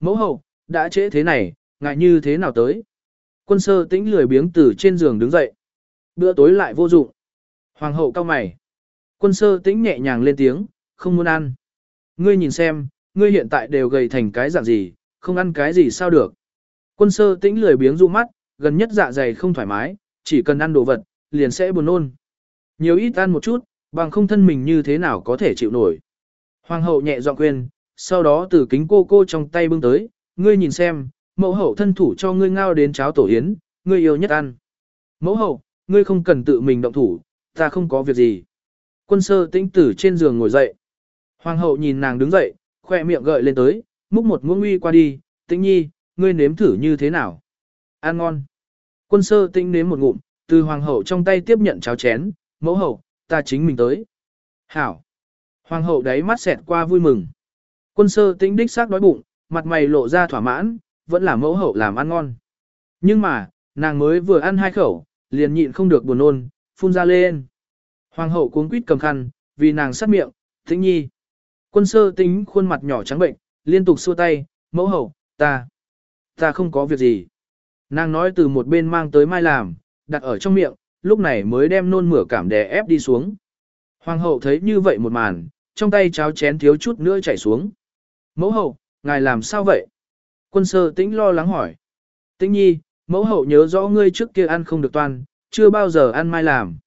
Mẫu hậu, đã trễ thế này, ngại như thế nào tới? Quân sơ tĩnh lười biếng từ trên giường đứng dậy. Bữa tối lại vô dụng. Hoàng hậu cao mày. Quân sơ tĩnh nhẹ nhàng lên tiếng, không muốn ăn. Ngươi nhìn xem, ngươi hiện tại đều gầy thành cái dạng gì, không ăn cái gì sao được. Quân sơ tĩnh lười biếng du mắt, gần nhất dạ dày không thoải mái, chỉ cần ăn đồ vật, liền sẽ buồn nôn. Nhiều ít ăn một chút, bằng không thân mình như thế nào có thể chịu nổi. Hoàng hậu nhẹ giọng khuyên, sau đó từ kính cô cô trong tay bưng tới, ngươi nhìn xem, mẫu hậu thân thủ cho ngươi ngao đến cháo tổ yến, ngươi yêu nhất ăn. Mẫu hậu, ngươi không cần tự mình động thủ, ta không có việc gì. Quân sơ tĩnh tử trên giường ngồi dậy. Hoàng hậu nhìn nàng đứng dậy, khoe miệng gợi lên tới, múc một muỗng uy qua đi, tĩnh nhi, ngươi nếm thử như thế nào. Ăn ngon. Quân sơ tĩnh nếm một ngụm, từ hoàng hậu trong tay tiếp nhận cháo chén, mẫu hậu, ta chính mình tới. Hảo. Hoàng hậu đáy mắt xẹt qua vui mừng. Quân sơ tĩnh đích xác đói bụng, mặt mày lộ ra thỏa mãn, vẫn là mẫu hậu làm ăn ngon. Nhưng mà, nàng mới vừa ăn hai khẩu, liền nhịn không được buồn nôn, phun ra lên. Hoàng hậu cuống quýt cầm khăn, vì nàng sát miệng, tĩnh nhi. Quân sơ tính khuôn mặt nhỏ trắng bệnh, liên tục xua tay, mẫu hậu, ta, ta không có việc gì. Nàng nói từ một bên mang tới mai làm, đặt ở trong miệng, lúc này mới đem nôn mửa cảm đè ép đi xuống. Hoàng hậu thấy như vậy một màn, trong tay cháo chén thiếu chút nữa chảy xuống. Mẫu hậu, ngài làm sao vậy? Quân sơ tĩnh lo lắng hỏi. Tĩnh nhi, mẫu hậu nhớ rõ ngươi trước kia ăn không được toan, chưa bao giờ ăn mai làm.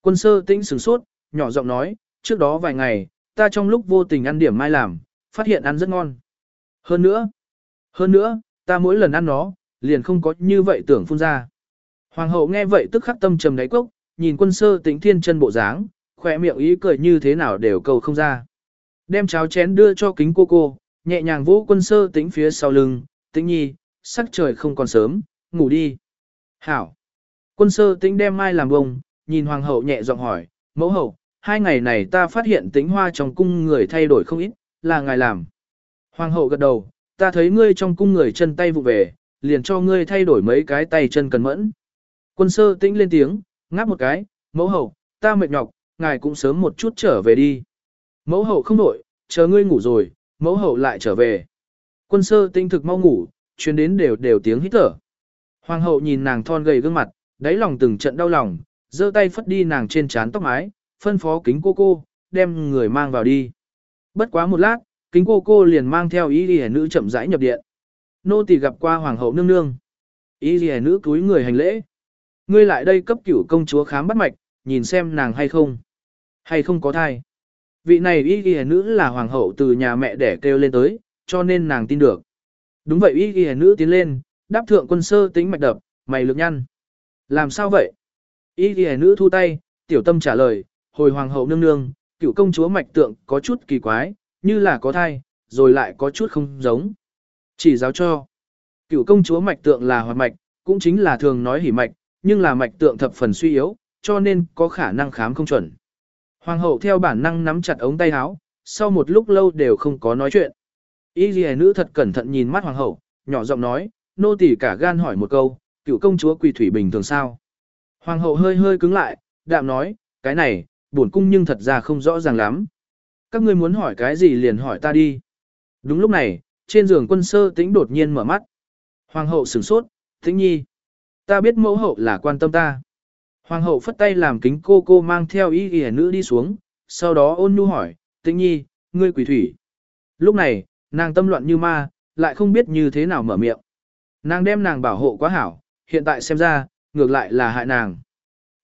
Quân sơ tĩnh sửng sốt, nhỏ giọng nói, trước đó vài ngày, ta trong lúc vô tình ăn điểm mai làm, phát hiện ăn rất ngon. Hơn nữa, hơn nữa, ta mỗi lần ăn nó, liền không có như vậy tưởng phun ra. Hoàng hậu nghe vậy tức khắc tâm trầm đáy cốc, nhìn quân sơ tĩnh thiên chân bộ dáng, khỏe miệng ý cười như thế nào đều cầu không ra. Đem cháo chén đưa cho kính cô cô, nhẹ nhàng vỗ quân sơ tĩnh phía sau lưng, tĩnh nhi, sắc trời không còn sớm, ngủ đi. Hảo. Quân sơ tĩnh đem mai làm bông, nhìn hoàng hậu nhẹ giọng hỏi, mẫu hậu, hai ngày này ta phát hiện tĩnh hoa trong cung người thay đổi không ít, là ngài làm. Hoàng hậu gật đầu, ta thấy ngươi trong cung người chân tay vụ về, liền cho ngươi thay đổi mấy cái tay chân cần mẫn. Quân sơ tĩnh lên tiếng, ngáp một cái, mẫu hậu, ta mệt nhọc, ngài cũng sớm một chút trở về đi. Mẫu hậu không đổi, chờ ngươi ngủ rồi, mẫu hậu lại trở về. Quân sơ tinh thực mau ngủ, chuyến đến đều đều tiếng hít thở. Hoàng hậu nhìn nàng thon gầy gương mặt, đáy lòng từng trận đau lòng, giơ tay phất đi nàng trên trán tóc mái, phân phó kính cô cô, đem người mang vào đi. Bất quá một lát, kính cô cô liền mang theo ý ghi nữ chậm rãi nhập điện. Nô tỳ gặp qua hoàng hậu nương nương. Ý ghi nữ cúi người hành lễ. Ngươi lại đây cấp cửu công chúa khám bắt mạch, nhìn xem nàng hay không. Hay không có thai. Vị này y ghi nữ là hoàng hậu từ nhà mẹ đẻ kêu lên tới, cho nên nàng tin được. Đúng vậy y ghi nữ tiến lên, đáp thượng quân sơ tính mạch đập, mày lực nhăn. Làm sao vậy? Y ghi nữ thu tay, tiểu tâm trả lời, hồi hoàng hậu nương nương, cựu công chúa mạch tượng có chút kỳ quái, như là có thai, rồi lại có chút không giống. Chỉ giáo cho. Cựu công chúa mạch tượng là hoạt mạch, cũng chính là thường nói hỉ mạch, nhưng là mạch tượng thập phần suy yếu, cho nên có khả năng khám không chuẩn. Hoàng hậu theo bản năng nắm chặt ống tay áo, sau một lúc lâu đều không có nói chuyện. Y ghi nữ thật cẩn thận nhìn mắt hoàng hậu, nhỏ giọng nói, nô tỳ cả gan hỏi một câu, cựu công chúa quỳ thủy bình thường sao? Hoàng hậu hơi hơi cứng lại, đạm nói, cái này, bổn cung nhưng thật ra không rõ ràng lắm. Các ngươi muốn hỏi cái gì liền hỏi ta đi. Đúng lúc này, trên giường quân sơ tĩnh đột nhiên mở mắt. Hoàng hậu sửng sốt, tĩnh nhi. Ta biết mẫu hậu là quan tâm ta. Hoàng hậu phất tay làm kính cô cô mang theo y y nữ đi xuống, sau đó ôn nhu hỏi, tĩnh nhi, ngươi quỷ thủy. Lúc này, nàng tâm loạn như ma, lại không biết như thế nào mở miệng. Nàng đem nàng bảo hộ quá hảo, hiện tại xem ra, ngược lại là hại nàng.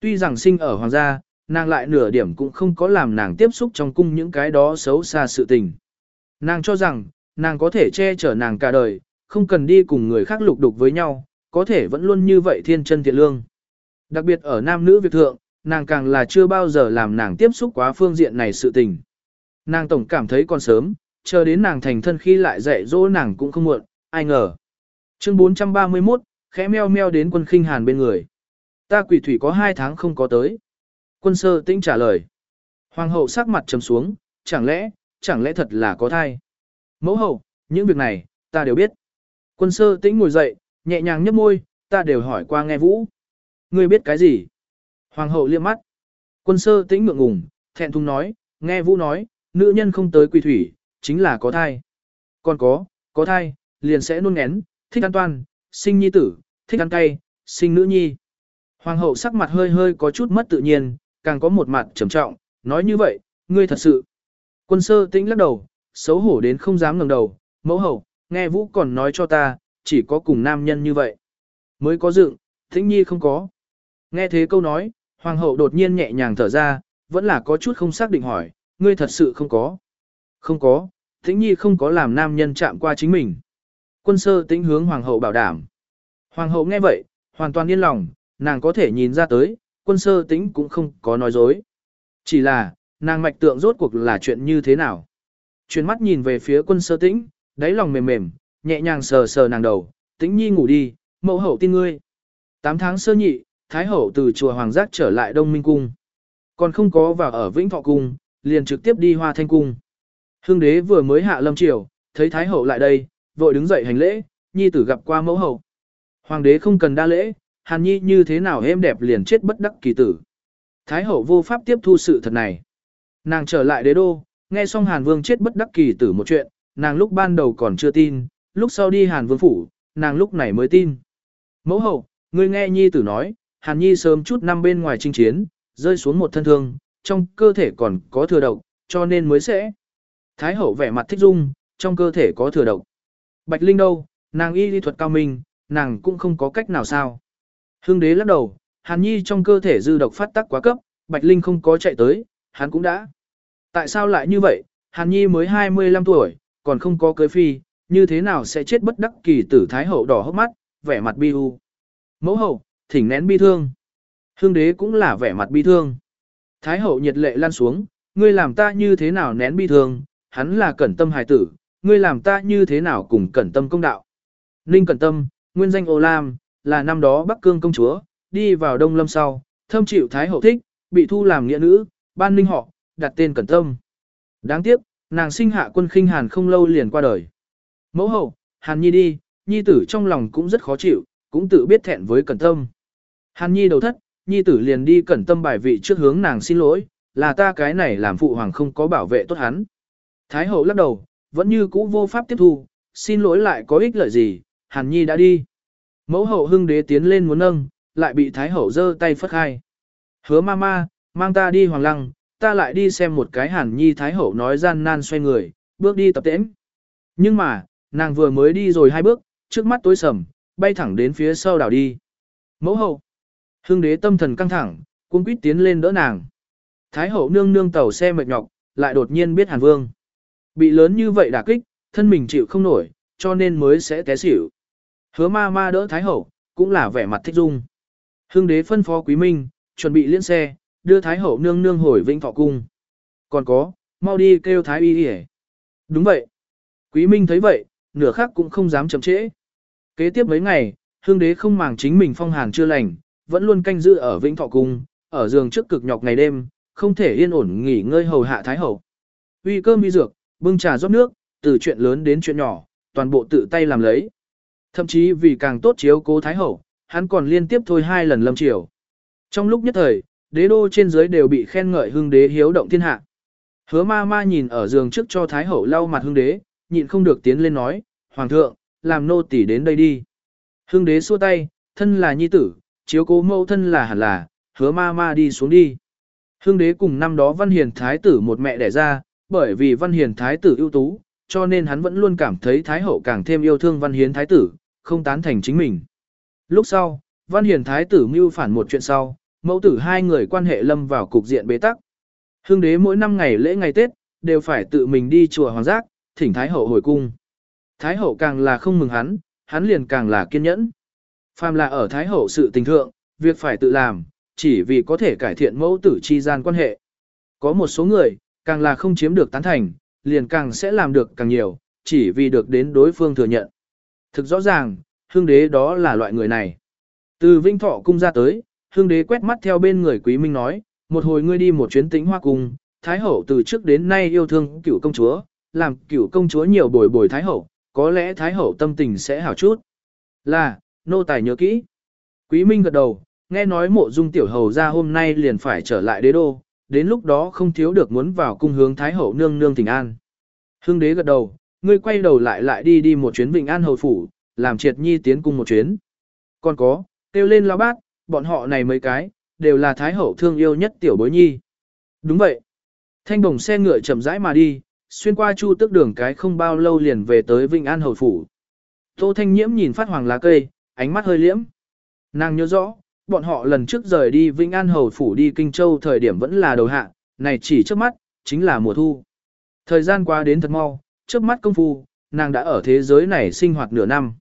Tuy rằng sinh ở hoàng gia, nàng lại nửa điểm cũng không có làm nàng tiếp xúc trong cung những cái đó xấu xa sự tình. Nàng cho rằng, nàng có thể che chở nàng cả đời, không cần đi cùng người khác lục đục với nhau, có thể vẫn luôn như vậy thiên chân thiện lương. Đặc biệt ở nam nữ việc thượng, nàng càng là chưa bao giờ làm nàng tiếp xúc quá phương diện này sự tình. Nàng tổng cảm thấy còn sớm, chờ đến nàng thành thân khi lại dạy dỗ nàng cũng không muộn, ai ngờ. Chương 431, khẽ meo meo đến quân khinh hàn bên người. Ta quỷ thủy có hai tháng không có tới. Quân sơ tĩnh trả lời. Hoàng hậu sắc mặt trầm xuống, chẳng lẽ, chẳng lẽ thật là có thai. Mẫu hậu, những việc này, ta đều biết. Quân sơ tĩnh ngồi dậy, nhẹ nhàng nhấp môi, ta đều hỏi qua nghe vũ. Ngươi biết cái gì? Hoàng hậu liếc mắt. Quân sơ tĩnh ngượng ngùng, thẹn thùng nói, nghe vũ nói, nữ nhân không tới quỳ thủy, chính là có thai. Còn có, có thai, liền sẽ nôn ngén, thích ăn toàn, sinh nhi tử, thích ăn cay, sinh nữ nhi. Hoàng hậu sắc mặt hơi hơi có chút mất tự nhiên, càng có một mặt trầm trọng, nói như vậy, ngươi thật sự. Quân sơ tĩnh lắc đầu, xấu hổ đến không dám ngẩng đầu, mẫu hậu, nghe vũ còn nói cho ta, chỉ có cùng nam nhân như vậy. Mới có dựng, tĩnh nhi không có. Nghe thế câu nói, hoàng hậu đột nhiên nhẹ nhàng thở ra, vẫn là có chút không xác định hỏi, ngươi thật sự không có. Không có, tĩnh nhi không có làm nam nhân chạm qua chính mình. Quân sơ tĩnh hướng hoàng hậu bảo đảm. Hoàng hậu nghe vậy, hoàn toàn yên lòng, nàng có thể nhìn ra tới, quân sơ tĩnh cũng không có nói dối. Chỉ là, nàng mạch tượng rốt cuộc là chuyện như thế nào. Chuyển mắt nhìn về phía quân sơ tĩnh, đáy lòng mềm mềm, nhẹ nhàng sờ sờ nàng đầu, tĩnh nhi ngủ đi, mẫu hậu tin ngươi. Tám tháng sơ nhị, Thái hậu từ chùa Hoàng Giác trở lại Đông Minh Cung. Còn không có vào ở Vĩnh Thọ Cung, liền trực tiếp đi Hoa Thanh Cung. Hương đế vừa mới hạ lâm triều, thấy Thái hậu lại đây, vội đứng dậy hành lễ, nhi tử gặp qua mẫu hậu. Hoàng đế không cần đa lễ, hàn nhi như thế nào êm đẹp liền chết bất đắc kỳ tử. Thái hậu vô pháp tiếp thu sự thật này. Nàng trở lại đế đô, nghe xong hàn vương chết bất đắc kỳ tử một chuyện, nàng lúc ban đầu còn chưa tin, lúc sau đi hàn vương phủ, nàng lúc này mới tin. Mẫu hậu, ngươi nghe nhi tử nói, hàn nhi sớm chút năm bên ngoài chinh chiến, rơi xuống một thân thương, trong cơ thể còn có thừa độc, cho nên mới sẽ. Thái hậu vẻ mặt thích dung, trong cơ thể có thừa độc. Bạch Linh đâu, nàng y lý thuật cao minh, nàng cũng không có cách nào sao. Hương đế lắc đầu, Hàn Nhi trong cơ thể dư độc phát tác quá cấp, Bạch Linh không có chạy tới, hắn cũng đã. Tại sao lại như vậy, Hàn Nhi mới 25 tuổi, còn không có cưới phi, như thế nào sẽ chết bất đắc kỳ tử Thái hậu đỏ hốc mắt, vẻ mặt bi u. Mẫu hậu, thỉnh nén bi thương. Hương đế cũng là vẻ mặt bi thương. Thái hậu nhiệt lệ lan xuống, ngươi làm ta như thế nào nén bi thương, hắn là cẩn tâm hài tử, ngươi làm ta như thế nào cùng cẩn tâm công đạo. Ninh cẩn tâm, nguyên danh Ô Lam, là năm đó Bắc Cương công chúa, đi vào Đông Lâm sau, thâm chịu Thái hậu thích, bị thu làm nghĩa nữ, ban ninh họ, đặt tên cẩn tâm. Đáng tiếc, nàng sinh hạ quân khinh hàn không lâu liền qua đời. Mẫu hậu, hàn nhi đi, nhi tử trong lòng cũng rất khó chịu, cũng tự biết thẹn với cẩn tâm. Hàn nhi đầu thất, nhi tử liền đi cẩn tâm bài vị trước hướng nàng xin lỗi, là ta cái này làm phụ hoàng không có bảo vệ tốt hắn. Thái hậu lắc đầu, vẫn như cũ vô pháp tiếp thu, xin lỗi lại có ích lợi gì, hàn nhi đã đi. Mẫu hậu hưng đế tiến lên muốn nâng, lại bị thái hậu giơ tay phất khai. Hứa ma ma, mang ta đi hoàng lăng, ta lại đi xem một cái hàn nhi thái hậu nói gian nan xoay người, bước đi tập tễnh. Nhưng mà, nàng vừa mới đi rồi hai bước, trước mắt tối sầm, bay thẳng đến phía sau đảo đi. Mẫu hậu, hưng đế tâm thần căng thẳng, cuống quýt tiến lên đỡ nàng. Thái hậu nương nương tàu xe mệt nhọc, lại đột nhiên biết hàn vương. Bị lớn như vậy đả kích, thân mình chịu không nổi, cho nên mới sẽ té xỉu. Hứa ma ma đỡ Thái hậu, cũng là vẻ mặt thích dung. Hưng đế phân phó quý minh, chuẩn bị liên xe, đưa Thái hậu nương nương hồi vĩnh thọ cung. Còn có, mau đi kêu Thái y đi Đúng vậy. Quý minh thấy vậy, nửa khắc cũng không dám chậm trễ. Kế tiếp mấy ngày, hương đế không màng chính mình phong hàn chưa lành, vẫn luôn canh giữ ở vĩnh thọ cung, ở giường trước cực nhọc ngày đêm, không thể yên ổn nghỉ ngơi hầu hạ Thái hậu. Uy cơm uy dược, bưng trà rót nước, từ chuyện lớn đến chuyện nhỏ, toàn bộ tự tay làm lấy. Thậm chí vì càng tốt chiếu cố Thái Hậu, hắn còn liên tiếp thôi hai lần lâm triều. Trong lúc nhất thời, đế đô trên dưới đều bị khen ngợi hưng đế hiếu động thiên hạ. Hứa ma ma nhìn ở giường trước cho Thái Hậu lau mặt hưng đế, nhịn không được tiến lên nói, Hoàng thượng, làm nô tỳ đến đây đi. Hưng đế xua tay, thân là nhi tử, chiếu cố mẫu thân là hẳn là, hứa ma ma đi xuống đi. Hưng đế cùng năm đó văn hiền thái tử một mẹ đẻ ra, bởi vì văn hiền thái tử ưu tú, cho nên hắn vẫn luôn cảm thấy thái hậu càng thêm yêu thương văn hiến thái tử, không tán thành chính mình. Lúc sau, văn hiền thái tử mưu phản một chuyện sau, mẫu tử hai người quan hệ lâm vào cục diện bế tắc. Hương đế mỗi năm ngày lễ ngày Tết, đều phải tự mình đi chùa hoàng giác, thỉnh thái hậu hồi cung. Thái hậu càng là không mừng hắn, hắn liền càng là kiên nhẫn. Phàm là ở thái hậu sự tình thượng, việc phải tự làm, chỉ vì có thể cải thiện mẫu tử chi gian quan hệ. Có một số người, càng là không chiếm được tán thành, liền càng sẽ làm được càng nhiều, chỉ vì được đến đối phương thừa nhận. Thực rõ ràng, hương đế đó là loại người này. Từ Vinh Thọ cung ra tới, hương đế quét mắt theo bên người quý minh nói, một hồi ngươi đi một chuyến tĩnh hoa cung, thái hậu từ trước đến nay yêu thương cửu công chúa, làm cửu công chúa nhiều bồi bồi thái hậu, có lẽ thái hậu tâm tình sẽ hảo chút. Là, nô tài nhớ kỹ. Quý minh gật đầu, nghe nói mộ dung tiểu hầu ra hôm nay liền phải trở lại đế đô, đến lúc đó không thiếu được muốn vào cung hướng Thái Hậu nương nương thỉnh an. Hưng đế gật đầu, ngươi quay đầu lại lại đi đi một chuyến Vịnh An Hầu Phủ, làm triệt nhi tiến cung một chuyến. Còn có, kêu lên lao bát, bọn họ này mấy cái, đều là Thái Hậu thương yêu nhất tiểu bối nhi. Đúng vậy. Thanh đồng xe ngựa chậm rãi mà đi, xuyên qua chu tức đường cái không bao lâu liền về tới Vịnh An Hầu Phủ. Tô Thanh Nhiễm nhìn phát hoàng lá cây, ánh mắt hơi liễm. Nàng nhớ rõ, bọn họ lần trước rời đi Vĩnh An Hầu Phủ đi Kinh Châu thời điểm vẫn là đầu hạ, này chỉ trước mắt, chính là mùa thu. Thời gian qua đến thật mau, trước mắt công phu, nàng đã ở thế giới này sinh hoạt nửa năm.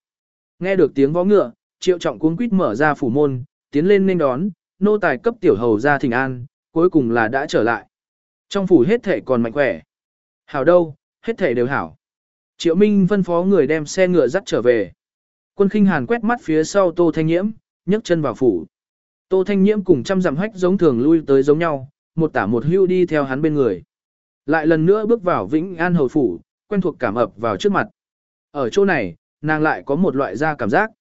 Nghe được tiếng vó ngựa, triệu trọng cuốn quýt mở ra phủ môn, tiến lên nên đón, nô tài cấp tiểu hầu ra thỉnh an, cuối cùng là đã trở lại. Trong phủ hết thể còn mạnh khỏe. Hảo đâu, hết thể đều hảo. Triệu Minh phân phó người đem xe ngựa dắt trở về. Quân khinh hàn quét mắt phía sau Tô Thanh Nhiễm, nhấc chân vào phủ. Tô Thanh Nhiễm cùng trăm dặm hách giống thường lui tới giống nhau, một tả một hưu đi theo hắn bên người. Lại lần nữa bước vào Vĩnh An Hầu Phủ, quen thuộc cảm ập vào trước mặt. Ở chỗ này, nàng lại có một loại da cảm giác.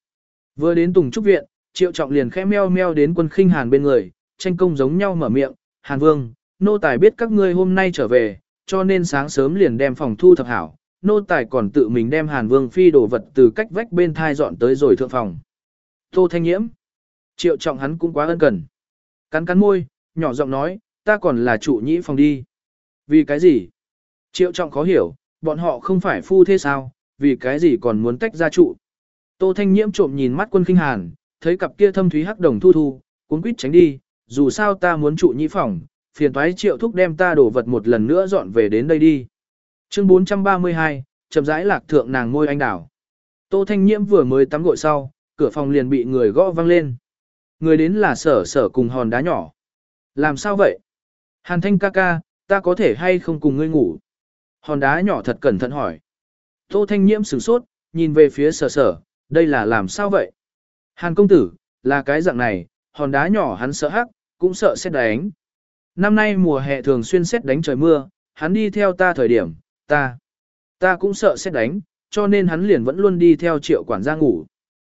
Vừa đến Tùng Trúc Viện, Triệu Trọng liền khẽ meo meo đến quân khinh hàn bên người, tranh công giống nhau mở miệng, Hàn Vương, nô tài biết các ngươi hôm nay trở về, cho nên sáng sớm liền đem phòng thu thập hảo, nô tài còn tự mình đem Hàn Vương phi đồ vật từ cách vách bên thai dọn tới rồi thượng phòng. Tô Thanh Nhiễm. Triệu trọng hắn cũng quá ân cần. Cắn cắn môi, nhỏ giọng nói, ta còn là chủ nhĩ phòng đi. Vì cái gì? Triệu trọng khó hiểu, bọn họ không phải phu thế sao, vì cái gì còn muốn tách ra trụ. Tô Thanh Nhiễm trộm nhìn mắt quân kinh hàn, thấy cặp kia thâm thúy hắc đồng thu thu, cuốn quýt tránh đi, dù sao ta muốn trụ nhĩ phòng, phiền toái triệu thúc đem ta đổ vật một lần nữa dọn về đến đây đi. Chương 432, chậm rãi lạc thượng nàng ngôi anh đảo. Tô Thanh Nhiễm vừa mới tắm gội sau, cửa phòng liền bị người gõ vang lên. Người đến là sở sở cùng hòn đá nhỏ. Làm sao vậy? Hàn thanh ca ca, ta có thể hay không cùng ngươi ngủ? Hòn đá nhỏ thật cẩn thận hỏi. Tô thanh nhiễm sửng sốt, nhìn về phía sở sở, đây là làm sao vậy? Hàn công tử, là cái dạng này, hòn đá nhỏ hắn sợ hắc, cũng sợ xét đánh. Năm nay mùa hè thường xuyên xét đánh trời mưa, hắn đi theo ta thời điểm, ta, ta cũng sợ xét đánh, cho nên hắn liền vẫn luôn đi theo triệu quản gia ngủ.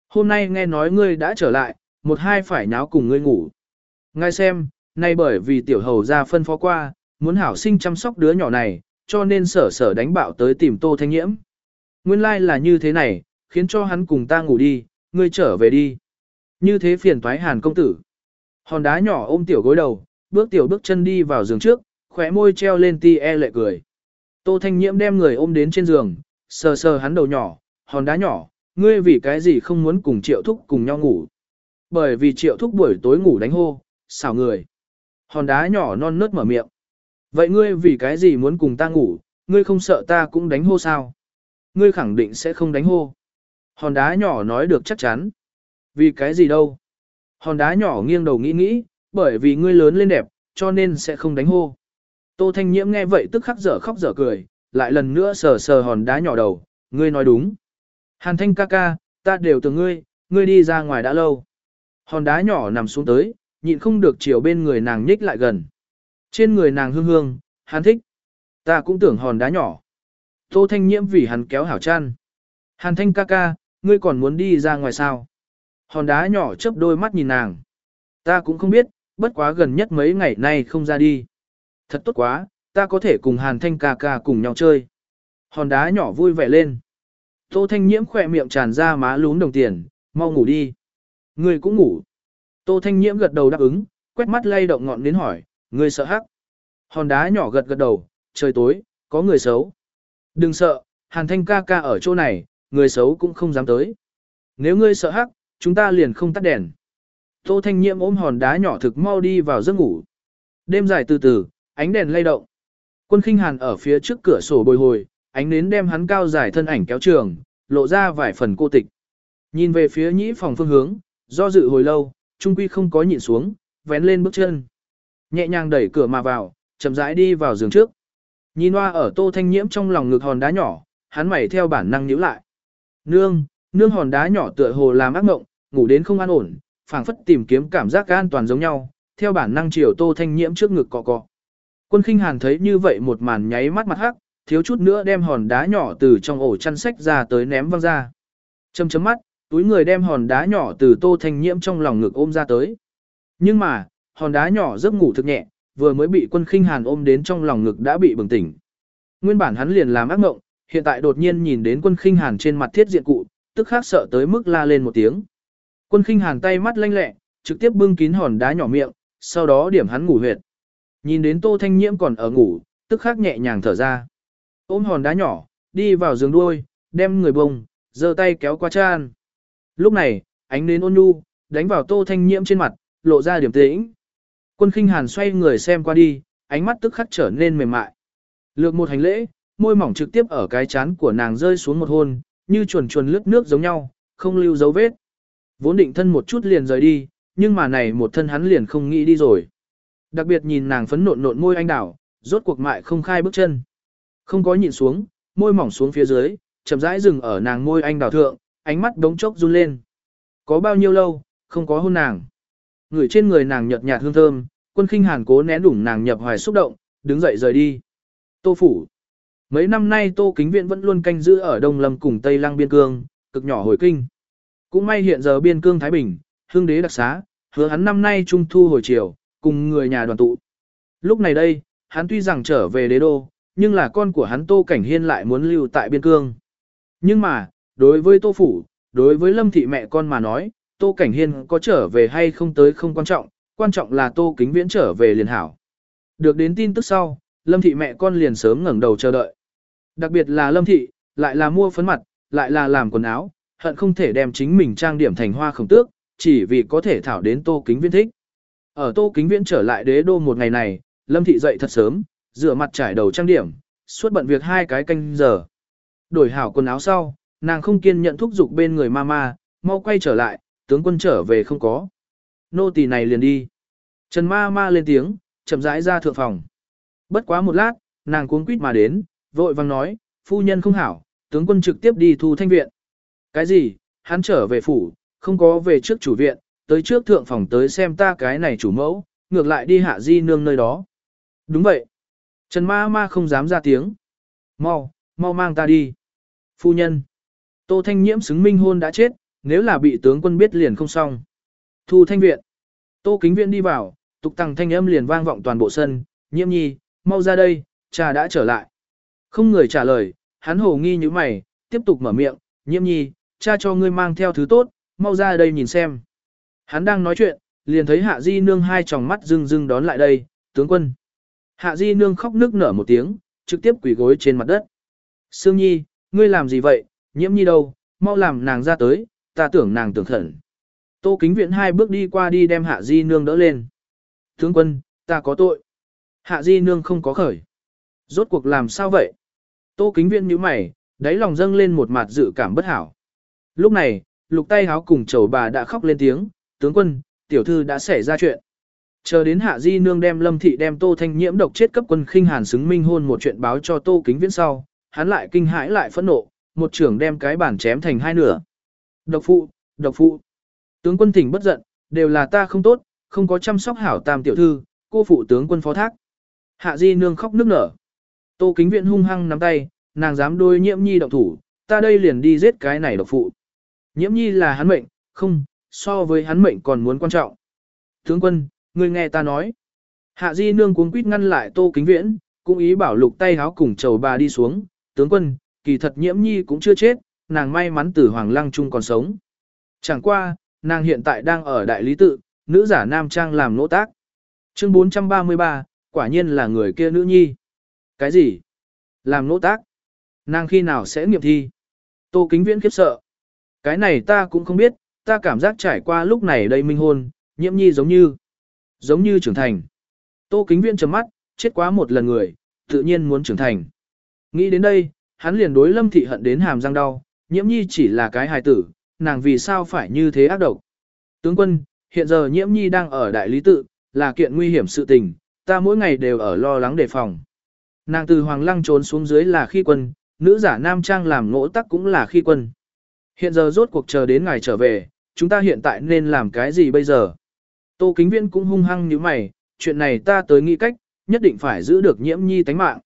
Hôm nay nghe nói ngươi đã trở lại, một hai phải nháo cùng ngươi ngủ. Ngay xem, nay bởi vì tiểu hầu ra phân phó qua, muốn hảo sinh chăm sóc đứa nhỏ này, cho nên sở sở đánh bạo tới tìm tô thanh nhiễm. Nguyên lai like là như thế này, khiến cho hắn cùng ta ngủ đi, ngươi trở về đi. Như thế phiền thoái hàn công tử. Hòn đá nhỏ ôm tiểu gối đầu, bước tiểu bước chân đi vào giường trước, khóe môi treo lên ti e lệ cười. Tô Thanh Nhiễm đem người ôm đến trên giường, sờ sờ hắn đầu nhỏ, hòn đá nhỏ, ngươi vì cái gì không muốn cùng triệu thúc cùng nhau ngủ. Bởi vì triệu thúc buổi tối ngủ đánh hô, xảo người. Hòn đá nhỏ non nớt mở miệng. Vậy ngươi vì cái gì muốn cùng ta ngủ, ngươi không sợ ta cũng đánh hô sao? Ngươi khẳng định sẽ không đánh hô. Hòn đá nhỏ nói được chắc chắn. Vì cái gì đâu? Hòn đá nhỏ nghiêng đầu nghĩ nghĩ, bởi vì ngươi lớn lên đẹp, cho nên sẽ không đánh hô. Tô Thanh Nhiễm nghe vậy tức khắc dở khóc dở cười, lại lần nữa sờ sờ hòn đá nhỏ đầu, ngươi nói đúng. Hàn Thanh ca ca, ta đều từ ngươi, ngươi đi ra ngoài đã lâu. Hòn đá nhỏ nằm xuống tới, nhịn không được chiều bên người nàng nhích lại gần. Trên người nàng hương hương, hắn thích. Ta cũng tưởng hòn đá nhỏ. Tô Thanh Nhiễm vì hắn kéo hảo chăn. Hàn Thanh ca ca, ngươi còn muốn đi ra ngoài sao? Hòn đá nhỏ chớp đôi mắt nhìn nàng. Ta cũng không biết, bất quá gần nhất mấy ngày nay không ra đi. Thật tốt quá, ta có thể cùng Hàn Thanh ca ca cùng nhau chơi. Hòn đá nhỏ vui vẻ lên. Tô Thanh Nhiễm khỏe miệng tràn ra má lún đồng tiền, mau ngủ đi. Ngươi cũng ngủ. Tô Thanh Nhiễm gật đầu đáp ứng, quét mắt lay động ngọn đến hỏi, ngươi sợ hắc. Hòn đá nhỏ gật gật đầu, trời tối, có người xấu. Đừng sợ, Hàn Thanh ca ca ở chỗ này, người xấu cũng không dám tới. Nếu ngươi sợ hắc, chúng ta liền không tắt đèn. Tô Thanh Nhiễm ôm hòn đá nhỏ thực mau đi vào giấc ngủ. Đêm dài từ từ, ánh đèn lay động. Quân khinh hàn ở phía trước cửa sổ bồi hồi, ánh nến đem hắn cao dài thân ảnh kéo trường, lộ ra vài phần cô tịch. Nhìn về phía nhĩ phòng phương hướng, do dự hồi lâu, trung quy không có nhịn xuống, vén lên bước chân. Nhẹ nhàng đẩy cửa mà vào, chậm rãi đi vào giường trước. Nhìn hoa ở tô thanh nhiễm trong lòng ngực hòn đá nhỏ, hắn mày theo bản năng nhíu lại. Nương, nương hòn đá nhỏ tựa hồ làm ác mộng, ngủ đến không an ổn, phảng phất tìm kiếm cảm giác an toàn giống nhau, theo bản năng chiều tô thanh nhiễm trước ngực cọ cọ. Quân khinh hàn thấy như vậy một màn nháy mắt mặt hắc, thiếu chút nữa đem hòn đá nhỏ từ trong ổ chăn sách ra tới ném văng ra. Châm chấm mắt, túi người đem hòn đá nhỏ từ tô thanh nhiễm trong lòng ngực ôm ra tới. Nhưng mà, hòn đá nhỏ giấc ngủ thực nhẹ, vừa mới bị quân khinh hàn ôm đến trong lòng ngực đã bị bừng tỉnh. Nguyên bản hắn liền làm ác ngộng, hiện tại đột nhiên nhìn đến quân khinh hàn trên mặt thiết diện cụ, tức khắc sợ tới mức la lên một tiếng. Quân khinh hàn tay mắt lanh lẹ, trực tiếp bưng kín hòn đá nhỏ miệng, sau đó điểm hắn ngủ huyệt. Nhìn đến Tô Thanh Nhiễm còn ở ngủ, tức khắc nhẹ nhàng thở ra. Ôm hòn đá nhỏ, đi vào giường đuôi, đem người bông, giơ tay kéo qua chan. Lúc này, ánh đến ôn nhu, đánh vào Tô Thanh Nhiễm trên mặt, lộ ra điểm tĩnh. Quân khinh hàn xoay người xem qua đi, ánh mắt tức khắc trở nên mềm mại. Lược một hành lễ, môi mỏng trực tiếp ở cái chán của nàng rơi xuống một hôn, như chuồn chuồn lướt nước giống nhau, không lưu dấu vết. Vốn định thân một chút liền rời đi, nhưng mà này một thân hắn liền không nghĩ đi rồi. Đặc biệt nhìn nàng phấn nộn nộn môi anh đảo, rốt cuộc mại không khai bước chân. Không có nhìn xuống, môi mỏng xuống phía dưới, chậm rãi dừng ở nàng môi anh đảo thượng, ánh mắt đống chốc run lên. Có bao nhiêu lâu, không có hôn nàng. Người trên người nàng nhợt nhạt hương thơm, quân khinh hàn cố nén đủng nàng nhập hoài xúc động, đứng dậy rời đi. Tô phủ. Mấy năm nay Tô Kính Viện vẫn luôn canh giữ ở Đông Lâm cùng Tây Lăng biên cương, cực nhỏ hồi kinh. Cũng may hiện giờ biên cương Thái Bình, hương đế đặc xá, hứa hắn năm nay trung thu hồi chiều, cùng người nhà đoàn tụ. Lúc này đây, hắn tuy rằng trở về đế đô, nhưng là con của hắn Tô Cảnh Hiên lại muốn lưu tại biên cương. Nhưng mà, đối với Tô Phủ, đối với Lâm Thị mẹ con mà nói, Tô Cảnh Hiên có trở về hay không tới không quan trọng, quan trọng là Tô Kính Viễn trở về liền hảo. Được đến tin tức sau, Lâm Thị mẹ con liền sớm ngẩng đầu chờ đợi. Đặc biệt là Lâm Thị, lại là mua phấn mặt, lại là làm quần áo, hận không thể đem chính mình trang điểm thành hoa khổng tước, chỉ vì có thể thảo đến Tô Kính Viễn thích. Ở Tô Kính Viễn trở lại đế đô một ngày này, Lâm Thị dậy thật sớm, rửa mặt trải đầu trang điểm, suốt bận việc hai cái canh giờ. Đổi hảo quần áo sau, nàng không kiên nhận thúc giục bên người mama, mau quay trở lại, tướng quân trở về không có. Nô tỳ này liền đi. Trần ma ma lên tiếng, chậm rãi ra thượng phòng. Bất quá một lát, nàng cuống quýt mà đến, vội vang nói, phu nhân không hảo, tướng quân trực tiếp đi thu thanh viện. Cái gì, hắn trở về phủ, không có về trước chủ viện, tới trước thượng phòng tới xem ta cái này chủ mẫu, ngược lại đi hạ di nương nơi đó. Đúng vậy. Trần ma ma không dám ra tiếng. Mau, mau mang ta đi. Phu nhân. Tô Thanh Nhiễm xứng minh hôn đã chết, nếu là bị tướng quân biết liền không xong. Thu thanh viện. Tô kính viện đi vào, tục tăng thanh âm liền vang vọng toàn bộ sân, nhiễm nhi, mau ra đây, cha đã trở lại. Không người trả lời, hắn hồ nghi như mày, tiếp tục mở miệng, nhiễm nhi, cha cho ngươi mang theo thứ tốt, mau ra đây nhìn xem. Hắn đang nói chuyện, liền thấy hạ di nương hai tròng mắt rưng rưng đón lại đây, tướng quân. Hạ di nương khóc nức nở một tiếng, trực tiếp quỳ gối trên mặt đất. Sương nhi, ngươi làm gì vậy, nhiễm nhi đâu, mau làm nàng ra tới, ta tưởng nàng tưởng thần Tô kính viện hai bước đi qua đi đem hạ di nương đỡ lên. Tướng quân, ta có tội. Hạ di nương không có khởi. Rốt cuộc làm sao vậy? Tô kính viện nhíu mày, đáy lòng dâng lên một mặt dự cảm bất hảo. Lúc này, lục tay háo cùng chầu bà đã khóc lên tiếng, tướng quân, tiểu thư đã xảy ra chuyện. Chờ đến hạ di nương đem lâm thị đem tô thanh nhiễm độc chết cấp quân khinh hàn xứng minh hôn một chuyện báo cho tô kính viễn sau, hắn lại kinh hãi lại phẫn nộ, một trưởng đem cái bản chém thành hai nửa. Độc phụ, độc phụ. Tướng quân thỉnh bất giận, đều là ta không tốt, không có chăm sóc hảo tam tiểu thư, cô phụ tướng quân phó thác. Hạ di nương khóc nức nở. Tô kính viện hung hăng nắm tay, nàng dám đôi nhiễm nhi động thủ, ta đây liền đi giết cái này độc phụ. Nhiễm nhi là hắn mệnh, không, so với hắn mệnh còn muốn quan trọng. Tướng quân, ngươi nghe ta nói. Hạ di nương cuống quýt ngăn lại tô kính viễn, cũng ý bảo lục tay háo cùng chầu bà đi xuống. Tướng quân, kỳ thật nhiễm nhi cũng chưa chết, nàng may mắn từ hoàng lăng trung còn sống. Chẳng qua, nàng hiện tại đang ở đại lý tự, nữ giả nam trang làm nỗ tác. Chương 433, quả nhiên là người kia nữ nhi. Cái gì? Làm nỗ tác? Nàng khi nào sẽ nghiệm thi? Tô kính viễn khiếp sợ. Cái này ta cũng không biết, ta cảm giác trải qua lúc này đây minh hôn, nhiễm nhi giống như, giống như trưởng thành. Tô kính viên trầm mắt, chết quá một lần người, tự nhiên muốn trưởng thành. Nghĩ đến đây, hắn liền đối lâm thị hận đến hàm răng đau, nhiễm nhi chỉ là cái hài tử, nàng vì sao phải như thế ác độc. Tướng quân, hiện giờ nhiễm nhi đang ở đại lý tự, là kiện nguy hiểm sự tình, ta mỗi ngày đều ở lo lắng đề phòng. Nàng từ hoàng lăng trốn xuống dưới là khi quân, nữ giả nam trang làm ngỗ tắc cũng là khi quân. Hiện giờ rốt cuộc chờ đến ngài trở về, chúng ta hiện tại nên làm cái gì bây giờ? Tô Kính Viễn cũng hung hăng như mày, chuyện này ta tới nghĩ cách, nhất định phải giữ được nhiễm nhi tánh mạng.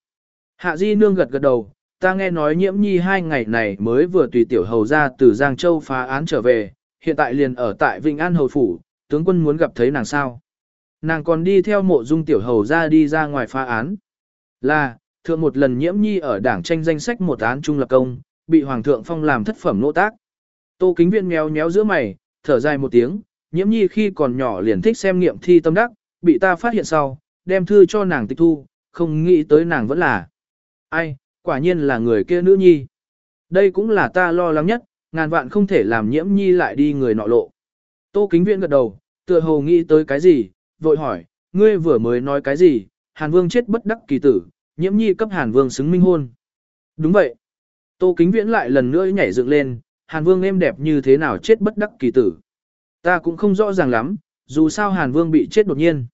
Hạ Di Nương gật gật đầu, ta nghe nói nhiễm nhi hai ngày này mới vừa tùy tiểu hầu ra từ Giang Châu phá án trở về, hiện tại liền ở tại Vịnh An Hầu Phủ, tướng quân muốn gặp thấy nàng sao. Nàng còn đi theo mộ dung tiểu hầu ra đi ra ngoài phá án. Là, thượng một lần nhiễm nhi ở đảng tranh danh sách một án trung lập công, bị hoàng thượng phong làm thất phẩm nỗ tác. Tô kính viện méo méo giữa mày, thở dài một tiếng, nhiễm nhi khi còn nhỏ liền thích xem nghiệm thi tâm đắc, bị ta phát hiện sau, đem thư cho nàng tịch thu, không nghĩ tới nàng vẫn là. Ai, quả nhiên là người kia nữ nhi. Đây cũng là ta lo lắng nhất, ngàn vạn không thể làm nhiễm nhi lại đi người nọ lộ. Tô kính viện gật đầu, tựa hồ nghĩ tới cái gì, vội hỏi, ngươi vừa mới nói cái gì, Hàn Vương chết bất đắc kỳ tử, nhiễm nhi cấp Hàn Vương xứng minh hôn. Đúng vậy. Tô kính viễn lại lần nữa nhảy dựng lên, Hàn Vương êm đẹp như thế nào chết bất đắc kỳ tử. Ta cũng không rõ ràng lắm, dù sao Hàn Vương bị chết đột nhiên.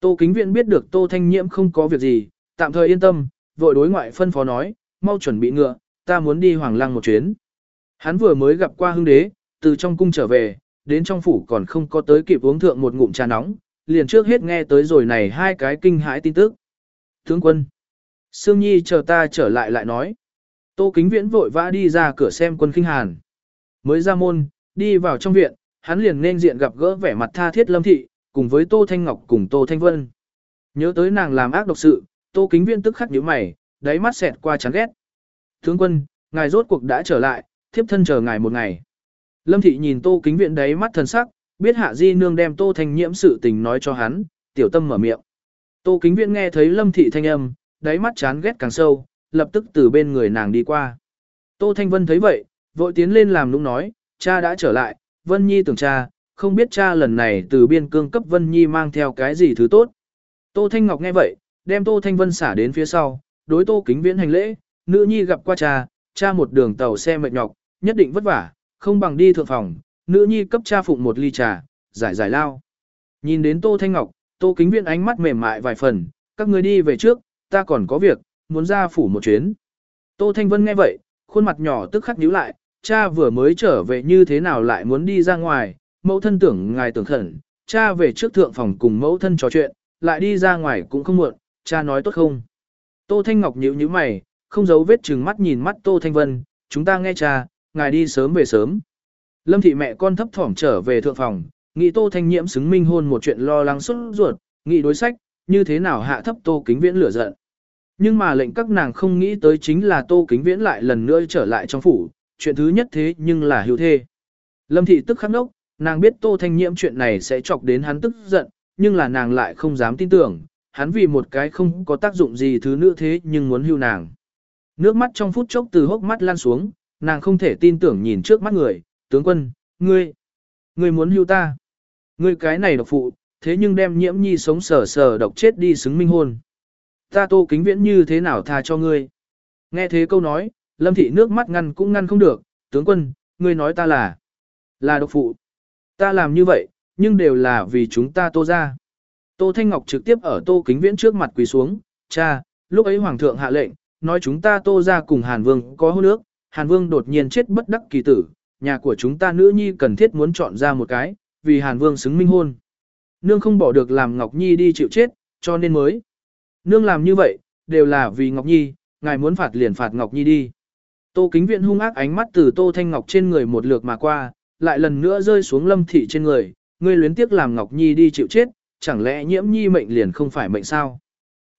Tô kính viễn biết được Tô Thanh Nhiễm không có việc gì, tạm thời yên tâm, vội đối ngoại phân phó nói, mau chuẩn bị ngựa, ta muốn đi Hoàng Lăng một chuyến. Hắn vừa mới gặp qua hưng đế, từ trong cung trở về, đến trong phủ còn không có tới kịp uống thượng một ngụm trà nóng, liền trước hết nghe tới rồi này hai cái kinh hãi tin tức. Tướng quân, Sương Nhi chờ ta trở lại lại nói. Tô Kính Viễn vội vã đi ra cửa xem quân kinh hàn. Mới ra môn, đi vào trong viện, hắn liền nên diện gặp gỡ vẻ mặt tha thiết lâm thị, cùng với Tô Thanh Ngọc cùng Tô Thanh Vân. Nhớ tới nàng làm ác độc sự, Tô Kính Viễn tức khắc nhíu mày, đáy mắt xẹt qua chán ghét. Tướng quân, ngài rốt cuộc đã trở lại, thiếp thân chờ ngài một ngày. Lâm thị nhìn Tô Kính Viễn đáy mắt thần sắc, biết Hạ Di Nương đem Tô Thanh Nhiễm sự tình nói cho hắn, tiểu tâm mở miệng. Tô Kính Viễn nghe thấy Lâm thị thanh âm, đáy mắt chán ghét càng sâu, lập tức từ bên người nàng đi qua. Tô Thanh Vân thấy vậy, vội tiến lên làm nũng nói, cha đã trở lại, Vân Nhi tưởng cha, không biết cha lần này từ biên cương cấp Vân Nhi mang theo cái gì thứ tốt. Tô Thanh Ngọc nghe vậy, đem Tô Thanh Vân xả đến phía sau, đối Tô Kính Viễn hành lễ, nữ nhi gặp qua cha, cha một đường tàu xe mệt nhọc, nhất định vất vả, không bằng đi thượng phòng, nữ nhi cấp cha phụng một ly trà, giải giải lao. Nhìn đến Tô Thanh Ngọc, Tô Kính Viễn ánh mắt mềm mại vài phần, các người đi về trước, ta còn có việc, muốn ra phủ một chuyến. Tô Thanh Vân nghe vậy, khuôn mặt nhỏ tức khắc nhíu lại, cha vừa mới trở về như thế nào lại muốn đi ra ngoài, mẫu thân tưởng ngài tưởng khẩn, cha về trước thượng phòng cùng mẫu thân trò chuyện, lại đi ra ngoài cũng không muộn, cha nói tốt không. Tô Thanh Ngọc nhíu nhíu mày, không giấu vết trừng mắt nhìn mắt Tô Thanh Vân, chúng ta nghe cha, ngài đi sớm về sớm. Lâm thị mẹ con thấp thỏm trở về thượng phòng, nghĩ Tô Thanh Nhiễm xứng minh hôn một chuyện lo lắng xuất ruột, nghĩ đối sách, như thế nào hạ thấp Tô Kính Viễn lửa giận. Nhưng mà lệnh các nàng không nghĩ tới chính là Tô Kính Viễn lại lần nữa trở lại trong phủ, chuyện thứ nhất thế nhưng là hữu thê. Lâm thị tức khắc nốc nàng biết Tô Thanh Nhiễm chuyện này sẽ chọc đến hắn tức giận, nhưng là nàng lại không dám tin tưởng, hắn vì một cái không có tác dụng gì thứ nữa thế nhưng muốn hưu nàng. Nước mắt trong phút chốc từ hốc mắt lan xuống, nàng không thể tin tưởng nhìn trước mắt người, tướng quân, ngươi, ngươi muốn hưu ta. Ngươi cái này độc phụ, thế nhưng đem nhiễm nhi sống sờ sờ độc chết đi xứng minh hôn. Ta tô kính viễn như thế nào tha cho ngươi. Nghe thế câu nói, lâm thị nước mắt ngăn cũng ngăn không được, tướng quân, ngươi nói ta là, là độc phụ. Ta làm như vậy, nhưng đều là vì chúng ta tô ra. Tô Thanh Ngọc trực tiếp ở tô kính viễn trước mặt quỳ xuống, cha, lúc ấy hoàng thượng hạ lệnh, nói chúng ta tô ra cùng Hàn Vương có hôn nước, Hàn Vương đột nhiên chết bất đắc kỳ tử, nhà của chúng ta nữ nhi cần thiết muốn chọn ra một cái, vì Hàn Vương xứng minh hôn. Nương không bỏ được làm Ngọc Nhi đi chịu chết, cho nên mới. Nương làm như vậy, đều là vì Ngọc Nhi, ngài muốn phạt liền phạt Ngọc Nhi đi. Tô kính viện hung ác ánh mắt từ Tô Thanh Ngọc trên người một lượt mà qua, lại lần nữa rơi xuống lâm thị trên người, ngươi luyến tiếc làm Ngọc Nhi đi chịu chết, chẳng lẽ nhiễm nhi mệnh liền không phải mệnh sao?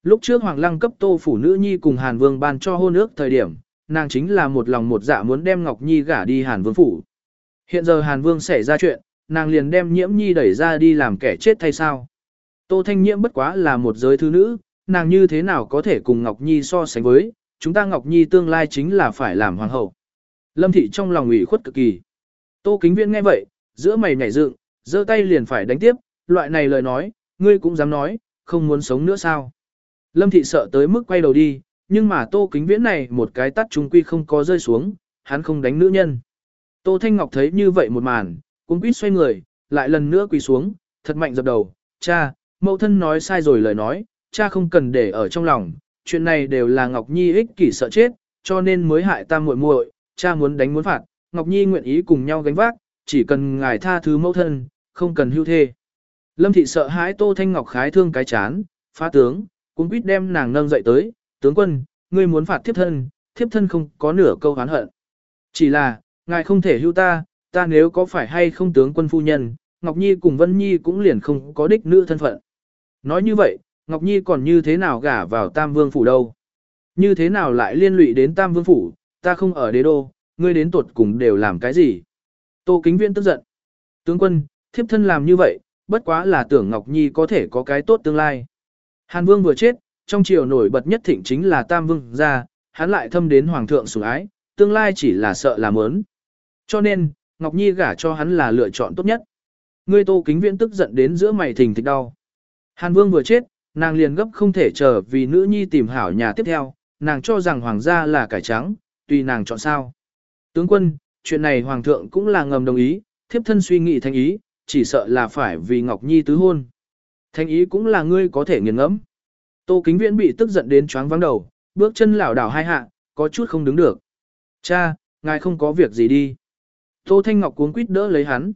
Lúc trước Hoàng Lăng cấp Tô phủ nữ nhi cùng Hàn Vương ban cho hôn ước thời điểm, nàng chính là một lòng một dạ muốn đem Ngọc Nhi gả đi Hàn Vương phủ. Hiện giờ Hàn Vương xảy ra chuyện, nàng liền đem nhiễm nhi đẩy ra đi làm kẻ chết thay sao. Tô Thanh Nhiễm bất quá là một giới thứ nữ, nàng như thế nào có thể cùng Ngọc Nhi so sánh với, chúng ta Ngọc Nhi tương lai chính là phải làm hoàng hậu. Lâm Thị trong lòng ủy khuất cực kỳ. Tô Kính Viễn nghe vậy, giữa mày nhảy dựng, giơ tay liền phải đánh tiếp, loại này lời nói, ngươi cũng dám nói, không muốn sống nữa sao. Lâm Thị sợ tới mức quay đầu đi, nhưng mà Tô Kính Viễn này một cái tắt trung quy không có rơi xuống, hắn không đánh nữ nhân. Tô Thanh Ngọc thấy như vậy một màn, cũng quýt xoay người, lại lần nữa quỳ xuống, thật mạnh dập đầu, cha, mẫu thân nói sai rồi lời nói, cha không cần để ở trong lòng, chuyện này đều là Ngọc Nhi ích kỷ sợ chết, cho nên mới hại ta muội muội, cha muốn đánh muốn phạt, Ngọc Nhi nguyện ý cùng nhau gánh vác, chỉ cần ngài tha thứ mẫu thân, không cần hưu thê. Lâm thị sợ hãi Tô Thanh Ngọc khái thương cái chán, phá tướng, cũng quýt đem nàng nâng dậy tới, tướng quân, ngươi muốn phạt thiếp thân, thiếp thân không có nửa câu hán hận. Chỉ là, ngài không thể hưu ta, ta nếu có phải hay không tướng quân phu nhân, Ngọc Nhi cùng Vân Nhi cũng liền không có đích nữ thân phận. Nói như vậy, Ngọc Nhi còn như thế nào gả vào Tam Vương phủ đâu. Như thế nào lại liên lụy đến Tam Vương Phủ, ta không ở đế đô, ngươi đến tuột cùng đều làm cái gì? Tô Kính Viễn tức giận. Tướng quân, thiếp thân làm như vậy, bất quá là tưởng Ngọc Nhi có thể có cái tốt tương lai. Hàn Vương vừa chết, trong triều nổi bật nhất thịnh chính là Tam Vương gia, hắn lại thâm đến Hoàng thượng sủng ái, tương lai chỉ là sợ làm ớn. Cho nên, Ngọc Nhi gả cho hắn là lựa chọn tốt nhất. Ngươi Tô Kính Viễn tức giận đến giữa mày thình thịch đau. Hàn Vương vừa chết, nàng liền gấp không thể chờ vì nữ nhi tìm hảo nhà tiếp theo, nàng cho rằng hoàng gia là cải trắng, tùy nàng chọn sao. Tướng quân, chuyện này hoàng thượng cũng là ngầm đồng ý, thiếp thân suy nghĩ thanh ý, chỉ sợ là phải vì Ngọc Nhi tứ hôn. thanh ý cũng là ngươi có thể nghiền ngẫm. Tô Kính Viễn bị tức giận đến choáng vắng đầu, bước chân lảo đảo hai hạ, có chút không đứng được. Cha, ngài không có việc gì đi. Tô Thanh Ngọc cuống quýt đỡ lấy hắn.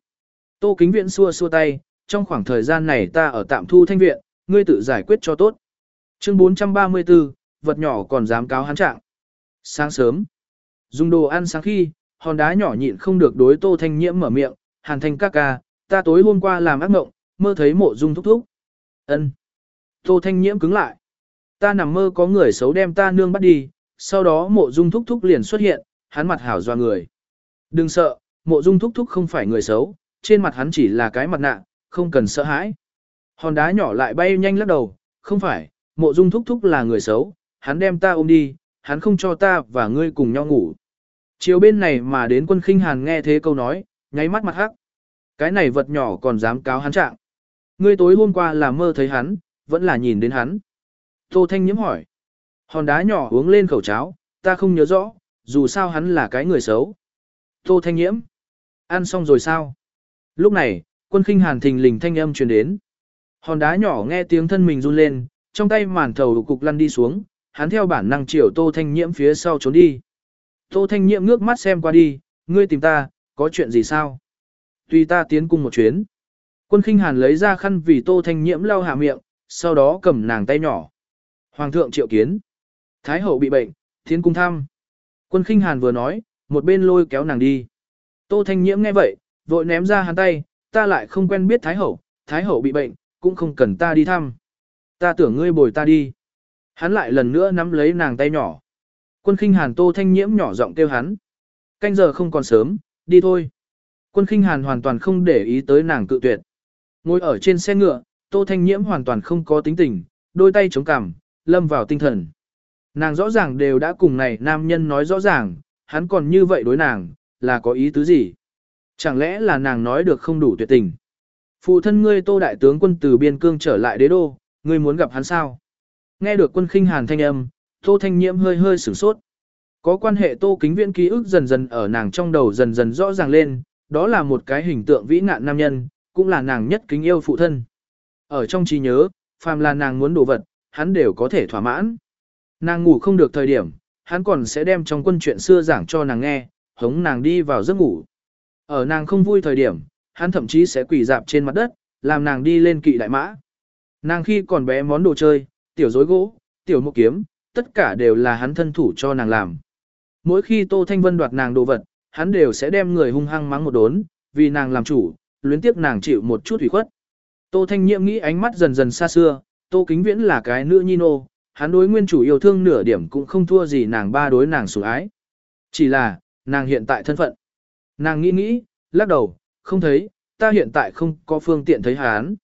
Tô Kính Viễn xua xua tay, trong khoảng thời gian này ta ở tạm thu thanh viện, ngươi tự giải quyết cho tốt. Chương 434, vật nhỏ còn dám cáo hắn trạng. Sáng sớm, dùng đồ ăn sáng khi, hòn đá nhỏ nhịn không được đối Tô Thanh Nhiễm mở miệng, hàn thanh ca ca, ta tối hôm qua làm ác mộng, mơ thấy mộ dung thúc thúc. ân Tô Thanh Nhiễm cứng lại. Ta nằm mơ có người xấu đem ta nương bắt đi, sau đó mộ dung thúc thúc liền xuất hiện, hắn mặt hảo doa người. Đừng sợ, mộ dung thúc thúc không phải người xấu, trên mặt hắn chỉ là cái mặt nạ, không cần sợ hãi. Hòn đá nhỏ lại bay nhanh lắc đầu, không phải, mộ dung thúc thúc là người xấu, hắn đem ta ôm đi, hắn không cho ta và ngươi cùng nhau ngủ. Chiều bên này mà đến quân khinh hàn nghe thế câu nói, nháy mắt mặt hắc. Cái này vật nhỏ còn dám cáo hắn trạng. Ngươi tối hôm qua là mơ thấy hắn, vẫn là nhìn đến hắn. Tô Thanh nhiễm hỏi. Hòn đá nhỏ uống lên khẩu cháo, ta không nhớ rõ, dù sao hắn là cái người xấu. Tô Thanh nhiễm. Ăn xong rồi sao? Lúc này, quân khinh hàn thình lình thanh âm truyền đến. Hòn đá nhỏ nghe tiếng thân mình run lên, trong tay màn thầu cục lăn đi xuống, hắn theo bản năng chiều Tô Thanh Nhiễm phía sau trốn đi. Tô Thanh Nhiễm ngước mắt xem qua đi, ngươi tìm ta, có chuyện gì sao? Tùy ta tiến cùng một chuyến. Quân khinh hàn lấy ra khăn vì Tô Thanh Nhiễm lau hạ miệng, sau đó cầm nàng tay nhỏ. Hoàng thượng triệu kiến. Thái hậu bị bệnh, tiến cung thăm. Quân khinh hàn vừa nói, một bên lôi kéo nàng đi. Tô Thanh Nhiễm nghe vậy, vội ném ra hắn tay, ta lại không quen biết Thái hậu, Thái hậu bị bệnh, cũng không cần ta đi thăm. Ta tưởng ngươi bồi ta đi. Hắn lại lần nữa nắm lấy nàng tay nhỏ. Quân khinh hàn tô thanh nhiễm nhỏ giọng kêu hắn. Canh giờ không còn sớm, đi thôi. Quân khinh hàn hoàn toàn không để ý tới nàng cự tuyệt. Ngồi ở trên xe ngựa, tô thanh nhiễm hoàn toàn không có tính tình, đôi tay chống cằm, lâm vào tinh thần. Nàng rõ ràng đều đã cùng này nam nhân nói rõ ràng, hắn còn như vậy đối nàng, là có ý tứ gì? Chẳng lẽ là nàng nói được không đủ tuyệt tình? Phụ thân ngươi tô đại tướng quân từ biên cương trở lại đế đô, ngươi muốn gặp hắn sao? Nghe được quân khinh hàn thanh âm, tô thanh nhiễm hơi hơi sửng sốt. Có quan hệ tô kính viễn ký ức dần dần ở nàng trong đầu dần dần rõ ràng lên, đó là một cái hình tượng vĩ nạn nam nhân, cũng là nàng nhất kính yêu phụ thân. Ở trong trí nhớ, phàm là nàng muốn đồ vật, hắn đều có thể thỏa mãn. Nàng ngủ không được thời điểm, hắn còn sẽ đem trong quân chuyện xưa giảng cho nàng nghe, hống nàng đi vào giấc ngủ. Ở nàng không vui thời điểm, hắn thậm chí sẽ quỳ dạp trên mặt đất, làm nàng đi lên kỵ đại mã. Nàng khi còn bé món đồ chơi, tiểu rối gỗ, tiểu mộ kiếm, tất cả đều là hắn thân thủ cho nàng làm. Mỗi khi Tô Thanh Vân đoạt nàng đồ vật, hắn đều sẽ đem người hung hăng mắng một đốn, vì nàng làm chủ, luyến tiếc nàng chịu một chút ủy khuất. Tô Thanh Nhiệm nghĩ ánh mắt dần dần xa xưa, Tô Kính Viễn là cái nữ nhi nô, hắn đối nguyên chủ yêu thương nửa điểm cũng không thua gì nàng ba đối nàng sủng ái. Chỉ là, nàng hiện tại thân phận. Nàng nghĩ nghĩ, lắc đầu, không thấy, ta hiện tại không có phương tiện thấy hắn.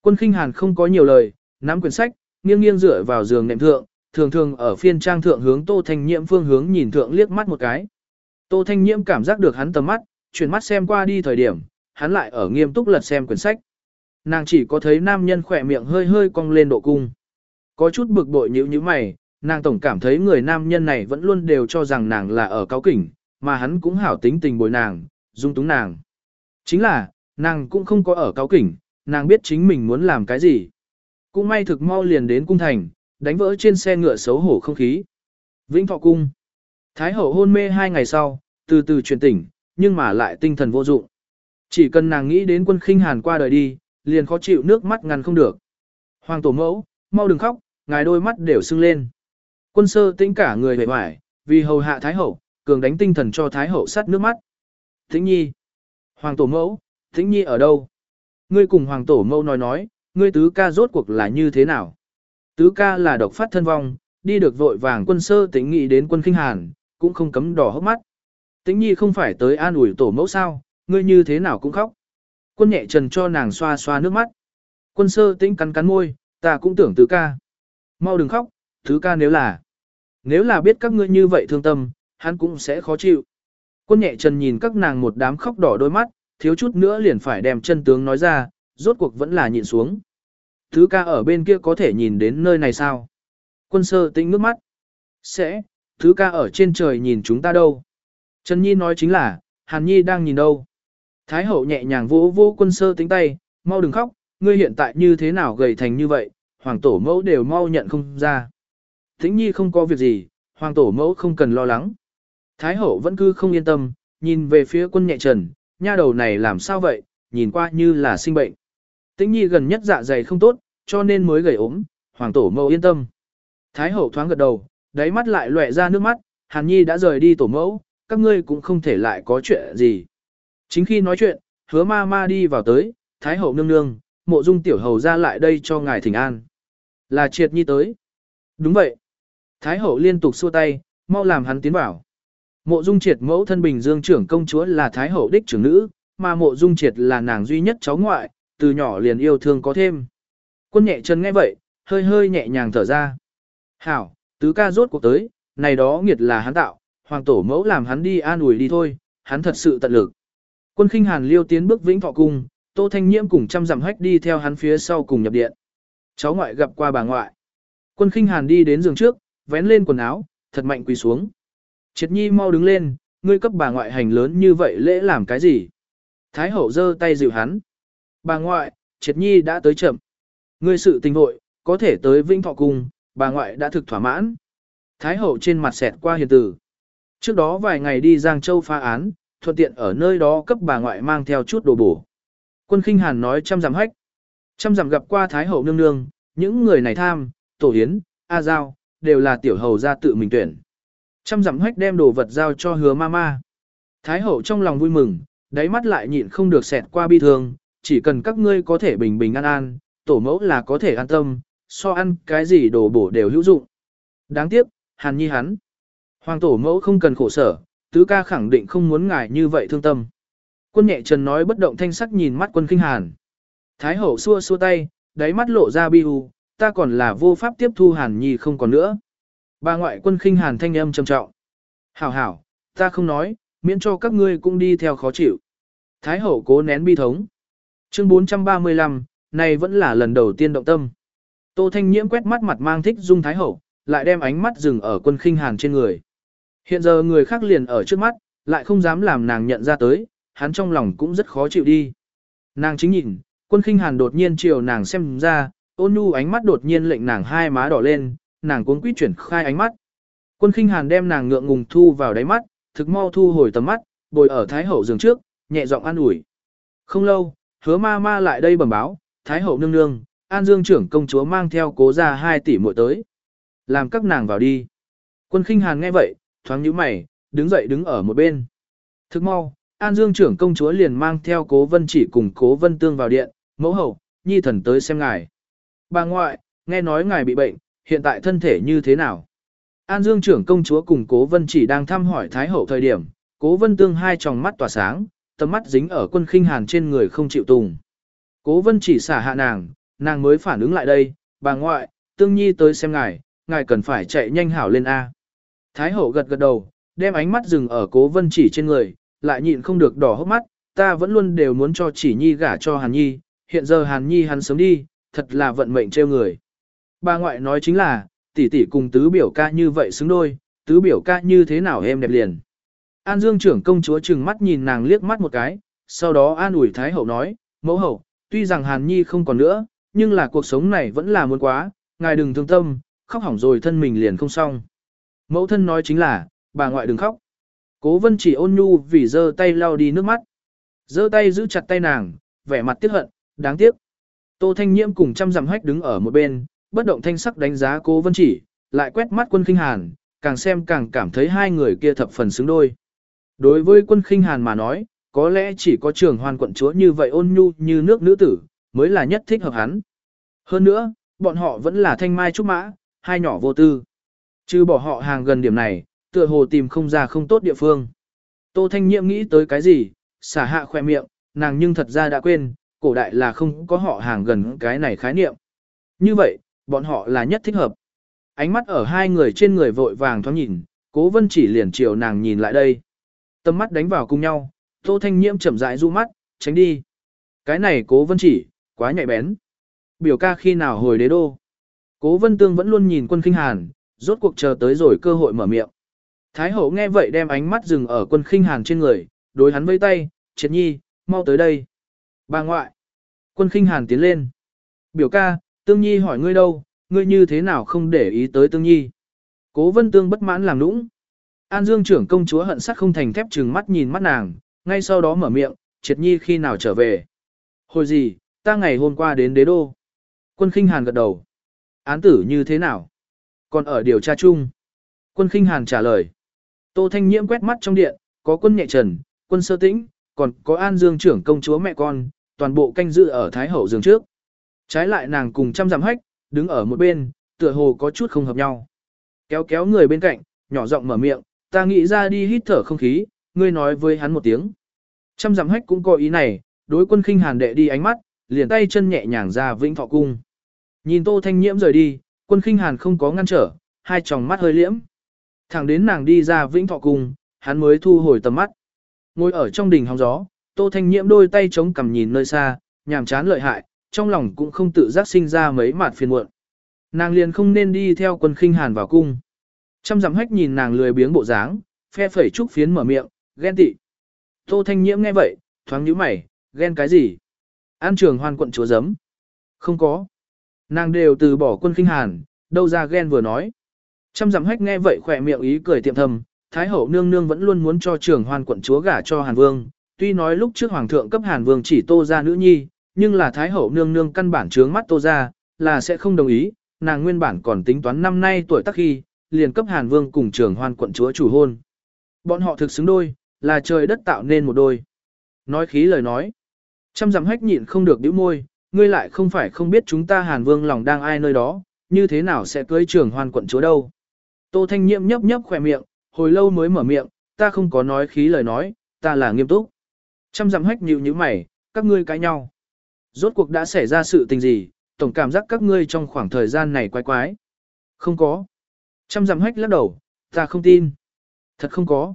Quân khinh hàn không có nhiều lời, nắm quyển sách, nghiêng nghiêng dựa vào giường nệm thượng, thường thường ở phiên trang thượng hướng Tô Thanh Nhiễm phương hướng nhìn thượng liếc mắt một cái. Tô Thanh Nhiễm cảm giác được hắn tầm mắt, chuyển mắt xem qua đi thời điểm, hắn lại ở nghiêm túc lật xem quyển sách. Nàng chỉ có thấy nam nhân khỏe miệng hơi hơi cong lên độ cung. Có chút bực bội nhíu như mày, nàng tổng cảm thấy người nam nhân này vẫn luôn đều cho rằng nàng là ở cáo kỉnh, mà hắn cũng hảo tính tình bồi nàng, dung túng nàng. Chính là, nàng cũng không có ở cáo kỉnh, nàng biết chính mình muốn làm cái gì. Cũng may thực mau liền đến cung thành, đánh vỡ trên xe ngựa xấu hổ không khí. Vĩnh Thọ Cung. Thái hậu hôn mê hai ngày sau, từ từ chuyển tỉnh, nhưng mà lại tinh thần vô dụng. Chỉ cần nàng nghĩ đến quân khinh hàn qua đời đi, liền khó chịu nước mắt ngăn không được. Hoàng tổ mẫu, mau đừng khóc, ngài đôi mắt đều sưng lên. Quân sơ tĩnh cả người vẻ vải, vì hầu hạ Thái hậu, cường đánh tinh thần cho Thái hậu sát nước mắt. Tĩnh nhi. Hoàng tổ mẫu, Thính nhi ở đâu? Ngươi cùng hoàng tổ mẫu nói nói, ngươi tứ ca rốt cuộc là như thế nào? Tứ ca là độc phát thân vong, đi được vội vàng quân sơ tính nghĩ đến quân khinh hàn, cũng không cấm đỏ hốc mắt. Tĩnh nhi không phải tới an ủi tổ mẫu sao, ngươi như thế nào cũng khóc. Quân nhẹ trần cho nàng xoa xoa nước mắt. Quân sơ tĩnh cắn cắn môi, ta cũng tưởng tứ ca. Mau đừng khóc, tứ ca nếu là. Nếu là biết các ngươi như vậy thương tâm, hắn cũng sẽ khó chịu. Quân nhẹ chân nhìn các nàng một đám khóc đỏ đôi mắt, thiếu chút nữa liền phải đem chân tướng nói ra, rốt cuộc vẫn là nhịn xuống. Thứ ca ở bên kia có thể nhìn đến nơi này sao? Quân sơ tĩnh nước mắt. Sẽ, thứ ca ở trên trời nhìn chúng ta đâu? Trần Nhi nói chính là, Hàn Nhi đang nhìn đâu? Thái hậu nhẹ nhàng vỗ vỗ quân sơ tính tay, mau đừng khóc, ngươi hiện tại như thế nào gầy thành như vậy, hoàng tổ mẫu đều mau nhận không ra. Tĩnh Nhi không có việc gì, hoàng tổ mẫu không cần lo lắng. Thái hậu vẫn cứ không yên tâm, nhìn về phía quân nhẹ trần, nha đầu này làm sao vậy, nhìn qua như là sinh bệnh. Tĩnh Nhi gần nhất dạ dày không tốt, cho nên mới gầy ốm, hoàng tổ mẫu yên tâm. Thái hậu thoáng gật đầu, đáy mắt lại lòe ra nước mắt, Hàn Nhi đã rời đi tổ mẫu, các ngươi cũng không thể lại có chuyện gì. Chính khi nói chuyện, hứa ma ma đi vào tới, Thái hậu nương nương, mộ dung tiểu hầu ra lại đây cho ngài thỉnh an. Là triệt nhi tới. Đúng vậy. Thái hậu liên tục xua tay, mau làm hắn tiến vào. Mộ dung triệt mẫu thân bình dương trưởng công chúa là Thái hậu đích trưởng nữ, mà mộ dung triệt là nàng duy nhất cháu ngoại, từ nhỏ liền yêu thương có thêm. Quân nhẹ chân nghe vậy, hơi hơi nhẹ nhàng thở ra. Hảo, tứ ca rốt cuộc tới, này đó nghiệt là hắn tạo, hoàng tổ mẫu làm hắn đi an ủi đi thôi, hắn thật sự tận lực. Quân khinh hàn liêu tiến bước vĩnh thọ cung, tô thanh nhiễm cùng trăm dặm hách đi theo hắn phía sau cùng nhập điện. Cháu ngoại gặp qua bà ngoại. Quân khinh hàn đi đến giường trước, vén lên quần áo, thật mạnh quỳ xuống. Triệt nhi mau đứng lên, ngươi cấp bà ngoại hành lớn như vậy lễ làm cái gì? Thái hậu giơ tay dịu hắn. Bà ngoại, triệt nhi đã tới chậm. Ngươi sự tình hội, có thể tới vinh thọ cùng, bà ngoại đã thực thỏa mãn. Thái hậu trên mặt xẹt qua hiền tử. Trước đó vài ngày đi Giang Châu phá án, thuận tiện ở nơi đó cấp bà ngoại mang theo chút đồ bổ. Quân khinh hàn nói trăm giảm hách. Trăm giảm gặp qua Thái hậu nương nương, những người này tham, tổ hiến, A Giao, đều là tiểu hầu gia tự mình tuyển. Trăm dặm hách đem đồ vật giao cho hứa ma ma. Thái hậu trong lòng vui mừng, đáy mắt lại nhịn không được xẹt qua bi thương, chỉ cần các ngươi có thể bình bình an an, tổ mẫu là có thể an tâm, so ăn cái gì đồ bổ đều hữu dụng. Đáng tiếc, hàn nhi hắn. Hoàng tổ mẫu không cần khổ sở, tứ ca khẳng định không muốn ngài như vậy thương tâm. Quân nhẹ trần nói bất động thanh sắc nhìn mắt quân kinh hàn. Thái hậu xua xua tay, đáy mắt lộ ra bi u, ta còn là vô pháp tiếp thu hàn nhi không còn nữa. Bà ngoại quân khinh hàn thanh âm trầm trọng. Hảo hảo, ta không nói, miễn cho các ngươi cũng đi theo khó chịu. Thái hậu cố nén bi thống. Chương 435, này vẫn là lần đầu tiên động tâm. Tô Thanh Nhiễm quét mắt mặt mang thích dung thái hậu, lại đem ánh mắt dừng ở quân khinh hàn trên người. Hiện giờ người khác liền ở trước mắt, lại không dám làm nàng nhận ra tới, hắn trong lòng cũng rất khó chịu đi. Nàng chính nhìn, quân khinh hàn đột nhiên chiều nàng xem ra, ôn nhu ánh mắt đột nhiên lệnh nàng hai má đỏ lên, nàng cuống quýt chuyển khai ánh mắt. Quân khinh hàn đem nàng ngượng ngùng thu vào đáy mắt, thực mau thu hồi tầm mắt, bồi ở thái hậu giường trước, nhẹ giọng an ủi. Không lâu, hứa ma ma lại đây bẩm báo, thái hậu nương nương, an dương trưởng công chúa mang theo cố ra hai tỷ muội tới. Làm các nàng vào đi. Quân khinh hàn nghe vậy, thoáng nhíu mày, đứng dậy đứng ở một bên. Thức mau, an dương trưởng công chúa liền mang theo cố vân chỉ cùng cố vân tương vào điện, mẫu hậu, nhi thần tới xem ngài. Bà ngoại, nghe nói ngài bị bệnh, hiện tại thân thể như thế nào? An Dương trưởng công chúa cùng Cố Vân chỉ đang thăm hỏi Thái Hậu thời điểm, Cố Vân Tương hai tròng mắt tỏa sáng, tầm mắt dính ở quân khinh hàn trên người không chịu tùng. Cố Vân chỉ xả hạ nàng, nàng mới phản ứng lại đây, bà ngoại, Tương Nhi tới xem ngài, ngài cần phải chạy nhanh hảo lên A. Thái Hậu gật gật đầu, đem ánh mắt dừng ở Cố Vân chỉ trên người, lại nhịn không được đỏ hốc mắt, ta vẫn luôn đều muốn cho chỉ Nhi gả cho Hàn Nhi, hiện giờ Hàn Nhi hắn sớm đi, thật là vận mệnh trêu người. Bà ngoại nói chính là, tỷ tỷ cùng tứ biểu ca như vậy xứng đôi, tứ biểu ca như thế nào em đẹp liền. An Dương trưởng công chúa chừng mắt nhìn nàng liếc mắt một cái, sau đó an ủi Thái hậu nói, mẫu hậu, tuy rằng Hàn Nhi không còn nữa, nhưng là cuộc sống này vẫn là muốn quá, ngài đừng thương tâm, khóc hỏng rồi thân mình liền không xong. Mẫu thân nói chính là, bà ngoại đừng khóc. Cố vân chỉ ôn nhu vì giơ tay lau đi nước mắt. giơ tay giữ chặt tay nàng, vẻ mặt tiếc hận, đáng tiếc. Tô Thanh Nhiễm cùng trăm dặm hách đứng ở một bên, bất động thanh sắc đánh giá cố vân chỉ, lại quét mắt quân khinh hàn, càng xem càng cảm thấy hai người kia thập phần xứng đôi. Đối với quân khinh hàn mà nói, có lẽ chỉ có trường hoàn quận chúa như vậy ôn nhu như nước nữ tử, mới là nhất thích hợp hắn. Hơn nữa, bọn họ vẫn là thanh mai trúc mã, hai nhỏ vô tư. Trừ bỏ họ hàng gần điểm này, tựa hồ tìm không ra không tốt địa phương. Tô Thanh Nhiệm nghĩ tới cái gì, xả hạ khoe miệng, nàng nhưng thật ra đã quên, cổ đại là không có họ hàng gần cái này khái niệm. Như vậy, bọn họ là nhất thích hợp. Ánh mắt ở hai người trên người vội vàng thoáng nhìn, cố vân chỉ liền chiều nàng nhìn lại đây. Tâm mắt đánh vào cùng nhau, Tô Thanh Nhiễm chậm rãi du mắt, tránh đi. Cái này cố vân chỉ, quá nhạy bén. Biểu ca khi nào hồi đế đô. Cố vân tương vẫn luôn nhìn quân khinh hàn, rốt cuộc chờ tới rồi cơ hội mở miệng. Thái hậu nghe vậy đem ánh mắt dừng ở quân khinh hàn trên người, đối hắn vây tay, triệt nhi, mau tới đây. Bà ngoại. Quân khinh hàn tiến lên. Biểu ca, tương nhi hỏi ngươi đâu, ngươi như thế nào không để ý tới tương nhi. Cố vân tương bất mãn làm nũng. An Dương trưởng công chúa hận sắc không thành thép trừng mắt nhìn mắt nàng, ngay sau đó mở miệng, triệt nhi khi nào trở về. Hồi gì, ta ngày hôm qua đến đế đô. Quân khinh hàn gật đầu. Án tử như thế nào? Còn ở điều tra chung. Quân khinh hàn trả lời. Tô Thanh Nhiễm quét mắt trong điện, có quân nhẹ trần, quân sơ tĩnh, còn có An Dương trưởng công chúa mẹ con, toàn bộ canh dự ở Thái Hậu giường trước. Trái lại nàng cùng trăm dặm hách, đứng ở một bên, tựa hồ có chút không hợp nhau. Kéo kéo người bên cạnh, nhỏ giọng mở miệng, ta nghĩ ra đi hít thở không khí, ngươi nói với hắn một tiếng. Trăm dặm hách cũng có ý này, đối quân khinh hàn đệ đi ánh mắt, liền tay chân nhẹ nhàng ra vĩnh thọ cung. Nhìn tô thanh nhiễm rời đi, quân khinh hàn không có ngăn trở, hai tròng mắt hơi liễm. Thẳng đến nàng đi ra vĩnh thọ cung, hắn mới thu hồi tầm mắt. Ngồi ở trong đỉnh hóng gió, tô thanh nhiễm đôi tay chống cằm nhìn nơi xa, nhàm chán lợi hại, trong lòng cũng không tự giác sinh ra mấy mạt phiền muộn. Nàng liền không nên đi theo quân khinh hàn vào cung. Trăm dặm hách nhìn nàng lười biếng bộ dáng, phe phẩy trúc phiến mở miệng, ghen tị. Tô Thanh Nhiễm nghe vậy, thoáng nhíu mày, ghen cái gì? An trường hoan quận chúa giấm. Không có. Nàng đều từ bỏ quân khinh hàn, đâu ra ghen vừa nói. Trăm dặm hách nghe vậy khỏe miệng ý cười tiệm thầm, Thái hậu nương nương vẫn luôn muốn cho trường hoan quận chúa gả cho Hàn Vương. Tuy nói lúc trước hoàng thượng cấp Hàn Vương chỉ tô ra nữ nhi, nhưng là Thái hậu nương nương căn bản trướng mắt tô ra, là sẽ không đồng ý, nàng nguyên bản còn tính toán năm nay tuổi tác khi, liền cấp Hàn Vương cùng trường hoan quận chúa chủ hôn. Bọn họ thực xứng đôi, là trời đất tạo nên một đôi. Nói khí lời nói. Trăm dặm hách nhịn không được đĩu môi, ngươi lại không phải không biết chúng ta Hàn Vương lòng đang ai nơi đó, như thế nào sẽ cưới trường hoan quận chúa đâu. Tô Thanh Nhiệm nhấp nhấp khỏe miệng, hồi lâu mới mở miệng, ta không có nói khí lời nói, ta là nghiêm túc. Trăm dặm hách nhịu như mày, các ngươi cãi nhau. Rốt cuộc đã xảy ra sự tình gì, tổng cảm giác các ngươi trong khoảng thời gian này quái quái. Không có. Trăm dặm hách lắc đầu, ta không tin. Thật không có.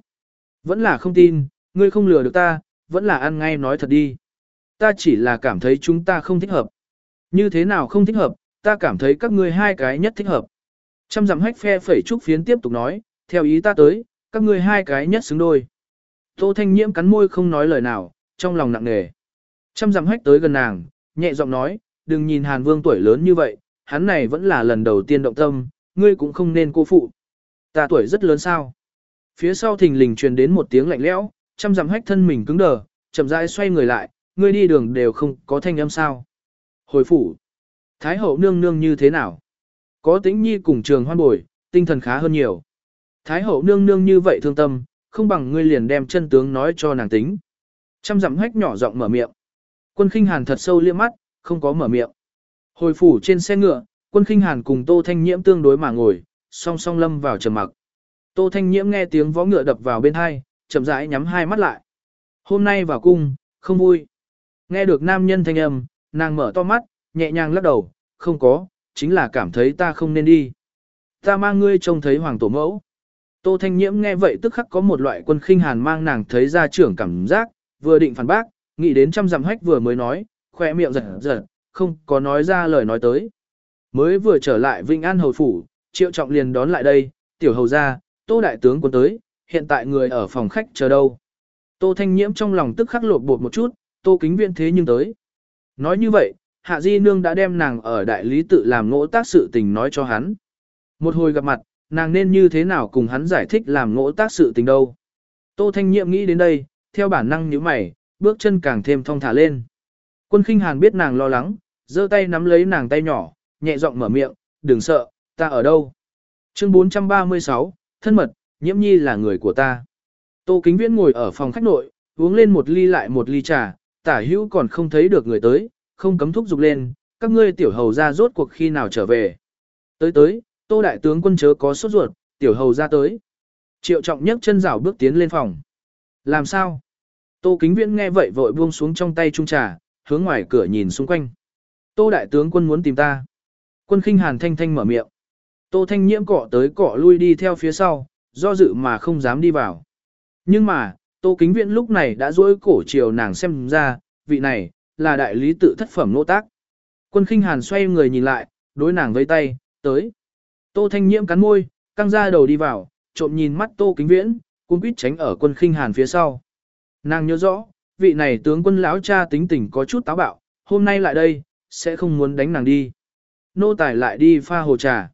Vẫn là không tin, ngươi không lừa được ta, vẫn là ăn ngay nói thật đi. Ta chỉ là cảm thấy chúng ta không thích hợp. Như thế nào không thích hợp, ta cảm thấy các ngươi hai cái nhất thích hợp. Trăm dặm hách phe phẩy trúc phiến tiếp tục nói, theo ý ta tới, các ngươi hai cái nhất xứng đôi. Tô Thanh Nhiễm cắn môi không nói lời nào, trong lòng nặng nề. Trăm dặm hách tới gần nàng, nhẹ giọng nói, đừng nhìn Hàn Vương tuổi lớn như vậy, hắn này vẫn là lần đầu tiên động tâm, ngươi cũng không nên cô phụ. Ta tuổi rất lớn sao? Phía sau thình lình truyền đến một tiếng lạnh lẽo, trăm dặm hách thân mình cứng đờ, chậm rãi xoay người lại, ngươi đi đường đều không có thanh âm sao? Hồi phủ. Thái hậu nương nương như thế nào? Có tĩnh nhi cùng trường hoan bồi, tinh thần khá hơn nhiều. Thái hậu nương nương như vậy thương tâm, không bằng ngươi liền đem chân tướng nói cho nàng tính. Trăm dặm hách nhỏ giọng mở miệng. Quân khinh hàn thật sâu liếc mắt, không có mở miệng. Hồi phủ trên xe ngựa, quân khinh hàn cùng Tô Thanh Nhiễm tương đối mà ngồi, song song lâm vào trầm mặc. Tô Thanh Nhiễm nghe tiếng vó ngựa đập vào bên hai, chậm rãi nhắm hai mắt lại. Hôm nay vào cung, không vui. Nghe được nam nhân thanh âm, nàng mở to mắt, nhẹ nhàng lắc đầu, không có, chính là cảm thấy ta không nên đi. Ta mang ngươi trông thấy hoàng tổ mẫu. Tô Thanh Nhiễm nghe vậy tức khắc có một loại quân khinh hàn mang nàng thấy ra trưởng cảm giác, vừa định phản bác, nghĩ đến trăm dặm hách vừa mới nói, khoe miệng giật giật, không có nói ra lời nói tới. Mới vừa trở lại Vinh An Hầu Phủ, Triệu Trọng liền đón lại đây, tiểu hầu ra, Tô Đại Tướng quân tới, hiện tại người ở phòng khách chờ đâu. Tô Thanh Nhiễm trong lòng tức khắc lột bột một chút, Tô Kính Viên thế nhưng tới. Nói như vậy, Hạ Di Nương đã đem nàng ở đại lý tự làm ngỗ tác sự tình nói cho hắn. Một hồi gặp mặt, nàng nên như thế nào cùng hắn giải thích làm ngỗ tác sự tình đâu. Tô Thanh Nhiệm nghĩ đến đây, theo bản năng như mày, bước chân càng thêm thong thả lên. Quân khinh hàn biết nàng lo lắng, giơ tay nắm lấy nàng tay nhỏ, nhẹ giọng mở miệng, đừng sợ, ta ở đâu. Chương 436, thân mật, nhiễm nhi là người của ta. Tô Kính Viễn ngồi ở phòng khách nội, uống lên một ly lại một ly trà, tả hữu còn không thấy được người tới, không cấm thúc giục lên, các ngươi tiểu hầu ra rốt cuộc khi nào trở về. Tới tới, tô đại tướng quân chớ có sốt ruột, tiểu hầu ra tới. Triệu trọng nhấc chân rảo bước tiến lên phòng. Làm sao? Tô kính viễn nghe vậy vội buông xuống trong tay trung trà, hướng ngoài cửa nhìn xung quanh. Tô đại tướng quân muốn tìm ta. Quân khinh hàn thanh thanh mở miệng. Tô thanh nhiễm cọ tới cọ lui đi theo phía sau, do dự mà không dám đi vào. Nhưng mà, tô kính viễn lúc này đã dối cổ chiều nàng xem ra, vị này, là đại lý tự thất phẩm nô tác. Quân khinh hàn xoay người nhìn lại, đối nàng với tay, tới. Tô thanh nhiễm cắn môi, căng ra đầu đi vào, trộm nhìn mắt tô kính viễn, cung quýt tránh ở quân khinh hàn phía sau. Nàng nhớ rõ, vị này tướng quân lão cha tính tình có chút táo bạo, hôm nay lại đây, sẽ không muốn đánh nàng đi. Nô tài lại đi pha hồ trà.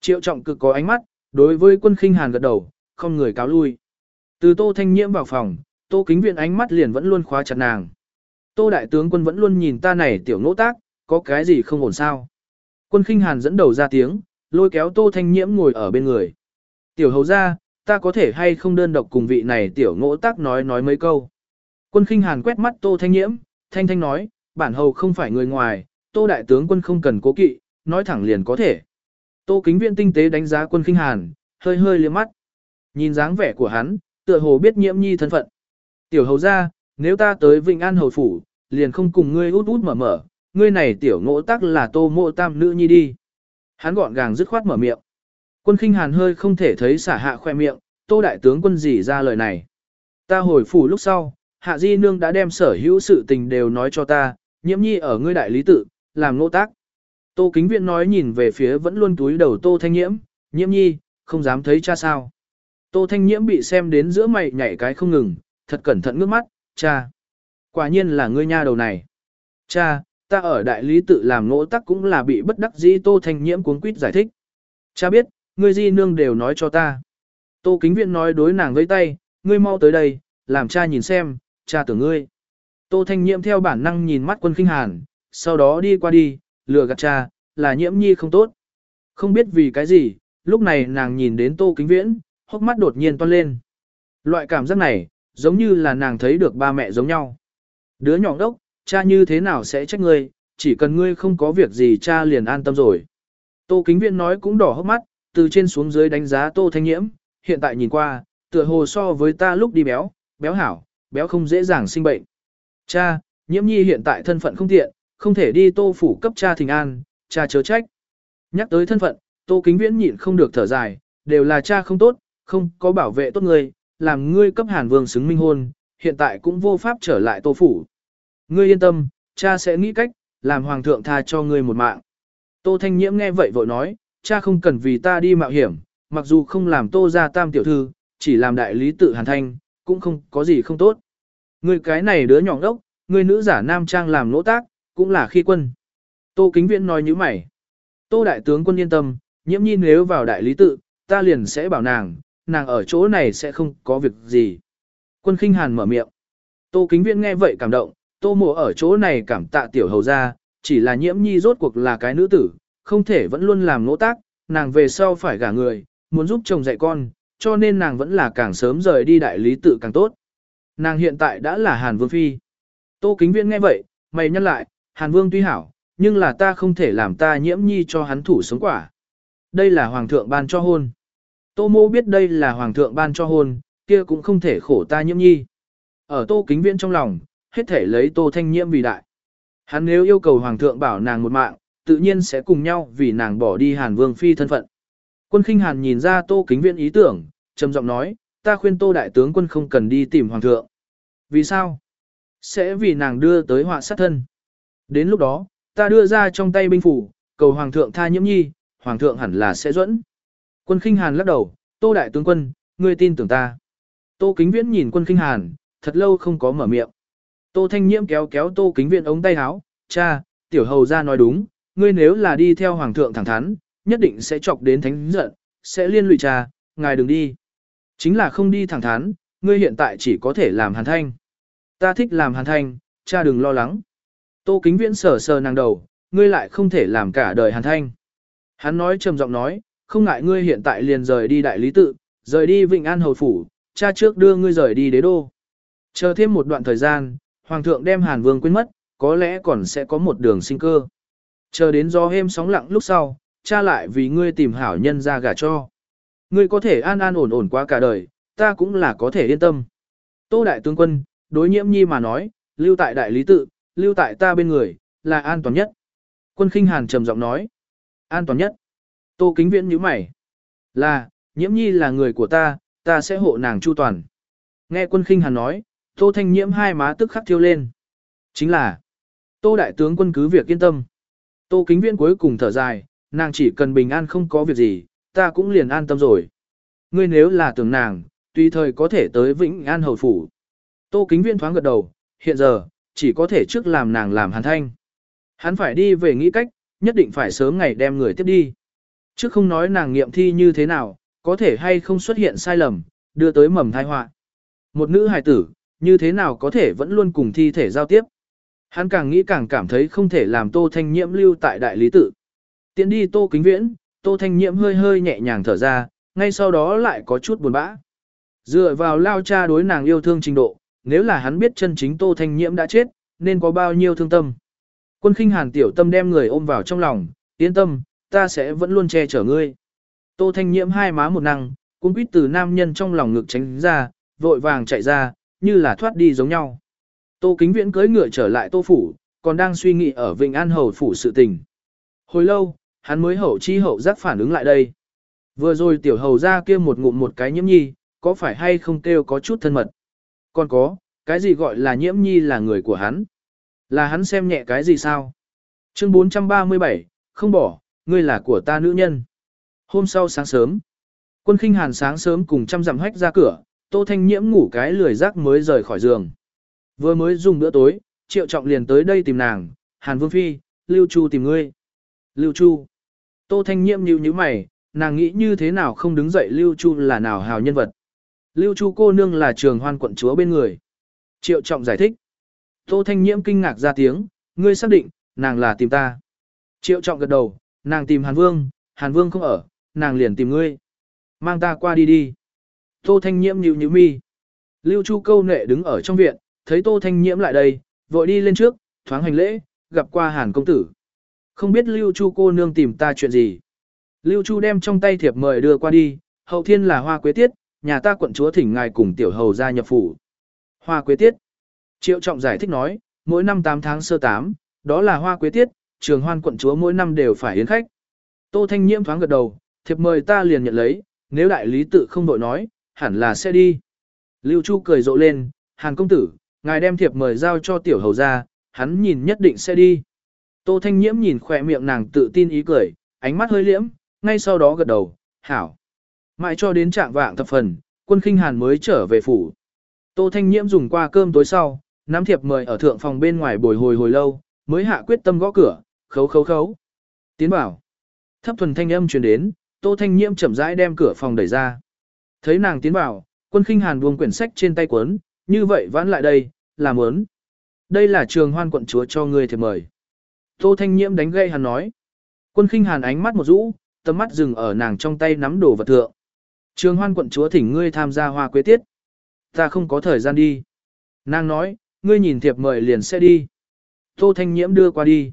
Triệu trọng cực có ánh mắt, đối với quân khinh hàn gật đầu, không người cáo lui. Từ tô thanh nhiễm vào phòng, tô kính viện ánh mắt liền vẫn luôn khóa chặt nàng. Tô đại tướng quân vẫn luôn nhìn ta này tiểu nỗ tác, có cái gì không ổn sao. Quân khinh hàn dẫn đầu ra tiếng, lôi kéo tô thanh nhiễm ngồi ở bên người. Tiểu hầu ra, ta có thể hay không đơn độc cùng vị này tiểu ngỗ tác nói nói mấy câu. Quân khinh hàn quét mắt tô thanh nhiễm, thanh thanh nói, bản hầu không phải người ngoài, tô đại tướng quân không cần cố kỵ, nói thẳng liền có thể. Tô kính viện tinh tế đánh giá quân khinh hàn, hơi hơi liếc mắt. Nhìn dáng vẻ của hắn, tựa hồ biết nhiễm nhi thân phận. Tiểu hầu ra, nếu ta tới Vịnh An hầu phủ, liền không cùng ngươi út út mở mở, ngươi này tiểu ngỗ tắc là tô mộ tam nữ nhi đi. Hắn gọn gàng dứt khoát mở miệng. Quân khinh hàn hơi không thể thấy xả hạ khoe miệng, tô đại tướng quân gì ra lời này. Ta hồi phủ lúc sau, hạ di nương đã đem sở hữu sự tình đều nói cho ta, nhiễm nhi ở ngươi đại lý tự, làm ngỗ tác. Tô kính viện nói nhìn về phía vẫn luôn túi đầu tô thanh nhiễm, nhiễm nhi, không dám thấy cha sao. Tô thanh nhiễm bị xem đến giữa mày nhảy cái không ngừng, thật cẩn thận ngước mắt, cha. Quả nhiên là ngươi nha đầu này. Cha, ta ở đại lý tự làm ngỗ tắc cũng là bị bất đắc dĩ tô thanh nhiễm cuốn quýt giải thích. Cha biết, ngươi di nương đều nói cho ta. Tô kính viện nói đối nàng với tay, ngươi mau tới đây, làm cha nhìn xem, cha tưởng ngươi. Tô thanh nhiễm theo bản năng nhìn mắt quân khinh hàn, sau đó đi qua đi, lừa gạt cha, là nhiễm nhi không tốt. Không biết vì cái gì, lúc này nàng nhìn đến tô kính viễn, hốc mắt đột nhiên toan lên. Loại cảm giác này, giống như là nàng thấy được ba mẹ giống nhau. Đứa nhỏ đốc, cha như thế nào sẽ trách ngươi, chỉ cần ngươi không có việc gì cha liền an tâm rồi. Tô kính viễn nói cũng đỏ hốc mắt, từ trên xuống dưới đánh giá tô thanh nhiễm, hiện tại nhìn qua, tựa hồ so với ta lúc đi béo, béo hảo, béo không dễ dàng sinh bệnh. Cha, nhiễm nhi hiện tại thân phận không tiện, không thể đi tô phủ cấp cha thình an, cha chớ trách. Nhắc tới thân phận, tô kính viễn nhịn không được thở dài, đều là cha không tốt, không có bảo vệ tốt người làm ngươi cấp hàn vương xứng minh hôn, hiện tại cũng vô pháp trở lại tô phủ. Ngươi yên tâm, cha sẽ nghĩ cách, làm hoàng thượng tha cho ngươi một mạng. Tô thanh nhiễm nghe vậy vội nói, cha không cần vì ta đi mạo hiểm, mặc dù không làm tô ra tam tiểu thư, chỉ làm đại lý tự hàn thanh, cũng không có gì không tốt. Người cái này đứa nhỏ đốc, người nữ giả nam trang làm nỗ tác, cũng là khi quân. Tô Kính Viễn nói như mày. Tô Đại tướng quân yên tâm, nhiễm nhi nếu vào đại lý tự, ta liền sẽ bảo nàng, nàng ở chỗ này sẽ không có việc gì. Quân khinh hàn mở miệng. Tô Kính Viễn nghe vậy cảm động, Tô mộ ở chỗ này cảm tạ tiểu hầu ra, chỉ là nhiễm nhi rốt cuộc là cái nữ tử, không thể vẫn luôn làm nỗ tác, nàng về sau phải gả người, muốn giúp chồng dạy con, cho nên nàng vẫn là càng sớm rời đi đại lý tự càng tốt. Nàng hiện tại đã là Hàn Vương Phi. Tô Kính Viễn nghe vậy, mày nhắc lại, Hàn Vương tuy hảo, nhưng là ta không thể làm ta nhiễm nhi cho hắn thủ sống quả. Đây là Hoàng thượng ban cho hôn. Tô mô biết đây là Hoàng thượng ban cho hôn, kia cũng không thể khổ ta nhiễm nhi. Ở Tô Kính Viễn trong lòng, hết thể lấy Tô Thanh Nhiễm vì đại. Hắn nếu yêu cầu Hoàng thượng bảo nàng một mạng, tự nhiên sẽ cùng nhau vì nàng bỏ đi Hàn Vương Phi thân phận. Quân khinh Hàn nhìn ra Tô Kính Viễn ý tưởng, trầm giọng nói, ta khuyên Tô Đại tướng quân không cần đi tìm Hoàng thượng. Vì sao? Sẽ vì nàng đưa tới họa sát thân. Đến lúc đó, ta đưa ra trong tay binh phủ, cầu Hoàng thượng tha nhiễm nhi, Hoàng thượng hẳn là sẽ dẫn. Quân khinh Hàn lắc đầu, Tô Đại tướng quân, ngươi tin tưởng ta. Tô Kính Viễn nhìn quân khinh Hàn, thật lâu không có mở miệng. Tô Thanh Nhiễm kéo kéo Tô Kính Viễn ống tay áo, cha, tiểu hầu ra nói đúng, ngươi nếu là đi theo Hoàng thượng thẳng thắn, nhất định sẽ chọc đến thánh giận, sẽ liên lụy cha, ngài đừng đi. Chính là không đi thẳng thắn, ngươi hiện tại chỉ có thể làm hàn thanh. Ta thích làm hàn thanh, cha đừng lo lắng. Tô kính viễn sờ sờ nàng đầu, ngươi lại không thể làm cả đời hàn thanh. Hắn nói trầm giọng nói, không ngại ngươi hiện tại liền rời đi đại lý tự, rời đi Vịnh An Hầu Phủ, cha trước đưa ngươi rời đi đế đô. Chờ thêm một đoạn thời gian, Hoàng thượng đem Hàn Vương quên mất, có lẽ còn sẽ có một đường sinh cơ. Chờ đến gió êm sóng lặng lúc sau, cha lại vì ngươi tìm hảo nhân ra gả cho. Ngươi có thể an an ổn ổn qua cả đời, ta cũng là có thể yên tâm. Tô Đại Tướng Quân, đối nhiễm nhi mà nói, lưu tại đại lý tự, lưu tại ta bên người, là an toàn nhất. Quân khinh hàn trầm giọng nói, an toàn nhất. Tô kính viễn nhíu mày. Là, nhiễm nhi là người của ta, ta sẽ hộ nàng chu toàn. Nghe quân khinh hàn nói, tô thanh nhiễm hai má tức khắc thiêu lên. Chính là, tô đại tướng quân cứ việc yên tâm. Tô kính viễn cuối cùng thở dài, nàng chỉ cần bình an không có việc gì, ta cũng liền an tâm rồi. Ngươi nếu là tưởng nàng, tùy thời có thể tới Vĩnh An Hầu Phủ. Tô kính viễn thoáng gật đầu, hiện giờ, chỉ có thể trước làm nàng làm hàn thanh. Hắn phải đi về nghĩ cách, nhất định phải sớm ngày đem người tiếp đi. Trước không nói nàng nghiệm thi như thế nào, có thể hay không xuất hiện sai lầm, đưa tới mầm thai họa. Một nữ hài tử, như thế nào có thể vẫn luôn cùng thi thể giao tiếp. Hắn càng nghĩ càng cảm thấy không thể làm Tô Thanh Nhiễm lưu tại đại lý tự. Tiến đi Tô Kính Viễn, Tô Thanh Nhiễm hơi hơi nhẹ nhàng thở ra, ngay sau đó lại có chút buồn bã. Dựa vào lao cha đối nàng yêu thương trình độ, nếu là hắn biết chân chính Tô Thanh Nhiễm đã chết, nên có bao nhiêu thương tâm. Quân khinh hàn tiểu tâm đem người ôm vào trong lòng, yên tâm, ta sẽ vẫn luôn che chở ngươi. Tô Thanh Nhiễm hai má một năng, cũng quýt từ nam nhân trong lòng ngực tránh ra, vội vàng chạy ra, như là thoát đi giống nhau. Tô Kính Viễn cưỡi ngựa trở lại Tô Phủ, còn đang suy nghĩ ở Vịnh An Hầu Phủ sự tình. Hồi lâu, hắn mới hậu chi hậu giác phản ứng lại đây. Vừa rồi tiểu hầu ra kia một ngụm một cái nhiễm nhi, có phải hay không kêu có chút thân mật. Còn có, cái gì gọi là nhiễm nhi là người của hắn? Là hắn xem nhẹ cái gì sao? Chương 437, không bỏ, ngươi là của ta nữ nhân. Hôm sau sáng sớm, quân khinh hàn sáng sớm cùng trăm dặm hách ra cửa, tô thanh nhiễm ngủ cái lười rác mới rời khỏi giường. Vừa mới dùng bữa tối, triệu trọng liền tới đây tìm nàng, hàn vương phi, lưu chu tìm ngươi. Lưu chu. Tô thanh Nhiệm nhíu nhíu mày, nàng nghĩ như thế nào không đứng dậy lưu chu là nào hào nhân vật. Lưu chu cô nương là trường hoan quận chúa bên người. Triệu trọng giải thích. Tô thanh nhiễm kinh ngạc ra tiếng, ngươi xác định, nàng là tìm ta. Triệu trọng gật đầu, nàng tìm hàn vương, hàn vương không ở, nàng liền tìm ngươi. Mang ta qua đi đi. Tô Thanh Nhiễm nhíu nhíu mi. Lưu Chu câu nệ đứng ở trong viện, thấy Tô Thanh Nhiễm lại đây, vội đi lên trước, thoáng hành lễ, gặp qua Hàn công tử. Không biết Lưu Chu cô nương tìm ta chuyện gì. Lưu Chu đem trong tay thiệp mời đưa qua đi, hậu thiên là hoa quế tiết, nhà ta quận chúa thỉnh ngài cùng tiểu hầu ra nhập phủ. Hoa quế tiết. Triệu trọng giải thích nói, mỗi năm 8 tháng sơ 8, đó là hoa quế tiết, trường hoan quận chúa mỗi năm đều phải yến khách. Tô Thanh Nhiễm thoáng gật đầu, thiệp mời ta liền nhận lấy, nếu đại lý tự không đội nói, hẳn là sẽ đi. Lưu Chu cười rộ lên, Hàn công tử, ngài đem thiệp mời giao cho tiểu hầu ra, hắn nhìn nhất định sẽ đi. Tô Thanh Nhiễm nhìn khỏe miệng nàng tự tin ý cười, ánh mắt hơi liễm, ngay sau đó gật đầu, hảo. Mãi cho đến trạng vạng thập phần, quân khinh Hàn mới trở về phủ. Tô Thanh Nhiễm dùng qua cơm tối sau, nắm thiệp mời ở thượng phòng bên ngoài bồi hồi hồi lâu, mới hạ quyết tâm gõ cửa, khấu khấu khấu. Tiến bảo. Thấp thuần thanh âm truyền đến, Tô Thanh Nhiễm chậm rãi đem cửa phòng đẩy ra. Thấy nàng tiến vào, quân khinh hàn buông quyển sách trên tay cuốn, như vậy vãn lại đây, là muốn, Đây là trường hoan quận chúa cho ngươi thì mời. Tô Thanh Nhiễm đánh gây hắn nói. Quân khinh hàn ánh mắt một rũ, tầm mắt dừng ở nàng trong tay nắm đồ vật thượng. Trường hoan quận chúa thỉnh ngươi tham gia hoa quế tiết. Ta không có thời gian đi. Nàng nói, ngươi nhìn thiệp mời liền sẽ đi. Tô Thanh Nhiễm đưa qua đi.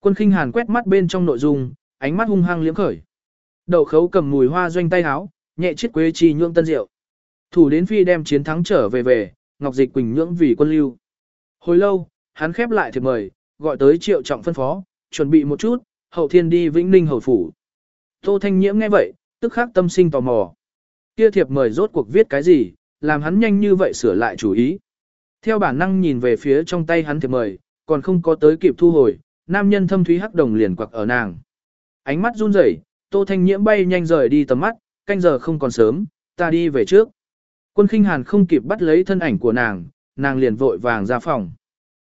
Quân khinh hàn quét mắt bên trong nội dung, ánh mắt hung hăng liếm khởi. Đậu khấu cầm mùi hoa doanh tay háo, nhẹ chiếc quế chi nhượng tân rượu. Thủ đến phi đem chiến thắng trở về về, Ngọc Dịch Quỳnh nhưỡng vì quân lưu. Hồi lâu, hắn khép lại thiệp mời, gọi tới triệu trọng phân phó, chuẩn bị một chút, hậu thiên đi Vĩnh Ninh hầu phủ. Tô Thanh Nhiễm nghe vậy, tức khắc tâm sinh tò mò. Kia thiệp mời rốt cuộc viết cái gì, làm hắn nhanh như vậy sửa lại chủ ý. Theo bản năng nhìn về phía trong tay hắn thiệp mời, còn không có tới kịp thu hồi, nam nhân thâm thúy hắc đồng liền quặc ở nàng. Ánh mắt run rẩy, Tô Thanh Nhiễm bay nhanh rời đi tầm mắt, canh giờ không còn sớm, ta đi về trước. Quân khinh hàn không kịp bắt lấy thân ảnh của nàng, nàng liền vội vàng ra phòng.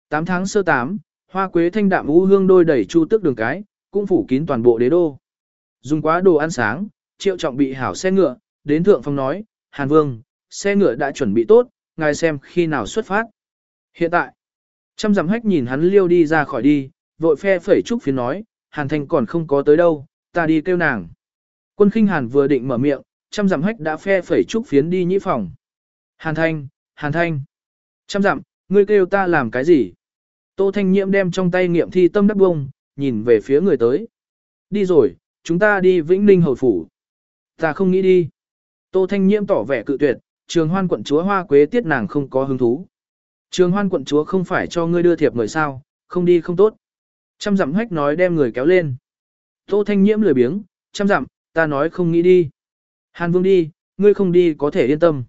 8 tháng sơ 8, hoa quế thanh đạm u hương đôi đẩy chu tức đường cái, cũng phủ kín toàn bộ đế đô. Dùng quá đồ ăn sáng, triệu trọng bị hảo xe ngựa, đến thượng phòng nói, Hàn Vương, xe ngựa đã chuẩn bị tốt, ngài xem khi nào xuất phát. Hiện tại, trăm dặm hách nhìn hắn liêu đi ra khỏi đi, vội phe phẩy trúc phiến nói, Hàn Thanh còn không có tới đâu, ta đi kêu nàng. Quân khinh Hàn vừa định mở miệng, trăm dặm hách đã phe phẩy trúc phiến đi nhĩ phòng. Hàn Thanh, Hàn Thanh. Trăm dặm, ngươi kêu ta làm cái gì? Tô Thanh Nhiễm đem trong tay nghiệm thi tâm đắp bông, nhìn về phía người tới. Đi rồi, chúng ta đi Vĩnh Ninh Hầu Phủ. Ta không nghĩ đi. Tô Thanh Nhiễm tỏ vẻ cự tuyệt, trường hoan quận chúa hoa quế tiết nàng không có hứng thú. Trường hoan quận chúa không phải cho ngươi đưa thiệp người sao, không đi không tốt. Trăm dặm hách nói đem người kéo lên. Tô Thanh Nhiễm lười biếng, trăm dặm, ta nói không nghĩ đi. Hàn Vương đi, ngươi không đi có thể yên tâm.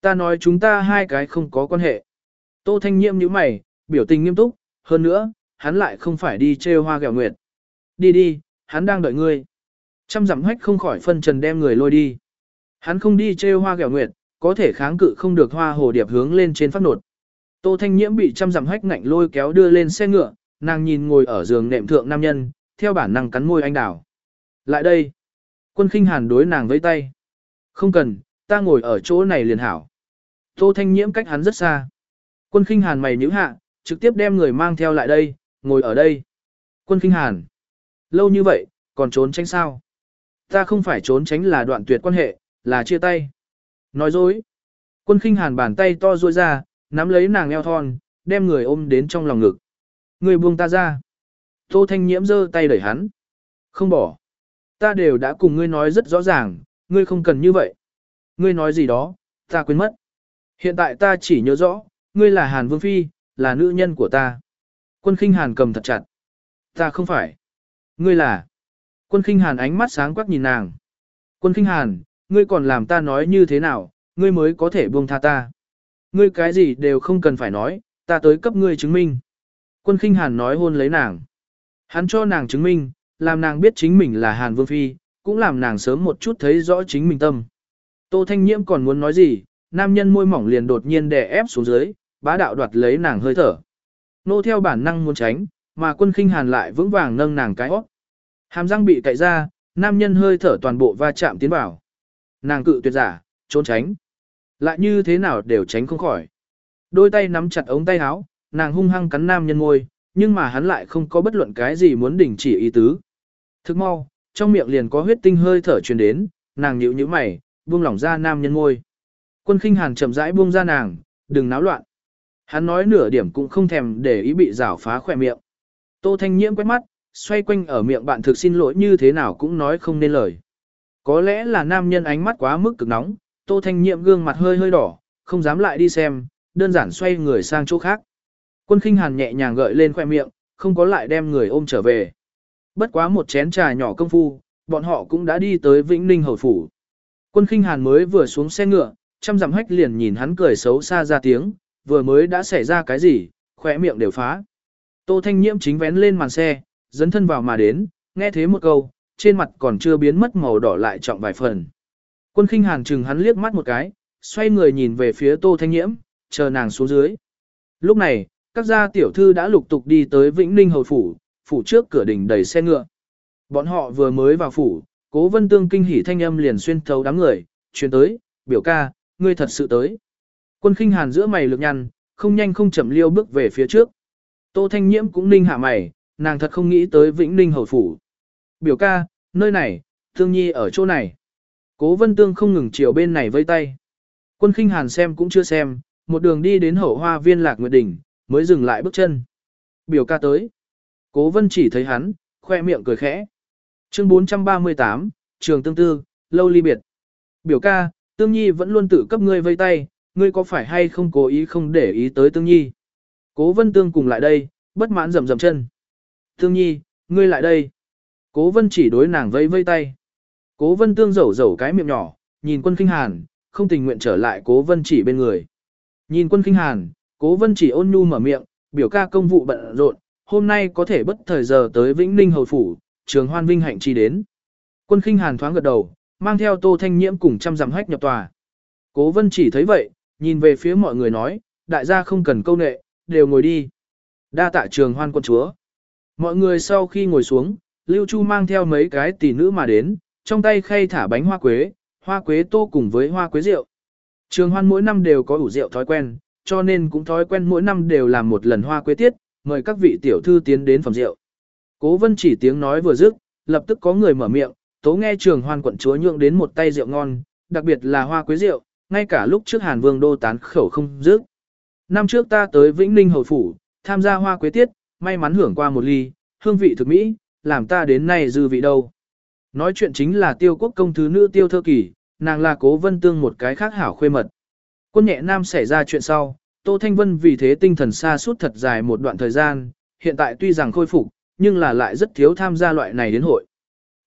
Ta nói chúng ta hai cái không có quan hệ. Tô Thanh Nhiệm nhíu mày, biểu tình nghiêm túc, hơn nữa, hắn lại không phải đi trêu hoa gẹo nguyệt. Đi đi, hắn đang đợi ngươi. Trăm dặm hách không khỏi phân trần đem người lôi đi. Hắn không đi trêu hoa gẹo nguyệt, có thể kháng cự không được hoa hồ điệp hướng lên trên phát nột. Tô Thanh Nhiễm bị trăm dặm hách ngạnh lôi kéo đưa lên xe ngựa, nàng nhìn ngồi ở giường nệm thượng nam nhân, theo bản năng cắn môi anh đảo. Lại đây. Quân khinh hàn đối nàng với tay. Không cần, ta ngồi ở chỗ này liền hảo. Tô Thanh Nhiễm cách hắn rất xa. Quân khinh hàn mày nhíu hạ, trực tiếp đem người mang theo lại đây, ngồi ở đây. Quân khinh hàn. Lâu như vậy, còn trốn tránh sao? Ta không phải trốn tránh là đoạn tuyệt quan hệ, là chia tay. Nói dối. Quân khinh hàn bàn tay to ruôi ra, nắm lấy nàng eo thon, đem người ôm đến trong lòng ngực. Người buông ta ra. Tô Thanh Nhiễm giơ tay đẩy hắn. Không bỏ. Ta đều đã cùng ngươi nói rất rõ ràng, ngươi không cần như vậy. Ngươi nói gì đó, ta quên mất. Hiện tại ta chỉ nhớ rõ, ngươi là Hàn Vương Phi, là nữ nhân của ta. Quân khinh Hàn cầm thật chặt. Ta không phải. Ngươi là. Quân khinh Hàn ánh mắt sáng quắc nhìn nàng. Quân khinh Hàn, ngươi còn làm ta nói như thế nào, ngươi mới có thể buông tha ta. Ngươi cái gì đều không cần phải nói, ta tới cấp ngươi chứng minh. Quân khinh Hàn nói hôn lấy nàng. Hắn cho nàng chứng minh, làm nàng biết chính mình là Hàn Vương Phi, cũng làm nàng sớm một chút thấy rõ chính mình tâm. Tô Thanh Nhiễm còn muốn nói gì, nam nhân môi mỏng liền đột nhiên đè ép xuống dưới, bá đạo đoạt lấy nàng hơi thở. Nô theo bản năng muốn tránh, mà quân khinh hàn lại vững vàng nâng nàng cái hót. Hàm răng bị cậy ra, nam nhân hơi thở toàn bộ va chạm tiến vào. Nàng cự tuyệt giả, trốn tránh. Lại như thế nào đều tránh không khỏi. Đôi tay nắm chặt ống tay áo, nàng hung hăng cắn nam nhân môi, nhưng mà hắn lại không có bất luận cái gì muốn đình chỉ ý tứ. Thức mau, trong miệng liền có huyết tinh hơi thở truyền đến, nàng nhíu nhíu mày, buông lỏng ra nam nhân môi. Quân khinh hàn chậm rãi buông ra nàng, đừng náo loạn. Hắn nói nửa điểm cũng không thèm để ý bị rảo phá khỏe miệng. Tô Thanh Nhiễm quét mắt, xoay quanh ở miệng bạn thực xin lỗi như thế nào cũng nói không nên lời. Có lẽ là nam nhân ánh mắt quá mức cực nóng, Tô Thanh Nhiệm gương mặt hơi hơi đỏ, không dám lại đi xem, đơn giản xoay người sang chỗ khác. Quân khinh hàn nhẹ nhàng gợi lên khoe miệng, không có lại đem người ôm trở về. Bất quá một chén trà nhỏ công phu, bọn họ cũng đã đi tới Vĩnh Ninh Hầu Phủ. Quân khinh hàn mới vừa xuống xe ngựa, trăm dặm hách liền nhìn hắn cười xấu xa ra tiếng, vừa mới đã xảy ra cái gì, khỏe miệng đều phá. Tô Thanh Nhiễm chính vén lên màn xe, dấn thân vào mà đến, nghe thế một câu, trên mặt còn chưa biến mất màu đỏ lại trọng vài phần. Quân khinh hàn chừng hắn liếc mắt một cái, xoay người nhìn về phía Tô Thanh Nhiễm, chờ nàng xuống dưới. Lúc này, các gia tiểu thư đã lục tục đi tới Vĩnh Ninh Hầu Phủ, phủ trước cửa đỉnh đầy xe ngựa. Bọn họ vừa mới vào phủ, cố vân tương kinh hỉ thanh âm liền xuyên thấu đám người, Chuyển tới, biểu ca, ngươi thật sự tới. Quân khinh hàn giữa mày lực nhăn, không nhanh không chậm liêu bước về phía trước. Tô Thanh Nhiễm cũng ninh hạ mày, nàng thật không nghĩ tới Vĩnh Ninh Hầu Phủ. Biểu ca, nơi này, Thương Nhi ở chỗ này. Cố vân tương không ngừng chiều bên này vây tay. Quân khinh hàn xem cũng chưa xem, một đường đi đến hậu hoa viên lạc nguyệt đỉnh, mới dừng lại bước chân. Biểu ca tới. Cố vân chỉ thấy hắn, khoe miệng cười khẽ. Chương 438, Trường Tương Tư, Lâu Ly Biệt. Biểu ca, Tương Nhi vẫn luôn tự cấp ngươi vây tay, ngươi có phải hay không cố ý không để ý tới Tương Nhi. Cố vân tương cùng lại đây, bất mãn rầm rầm chân. Tương Nhi, ngươi lại đây. Cố vân chỉ đối nàng vây vây tay. Cố vân tương rầu rầu cái miệng nhỏ, nhìn quân kinh hàn, không tình nguyện trở lại cố vân chỉ bên người. Nhìn quân kinh hàn, cố vân chỉ ôn nhu mở miệng, biểu ca công vụ bận rộn, hôm nay có thể bất thời giờ tới Vĩnh Ninh Hầu Phủ, trường hoan vinh hạnh chi đến. Quân khinh hàn thoáng gật đầu, mang theo tô thanh nhiễm cùng trăm dặm hách nhập tòa. Cố vân chỉ thấy vậy, nhìn về phía mọi người nói, đại gia không cần câu nệ, đều ngồi đi. Đa tạ trường hoan quân chúa. Mọi người sau khi ngồi xuống, Lưu Chu mang theo mấy cái tỷ nữ mà đến, trong tay khay thả bánh hoa quế, hoa quế tô cùng với hoa quế rượu. Trường hoan mỗi năm đều có ủ rượu thói quen, cho nên cũng thói quen mỗi năm đều làm một lần hoa quế tiết, mời các vị tiểu thư tiến đến phẩm rượu. Cố vân chỉ tiếng nói vừa dứt, lập tức có người mở miệng, tố nghe trường hoan quận chúa nhượng đến một tay rượu ngon, đặc biệt là hoa quế rượu, ngay cả lúc trước Hàn Vương đô tán khẩu không dứt. Năm trước ta tới Vĩnh Ninh Hầu Phủ, tham gia hoa quế tiết, may mắn hưởng qua một ly, hương vị thực mỹ, làm ta đến nay dư vị đâu. Nói chuyện chính là tiêu quốc công thứ nữ tiêu thơ kỳ, nàng là cố vân tương một cái khác hảo khuê mật. Quân nhẹ nam xảy ra chuyện sau, Tô Thanh Vân vì thế tinh thần xa suốt thật dài một đoạn thời gian, hiện tại tuy rằng khôi phục, nhưng là lại rất thiếu tham gia loại này đến hội.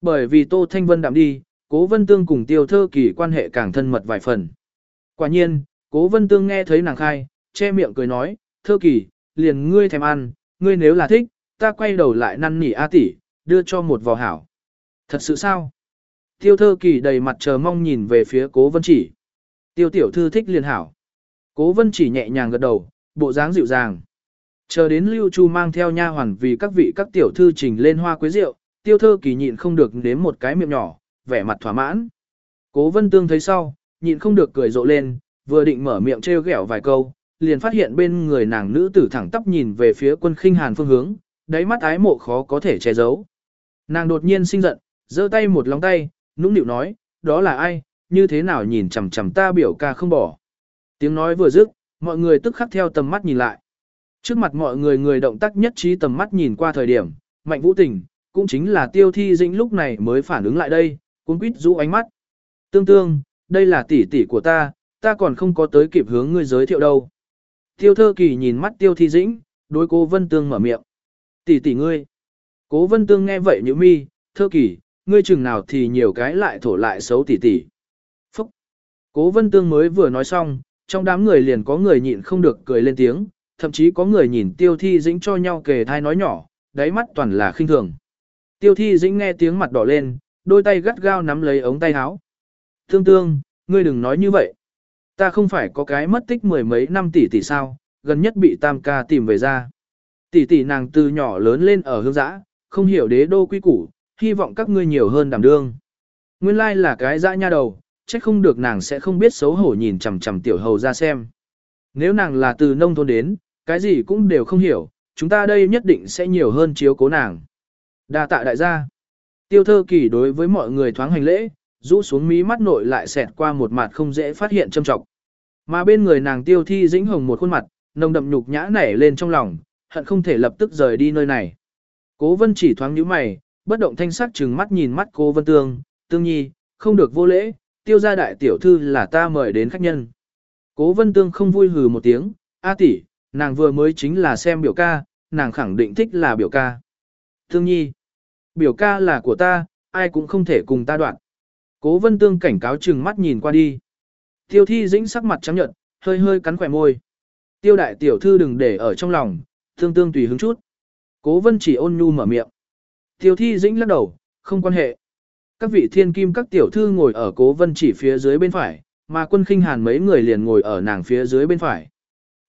Bởi vì Tô Thanh Vân đạm đi, cố vân tương cùng tiêu thơ kỳ quan hệ càng thân mật vài phần. Quả nhiên, cố vân tương nghe thấy nàng khai, che miệng cười nói, thơ kỳ, liền ngươi thèm ăn, ngươi nếu là thích, ta quay đầu lại năn nỉ A tỷ, đưa cho một vò hảo. Thật sự sao? Tiêu thơ kỳ đầy mặt chờ mong nhìn về phía cố vân chỉ. Tiêu tiểu thư thích liền hảo. Cố vân chỉ nhẹ nhàng gật đầu, bộ dáng dịu dàng. Chờ đến Lưu Chu mang theo nha hoàn vì các vị các tiểu thư trình lên hoa quế rượu, tiêu thơ kỳ nhịn không được nếm một cái miệng nhỏ, vẻ mặt thỏa mãn. Cố vân tương thấy sau, nhịn không được cười rộ lên, vừa định mở miệng trêu ghẹo vài câu, liền phát hiện bên người nàng nữ tử thẳng tắp nhìn về phía quân khinh hàn phương hướng, đáy mắt ái mộ khó có thể che giấu. Nàng đột nhiên sinh giận, giơ tay một lòng tay, nũng nịu nói, đó là ai, như thế nào nhìn chằm chằm ta biểu ca không bỏ. Tiếng nói vừa dứt, mọi người tức khắc theo tầm mắt nhìn lại. Trước mặt mọi người người động tác nhất trí tầm mắt nhìn qua thời điểm, mạnh vũ tình, cũng chính là tiêu thi dĩnh lúc này mới phản ứng lại đây, cuốn quýt rũ ánh mắt. Tương tương, đây là tỷ tỷ của ta, ta còn không có tới kịp hướng ngươi giới thiệu đâu. Tiêu thơ kỳ nhìn mắt tiêu thi dĩnh, đối cố vân tương mở miệng. Tỷ tỷ ngươi. Cố vân tương nghe vậy như mi, thơ kỳ, ngươi chừng nào thì nhiều cái lại thổ lại xấu tỷ tỷ. Phúc. Cố vân tương mới vừa nói xong, trong đám người liền có người nhịn không được cười lên tiếng, thậm chí có người nhìn tiêu thi dĩnh cho nhau kề thai nói nhỏ, đáy mắt toàn là khinh thường. Tiêu thi dĩnh nghe tiếng mặt đỏ lên, đôi tay gắt gao nắm lấy ống tay áo. Thương tương, ngươi đừng nói như vậy. Ta không phải có cái mất tích mười mấy năm tỷ tỷ sao, gần nhất bị tam ca tìm về ra. Tỷ tỷ nàng từ nhỏ lớn lên ở hương giã, không hiểu đế đô quy củ, hy vọng các ngươi nhiều hơn đảm đương. Nguyên lai là cái dã nha đầu, chắc không được nàng sẽ không biết xấu hổ nhìn chằm chằm tiểu hầu ra xem. Nếu nàng là từ nông thôn đến, cái gì cũng đều không hiểu, chúng ta đây nhất định sẽ nhiều hơn chiếu cố nàng. Đa tạ đại gia. Tiêu thơ kỳ đối với mọi người thoáng hành lễ, rũ xuống mí mắt nội lại xẹt qua một mặt không dễ phát hiện châm trọng. Mà bên người nàng tiêu thi dĩnh hồng một khuôn mặt, nồng đậm nhục nhã nảy lên trong lòng, hận không thể lập tức rời đi nơi này. Cố vân chỉ thoáng nhíu mày, bất động thanh sắc chừng mắt nhìn mắt cô vân tương, tương nhi, không được vô lễ, tiêu gia đại tiểu thư là ta mời đến khách nhân. Cố vân tương không vui hừ một tiếng, a tỷ, nàng vừa mới chính là xem biểu ca, nàng khẳng định thích là biểu ca. Thương nhi, biểu ca là của ta, ai cũng không thể cùng ta đoạn. Cố vân tương cảnh cáo chừng mắt nhìn qua đi. Tiêu thi dĩnh sắc mặt trắng nhợt, hơi hơi cắn khỏe môi. Tiêu đại tiểu thư đừng để ở trong lòng, tương tương tùy hứng chút. Cố vân chỉ ôn nhu mở miệng. Tiêu thi dĩnh lắc đầu, không quan hệ. Các vị thiên kim các tiểu thư ngồi ở cố vân chỉ phía dưới bên phải, mà quân khinh hàn mấy người liền ngồi ở nàng phía dưới bên phải.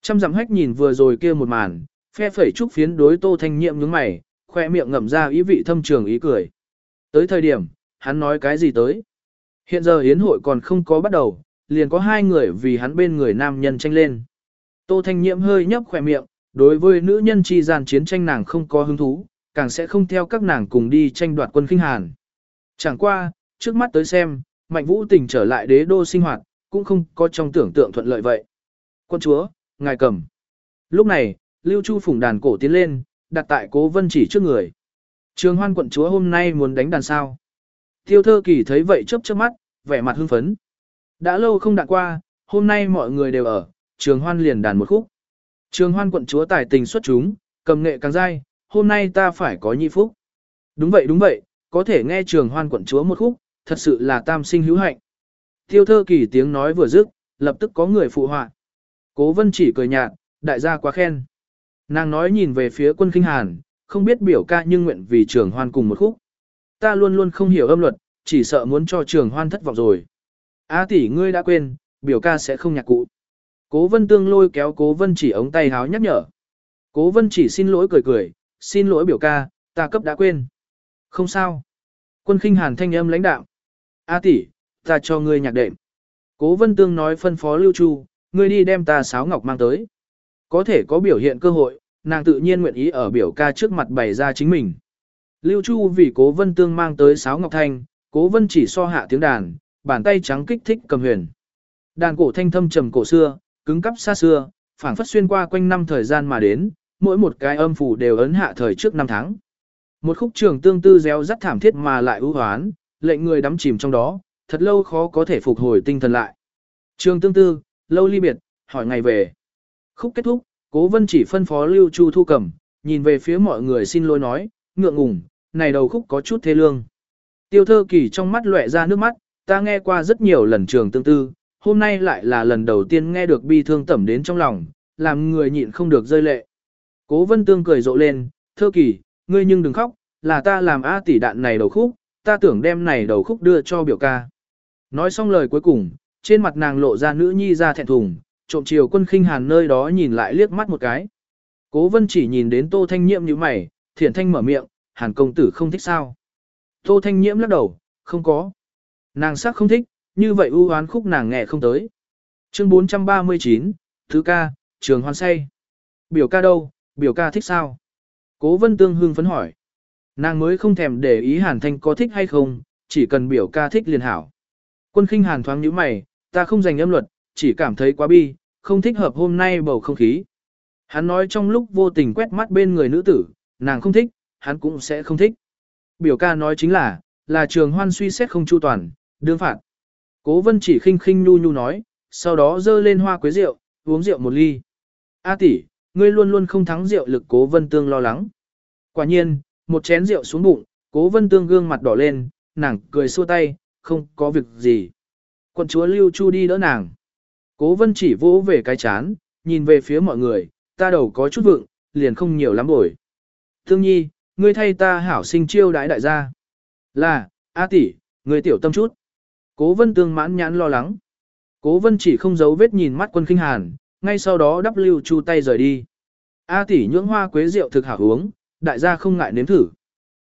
Trăm dặm hách nhìn vừa rồi kia một màn, phe phẩy trúc phiến đối tô thanh nhiệm nhướng mày, khoe miệng ngậm ra ý vị thâm trường ý cười. Tới thời điểm, hắn nói cái gì tới? Hiện giờ hiến hội còn không có bắt đầu, liền có hai người vì hắn bên người nam nhân tranh lên. Tô thanh nhiệm hơi nhấp khoe miệng, đối với nữ nhân chi gian chiến tranh nàng không có hứng thú, càng sẽ không theo các nàng cùng đi tranh đoạt quân khinh hàn. Chẳng qua, trước mắt tới xem, mạnh vũ tình trở lại đế đô sinh hoạt, cũng không có trong tưởng tượng thuận lợi vậy. Quân chúa, ngài cầm. Lúc này, Lưu Chu phủng đàn cổ tiến lên, đặt tại cố vân chỉ trước người. Trường hoan quận chúa hôm nay muốn đánh đàn sao. Tiêu thơ kỳ thấy vậy chớp chớp mắt, vẻ mặt hưng phấn. Đã lâu không đạn qua, hôm nay mọi người đều ở, trường hoan liền đàn một khúc. Trường hoan quận chúa tài tình xuất chúng, cầm nghệ càng dai, hôm nay ta phải có nhi phúc. Đúng vậy đúng vậy, có thể nghe trường hoan quận chúa một khúc, thật sự là tam sinh hữu hạnh. Tiêu thơ kỳ tiếng nói vừa dứt, lập tức có người phụ họa. Cố vân chỉ cười nhạt, đại gia quá khen. Nàng nói nhìn về phía quân kinh hàn, không biết biểu ca nhưng nguyện vì trường hoan cùng một khúc. Ta luôn luôn không hiểu âm luật, chỉ sợ muốn cho trường hoan thất vọng rồi. Á tỷ ngươi đã quên, biểu ca sẽ không nhạc cụ. Cố vân tương lôi kéo cố vân chỉ ống tay háo nhắc nhở. Cố vân chỉ xin lỗi cười cười, xin lỗi biểu ca, ta cấp đã quên. Không sao. Quân khinh hàn thanh âm lãnh đạo. A tỷ, ta cho ngươi nhạc đệm. Cố vân tương nói phân phó lưu chu, ngươi đi đem ta sáo ngọc mang tới. Có thể có biểu hiện cơ hội, nàng tự nhiên nguyện ý ở biểu ca trước mặt bày ra chính mình. Lưu chu vì cố vân tương mang tới sáo ngọc thanh, cố vân chỉ so hạ tiếng đàn, bàn tay trắng kích thích cầm huyền. Đàn cổ thanh thâm trầm cổ xưa, cứng cắp xa xưa, phảng phất xuyên qua quanh năm thời gian mà đến, mỗi một cái âm phủ đều ấn hạ thời trước năm tháng. Một khúc trường tương tư réo rắt thảm thiết mà lại ưu hoán, lệnh người đắm chìm trong đó, thật lâu khó có thể phục hồi tinh thần lại. Trường tương tư, lâu ly biệt, hỏi ngày về. Khúc kết thúc, cố vân chỉ phân phó Lưu Chu thu cầm, nhìn về phía mọi người xin lỗi nói, ngượng ngùng, này đầu khúc có chút thê lương. Tiêu thơ kỳ trong mắt lệ ra nước mắt, ta nghe qua rất nhiều lần trường tương tư, hôm nay lại là lần đầu tiên nghe được bi thương tẩm đến trong lòng, làm người nhịn không được rơi lệ. Cố vân tương cười rộ lên, thơ kỳ, ngươi nhưng đừng khóc, là ta làm A tỷ đạn này đầu khúc, ta tưởng đem này đầu khúc đưa cho biểu ca. Nói xong lời cuối cùng, trên mặt nàng lộ ra nữ nhi ra thẹn thùng, trộm chiều quân khinh hàn nơi đó nhìn lại liếc mắt một cái. Cố vân chỉ nhìn đến tô thanh nhiễm như mày, thiển thanh mở miệng, hàn công tử không thích sao. Tô thanh nhiễm lắc đầu, không có. Nàng sắc không thích, như vậy ưu hoán khúc nàng nghe không tới. Chương 439, thứ ca, trường hoan say. Biểu ca đâu, biểu ca thích sao? Cố vân tương hương phấn hỏi. Nàng mới không thèm để ý hàn thanh có thích hay không, chỉ cần biểu ca thích liền hảo. Quân khinh hàn thoáng nhíu mày, ta không dành âm luật, chỉ cảm thấy quá bi, không thích hợp hôm nay bầu không khí. Hắn nói trong lúc vô tình quét mắt bên người nữ tử, nàng không thích, hắn cũng sẽ không thích. Biểu ca nói chính là, là trường hoan suy xét không chu toàn, đương phạt. Cố vân chỉ khinh khinh nhu nhu nói, sau đó dơ lên hoa quế rượu, uống rượu một ly. A tỷ, ngươi luôn luôn không thắng rượu lực cố vân tương lo lắng. Quả nhiên, một chén rượu xuống bụng, cố vân tương gương mặt đỏ lên, nàng cười xua tay, không có việc gì. Quận chúa Lưu Chu đi đỡ nàng. Cố vân chỉ vỗ về cái chán, nhìn về phía mọi người, ta đầu có chút vượng, liền không nhiều lắm bổi. Thương nhi, ngươi thay ta hảo sinh chiêu đái đại gia. Là, A tỷ, ngươi tiểu tâm chút. Cố vân tương mãn nhãn lo lắng. Cố vân chỉ không giấu vết nhìn mắt quân kinh hàn, ngay sau đó đắp lưu chu tay rời đi. A tỷ nhưỡng hoa quế rượu thực hảo uống, đại gia không ngại nếm thử.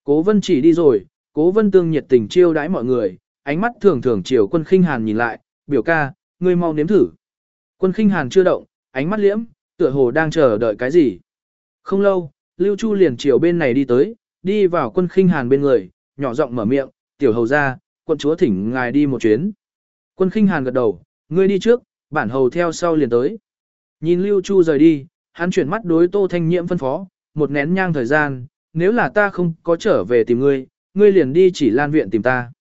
Cố vân chỉ đi rồi, cố vân tương nhiệt tình chiêu đãi mọi người, ánh mắt thường thường chiều quân khinh hàn nhìn lại, biểu ca, ngươi mau nếm thử. Quân khinh hàn chưa động, ánh mắt liễm, tựa hồ đang chờ đợi cái gì. Không lâu, Lưu Chu liền chiều bên này đi tới, đi vào quân khinh hàn bên người, nhỏ giọng mở miệng, tiểu hầu ra, quân chúa thỉnh ngài đi một chuyến. Quân khinh hàn gật đầu, ngươi đi trước, bản hầu theo sau liền tới. Nhìn Lưu Chu rời đi, hắn chuyển mắt đối Tô Thanh Nhiễm phân phó, một nén nhang thời gian, nếu là ta không có trở về tìm ngươi, ngươi liền đi chỉ lan viện tìm ta.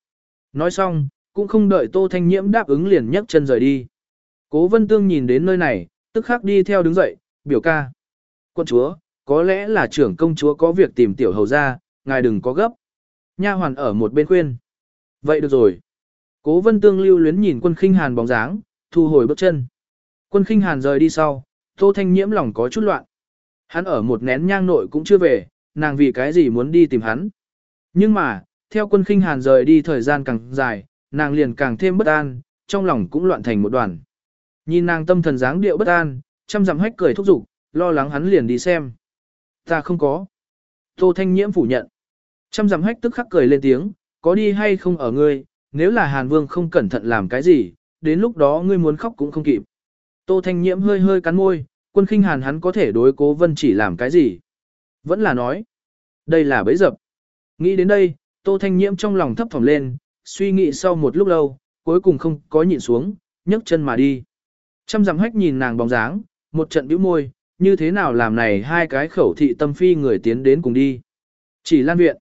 Nói xong, cũng không đợi Tô Thanh Nhiễm đáp ứng liền nhấc chân rời đi. Cố Vân Tương nhìn đến nơi này, tức khắc đi theo đứng dậy, biểu ca. Quân chúa, có lẽ là trưởng công chúa có việc tìm tiểu hầu ra, ngài đừng có gấp. Nha hoàn ở một bên khuyên. Vậy được rồi. Cố Vân Tương lưu luyến nhìn quân khinh hàn bóng dáng, thu hồi bước chân. Quân khinh hàn rời đi sau, Tô Thanh Nhiễm lòng có chút loạn. Hắn ở một nén nhang nội cũng chưa về, nàng vì cái gì muốn đi tìm hắn. Nhưng mà, theo quân khinh hàn rời đi thời gian càng dài, nàng liền càng thêm bất an, trong lòng cũng loạn thành một đoàn. Nhìn nàng tâm thần dáng điệu bất an, chăm dặm hách cười thúc giục, lo lắng hắn liền đi xem. Ta không có. Tô Thanh Nhiễm phủ nhận. Chăm dặm hách tức khắc cười lên tiếng, có đi hay không ở ngươi, nếu là Hàn Vương không cẩn thận làm cái gì, đến lúc đó ngươi muốn khóc cũng không kịp. Tô Thanh Nhiễm hơi hơi cắn môi, quân khinh Hàn hắn có thể đối cố vân chỉ làm cái gì. Vẫn là nói, đây là bấy dập. Nghĩ đến đây, Tô Thanh Nhiễm trong lòng thấp thỏm lên, suy nghĩ sau một lúc lâu, cuối cùng không có nhịn xuống, nhấc chân mà đi. Trăm dặm hách nhìn nàng bóng dáng, một trận bĩu môi, như thế nào làm này hai cái khẩu thị tâm phi người tiến đến cùng đi. Chỉ lan viện.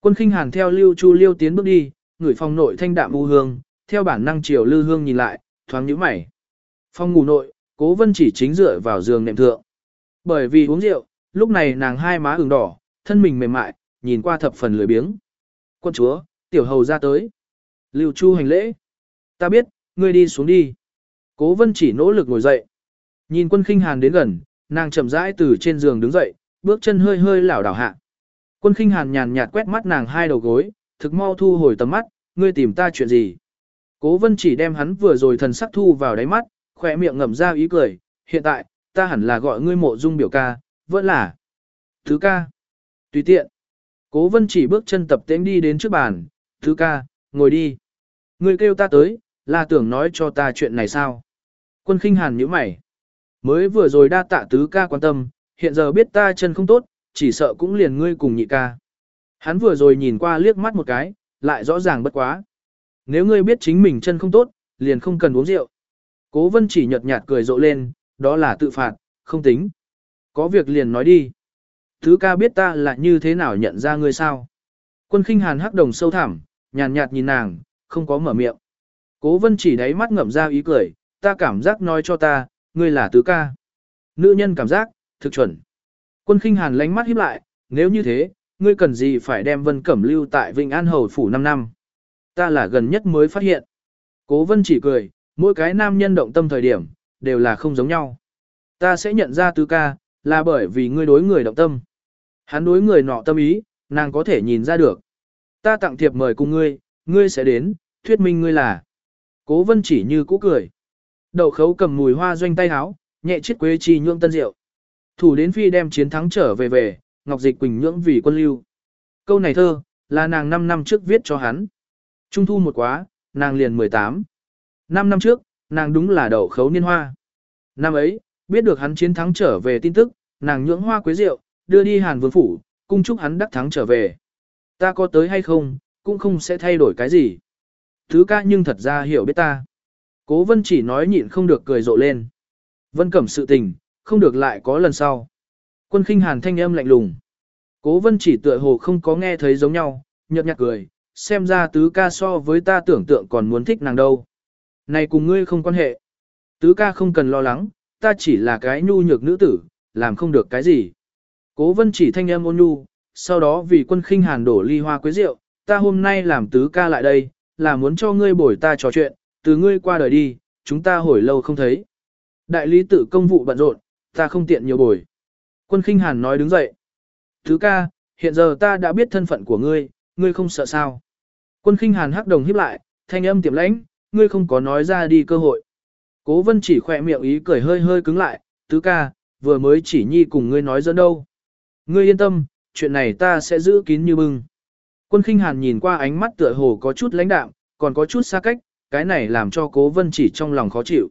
Quân khinh hàn theo lưu chu liêu tiến bước đi, người phòng nội thanh đạm u hương, theo bản năng chiều lư hương nhìn lại, thoáng nhíu mày. Phòng ngủ nội, cố vân chỉ chính dựa vào giường nệm thượng. Bởi vì uống rượu, lúc này nàng hai má ửng đỏ, thân mình mềm mại, nhìn qua thập phần lười biếng. Quân chúa, tiểu hầu ra tới. Lưu Chu hành lễ. Ta biết, ngươi đi xuống đi. Cố vân chỉ nỗ lực ngồi dậy. Nhìn quân khinh hàn đến gần, nàng chậm rãi từ trên giường đứng dậy, bước chân hơi hơi lảo đảo hạ. Quân khinh hàn nhàn nhạt quét mắt nàng hai đầu gối, thực mau thu hồi tầm mắt, ngươi tìm ta chuyện gì. Cố vân chỉ đem hắn vừa rồi thần sắc thu vào đáy mắt, khỏe miệng ngậm ra ý cười, hiện tại, ta hẳn là gọi ngươi mộ dung biểu ca, vẫn là thứ ca. Tùy tiện. Cố vân chỉ bước chân tập tễnh đi đến trước bàn, thứ ca, ngồi đi. Ngươi kêu ta tới, là tưởng nói cho ta chuyện này sao? Quân khinh hàn nhíu mày. Mới vừa rồi đa tạ tứ ca quan tâm, hiện giờ biết ta chân không tốt, chỉ sợ cũng liền ngươi cùng nhị ca. Hắn vừa rồi nhìn qua liếc mắt một cái, lại rõ ràng bất quá. Nếu ngươi biết chính mình chân không tốt, liền không cần uống rượu. Cố vân chỉ nhợt nhạt cười rộ lên, đó là tự phạt, không tính. Có việc liền nói đi. Thứ ca biết ta là như thế nào nhận ra ngươi sao. Quân khinh hàn hắc đồng sâu thẳm, nhàn nhạt nhìn nàng, không có mở miệng. Cố vân chỉ đáy mắt ngậm ra ý cười, ta cảm giác nói cho ta, ngươi là tứ ca. Nữ nhân cảm giác, thực chuẩn. Quân khinh hàn lánh mắt híp lại, nếu như thế, ngươi cần gì phải đem vân cẩm lưu tại Vịnh An Hầu Phủ 5 năm. Ta là gần nhất mới phát hiện. Cố vân chỉ cười, mỗi cái nam nhân động tâm thời điểm, đều là không giống nhau. Ta sẽ nhận ra tứ ca, là bởi vì ngươi đối người động tâm. Hắn đối người nọ tâm ý, nàng có thể nhìn ra được. Ta tặng thiệp mời cùng ngươi, ngươi sẽ đến, thuyết minh ngươi là. Cố vân chỉ như cũ cười. Đậu khấu cầm mùi hoa doanh tay háo, nhẹ chiếc quế chi nhượng tân rượu. Thủ đến phi đem chiến thắng trở về về, Ngọc Dịch Quỳnh nhưỡng vì quân lưu. Câu này thơ, là nàng 5 năm trước viết cho hắn. Trung thu một quá, nàng liền 18. Năm năm trước, nàng đúng là đậu khấu niên hoa. Năm ấy, biết được hắn chiến thắng trở về tin tức, nàng nhưỡng hoa quế rượu, đưa đi Hàn Vương Phủ, cung chúc hắn đắc thắng trở về. Ta có tới hay không, cũng không sẽ thay đổi cái gì. Thứ ca nhưng thật ra hiểu biết ta. Cố vân chỉ nói nhịn không được cười rộ lên. Vân cẩm sự tình, không được lại có lần sau. Quân khinh hàn thanh âm lạnh lùng. Cố vân chỉ tựa hồ không có nghe thấy giống nhau, nhợt nhạt cười, xem ra tứ ca so với ta tưởng tượng còn muốn thích nàng đâu. Này cùng ngươi không quan hệ. Tứ ca không cần lo lắng, ta chỉ là cái nhu nhược nữ tử, làm không được cái gì. Cố vân chỉ thanh âm ôn nhu, sau đó vì quân khinh hàn đổ ly hoa quế rượu, ta hôm nay làm tứ ca lại đây, là muốn cho ngươi bồi ta trò chuyện, từ ngươi qua đời đi, chúng ta hồi lâu không thấy. Đại lý tự công vụ bận rộn, ta không tiện nhiều bồi. Quân khinh hàn nói đứng dậy. Tứ ca, hiện giờ ta đã biết thân phận của ngươi, ngươi không sợ sao. Quân khinh hàn hắc đồng híp lại, thanh âm tiệm lãnh, ngươi không có nói ra đi cơ hội. Cố vân chỉ khỏe miệng ý cười hơi hơi cứng lại, tứ ca, vừa mới chỉ nhi cùng ngươi nói dẫn đâu. Ngươi yên tâm, chuyện này ta sẽ giữ kín như bưng. Quân khinh hàn nhìn qua ánh mắt tựa hồ có chút lãnh đạm, còn có chút xa cách, cái này làm cho cố vân chỉ trong lòng khó chịu.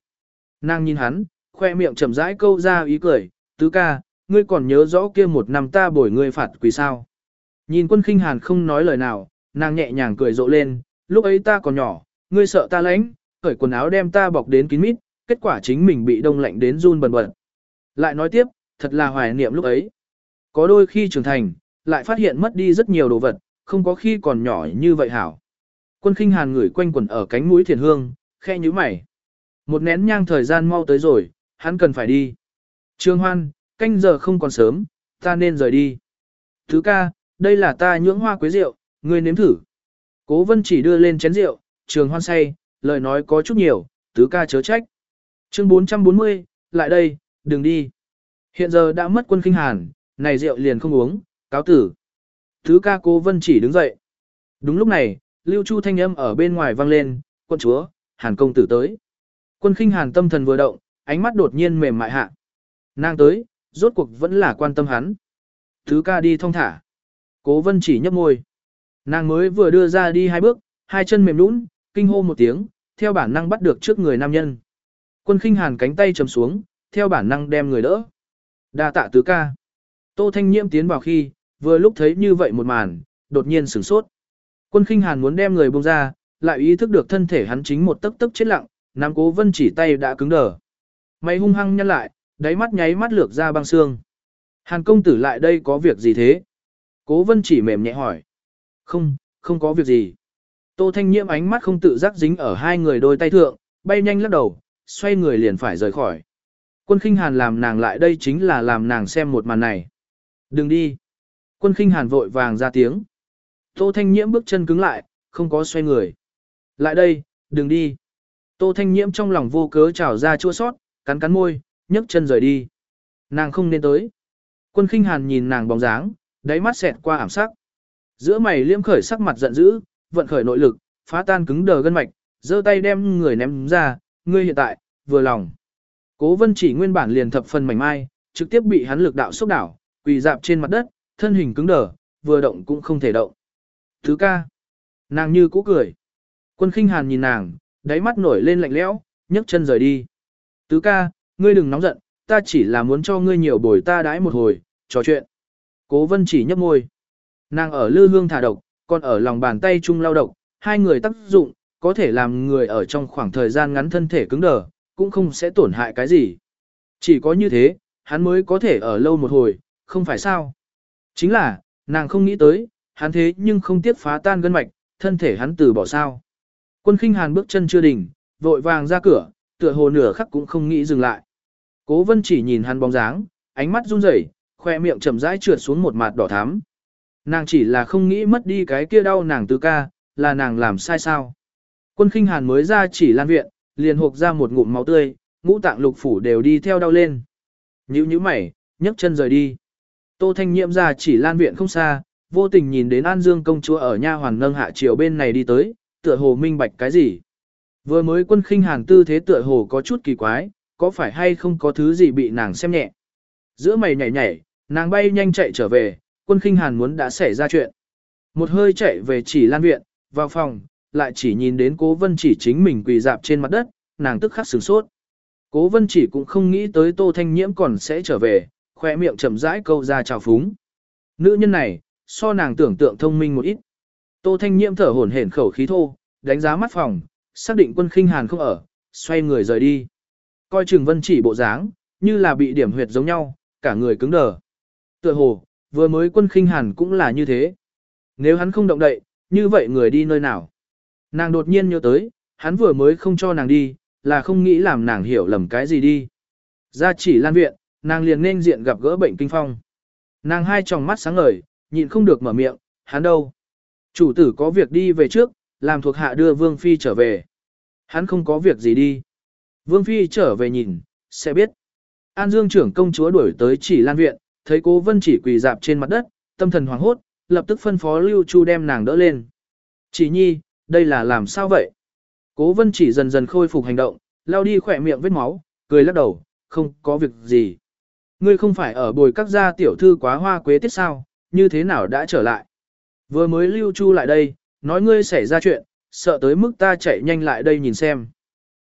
Nàng nhìn hắn, khoe miệng chậm rãi câu ra ý cười, tứ ca, ngươi còn nhớ rõ kia một năm ta bồi ngươi phạt quỳ sao. Nhìn quân khinh hàn không nói lời nào, nàng nhẹ nhàng cười rộ lên, lúc ấy ta còn nhỏ, ngươi sợ ta lãnh, cởi quần áo đem ta bọc đến kín mít, kết quả chính mình bị đông lạnh đến run bần bật. Lại nói tiếp, thật là hoài niệm lúc ấy. Có đôi khi trưởng thành, lại phát hiện mất đi rất nhiều đồ vật, không có khi còn nhỏ như vậy hảo. Quân khinh hàn ngửi quanh quần ở cánh mũi thiền hương, khe như mày. Một nén nhang thời gian mau tới rồi, hắn cần phải đi. Trương Hoan, canh giờ không còn sớm, ta nên rời đi. Thứ ca, đây là ta nhưỡng hoa quế rượu, ngươi nếm thử. Cố vân chỉ đưa lên chén rượu, trường hoan say, lời nói có chút nhiều, tứ ca chớ trách. Chương 440, lại đây, đừng đi. Hiện giờ đã mất quân kinh hàn, này rượu liền không uống, cáo tử. Thứ ca cô vân chỉ đứng dậy. Đúng lúc này, Lưu Chu thanh âm ở bên ngoài vang lên, quân chúa, hàn công tử tới. Quân khinh hàn tâm thần vừa động, ánh mắt đột nhiên mềm mại hạ. Nàng tới, rốt cuộc vẫn là quan tâm hắn. Thứ ca đi thong thả. Cố vân chỉ nhấp môi. Nàng mới vừa đưa ra đi hai bước, hai chân mềm nũng, kinh hô một tiếng, theo bản năng bắt được trước người nam nhân. Quân khinh hàn cánh tay chầm xuống, theo bản năng đem người đỡ. đa tạ tứ ca. Tô Thanh Nhiễm tiến vào khi, vừa lúc thấy như vậy một màn, đột nhiên sửng sốt. Quân khinh hàn muốn đem người buông ra, lại ý thức được thân thể hắn chính một tấc tấc chết lặng, Nam Cố Vân chỉ tay đã cứng đờ. Mày hung hăng nhăn lại, đáy mắt nháy mắt lược ra băng xương. Hàn công tử lại đây có việc gì thế? Cố Vân chỉ mềm nhẹ hỏi. Không, không có việc gì. Tô Thanh Nhiễm ánh mắt không tự giác dính ở hai người đôi tay thượng, bay nhanh lắc đầu, xoay người liền phải rời khỏi. Quân khinh hàn làm nàng lại đây chính là làm nàng xem một màn này. Đừng đi. Quân khinh hàn vội vàng ra tiếng. Tô Thanh Nhiễm bước chân cứng lại, không có xoay người. Lại đây, đừng đi. Tô Thanh Nhiễm trong lòng vô cớ trào ra chua sót, cắn cắn môi, nhấc chân rời đi. Nàng không nên tới. Quân khinh hàn nhìn nàng bóng dáng, đáy mắt xẹt qua ảm sắc. Giữa mày liêm khởi sắc mặt giận dữ, vận khởi nội lực, phá tan cứng đờ gân mạch, giơ tay đem người ném ra, ngươi hiện tại, vừa lòng. Cố vân chỉ nguyên bản liền thập phần mảnh mai, trực tiếp bị hắn lực đạo sốc đảo, quỳ dạp trên mặt đất, thân hình cứng đờ, vừa động cũng không thể động. Thứ ca. Nàng như cũ cười. Quân khinh hàn nhìn nàng, đáy mắt nổi lên lạnh lẽo, nhấc chân rời đi. Tứ ca, ngươi đừng nóng giận, ta chỉ là muốn cho ngươi nhiều bồi ta đãi một hồi, trò chuyện. Cố vân chỉ nhấp môi. Nàng ở lư hương thả độc, còn ở lòng bàn tay chung lao động, hai người tác dụng, có thể làm người ở trong khoảng thời gian ngắn thân thể cứng đờ, cũng không sẽ tổn hại cái gì. Chỉ có như thế, hắn mới có thể ở lâu một hồi, không phải sao. Chính là, nàng không nghĩ tới, hắn thế nhưng không tiếc phá tan gân mạch, thân thể hắn từ bỏ sao. Quân khinh hàn bước chân chưa đỉnh, vội vàng ra cửa, tựa hồ nửa khắc cũng không nghĩ dừng lại. Cố vân chỉ nhìn hắn bóng dáng, ánh mắt run rẩy, khoe miệng chậm rãi trượt xuống một mặt đỏ thắm. Nàng chỉ là không nghĩ mất đi cái kia đau nàng tứ ca, là nàng làm sai sao. Quân khinh hàn mới ra chỉ lan viện, liền hộp ra một ngụm máu tươi, ngũ tạng lục phủ đều đi theo đau lên. Nhữ như mày, nhấc chân rời đi. Tô Thanh Nhiễm ra chỉ lan viện không xa, vô tình nhìn đến An Dương công chúa ở nha hoàn nâng hạ chiều bên này đi tới, tựa hồ minh bạch cái gì. Vừa mới quân khinh hàn tư thế tựa hồ có chút kỳ quái, có phải hay không có thứ gì bị nàng xem nhẹ. Giữa mày nhảy nhảy, nàng bay nhanh chạy trở về, quân khinh hàn muốn đã xảy ra chuyện. Một hơi chạy về chỉ lan viện, vào phòng, lại chỉ nhìn đến cố vân chỉ chính mình quỳ dạp trên mặt đất, nàng tức khắc sửng sốt. Cố vân chỉ cũng không nghĩ tới tô thanh nhiễm còn sẽ trở về, khoe miệng chậm rãi câu ra chào phúng. Nữ nhân này, so nàng tưởng tượng thông minh một ít. Tô thanh nhiễm thở hổn hển khẩu khí thô, đánh giá mắt phòng, xác định quân khinh hàn không ở, xoay người rời đi. Coi Trường Vân chỉ bộ dáng, như là bị điểm huyệt giống nhau, cả người cứng đờ. Tựa hồ, vừa mới quân khinh hàn cũng là như thế. Nếu hắn không động đậy, như vậy người đi nơi nào? Nàng đột nhiên nhớ tới, hắn vừa mới không cho nàng đi, là không nghĩ làm nàng hiểu lầm cái gì đi. Ra chỉ lan viện, nàng liền nên diện gặp gỡ bệnh kinh phong. Nàng hai tròng mắt sáng ngời, nhịn không được mở miệng, hắn đâu? Chủ tử có việc đi về trước, làm thuộc hạ đưa Vương Phi trở về. Hắn không có việc gì đi. Vương Phi trở về nhìn, sẽ biết. An Dương trưởng công chúa đuổi tới chỉ lan viện, thấy cố vân chỉ quỳ dạp trên mặt đất, tâm thần hoảng hốt, lập tức phân phó Lưu Chu đem nàng đỡ lên. Chỉ nhi, đây là làm sao vậy? Cố vân chỉ dần dần khôi phục hành động, lao đi khỏe miệng vết máu, cười lắc đầu, không có việc gì. Ngươi không phải ở bồi các gia tiểu thư quá hoa quế tiết sao, như thế nào đã trở lại? Vừa mới Lưu Chu lại đây, nói ngươi xảy ra chuyện, sợ tới mức ta chạy nhanh lại đây nhìn xem.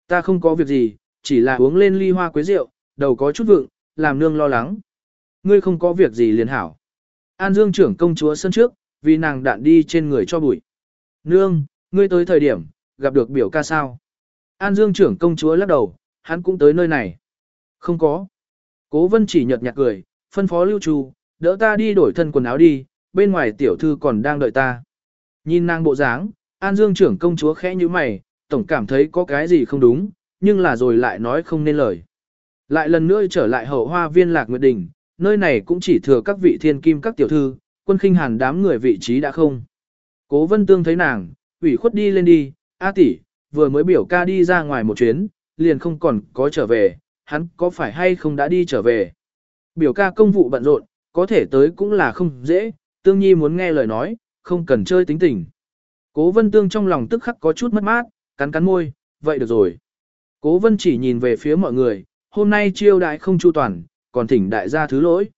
Ta không có việc gì, chỉ là uống lên ly hoa quế rượu, đầu có chút vượng, làm nương lo lắng. Ngươi không có việc gì liền hảo. An Dương trưởng công chúa sân trước, vì nàng đạn đi trên người cho bụi. Nương, ngươi tới thời điểm, gặp được biểu ca sao. An Dương trưởng công chúa lắc đầu, hắn cũng tới nơi này. Không có. Cố vân chỉ nhợt nhạt cười, phân phó lưu trù, đỡ ta đi đổi thân quần áo đi, bên ngoài tiểu thư còn đang đợi ta. Nhìn nàng bộ dáng, An Dương trưởng công chúa khẽ như mày, tổng cảm thấy có cái gì không đúng, nhưng là rồi lại nói không nên lời. Lại lần nữa trở lại hậu hoa viên lạc nguyệt đình, nơi này cũng chỉ thừa các vị thiên kim các tiểu thư, quân khinh hàn đám người vị trí đã không. Cố vân tương thấy nàng, ủy khuất đi lên đi, A tỷ, vừa mới biểu ca đi ra ngoài một chuyến, liền không còn có trở về, hắn có phải hay không đã đi trở về. Biểu ca công vụ bận rộn, có thể tới cũng là không dễ, tương nhi muốn nghe lời nói, không cần chơi tính tình. Cố vân tương trong lòng tức khắc có chút mất mát, cắn cắn môi, vậy được rồi. Cố vân chỉ nhìn về phía mọi người, hôm nay chiêu đại không chu toàn, còn thỉnh đại gia thứ lỗi.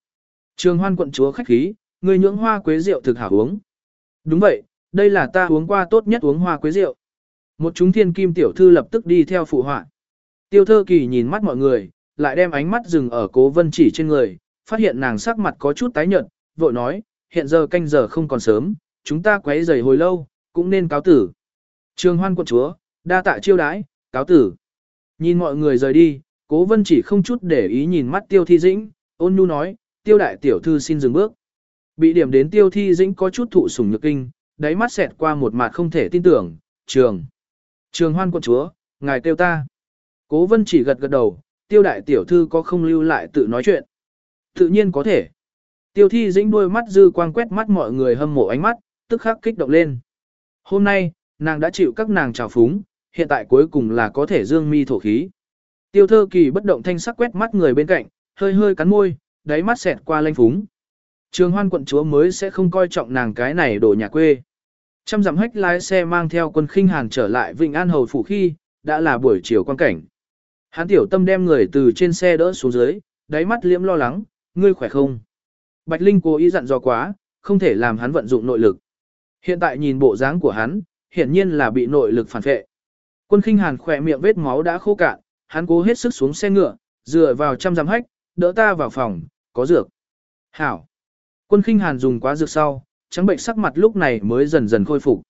Trường hoan quận chúa khách khí, người nhưỡng hoa quế rượu thực hảo uống. Đúng vậy, đây là ta uống qua tốt nhất uống hoa quế rượu. Một chúng thiên kim tiểu thư lập tức đi theo phụ họa. Tiêu thơ kỳ nhìn mắt mọi người, lại đem ánh mắt dừng ở cố vân chỉ trên người, phát hiện nàng sắc mặt có chút tái nhợt, vội nói, hiện giờ canh giờ không còn sớm, chúng ta quấy rầy hồi lâu, cũng nên cáo tử. Trường hoan quận chúa, đa tạ chiêu đái, cáo tử. Nhìn mọi người rời đi, cố vân chỉ không chút để ý nhìn mắt tiêu thi dĩnh, ôn nhu nói, tiêu đại tiểu thư xin dừng bước. Bị điểm đến tiêu thi dĩnh có chút thụ sủng nhược kinh, đáy mắt xẹt qua một mặt không thể tin tưởng, trường. Trường hoan quận chúa, ngài kêu ta. Cố vân chỉ gật gật đầu, tiêu đại tiểu thư có không lưu lại tự nói chuyện. Tự nhiên có thể. Tiêu thi dĩnh đôi mắt dư quang quét mắt mọi người hâm mộ ánh mắt, tức khắc kích động lên. Hôm nay, nàng đã chịu các nàng trào phúng, hiện tại cuối cùng là có thể dương mi thổ khí. Tiêu thơ kỳ bất động thanh sắc quét mắt người bên cạnh, hơi hơi cắn môi, đáy mắt xẹt qua lanh phúng. Trường hoan quận chúa mới sẽ không coi trọng nàng cái này đổ nhà quê. Trăm dặm hách lái xe mang theo quân khinh hàn trở lại Vịnh An Hầu Phủ khi, đã là buổi chiều quan cảnh. Hán tiểu tâm đem người từ trên xe đỡ xuống dưới, đáy mắt liễm lo lắng, ngươi khỏe không? Bạch Linh cố ý dặn dò quá, không thể làm hắn vận dụng nội lực. Hiện tại nhìn bộ dáng của hắn, hiển nhiên là bị nội lực phản phệ. Quân khinh hàn khỏe miệng vết máu đã khô cạn, hắn cố hết sức xuống xe ngựa, dựa vào trăm giam hách, đỡ ta vào phòng, có dược. Hảo. Quân khinh hàn dùng quá dược sau, trắng bệnh sắc mặt lúc này mới dần dần khôi phục.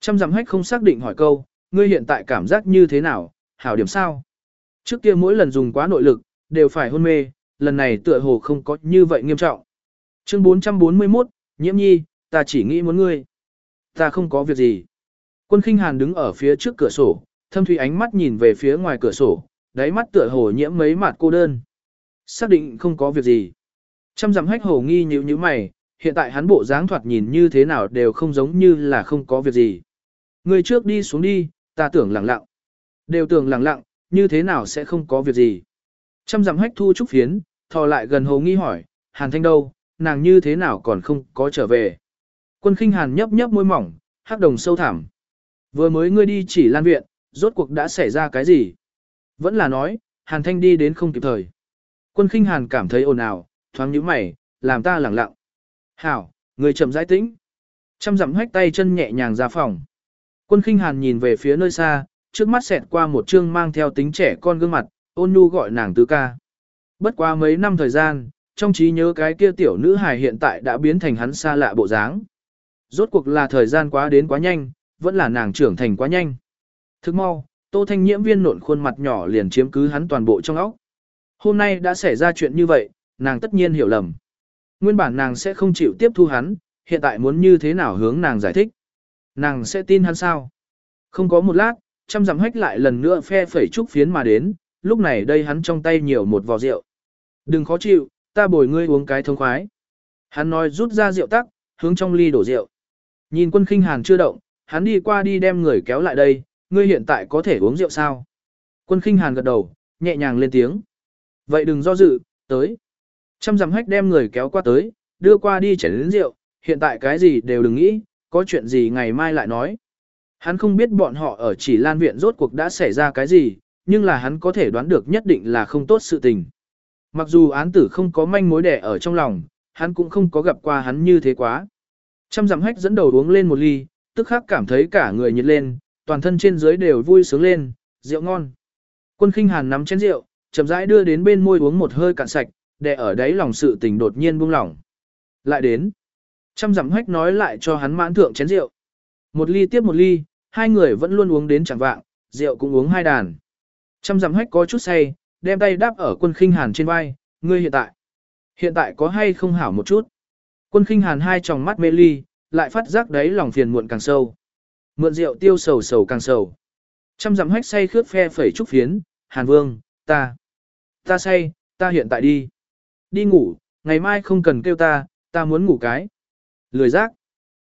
Trăm giam hách không xác định hỏi câu, ngươi hiện tại cảm giác như thế nào, hảo điểm sao? Trước kia mỗi lần dùng quá nội lực, đều phải hôn mê, lần này tựa hồ không có như vậy nghiêm trọng. Chương 441, nhiễm nhi, ta chỉ nghĩ muốn ngươi. Ta không có việc gì. Quân khinh hàn đứng ở phía trước cửa sổ, thâm thủy ánh mắt nhìn về phía ngoài cửa sổ, đáy mắt tựa hồ nhiễm mấy mặt cô đơn. Xác định không có việc gì. Trăm dặm hách hồ nghi nhíu như mày, hiện tại hắn bộ dáng thoạt nhìn như thế nào đều không giống như là không có việc gì. Người trước đi xuống đi, ta tưởng lặng lặng. Đều tưởng lặng lặng, như thế nào sẽ không có việc gì. Trăm dặm hách thu trúc phiến, thò lại gần hồ nghi hỏi, hàn thanh đâu, nàng như thế nào còn không có trở về. Quân khinh hàn nhấp nhấp môi mỏng, hắc đồng sâu thẳm. Vừa mới ngươi đi chỉ lan viện, rốt cuộc đã xảy ra cái gì? Vẫn là nói, hàn thanh đi đến không kịp thời. Quân khinh hàn cảm thấy ồn ào, thoáng nhíu mày, làm ta lẳng lặng. Hảo, người chậm rãi tĩnh. chăm dặm hách tay chân nhẹ nhàng ra phòng. Quân khinh hàn nhìn về phía nơi xa, trước mắt xẹt qua một chương mang theo tính trẻ con gương mặt, ôn nhu gọi nàng tứ ca. Bất qua mấy năm thời gian, trong trí nhớ cái kia tiểu nữ hài hiện tại đã biến thành hắn xa lạ bộ dáng. Rốt cuộc là thời gian quá đến quá nhanh, vẫn là nàng trưởng thành quá nhanh. Thức mau, Tô Thanh Nhiễm viên nộn khuôn mặt nhỏ liền chiếm cứ hắn toàn bộ trong óc. Hôm nay đã xảy ra chuyện như vậy, nàng tất nhiên hiểu lầm. Nguyên bản nàng sẽ không chịu tiếp thu hắn, hiện tại muốn như thế nào hướng nàng giải thích. Nàng sẽ tin hắn sao? Không có một lát, trăm dặm hách lại lần nữa phe phẩy trúc phiến mà đến, lúc này đây hắn trong tay nhiều một vò rượu. Đừng khó chịu, ta bồi ngươi uống cái thông khoái. Hắn nói rút ra rượu tắc, hướng trong ly đổ rượu. Nhìn quân khinh hàn chưa động, hắn đi qua đi đem người kéo lại đây, ngươi hiện tại có thể uống rượu sao? Quân khinh hàn gật đầu, nhẹ nhàng lên tiếng. Vậy đừng do dự, tới. Trăm dặm hách đem người kéo qua tới, đưa qua đi chảy đến rượu, hiện tại cái gì đều đừng nghĩ, có chuyện gì ngày mai lại nói. Hắn không biết bọn họ ở chỉ lan viện rốt cuộc đã xảy ra cái gì, nhưng là hắn có thể đoán được nhất định là không tốt sự tình. Mặc dù án tử không có manh mối đẻ ở trong lòng, hắn cũng không có gặp qua hắn như thế quá. Trăm dặm hách dẫn đầu uống lên một ly, tức khắc cảm thấy cả người nhiệt lên, toàn thân trên dưới đều vui sướng lên, rượu ngon. Quân khinh hàn nắm chén rượu, chậm rãi đưa đến bên môi uống một hơi cạn sạch, để ở đấy lòng sự tình đột nhiên buông lỏng. Lại đến. Trăm dặm hách nói lại cho hắn mãn thượng chén rượu. Một ly tiếp một ly, hai người vẫn luôn uống đến chẳng vạng, rượu cũng uống hai đàn. Trăm dặm hách có chút say, đem tay đáp ở quân khinh hàn trên vai, ngươi hiện tại. Hiện tại có hay không hảo một chút. Quân khinh hàn hai tròng mắt mê ly, lại phát giác đấy lòng phiền muộn càng sâu. Mượn rượu tiêu sầu sầu càng sầu. Trăm dặm hách say khướt phe phẩy trúc phiến, hàn vương, ta. Ta say, ta hiện tại đi. Đi ngủ, ngày mai không cần kêu ta, ta muốn ngủ cái. Lười giác.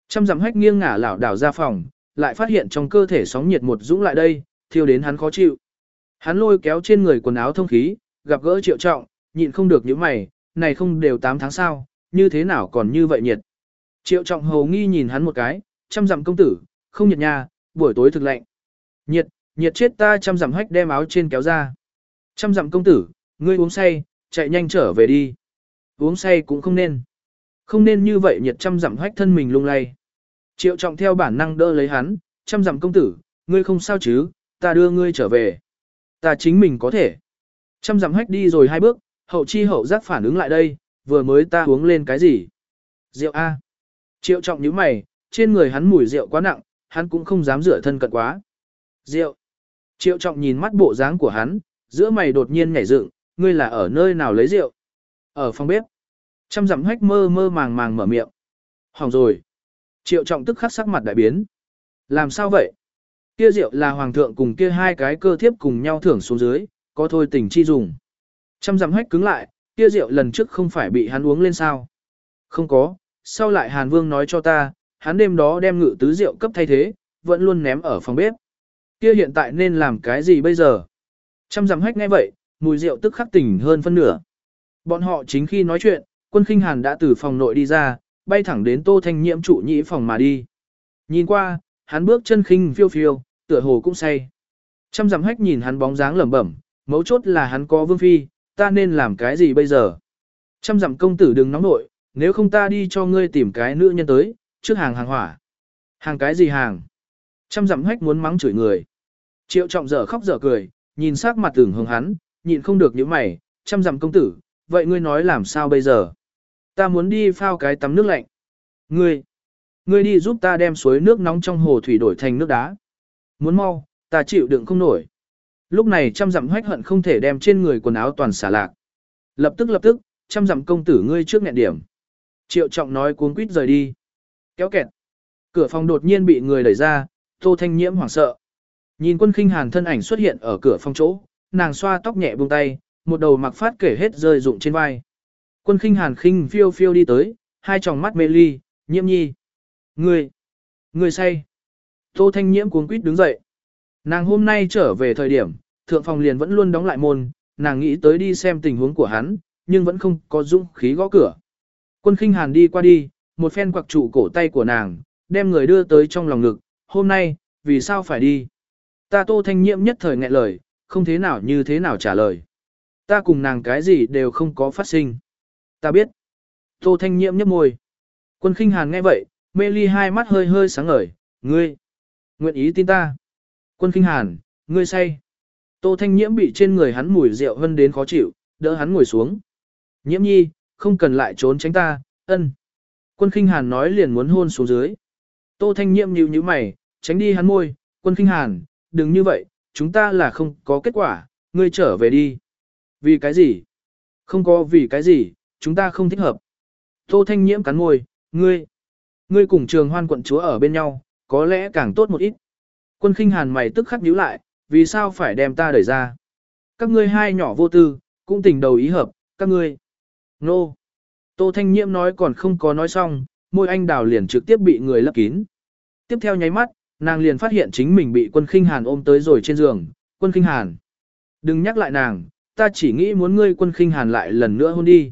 Trăm dặm hách nghiêng ngả lảo đảo ra phòng, lại phát hiện trong cơ thể sóng nhiệt một dũng lại đây, thiêu đến hắn khó chịu. Hắn lôi kéo trên người quần áo thông khí, gặp gỡ triệu trọng, nhịn không được những mày, này không đều 8 tháng sao, như thế nào còn như vậy nhiệt. Triệu trọng hầu nghi nhìn hắn một cái, trăm dặm công tử, không nhiệt nha, buổi tối thực lạnh. Nhiệt, nhiệt chết ta chăm dặm hách đem áo trên kéo ra. Chăm dặm công tử, ngươi uống say, chạy nhanh trở về đi. Uống say cũng không nên. Không nên như vậy nhiệt chăm dặm hách thân mình lung lay. Triệu trọng theo bản năng đỡ lấy hắn, Chăm dặm công tử, ngươi không sao chứ, ta đưa ngươi trở về. Ta chính mình có thể. Chăm dặm hách đi rồi hai bước, hậu chi hậu giác phản ứng lại đây, vừa mới ta uống lên cái gì? Rượu A. Triệu trọng như mày, trên người hắn mùi rượu quá nặng, hắn cũng không dám rửa thân cận quá. Rượu. Triệu trọng nhìn mắt bộ dáng của hắn, giữa mày đột nhiên nhảy dựng, ngươi là ở nơi nào lấy rượu? Ở phòng bếp. Trăm dặm hách mơ mơ màng màng mở miệng. Hỏng rồi. Triệu trọng tức khắc sắc mặt đại biến. Làm sao vậy? Kia rượu là hoàng thượng cùng kia hai cái cơ thiếp cùng nhau thưởng xuống dưới, có thôi tình chi dùng. Trăm dặm hách cứng lại, kia rượu lần trước không phải bị hắn uống lên sao? Không có, sau lại Hàn Vương nói cho ta, hắn đêm đó đem ngự tứ rượu cấp thay thế, vẫn luôn ném ở phòng bếp. Kia hiện tại nên làm cái gì bây giờ? Trăm dặm hách nghe vậy, mùi rượu tức khắc tỉnh hơn phân nửa. Bọn họ chính khi nói chuyện, quân khinh hàn đã từ phòng nội đi ra, bay thẳng đến tô thanh nhiễm trụ nhĩ phòng mà đi. Nhìn qua, hắn bước chân khinh phiêu phiêu, tựa hồ cũng say. Trăm dặm hách nhìn hắn bóng dáng lẩm bẩm, mấu chốt là hắn có vương phi, ta nên làm cái gì bây giờ? Trăm dặm công tử đừng nóng nội, nếu không ta đi cho ngươi tìm cái nữ nhân tới, trước hàng hàng hỏa. Hàng cái gì hàng? Trăm dặm hách muốn mắng chửi người. Triệu trọng dở khóc dở cười, nhìn sắc mặt tưởng hồng hắn, nhịn không được những mày, trăm dặm công tử, vậy ngươi nói làm sao bây giờ? Ta muốn đi phao cái tắm nước lạnh. Ngươi, ngươi đi giúp ta đem suối nước nóng trong hồ thủy đổi thành nước đá. Muốn mau, ta chịu đựng không nổi. Lúc này trăm dặm hách hận không thể đem trên người quần áo toàn xả lạc. Lập tức lập tức, trăm dặm công tử ngươi trước nghẹn điểm. Triệu trọng nói cuống quýt rời đi. Kéo kẹt. Cửa phòng đột nhiên bị người đẩy ra, Tô Thanh Nhiễm hoảng sợ. Nhìn quân khinh hàn thân ảnh xuất hiện ở cửa phòng chỗ, nàng xoa tóc nhẹ buông tay, một đầu mặc phát kể hết rơi rụng trên vai. Quân khinh hàn khinh phiêu phiêu đi tới, hai tròng mắt mê ly, nhiễm nhi. người người say. Tô Thanh Nhiễm cuống quýt đứng dậy. Nàng hôm nay trở về thời điểm, thượng phòng liền vẫn luôn đóng lại môn, nàng nghĩ tới đi xem tình huống của hắn, nhưng vẫn không có dũng khí gõ cửa. Quân khinh hàn đi qua đi, một phen quặc trụ cổ tay của nàng, đem người đưa tới trong lòng ngực, hôm nay, vì sao phải đi? Ta tô thanh nhiễm nhất thời nghẹn lời, không thế nào như thế nào trả lời. Ta cùng nàng cái gì đều không có phát sinh. Ta biết. Tô thanh nhiễm nhấp môi. Quân khinh hàn nghe vậy, mê ly hai mắt hơi hơi sáng ngời, ngươi. Nguyện ý tin ta. Quân khinh hàn, ngươi say. Tô thanh nhiễm bị trên người hắn mùi rượu hơn đến khó chịu, đỡ hắn ngồi xuống. Nhiễm nhi, không cần lại trốn tránh ta, ân. Quân khinh hàn nói liền muốn hôn xuống dưới. Tô thanh Nhiệm nhíu nhíu mày, tránh đi hắn môi, quân khinh hàn, đừng như vậy, chúng ta là không có kết quả, ngươi trở về đi. Vì cái gì? Không có vì cái gì, chúng ta không thích hợp. Tô thanh nhiễm cắn môi, ngươi, ngươi cùng trường hoan quận chúa ở bên nhau, có lẽ càng tốt một ít. Quân khinh hàn mày tức khắc nhíu lại, vì sao phải đem ta đẩy ra? Các ngươi hai nhỏ vô tư, cũng tình đầu ý hợp, các ngươi. Nô. Tô Thanh Nhiễm nói còn không có nói xong, môi anh đào liền trực tiếp bị người lấp kín. Tiếp theo nháy mắt, nàng liền phát hiện chính mình bị quân khinh hàn ôm tới rồi trên giường. Quân khinh hàn. Đừng nhắc lại nàng, ta chỉ nghĩ muốn ngươi quân khinh hàn lại lần nữa hôn đi.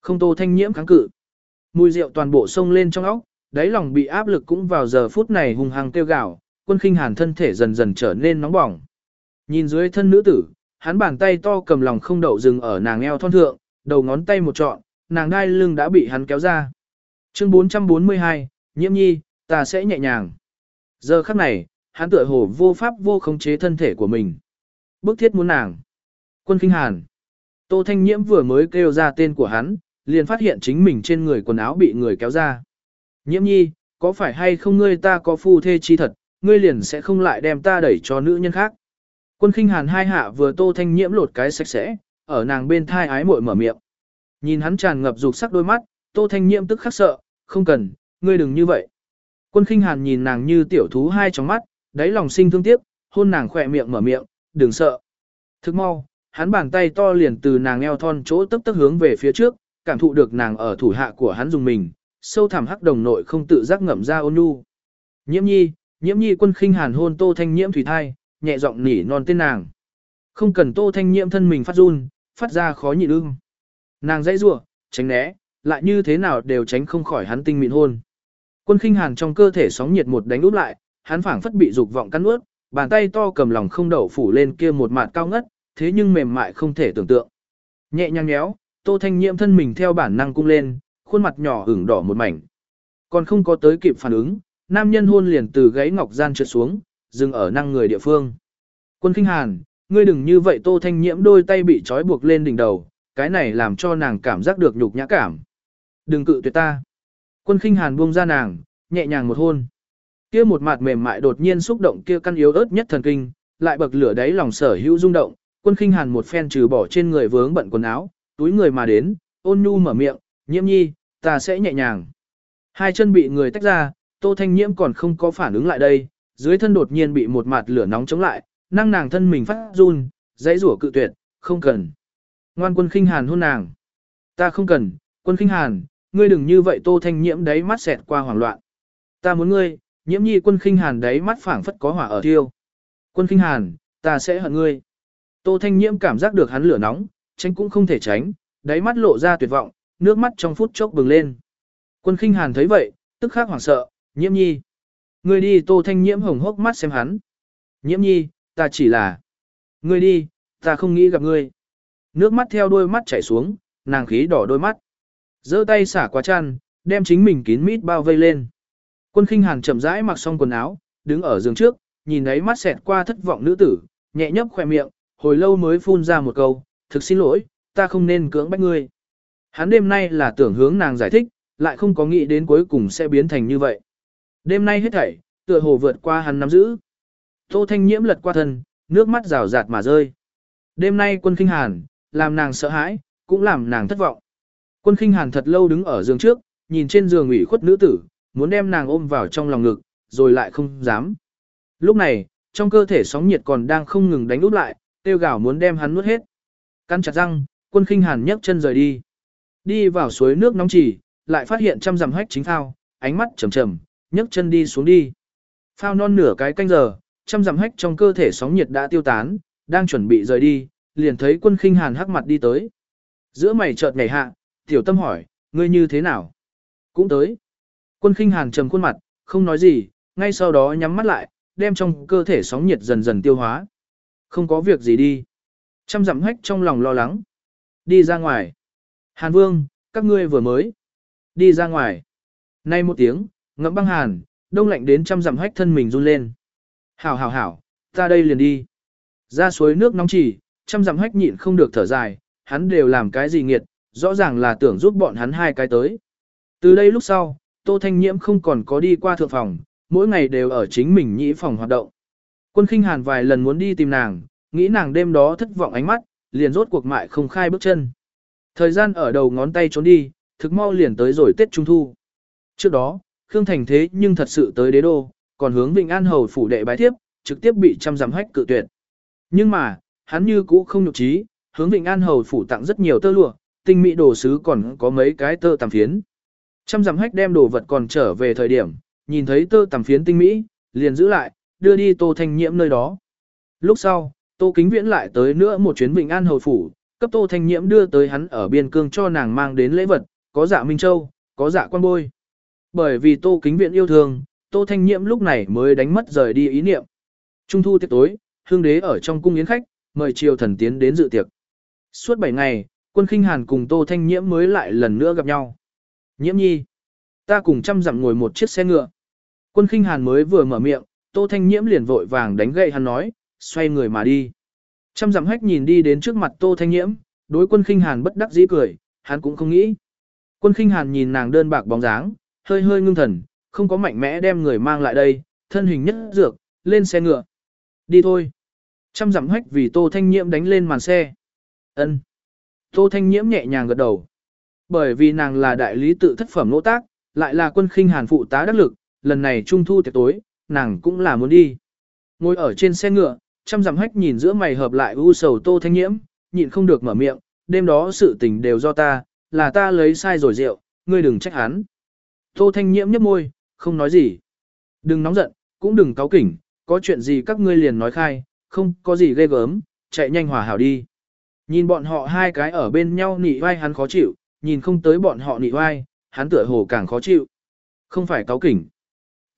Không Tô Thanh Nhiễm kháng cự. Mùi rượu toàn bộ sông lên trong óc, đáy lòng bị áp lực cũng vào giờ phút này hung hăng kêu gào, quân khinh hàn thân thể dần dần trở nên nóng bỏng. Nhìn dưới thân nữ tử, hắn bàn tay to cầm lòng không đậu dừng ở nàng eo thon thượng, đầu ngón tay một trọn, nàng đai lưng đã bị hắn kéo ra. Chương 442, nhiễm nhi, ta sẽ nhẹ nhàng. Giờ khắc này, hắn tựa hồ vô pháp vô khống chế thân thể của mình. Bức thiết muốn nàng. Quân khinh hàn. Tô Thanh Nhiễm vừa mới kêu ra tên của hắn, liền phát hiện chính mình trên người quần áo bị người kéo ra. Nhiễm nhi, có phải hay không ngươi ta có phu thê chi thật, ngươi liền sẽ không lại đem ta đẩy cho nữ nhân khác. Quân khinh hàn hai hạ vừa tô thanh nhiễm lột cái sạch sẽ, ở nàng bên thai ái muội mở miệng. Nhìn hắn tràn ngập dục sắc đôi mắt, tô thanh nhiễm tức khắc sợ, không cần, ngươi đừng như vậy. Quân khinh hàn nhìn nàng như tiểu thú hai trong mắt, đáy lòng sinh thương tiếc, hôn nàng khỏe miệng mở miệng, đừng sợ. Thức mau, hắn bàn tay to liền từ nàng eo thon chỗ tấp tấp hướng về phía trước, cảm thụ được nàng ở thủ hạ của hắn dùng mình, sâu thẳm hắc đồng nội không tự giác ngậm ra ôn nhu. Nhiễm nhi, nhiễm nhi quân khinh hàn hôn tô thanh nhiễm thủy thai, nhẹ giọng nỉ non tên nàng. Không cần tô thanh nhiễm thân mình phát run, phát ra khó nhịn ưng. Nàng dãy rủa, tránh né, lại như thế nào đều tránh không khỏi hắn tinh mịn hôn. Quân khinh hàn trong cơ thể sóng nhiệt một đánh úp lại, hắn phảng phất bị dục vọng cắn nuốt, bàn tay to cầm lòng không đậu phủ lên kia một mạt cao ngất, thế nhưng mềm mại không thể tưởng tượng. Nhẹ nhàng nhéo, tô thanh nhiễm thân mình theo bản năng cung lên, khuôn mặt nhỏ ửng đỏ một mảnh. Còn không có tới kịp phản ứng, nam nhân hôn liền từ gáy ngọc gian trượt xuống, dừng ở năng người địa phương. Quân kinh hàn, ngươi đừng như vậy tô thanh nhiễm đôi tay bị trói buộc lên đỉnh đầu, cái này làm cho nàng cảm giác được nhục nhã cảm. Đừng cự tuyệt ta. Quân kinh hàn buông ra nàng, nhẹ nhàng một hôn. Kia một mặt mềm mại đột nhiên xúc động kia căn yếu ớt nhất thần kinh, lại bậc lửa đáy lòng sở hữu rung động, quân kinh hàn một phen trừ bỏ trên người vướng bận quần áo, túi người mà đến, ôn nhu mở miệng, nhiễm nhi, ta sẽ nhẹ nhàng. Hai chân bị người tách ra, tô thanh nhiễm còn không có phản ứng lại đây, dưới thân đột nhiên bị một mặt lửa nóng chống lại, năng nàng thân mình phát run, dãy rủa cự tuyệt, không cần. Ngoan quân khinh hàn hôn nàng. Ta không cần, quân khinh hàn, ngươi đừng như vậy tô thanh nhiễm đáy mắt xẹt qua hoảng loạn. Ta muốn ngươi, nhiễm nhi quân khinh hàn đáy mắt phảng phất có hỏa ở thiêu. Quân khinh hàn, ta sẽ hận ngươi. Tô thanh nhiễm cảm giác được hắn lửa nóng, tránh cũng không thể tránh, đáy mắt lộ ra tuyệt vọng, nước mắt trong phút chốc bừng lên. Quân khinh hàn thấy vậy, tức khắc hoảng sợ, nhiễm nhi. Ngươi đi tô thanh nhiễm hồng hốc mắt xem hắn. Nhiễm nhi, ta chỉ là. Ngươi đi, ta không nghĩ gặp ngươi. Nước mắt theo đôi mắt chảy xuống, nàng khí đỏ đôi mắt. giơ tay xả qua chăn, đem chính mình kín mít bao vây lên. Quân khinh hàn chậm rãi mặc xong quần áo, đứng ở giường trước, nhìn ấy mắt xẹt qua thất vọng nữ tử, nhẹ nhấp khoe miệng, hồi lâu mới phun ra một câu, thực xin lỗi, ta không nên cưỡng bách ngươi. Hắn đêm nay là tưởng hướng nàng giải thích, lại không có nghĩ đến cuối cùng sẽ biến thành như vậy. Đêm nay hết thảy, tựa hồ vượt qua hắn nắm giữ. Tô Thanh Nhiễm lật qua thân, nước mắt rào rạt mà rơi. Đêm nay quân kinh hàn, làm nàng sợ hãi, cũng làm nàng thất vọng. Quân kinh hàn thật lâu đứng ở giường trước, nhìn trên giường ủy khuất nữ tử, muốn đem nàng ôm vào trong lòng ngực, rồi lại không dám. Lúc này, trong cơ thể sóng nhiệt còn đang không ngừng đánh úp lại, tiêu gạo muốn đem hắn nuốt hết. Căn chặt răng, quân khinh hàn nhấc chân rời đi. Đi vào suối nước nóng chỉ, lại phát hiện trăm dặm hách chính phao, ánh mắt trầm trầm, nhấc chân đi xuống đi. Phao non nửa cái canh giờ, trăm dặm hách trong cơ thể sóng nhiệt đã tiêu tán, đang chuẩn bị rời đi, liền thấy quân khinh hàn hắc mặt đi tới. Giữa mày chợt nhảy hạ, tiểu tâm hỏi, ngươi như thế nào? Cũng tới. Quân khinh hàn trầm khuôn mặt, không nói gì, ngay sau đó nhắm mắt lại, đem trong cơ thể sóng nhiệt dần dần tiêu hóa. Không có việc gì đi. Trăm dặm hách trong lòng lo lắng. Đi ra ngoài. Hàn vương, các ngươi vừa mới. Đi ra ngoài. Nay một tiếng, ngẫm băng hàn, đông lạnh đến trăm dặm hách thân mình run lên. Hảo hảo hảo, ta đây liền đi. Ra suối nước nóng chỉ, trăm dặm hách nhịn không được thở dài, hắn đều làm cái gì nghiệt, rõ ràng là tưởng giúp bọn hắn hai cái tới. Từ đây lúc sau, Tô Thanh Nhiễm không còn có đi qua thượng phòng, mỗi ngày đều ở chính mình nhĩ phòng hoạt động. Quân khinh hàn vài lần muốn đi tìm nàng, nghĩ nàng đêm đó thất vọng ánh mắt, liền rốt cuộc mại không khai bước chân. Thời gian ở đầu ngón tay trốn đi, thực mau liền tới rồi Tết Trung Thu. Trước đó, Khương Thành thế nhưng thật sự tới đế đô, còn hướng Vịnh An Hầu phủ đệ bái thiếp, trực tiếp bị trăm giảm hách cự tuyệt. Nhưng mà, hắn như cũ không nhục trí, hướng Vịnh An Hầu phủ tặng rất nhiều tơ lụa, tinh mỹ đồ sứ còn có mấy cái tơ tằm phiến. Trăm dặm hách đem đồ vật còn trở về thời điểm, nhìn thấy tơ tằm phiến tinh mỹ, liền giữ lại, đưa đi Tô Thanh Nhiễm nơi đó. Lúc sau, Tô Kính Viễn lại tới nữa một chuyến Vịnh An Hầu phủ, cấp Tô Thanh Nhiễm đưa tới hắn ở biên cương cho nàng mang đến lễ vật, có dạ Minh Châu, có dạ quan bôi. Bởi vì Tô Kính Viễn yêu thương, Tô Thanh Nhiễm lúc này mới đánh mất rời đi ý niệm. Trung thu tiệc tối, hương đế ở trong cung yến khách, mời triều thần tiến đến dự tiệc. Suốt 7 ngày, quân khinh hàn cùng Tô Thanh Nhiễm mới lại lần nữa gặp nhau. Nhiễm nhi, ta cùng trăm dặm ngồi một chiếc xe ngựa. Quân khinh hàn mới vừa mở miệng, Tô Thanh Nhiễm liền vội vàng đánh gậy hắn nói, xoay người mà đi. Trăm dặm hách nhìn đi đến trước mặt Tô Thanh Nhiễm, đối quân khinh hàn bất đắc dĩ cười, hắn cũng không nghĩ. Quân khinh hàn nhìn nàng đơn bạc bóng dáng, hơi hơi ngưng thần, không có mạnh mẽ đem người mang lại đây, thân hình nhất dược, lên xe ngựa. Đi thôi. Trăm dặm hách vì Tô Thanh Nhiễm đánh lên màn xe. Ân. Tô Thanh Nhiễm nhẹ nhàng gật đầu. Bởi vì nàng là đại lý tự thất phẩm nỗ tác, lại là quân khinh hàn phụ tá đắc lực, lần này trung thu tiệc tối, nàng cũng là muốn đi. Ngồi ở trên xe ngựa, trăm dặm hách nhìn giữa mày hợp lại u sầu Tô Thanh Nhiễm, nhịn không được mở miệng, đêm đó sự tình đều do ta, là ta lấy sai rồi rượu, ngươi đừng trách hắn. Tô Thanh Nhiễm nhếch môi, không nói gì. Đừng nóng giận, cũng đừng cáu kỉnh, có chuyện gì các ngươi liền nói khai, không có gì ghê gớm, chạy nhanh hòa hảo đi. Nhìn bọn họ hai cái ở bên nhau nị vai hắn khó chịu, nhìn không tới bọn họ nị vai, hắn tựa hồ càng khó chịu. Không phải cáo kỉnh.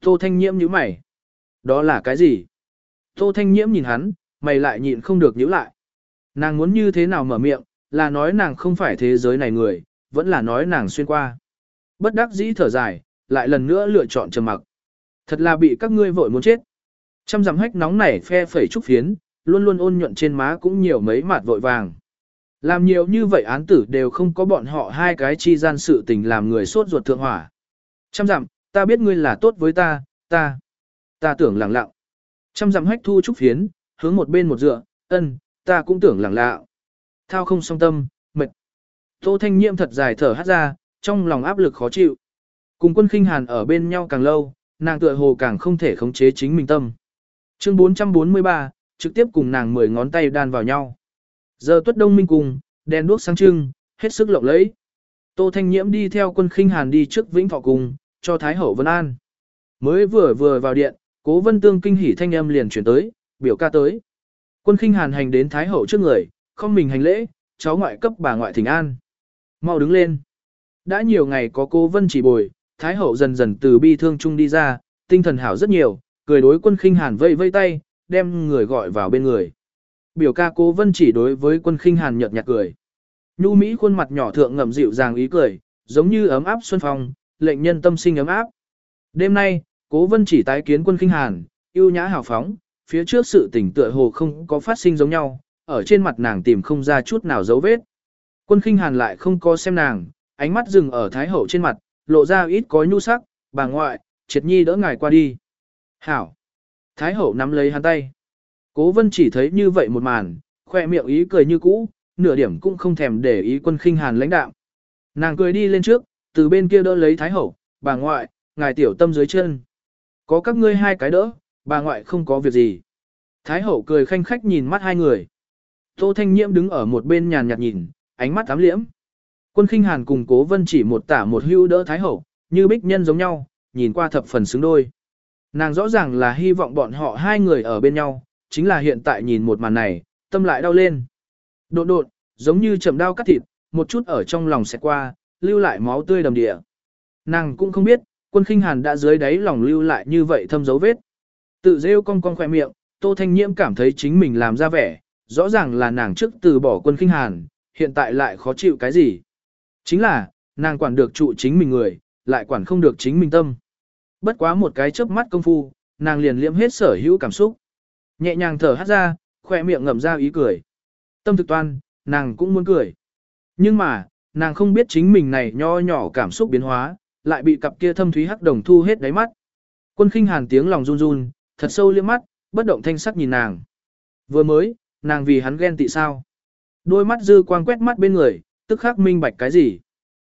Tô Thanh Nhiễm nhíu mày. Đó là cái gì? Tô Thanh Nhiễm nhìn hắn, mày lại nhịn không được nhíu lại. Nàng muốn như thế nào mở miệng, là nói nàng không phải thế giới này người, vẫn là nói nàng xuyên qua. Bất đắc dĩ thở dài, lại lần nữa lựa chọn trầm mặc. Thật là bị các ngươi vội muốn chết. Trăm dặm hách nóng nảy phe phẩy trúc phiến, luôn luôn ôn nhuận trên má cũng nhiều mấy mạt vội vàng. Làm nhiều như vậy án tử đều không có bọn họ hai cái chi gian sự tình làm người sốt ruột thượng hỏa. Trăm dặm, ta biết ngươi là tốt với ta, ta, ta tưởng lẳng lặng. Trăm dặm hách thu trúc phiến, hướng một bên một dựa, ân, ta cũng tưởng lẳng lặng. Thao không song tâm, mệt. Tô Thanh Nhiệm thật dài thở hát ra, trong lòng áp lực khó chịu. Cùng quân khinh hàn ở bên nhau càng lâu, nàng tựa hồ càng không thể khống chế chính mình tâm. Chương 443, trực tiếp cùng nàng mười ngón tay đan vào nhau. Giờ tuất đông minh cùng, đèn đuốc sáng trưng, hết sức lộng lẫy. Tô Thanh Nhiễm đi theo quân khinh hàn đi trước Vĩnh Thọ cùng, cho Thái Hậu Vân An. Mới vừa vừa vào điện, cố vân tương kinh hỉ thanh âm liền chuyển tới, biểu ca tới. Quân khinh hàn hành đến Thái Hậu trước người, không mình hành lễ, cháu ngoại cấp bà ngoại thỉnh an. Mau đứng lên. Đã nhiều ngày có cô vân chỉ bồi, Thái Hậu dần dần từ bi thương chung đi ra, tinh thần hảo rất nhiều, cười đối quân khinh hàn vây vây tay, đem người gọi vào bên người. Biểu ca cố vân chỉ đối với quân khinh hàn nhợt nhạt cười. Nhu Mỹ khuôn mặt nhỏ thượng ngậm dịu dàng ý cười, giống như ấm áp xuân phong, lệnh nhân tâm sinh ấm áp. Đêm nay, cố vân chỉ tái kiến quân khinh hàn, yêu nhã hào phóng, phía trước sự tỉnh tựa hồ không có phát sinh giống nhau, ở trên mặt nàng tìm không ra chút nào dấu vết. Quân khinh hàn lại không có xem nàng, ánh mắt dừng ở thái hậu trên mặt, lộ ra ít có nhu sắc, bà ngoại, triệt nhi đỡ ngài qua đi. Hảo. Thái hậu nắm lấy hắn tay. Cố vân chỉ thấy như vậy một màn, khoe miệng ý cười như cũ, nửa điểm cũng không thèm để ý quân khinh hàn lãnh đạo. Nàng cười đi lên trước, từ bên kia đỡ lấy thái hậu, bà ngoại, ngài tiểu tâm dưới chân. Có các ngươi hai cái đỡ, Bà ngoại không có việc gì. Thái hậu cười khanh khách nhìn mắt hai người. Tô Thanh Nhiễm đứng ở một bên nhàn nhạt nhìn, ánh mắt ám liễm. Quân khinh hàn cùng cố vân chỉ một tả một hưu đỡ Thái hậu, như bích nhân giống nhau, nhìn qua thập phần xứng đôi. Nàng rõ ràng là hy vọng bọn họ hai người ở bên nhau, chính là hiện tại nhìn một màn này, tâm lại đau lên. Đột đột, giống như chậm đau cắt thịt, một chút ở trong lòng sẽ qua, lưu lại máu tươi đầm địa. Nàng cũng không biết, quân khinh hàn đã dưới đáy lòng lưu lại như vậy thâm dấu vết. Tự rêu cong cong khỏe miệng, Tô Thanh Nhiễm cảm thấy chính mình làm ra vẻ, rõ ràng là nàng trước từ bỏ quân khinh hàn, hiện tại lại khó chịu cái gì. Chính là, nàng quản được trụ chính mình người, lại quản không được chính mình tâm. Bất quá một cái chớp mắt công phu, nàng liền liễm hết sở hữu cảm xúc. Nhẹ nhàng thở hát ra, khỏe miệng ngậm ra ý cười. Tâm thực toan, nàng cũng muốn cười. Nhưng mà, nàng không biết chính mình này nho nhỏ cảm xúc biến hóa, lại bị cặp kia thâm thúy hắc đồng thu hết đáy mắt. Quân khinh hàn tiếng lòng run run, thật sâu liếc mắt, bất động thanh sắc nhìn nàng. Vừa mới, nàng vì hắn ghen tị sao. Đôi mắt dư quang quét mắt bên người, tức khắc minh bạch cái gì.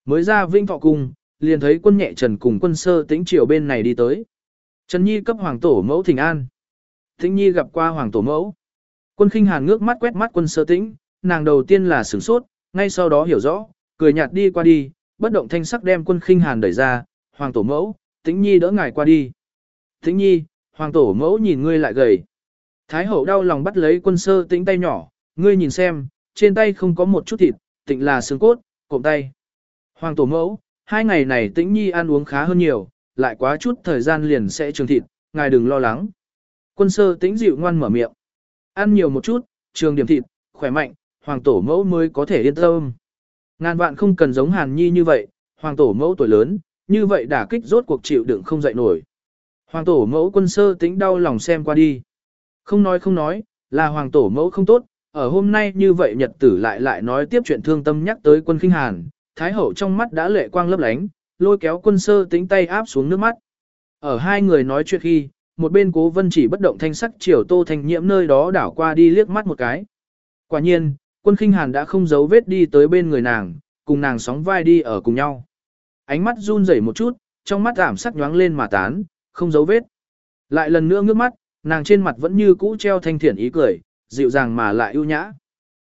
Mới ra vinh thọ cung, liền thấy quân nhẹ trần cùng quân sơ tĩnh triều bên này đi tới. Trần Nhi cấp hoàng tổ mẫu thỉnh an. Tĩnh Nhi gặp qua hoàng tổ mẫu. Quân khinh hàn ngước mắt quét mắt quân sơ tĩnh, nàng đầu tiên là sửng sốt, ngay sau đó hiểu rõ, cười nhạt đi qua đi, bất động thanh sắc đem quân khinh hàn đẩy ra, hoàng tổ mẫu, tĩnh nhi đỡ ngài qua đi. Tĩnh nhi, hoàng tổ mẫu nhìn ngươi lại gầy. Thái hậu đau lòng bắt lấy quân sơ tĩnh tay nhỏ, ngươi nhìn xem, trên tay không có một chút thịt, tịnh là xương cốt, cộm tay. Hoàng tổ mẫu, hai ngày này tĩnh nhi ăn uống khá hơn nhiều, lại quá chút thời gian liền sẽ trường thịt, ngài đừng lo lắng. Quân sơ tĩnh dịu ngoan mở miệng. Ăn nhiều một chút, trường điểm thịt, khỏe mạnh, hoàng tổ mẫu mới có thể yên tâm. Ngàn vạn không cần giống hàn nhi như vậy, hoàng tổ mẫu tuổi lớn, như vậy đả kích rốt cuộc chịu đựng không dậy nổi. Hoàng tổ mẫu quân sơ tĩnh đau lòng xem qua đi. Không nói không nói, là hoàng tổ mẫu không tốt, ở hôm nay như vậy nhật tử lại lại nói tiếp chuyện thương tâm nhắc tới quân khinh hàn, thái hậu trong mắt đã lệ quang lấp lánh, lôi kéo quân sơ tính tay áp xuống nước mắt. Ở hai người nói chuyện khi, một bên cố vân chỉ bất động thanh sắc chiều tô thanh nhiễm nơi đó đảo qua đi liếc mắt một cái. Quả nhiên, quân khinh hàn đã không giấu vết đi tới bên người nàng, cùng nàng sóng vai đi ở cùng nhau. Ánh mắt run rẩy một chút, trong mắt ảm sắc nhoáng lên mà tán, không giấu vết. Lại lần nữa ngước mắt, nàng trên mặt vẫn như cũ treo thanh thiện ý cười, dịu dàng mà lại ưu nhã.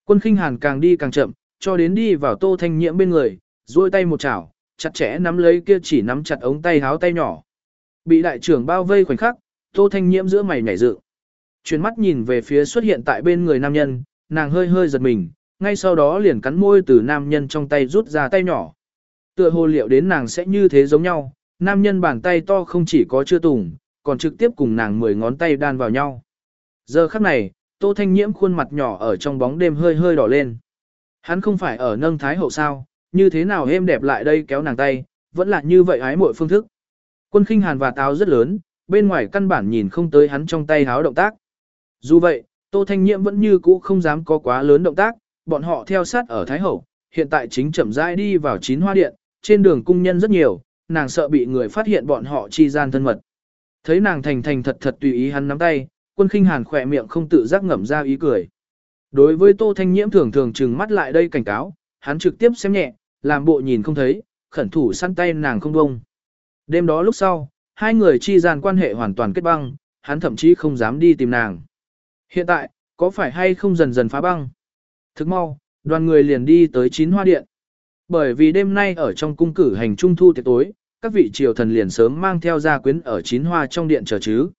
Quân khinh hàn càng đi càng chậm, cho đến đi vào tô thanh nhiễm bên người, duỗi tay một chảo, chặt chẽ nắm lấy kia chỉ nắm chặt ống tay háo tay nhỏ. Bị đại trưởng bao vây khoảnh khắc, tô thanh nhiễm giữa mày nhảy dựng. Chuyển mắt nhìn về phía xuất hiện tại bên người nam nhân, nàng hơi hơi giật mình, ngay sau đó liền cắn môi từ nam nhân trong tay rút ra tay nhỏ. Tựa hồ liệu đến nàng sẽ như thế giống nhau, nam nhân bàn tay to không chỉ có chưa tùng, còn trực tiếp cùng nàng mười ngón tay đan vào nhau. Giờ khắc này, Tô Thanh Nhiễm khuôn mặt nhỏ ở trong bóng đêm hơi hơi đỏ lên. Hắn không phải ở nâng thái hậu sao, như thế nào êm đẹp lại đây kéo nàng tay, vẫn là như vậy ái mọi phương thức. Quân khinh hàn và táo rất lớn, bên ngoài căn bản nhìn không tới hắn trong tay háo động tác. Dù vậy, Tô Thanh Nhiễm vẫn như cũ không dám có quá lớn động tác, bọn họ theo sát ở Thái Hậu, hiện tại chính chậm rãi đi vào chín hoa điện, trên đường cung nhân rất nhiều, nàng sợ bị người phát hiện bọn họ chi gian thân mật. Thấy nàng thành thành thật thật tùy ý hắn nắm tay, quân khinh hàn khỏe miệng không tự giác ngậm ra ý cười. Đối với Tô Thanh Nhiễm thường thường trừng mắt lại đây cảnh cáo, hắn trực tiếp xem nhẹ, làm bộ nhìn không thấy, khẩn thủ săn tay nàng không bông. Đêm đó lúc sau, hai người chi gian quan hệ hoàn toàn kết băng, hắn thậm chí không dám đi tìm nàng. Hiện tại, có phải hay không dần dần phá băng? Thức mau, đoàn người liền đi tới chín hoa điện. Bởi vì đêm nay ở trong cung cử hành trung thu tiệc tối, các vị triều thần liền sớm mang theo gia quyến ở chín hoa trong điện chờ chứ.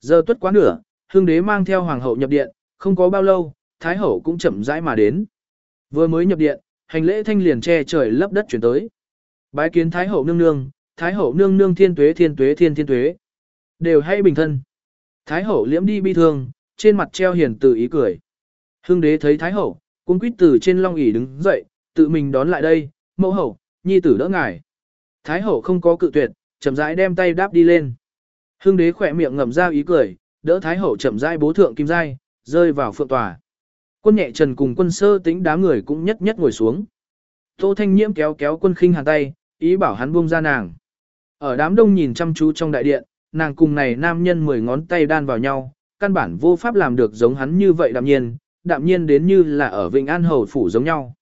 Giờ tuất quá nửa, hương đế mang theo hoàng hậu nhập điện, không có bao lâu, thái hậu cũng chậm rãi mà đến. Vừa mới nhập điện, hành lễ thanh liền che trời lấp đất chuyển tới. Bái kiến thái hậu nương nương, thái hậu nương nương thiên tuế thiên tuế thiên thiên tuế. Đều hay bình thân. Thái hậu liễm đi bi thương, trên mặt treo hiền từ ý cười. Hưng đế thấy Thái hậu, cũng quýt từ trên long ỷ đứng dậy, tự mình đón lại đây, mẫu hậu, nhi tử đỡ ngài. Thái hậu không có cự tuyệt, chậm rãi đem tay đáp đi lên. Hưng đế khỏe miệng ngầm ra ý cười, đỡ Thái hậu chậm rãi bố thượng kim giai, rơi vào phượng tòa. Quân nhẹ trần cùng quân sơ tính đám người cũng nhất nhất ngồi xuống. Tô Thanh Nhiễm kéo kéo quân khinh hàn tay, ý bảo hắn buông ra nàng. Ở đám đông nhìn chăm chú trong đại điện, nàng cùng này nam nhân mười ngón tay đan vào nhau, căn bản vô pháp làm được giống hắn như vậy đạm nhiên, đạm nhiên đến như là ở Vịnh An Hầu Phủ giống nhau.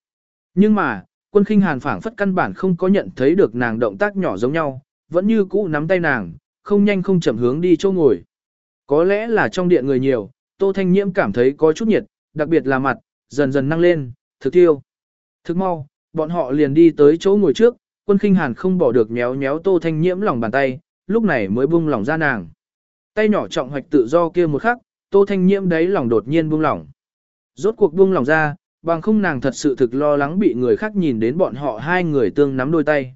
Nhưng mà, quân khinh hàn phảng phất căn bản không có nhận thấy được nàng động tác nhỏ giống nhau, vẫn như cũ nắm tay nàng, không nhanh không chậm hướng đi chỗ ngồi. Có lẽ là trong điện người nhiều, Tô Thanh Nhiễm cảm thấy có chút nhiệt, đặc biệt là mặt, dần dần năng lên, thực tiêu. Thực mau, bọn họ liền đi tới chỗ ngồi trước, quân khinh hàn không bỏ được méo méo Tô Thanh Nhiễm lòng bàn tay, lúc này mới buông lỏng ra nàng. Tay nhỏ trọng hoạch tự do kia một khắc, Tô Thanh Nhiễm đấy lòng đột nhiên buông lỏng. Rốt cuộc buông lỏng ra, bằng không nàng thật sự thực lo lắng bị người khác nhìn đến bọn họ hai người tương nắm đôi tay.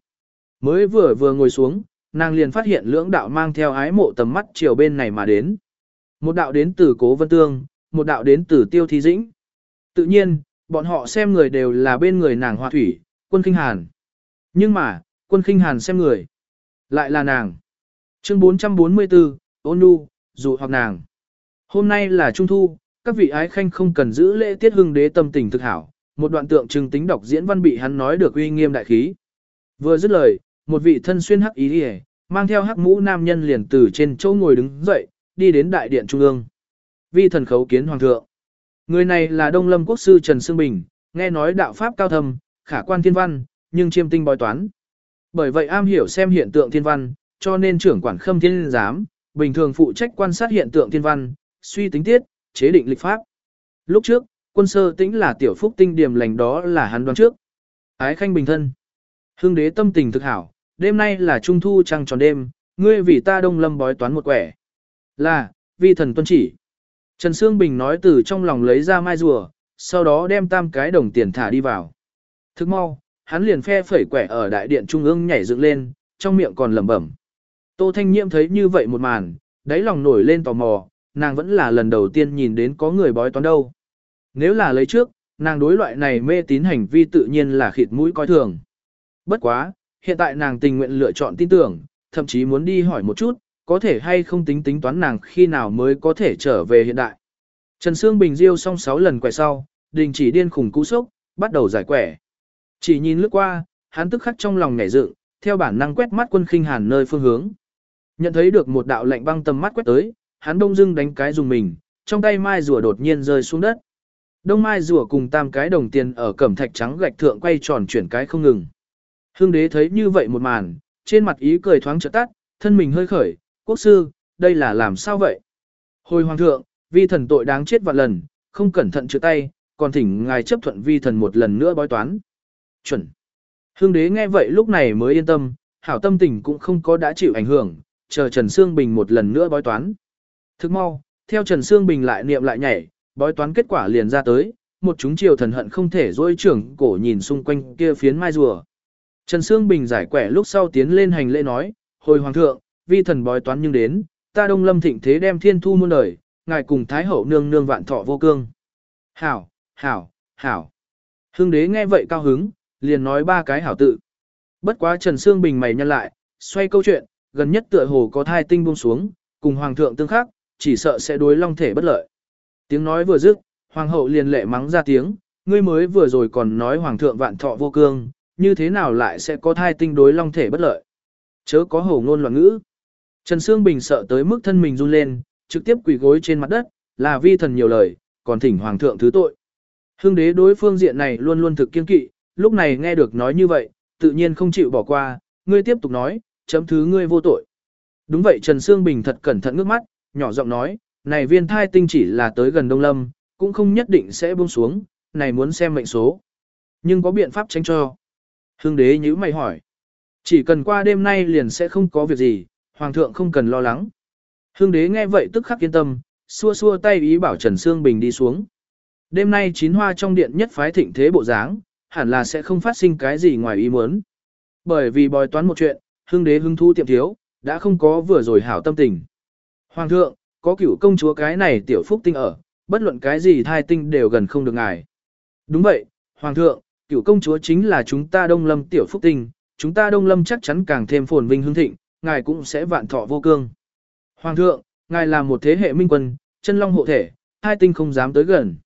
Mới vừa vừa ngồi xuống, nàng liền phát hiện lưỡng đạo mang theo ái mộ tầm mắt chiều bên này mà đến. Một đạo đến từ Cố Vân Tương, một đạo đến từ Tiêu Thi Dĩnh. Tự nhiên, bọn họ xem người đều là bên người nàng Hoa Thủy, quân kinh hàn. Nhưng mà, quân kinh hàn xem người, lại là nàng. Chương 444, ôn nhu, dụ hoặc nàng. Hôm nay là Trung Thu, các vị ái khanh không cần giữ lễ tiết hưng đế tâm tình thực hảo. Một đoạn tượng trưng tính đọc diễn văn bị hắn nói được uy nghiêm đại khí. Vừa dứt lời, một vị thân xuyên hắc ý đi mang theo hắc mũ nam nhân liền từ trên chỗ ngồi đứng dậy, đi đến đại điện trung ương. Vi thần khấu kiến hoàng thượng. Người này là Đông Lâm Quốc sư Trần Sương Bình, nghe nói đạo pháp cao thâm, khả quan thiên văn, nhưng chiêm tinh bói toán. Bởi vậy am hiểu xem hiện tượng thiên văn, cho nên trưởng quản khâm thiên giám, bình thường phụ trách quan sát hiện tượng thiên văn, suy tính tiết, chế định lịch pháp. Lúc trước, quân sơ tĩnh là tiểu phúc tinh điểm lành đó là hắn đoán trước. Ái khanh bình thân. Hương đế tâm tình thực hảo, đêm nay là trung thu trăng tròn đêm, ngươi vì ta đông lâm bói toán một quẻ. Là, vi thần tuân chỉ. Trần Sương Bình nói từ trong lòng lấy ra mai rùa, sau đó đem tam cái đồng tiền thả đi vào. Thức mau, hắn liền phe phẩy quẻ ở đại điện trung ương nhảy dựng lên, trong miệng còn lẩm bẩm. Tô Thanh Nhiễm thấy như vậy một màn, đáy lòng nổi lên tò mò, nàng vẫn là lần đầu tiên nhìn đến có người bói toán đâu. Nếu là lấy trước, nàng đối loại này mê tín hành vi tự nhiên là khịt mũi coi thường. Bất quá, hiện tại nàng tình nguyện lựa chọn tin tưởng, thậm chí muốn đi hỏi một chút, có thể hay không tính tính toán nàng khi nào mới có thể trở về hiện đại. Trần Sương Bình diêu xong 6 lần quẻ sau, đình chỉ điên khủng cú sốc, bắt đầu giải quẻ. Chỉ nhìn lướt qua, hắn tức khắc trong lòng nhảy dựng, theo bản năng quét mắt quân khinh hàn nơi phương hướng. Nhận thấy được một đạo lạnh băng tầm mắt quét tới, hắn đông dưng đánh cái dùng mình, trong tay mai rùa đột nhiên rơi xuống đất. Đông mai rùa cùng tam cái đồng tiền ở cẩm thạch trắng gạch thượng quay tròn chuyển cái không ngừng. Hương đế thấy như vậy một màn, trên mặt ý cười thoáng chợt tắt, thân mình hơi khởi, quốc sư, đây là làm sao vậy? Hồi hoàng thượng, vi thần tội đáng chết vạn lần, không cẩn thận chữa tay, còn thỉnh ngài chấp thuận vi thần một lần nữa bói toán. Chuẩn. Hương đế nghe vậy lúc này mới yên tâm, hảo tâm tình cũng không có đã chịu ảnh hưởng, chờ Trần Sương Bình một lần nữa bói toán. Thức mau, theo Trần Sương Bình lại niệm lại nhảy, bói toán kết quả liền ra tới, một chúng triều thần hận không thể dối trưởng cổ nhìn xung quanh kia phiến mai rùa. Trần Sương Bình giải quẻ lúc sau tiến lên hành lễ nói, hồi hoàng thượng, vi thần bói toán nhưng đến, ta đông lâm thịnh thế đem thiên thu muôn đời, ngài cùng thái hậu nương nương vạn thọ vô cương. Hảo, hảo, hảo. Hương đế nghe vậy cao hứng, liền nói ba cái hảo tự. Bất quá Trần Sương Bình mày nhăn lại, xoay câu chuyện, gần nhất tựa hồ có thai tinh buông xuống, cùng hoàng thượng tương khắc, chỉ sợ sẽ đối long thể bất lợi. Tiếng nói vừa dứt, hoàng hậu liền lệ mắng ra tiếng, ngươi mới vừa rồi còn nói hoàng thượng vạn thọ vô cương, như thế nào lại sẽ có thai tinh đối long thể bất lợi. Chớ có hổ ngôn loạn ngữ. Trần Sương Bình sợ tới mức thân mình run lên, trực tiếp quỳ gối trên mặt đất, là vi thần nhiều lời, còn thỉnh hoàng thượng thứ tội. Hương đế đối phương diện này luôn luôn thực kiên kỵ, lúc này nghe được nói như vậy, tự nhiên không chịu bỏ qua, ngươi tiếp tục nói, chấm thứ ngươi vô tội. Đúng vậy Trần Sương Bình thật cẩn thận ngước mắt, nhỏ giọng nói, này viên thai tinh chỉ là tới gần Đông Lâm, cũng không nhất định sẽ buông xuống, này muốn xem mệnh số. Nhưng có biện pháp tránh cho. Hương đế nhữ mày hỏi. Chỉ cần qua đêm nay liền sẽ không có việc gì, hoàng thượng không cần lo lắng. Hương đế nghe vậy tức khắc yên tâm, xua xua tay ý bảo Trần Sương Bình đi xuống. Đêm nay chín hoa trong điện nhất phái thịnh thế bộ dáng, hẳn là sẽ không phát sinh cái gì ngoài ý muốn. Bởi vì bòi toán một chuyện, hương đế hưng thu tiệm thiếu, đã không có vừa rồi hảo tâm tình. Hoàng thượng, có cửu công chúa cái này tiểu phúc tinh ở, bất luận cái gì thai tinh đều gần không được ngài. Đúng vậy, Hoàng thượng, cửu công chúa chính là chúng ta đông lâm tiểu phúc tinh, chúng ta đông lâm chắc chắn càng thêm phồn vinh hương thịnh, ngài cũng sẽ vạn thọ vô cương. Hoàng thượng, ngài là một thế hệ minh quân, chân long hộ thể, hai tinh không dám tới gần.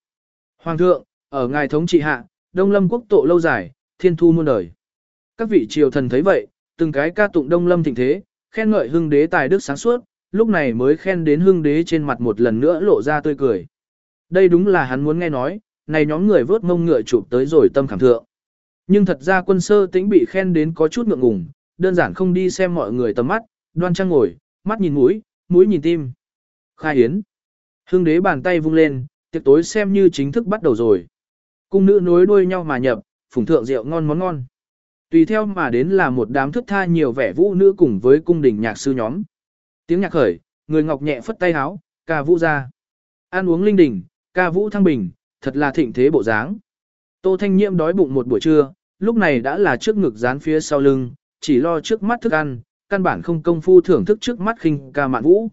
Hoàng thượng, ở ngài thống trị hạ, đông lâm quốc tộ lâu dài, thiên thu muôn đời. Các vị triều thần thấy vậy, từng cái ca tụng đông lâm thịnh thế, khen ngợi hưng đế tài đức sáng suốt, lúc này mới khen đến hưng đế trên mặt một lần nữa lộ ra tươi cười. Đây đúng là hắn muốn nghe nói, này nhóm người vớt mông ngựa chụp tới rồi tâm cảm thượng. Nhưng thật ra quân sơ tĩnh bị khen đến có chút ngượng ngùng, đơn giản không đi xem mọi người tầm mắt, đoan trang ngồi, mắt nhìn mũi, mũi nhìn tim. Khai yến. Hưng đế bàn tay vung lên, tiệc tối xem như chính thức bắt đầu rồi. Cung nữ nối đuôi nhau mà nhập, phùng thượng rượu ngon món ngon. Tùy theo mà đến là một đám thức tha nhiều vẻ vũ nữ cùng với cung đình nhạc sư nhóm. Tiếng nhạc khởi, người ngọc nhẹ phất tay háo, ca vũ ra. Ăn uống linh đình, ca vũ thăng bình, thật là thịnh thế bộ dáng. Tô Thanh Nhiễm đói bụng một buổi trưa, lúc này đã là trước ngực dán phía sau lưng, chỉ lo trước mắt thức ăn, căn bản không công phu thưởng thức trước mắt khinh ca mạn vũ.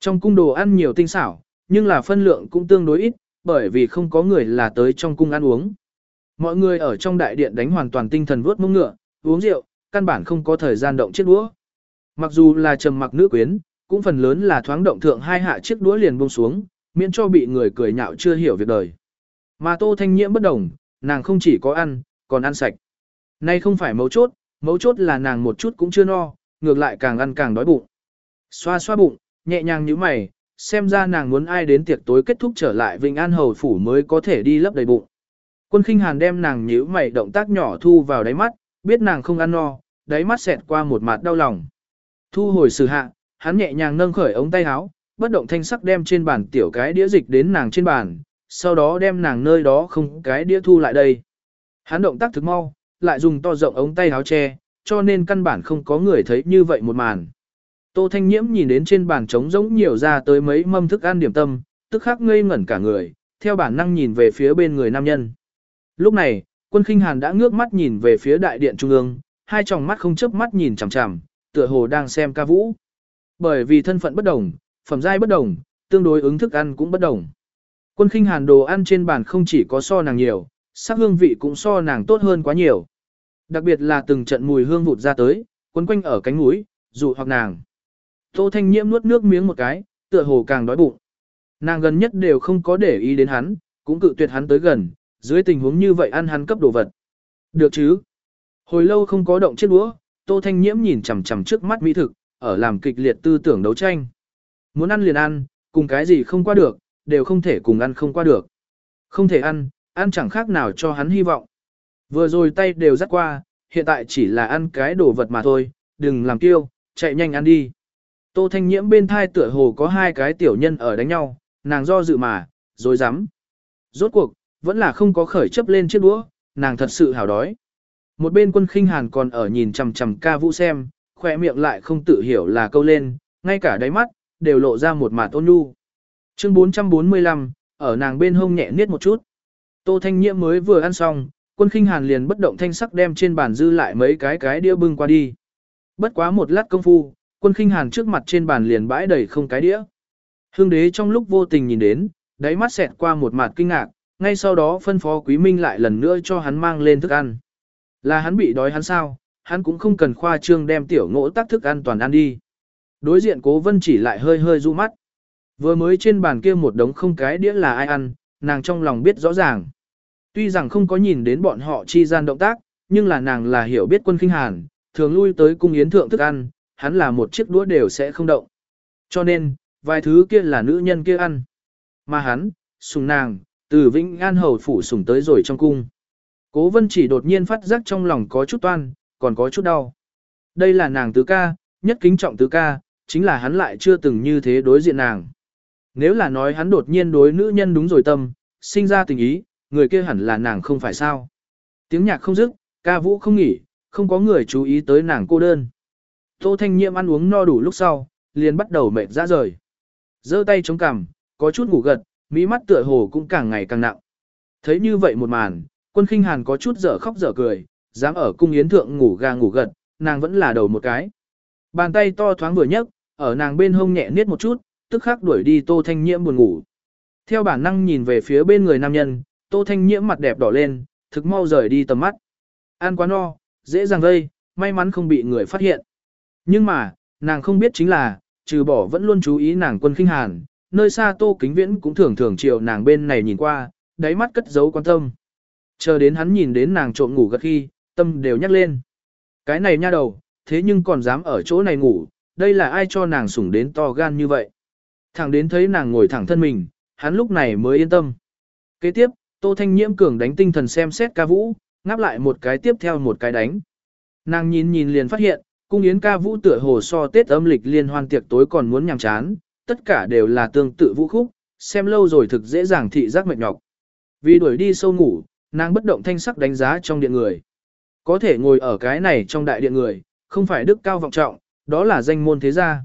Trong cung đồ ăn nhiều tinh xảo, nhưng là phân lượng cũng tương đối ít, bởi vì không có người là tới trong cung ăn uống. Mọi người ở trong đại điện đánh hoàn toàn tinh thần vuốt mông ngựa, uống rượu, căn bản không có thời gian động chiếc đũa. Mặc dù là trầm mặc nữ quyến, cũng phần lớn là thoáng động thượng hai hạ chiếc đũa liền buông xuống, miễn cho bị người cười nhạo chưa hiểu việc đời. Mà Tô Thanh Nhiễm bất đồng, nàng không chỉ có ăn, còn ăn sạch. Nay không phải mấu chốt, mấu chốt là nàng một chút cũng chưa no, ngược lại càng ăn càng đói bụng. Xoa xoa bụng, nhẹ nhàng như mày, xem ra nàng muốn ai đến tiệc tối kết thúc trở lại Vịnh An Hầu Phủ mới có thể đi lấp đầy bụng. Quân khinh hàn đem nàng nhíu mày động tác nhỏ thu vào đáy mắt, biết nàng không ăn no, đáy mắt xẹt qua một mặt đau lòng. Thu hồi sự hạ, hắn nhẹ nhàng nâng khởi ống tay áo, bất động thanh sắc đem trên bàn tiểu cái đĩa dịch đến nàng trên bàn, sau đó đem nàng nơi đó không cái đĩa thu lại đây. Hắn động tác thực mau, lại dùng to rộng ống tay áo che, cho nên căn bản không có người thấy như vậy một màn. Tô Thanh Nhiễm nhìn đến trên bàn trống rỗng nhiều ra tới mấy mâm thức ăn điểm tâm, tức khắc ngây ngẩn cả người, theo bản năng nhìn về phía bên người nam nhân. Lúc này, quân khinh hàn đã ngước mắt nhìn về phía đại điện trung ương, hai tròng mắt không chớp mắt nhìn chằm chằm, tựa hồ đang xem ca vũ. Bởi vì thân phận bất đồng, phẩm giai bất đồng, tương đối ứng thức ăn cũng bất đồng. Quân khinh hàn đồ ăn trên bàn không chỉ có so nàng nhiều, sắc hương vị cũng so nàng tốt hơn quá nhiều. Đặc biệt là từng trận mùi hương vụt ra tới, quấn quanh ở cánh mũi, dụ hoặc nàng. Tô Thanh Nhiễm nuốt nước miếng một cái, tựa hồ càng đói bụng. Nàng gần nhất đều không có để ý đến hắn, cũng cự tuyệt hắn tới gần, dưới tình huống như vậy ăn hắn cấp đồ vật. Được chứ? Hồi lâu không có động chiếc đũa, Tô Thanh Nhiễm nhìn chằm chằm trước mắt mỹ thực, ở làm kịch liệt tư tưởng đấu tranh. Muốn ăn liền ăn, cùng cái gì không qua được, đều không thể cùng ăn không qua được. Không thể ăn, ăn chẳng khác nào cho hắn hy vọng. Vừa rồi tay đều dắt qua, hiện tại chỉ là ăn cái đồ vật mà thôi, đừng làm kiêu, chạy nhanh ăn đi. Tô Thanh Nhiễm bên thai tựa hồ có hai cái tiểu nhân ở đánh nhau, nàng do dự mà, rồi dám. Rốt cuộc, vẫn là không có khởi chấp lên chiếc đũa, nàng thật sự hào đói. Một bên quân khinh hàn còn ở nhìn chằm chằm ca vũ xem, khỏe miệng lại không tự hiểu là câu lên, ngay cả đáy mắt, đều lộ ra một mạt ôn nhu. Chương 445, ở nàng bên hông nhẹ niết một chút. Tô Thanh Nhiễm mới vừa ăn xong, quân khinh hàn liền bất động thanh sắc đem trên bàn dư lại mấy cái cái đĩa bưng qua đi. Bất quá một lát công phu, quân khinh hàn trước mặt trên bàn liền bãi đầy không cái đĩa. Hương đế trong lúc vô tình nhìn đến, đáy mắt xẹt qua một mặt kinh ngạc, ngay sau đó phân phó quý minh lại lần nữa cho hắn mang lên thức ăn. Là hắn bị đói hắn sao, hắn cũng không cần khoa trương đem tiểu ngỗ tác thức ăn toàn ăn đi. Đối diện cố vân chỉ lại hơi hơi du mắt. Vừa mới trên bàn kia một đống không cái đĩa là ai ăn, nàng trong lòng biết rõ ràng. Tuy rằng không có nhìn đến bọn họ chi gian động tác, nhưng là nàng là hiểu biết quân khinh hàn, thường lui tới cung yến thượng thức ăn, hắn là một chiếc đũa đều sẽ không động. Cho nên, vài thứ kia là nữ nhân kia ăn. Mà hắn, sùng nàng, từ Vĩnh An Hầu phủ sùng tới rồi trong cung. Cố vân chỉ đột nhiên phát giác trong lòng có chút toan, còn có chút đau. Đây là nàng tứ ca, nhất kính trọng tứ ca, chính là hắn lại chưa từng như thế đối diện nàng. Nếu là nói hắn đột nhiên đối nữ nhân đúng rồi tâm, sinh ra tình ý, người kia hẳn là nàng không phải sao. Tiếng nhạc không dứt, ca vũ không nghỉ, không có người chú ý tới nàng cô đơn. Tô Thanh Nhiệm ăn uống no đủ lúc sau, liền bắt đầu mệt ra rời. giơ tay chống cằm, có chút ngủ gật, mỹ mắt tựa hồ cũng càng ngày càng nặng. Thấy như vậy một màn, quân khinh hàn có chút dở khóc dở cười, dám ở cung yến thượng ngủ ga ngủ gật, nàng vẫn là đầu một cái. Bàn tay to thoáng vừa nhấc, ở nàng bên hông nhẹ niết một chút, tức khắc đuổi đi Tô Thanh Nhiễm buồn ngủ. Theo bản năng nhìn về phía bên người nam nhân, Tô Thanh Nhiễm mặt đẹp đỏ lên, thực mau rời đi tầm mắt. Ăn quá no, dễ dàng gây, may mắn không bị người phát hiện. Nhưng mà, nàng không biết chính là, trừ bỏ vẫn luôn chú ý nàng quân khinh hàn, nơi xa Tô Kính Viễn cũng thường thường chiều nàng bên này nhìn qua, đáy mắt cất giấu quan tâm. Chờ đến hắn nhìn đến nàng trộm ngủ gật khi, tâm đều nhắc lên. Cái này nha đầu, thế nhưng còn dám ở chỗ này ngủ, đây là ai cho nàng sủng đến to gan như vậy. Thẳng đến thấy nàng ngồi thẳng thân mình, hắn lúc này mới yên tâm. Kế tiếp, Tô Thanh Nhiễm cường đánh tinh thần xem xét ca vũ, ngáp lại một cái tiếp theo một cái đánh. Nàng nhìn nhìn liền phát hiện, cung yến ca vũ tựa hồ so Tết âm lịch liên hoan tiệc tối còn muốn nhàm chán, tất cả đều là tương tự vũ khúc, xem lâu rồi thực dễ dàng thị giác mệt nhọc. Vì đuổi đi sâu ngủ, nàng bất động thanh sắc đánh giá trong điện người. Có thể ngồi ở cái này trong đại điện người, không phải đức cao vọng trọng, đó là danh môn thế gia.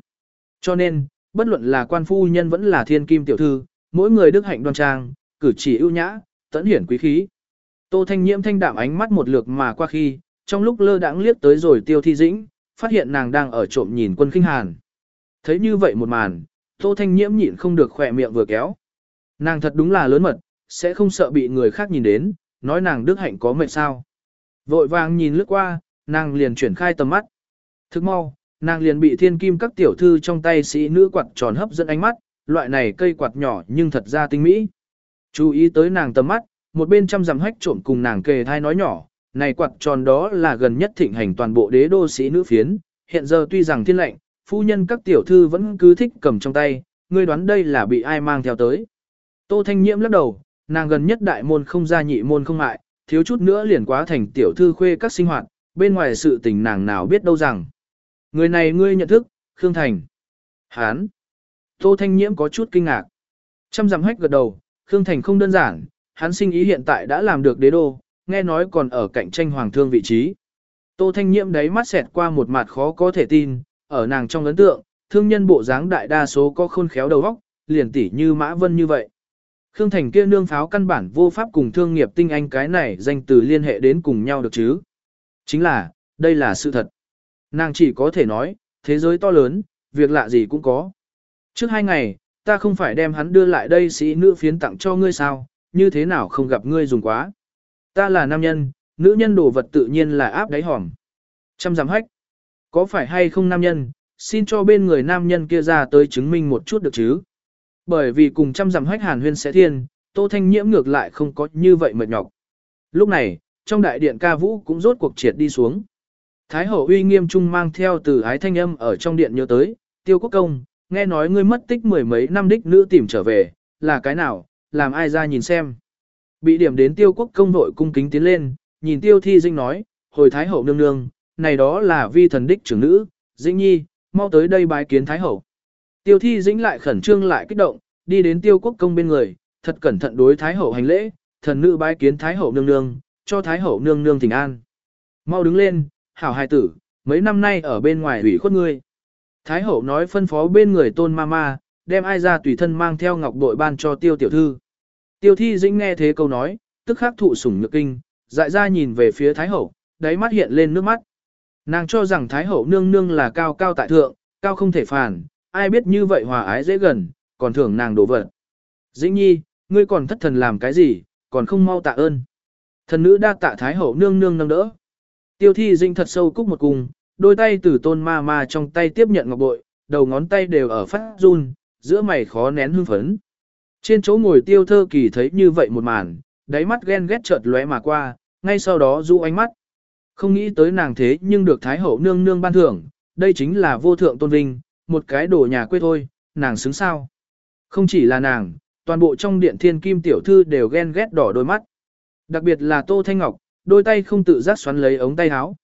Cho nên, bất luận là quan phu nhân vẫn là thiên kim tiểu thư, mỗi người đức hạnh đoan trang, cử chỉ ưu nhã, tẫn hiển quý khí. Tô Thanh Nhiễm thanh đạm ánh mắt một lượt mà qua khi, trong lúc lơ đãng liếc tới rồi Tiêu Thi Dĩnh, phát hiện nàng đang ở trộm nhìn quân khinh hàn. Thấy như vậy một màn, Tô Thanh Nhiễm nhịn không được khỏe miệng vừa kéo. Nàng thật đúng là lớn mật, sẽ không sợ bị người khác nhìn đến, nói nàng đức hạnh có mệnh sao. Vội vàng nhìn lướt qua, nàng liền chuyển khai tầm mắt. Thức mau, nàng liền bị thiên kim các tiểu thư trong tay sĩ nữ quạt tròn hấp dẫn ánh mắt, loại này cây quạt nhỏ nhưng thật ra tinh mỹ. Chú ý tới nàng tầm mắt, một bên chăm dặm hách trộm cùng nàng kề thai nói nhỏ, này quạt tròn đó là gần nhất thịnh hành toàn bộ đế đô sĩ nữ phiến, hiện giờ tuy rằng thiên lệnh, phu nhân các tiểu thư vẫn cứ thích cầm trong tay, ngươi đoán đây là bị ai mang theo tới. Tô Thanh Nhiễm lắc đầu, nàng gần nhất đại môn không ra nhị môn không mại, thiếu chút nữa liền quá thành tiểu thư khuê các sinh hoạt, bên ngoài sự tình nàng nào biết đâu rằng. Người này ngươi nhận thức, Khương Thành. Hán. Tô Thanh Nhiễm có chút kinh ngạc. Trăm dặm hách gật đầu, Khương Thành không đơn giản, hắn sinh ý hiện tại đã làm được đế đô, nghe nói còn ở cạnh tranh hoàng thương vị trí. Tô Thanh Nhiễm đấy mắt xẹt qua một mặt khó có thể tin, ở nàng trong ấn tượng, thương nhân bộ dáng đại đa số có khôn khéo đầu óc, liền tỉ như Mã Vân như vậy. Khương Thành kia nương pháo căn bản vô pháp cùng thương nghiệp tinh anh cái này danh từ liên hệ đến cùng nhau được chứ. Chính là, đây là sự thật. Nàng chỉ có thể nói, thế giới to lớn, việc lạ gì cũng có. Trước hai ngày, ta không phải đem hắn đưa lại đây sĩ nữ phiến tặng cho ngươi sao, như thế nào không gặp ngươi dùng quá. Ta là nam nhân, nữ nhân đồ vật tự nhiên là áp đáy hòm. Trăm giám hách. Có phải hay không nam nhân, xin cho bên người nam nhân kia ra tới chứng minh một chút được chứ. Bởi vì cùng trăm dặm hách hàn huyên sẽ thiên, Tô Thanh Nhiễm ngược lại không có như vậy mệt nhọc. Lúc này, trong đại điện ca vũ cũng rốt cuộc triệt đi xuống. Thái hậu uy nghiêm trung mang theo từ ái thanh âm ở trong điện nhớ tới, tiêu quốc công, nghe nói ngươi mất tích mười mấy năm đích nữ tìm trở về, là cái nào, làm ai ra nhìn xem. Bị điểm đến tiêu quốc công vội cung kính tiến lên, nhìn tiêu thi dinh nói, hồi thái hậu nương nương, này đó là vi thần đích trưởng nữ, dĩnh nhi, mau tới đây bái kiến thái hậu. Tiêu thi dĩnh lại khẩn trương lại kích động, đi đến tiêu quốc công bên người, thật cẩn thận đối thái hậu hành lễ, thần nữ bái kiến thái hậu nương nương, cho thái hậu nương nương thỉnh an. Mau đứng lên, hảo hài tử, mấy năm nay ở bên ngoài hủy khuất ngươi. Thái hậu nói phân phó bên người tôn ma ma, đem ai ra tùy thân mang theo ngọc bội ban cho tiêu tiểu thư. Tiêu thi dĩnh nghe thế câu nói, tức khắc thụ sủng nhược kinh, dại ra nhìn về phía thái hậu, đáy mắt hiện lên nước mắt. Nàng cho rằng thái hậu nương nương là cao cao tại thượng, cao không thể phản, ai biết như vậy hòa ái dễ gần, còn thưởng nàng đổ vật. Dĩnh nhi, ngươi còn thất thần làm cái gì, còn không mau tạ ơn. Thần nữ đa tạ thái hậu nương nương nâng đỡ. Tiêu thi dinh thật sâu cúc một cung, đôi tay từ tôn ma ma trong tay tiếp nhận ngọc bội, đầu ngón tay đều ở phát run, giữa mày khó nén hưng phấn. Trên chỗ ngồi tiêu thơ kỳ thấy như vậy một màn, đáy mắt ghen ghét chợt lóe mà qua, ngay sau đó du ánh mắt. Không nghĩ tới nàng thế nhưng được Thái Hậu nương nương ban thưởng, đây chính là vô thượng tôn vinh, một cái đồ nhà quê thôi, nàng xứng sao. Không chỉ là nàng, toàn bộ trong điện thiên kim tiểu thư đều ghen ghét đỏ đôi mắt. Đặc biệt là Tô Thanh Ngọc, đôi tay không tự giác xoắn lấy ống tay áo.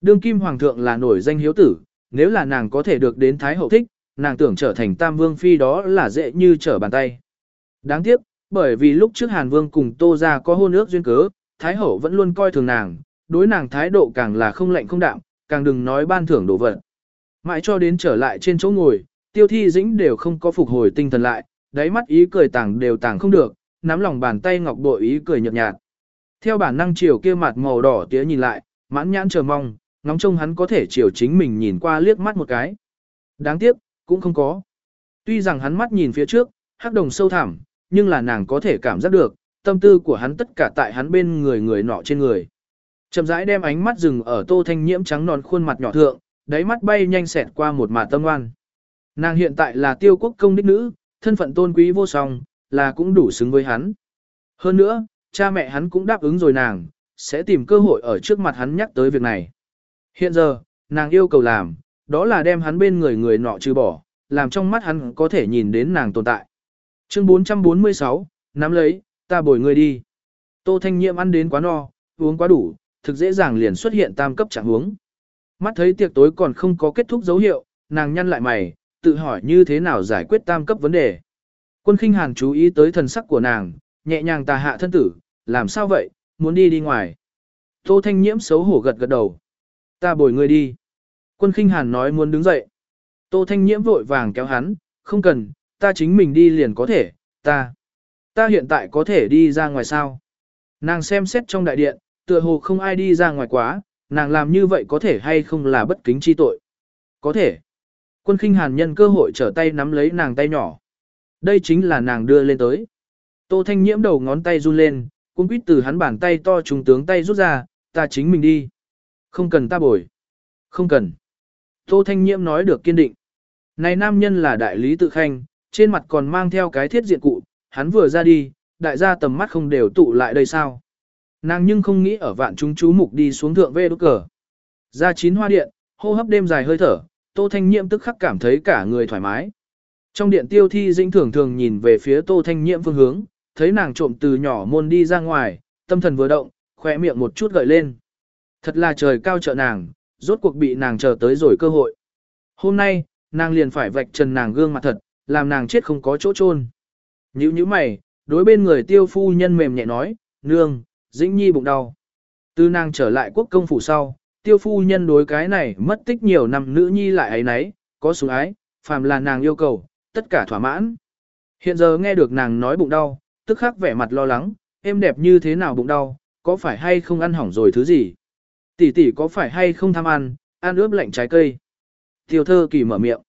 Đương kim hoàng thượng là nổi danh hiếu tử, nếu là nàng có thể được đến Thái Hậu thích, nàng tưởng trở thành Tam Vương Phi đó là dễ như trở bàn tay. Đáng tiếc, bởi vì lúc trước Hàn Vương cùng Tô gia có hôn ước duyên cớ, Thái Hậu vẫn luôn coi thường nàng, đối nàng thái độ càng là không lạnh không đạm, càng đừng nói ban thưởng đồ vật. Mãi cho đến trở lại trên chỗ ngồi, tiêu thi dĩnh đều không có phục hồi tinh thần lại, đáy mắt ý cười tàng đều tàng không được, nắm lòng bàn tay ngọc bội ý cười nhợt nhạt. Theo bản năng chiều kia mặt màu đỏ tía nhìn lại, mãn nhãn chờ mong, ngóng trông hắn có thể chiều chính mình nhìn qua liếc mắt một cái. Đáng tiếc, cũng không có. Tuy rằng hắn mắt nhìn phía trước, hắc đồng sâu thẳm, nhưng là nàng có thể cảm giác được, tâm tư của hắn tất cả tại hắn bên người người nọ trên người. Chậm rãi đem ánh mắt dừng ở Tô Thanh Nhiễm trắng non khuôn mặt nhỏ thượng, đáy mắt bay nhanh xẹt qua một mạt tâm oan. Nàng hiện tại là tiêu quốc công đích nữ, thân phận tôn quý vô song, là cũng đủ xứng với hắn. Hơn nữa, cha mẹ hắn cũng đáp ứng rồi nàng, sẽ tìm cơ hội ở trước mặt hắn nhắc tới việc này. Hiện giờ, nàng yêu cầu làm, đó là đem hắn bên người người nọ trừ bỏ, làm trong mắt hắn có thể nhìn đến nàng tồn tại. Chương 446, nắm lấy, ta bồi người đi. Tô Thanh Nhiệm ăn đến quá no, uống quá đủ, thực dễ dàng liền xuất hiện tam cấp trạng huống. Mắt thấy tiệc tối còn không có kết thúc dấu hiệu, nàng nhăn lại mày, tự hỏi như thế nào giải quyết tam cấp vấn đề. Quân khinh hàn chú ý tới thần sắc của nàng, nhẹ nhàng tà hạ thân tử, làm sao vậy, muốn đi đi ngoài. Tô Thanh Nhiễm xấu hổ gật gật đầu. Ta bồi ngươi đi. Quân khinh hàn nói muốn đứng dậy. Tô Thanh Nhiễm vội vàng kéo hắn, không cần, ta chính mình đi liền có thể, ta. Ta hiện tại có thể đi ra ngoài sao. Nàng xem xét trong đại điện, tựa hồ không ai đi ra ngoài quá, nàng làm như vậy có thể hay không là bất kính chi tội. Có thể. Quân khinh hàn nhân cơ hội trở tay nắm lấy nàng tay nhỏ. Đây chính là nàng đưa lên tới. Tô Thanh Nhiễm đầu ngón tay run lên, cũng quýt từ hắn bàn tay to trùng tướng tay rút ra, ta chính mình đi. Không cần ta bồi. Không cần. Tô Thanh Nhiễm nói được kiên định. Này nam nhân là đại lý tự khanh, trên mặt còn mang theo cái thiết diện cụ, hắn vừa ra đi, đại gia tầm mắt không đều tụ lại đây sao. Nàng nhưng không nghĩ ở vạn chúng chú mục đi xuống thượng vê đốt cờ. Ra chín hoa điện, hô hấp đêm dài hơi thở, Tô Thanh Nhiễm tức khắc cảm thấy cả người thoải mái. Trong điện tiêu thi dĩnh thường thường nhìn về phía Tô Thanh Nhiễm phương hướng, thấy nàng trộm từ nhỏ môn đi ra ngoài, tâm thần vừa động, khỏe miệng một chút gợi lên. Thật là trời cao trợ nàng, rốt cuộc bị nàng chờ tới rồi cơ hội. Hôm nay, nàng liền phải vạch trần nàng gương mặt thật, làm nàng chết không có chỗ chôn. Nhữ như mày, đối bên người tiêu phu nhân mềm nhẹ nói, nương, dĩnh nhi bụng đau. Từ nàng trở lại quốc công phủ sau, tiêu phu nhân đối cái này mất tích nhiều năm nữ nhi lại ấy nấy, có sủng ái, phàm là nàng yêu cầu, tất cả thỏa mãn. Hiện giờ nghe được nàng nói bụng đau, tức khắc vẻ mặt lo lắng, em đẹp như thế nào bụng đau, có phải hay không ăn hỏng rồi thứ gì? Tỷ tỷ có phải hay không tham ăn, ăn ướp lạnh trái cây? Tiêu thơ kỳ mở miệng.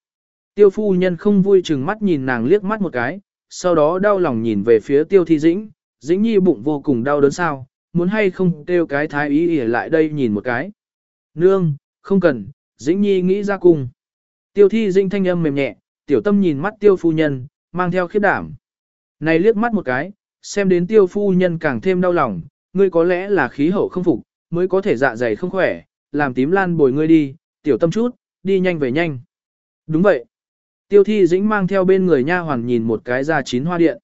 Tiêu phu nhân không vui chừng mắt nhìn nàng liếc mắt một cái, sau đó đau lòng nhìn về phía tiêu thi dĩnh, dĩnh nhi bụng vô cùng đau đớn sao, muốn hay không tiêu cái thái ý ỉa lại đây nhìn một cái. Nương, không cần, dĩnh nhi nghĩ ra cùng. Tiêu thi dĩnh thanh âm mềm nhẹ, tiểu tâm nhìn mắt tiêu phu nhân, mang theo khiếp đảm. Này liếc mắt một cái, xem đến tiêu phu nhân càng thêm đau lòng, ngươi có lẽ là khí hậu không phục, mới có thể dạ dày không khỏe, làm tím lan bồi ngươi đi, tiểu tâm chút, đi nhanh về nhanh. Đúng vậy. Tiêu thi dĩnh mang theo bên người nha hoàn nhìn một cái ra chín hoa điện.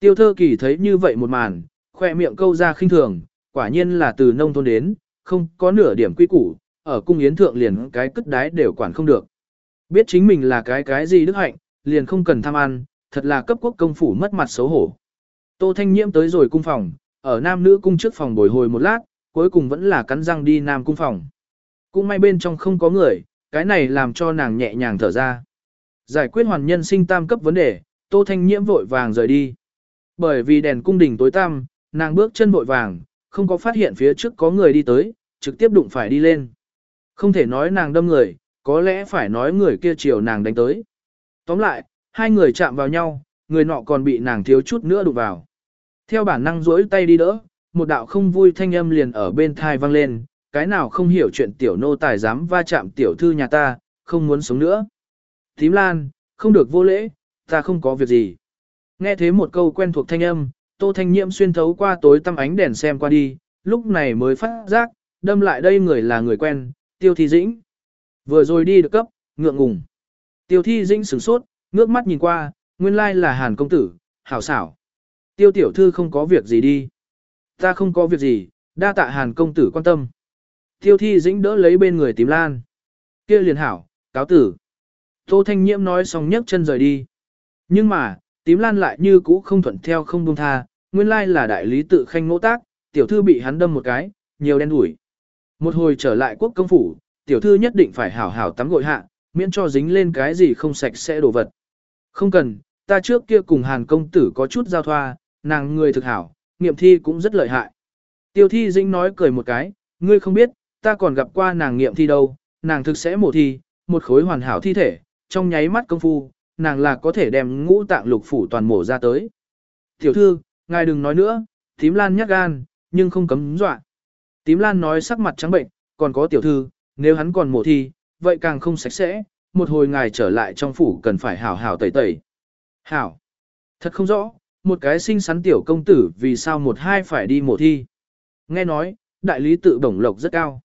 Tiêu thơ kỳ thấy như vậy một màn, khoe miệng câu ra khinh thường, quả nhiên là từ nông thôn đến, không có nửa điểm quy củ, ở cung yến thượng liền cái cất đái đều quản không được. Biết chính mình là cái cái gì đức hạnh, liền không cần tham ăn, thật là cấp quốc công phủ mất mặt xấu hổ. Tô Thanh Nhiễm tới rồi cung phòng, ở nam nữ cung trước phòng bồi hồi một lát, cuối cùng vẫn là cắn răng đi nam cung phòng. Cũng may bên trong không có người, cái này làm cho nàng nhẹ nhàng thở ra. Giải quyết hoàn nhân sinh tam cấp vấn đề, Tô Thanh Nhiễm vội vàng rời đi. Bởi vì đèn cung đình tối tăm, nàng bước chân vội vàng, không có phát hiện phía trước có người đi tới, trực tiếp đụng phải đi lên. Không thể nói nàng đâm người, có lẽ phải nói người kia chiều nàng đánh tới. Tóm lại, hai người chạm vào nhau, người nọ còn bị nàng thiếu chút nữa đụng vào. Theo bản năng duỗi tay đi đỡ, một đạo không vui thanh âm liền ở bên thai vang lên, cái nào không hiểu chuyện tiểu nô tài dám va chạm tiểu thư nhà ta, không muốn sống nữa. Tím lan, không được vô lễ, ta không có việc gì. Nghe thế một câu quen thuộc thanh âm, tô thanh nhiễm xuyên thấu qua tối tăm ánh đèn xem qua đi, lúc này mới phát giác, đâm lại đây người là người quen, tiêu thi dĩnh. Vừa rồi đi được cấp, ngượng ngùng. Tiêu thi dĩnh sửng sốt, ngước mắt nhìn qua, nguyên lai là hàn công tử, hảo xảo. Tiêu tiểu thư không có việc gì đi. Ta không có việc gì, đa tạ hàn công tử quan tâm. Tiêu thi dĩnh đỡ lấy bên người tím lan. kia liền hảo, cáo tử. Tô Thanh Nhiễm nói xong nhấc chân rời đi. Nhưng mà, tím lan lại như cũ không thuận theo không buông tha, nguyên lai là đại lý tự khanh ngỗ tác, tiểu thư bị hắn đâm một cái, nhiều đen đủi. Một hồi trở lại quốc công phủ, tiểu thư nhất định phải hảo hảo tắm gội hạ, miễn cho dính lên cái gì không sạch sẽ đổ vật. Không cần, ta trước kia cùng hàn công tử có chút giao thoa, nàng người thực hảo, nghiệm thi cũng rất lợi hại. Tiêu thi dĩnh nói cười một cái, ngươi không biết, ta còn gặp qua nàng nghiệm thi đâu, nàng thực sẽ mổ thi, một khối hoàn hảo thi thể, trong nháy mắt công phu, nàng là có thể đem ngũ tạng lục phủ toàn mổ ra tới. Tiểu thư, ngài đừng nói nữa, tím lan nhắc gan, nhưng không cấm dọa. Tím lan nói sắc mặt trắng bệnh, còn có tiểu thư, nếu hắn còn mổ thi, vậy càng không sạch sẽ, một hồi ngài trở lại trong phủ cần phải hảo hảo tẩy tẩy. Hảo. Thật không rõ, một cái sinh sắn tiểu công tử vì sao một hai phải đi mổ thi. Nghe nói, đại lý tự bổng lộc rất cao.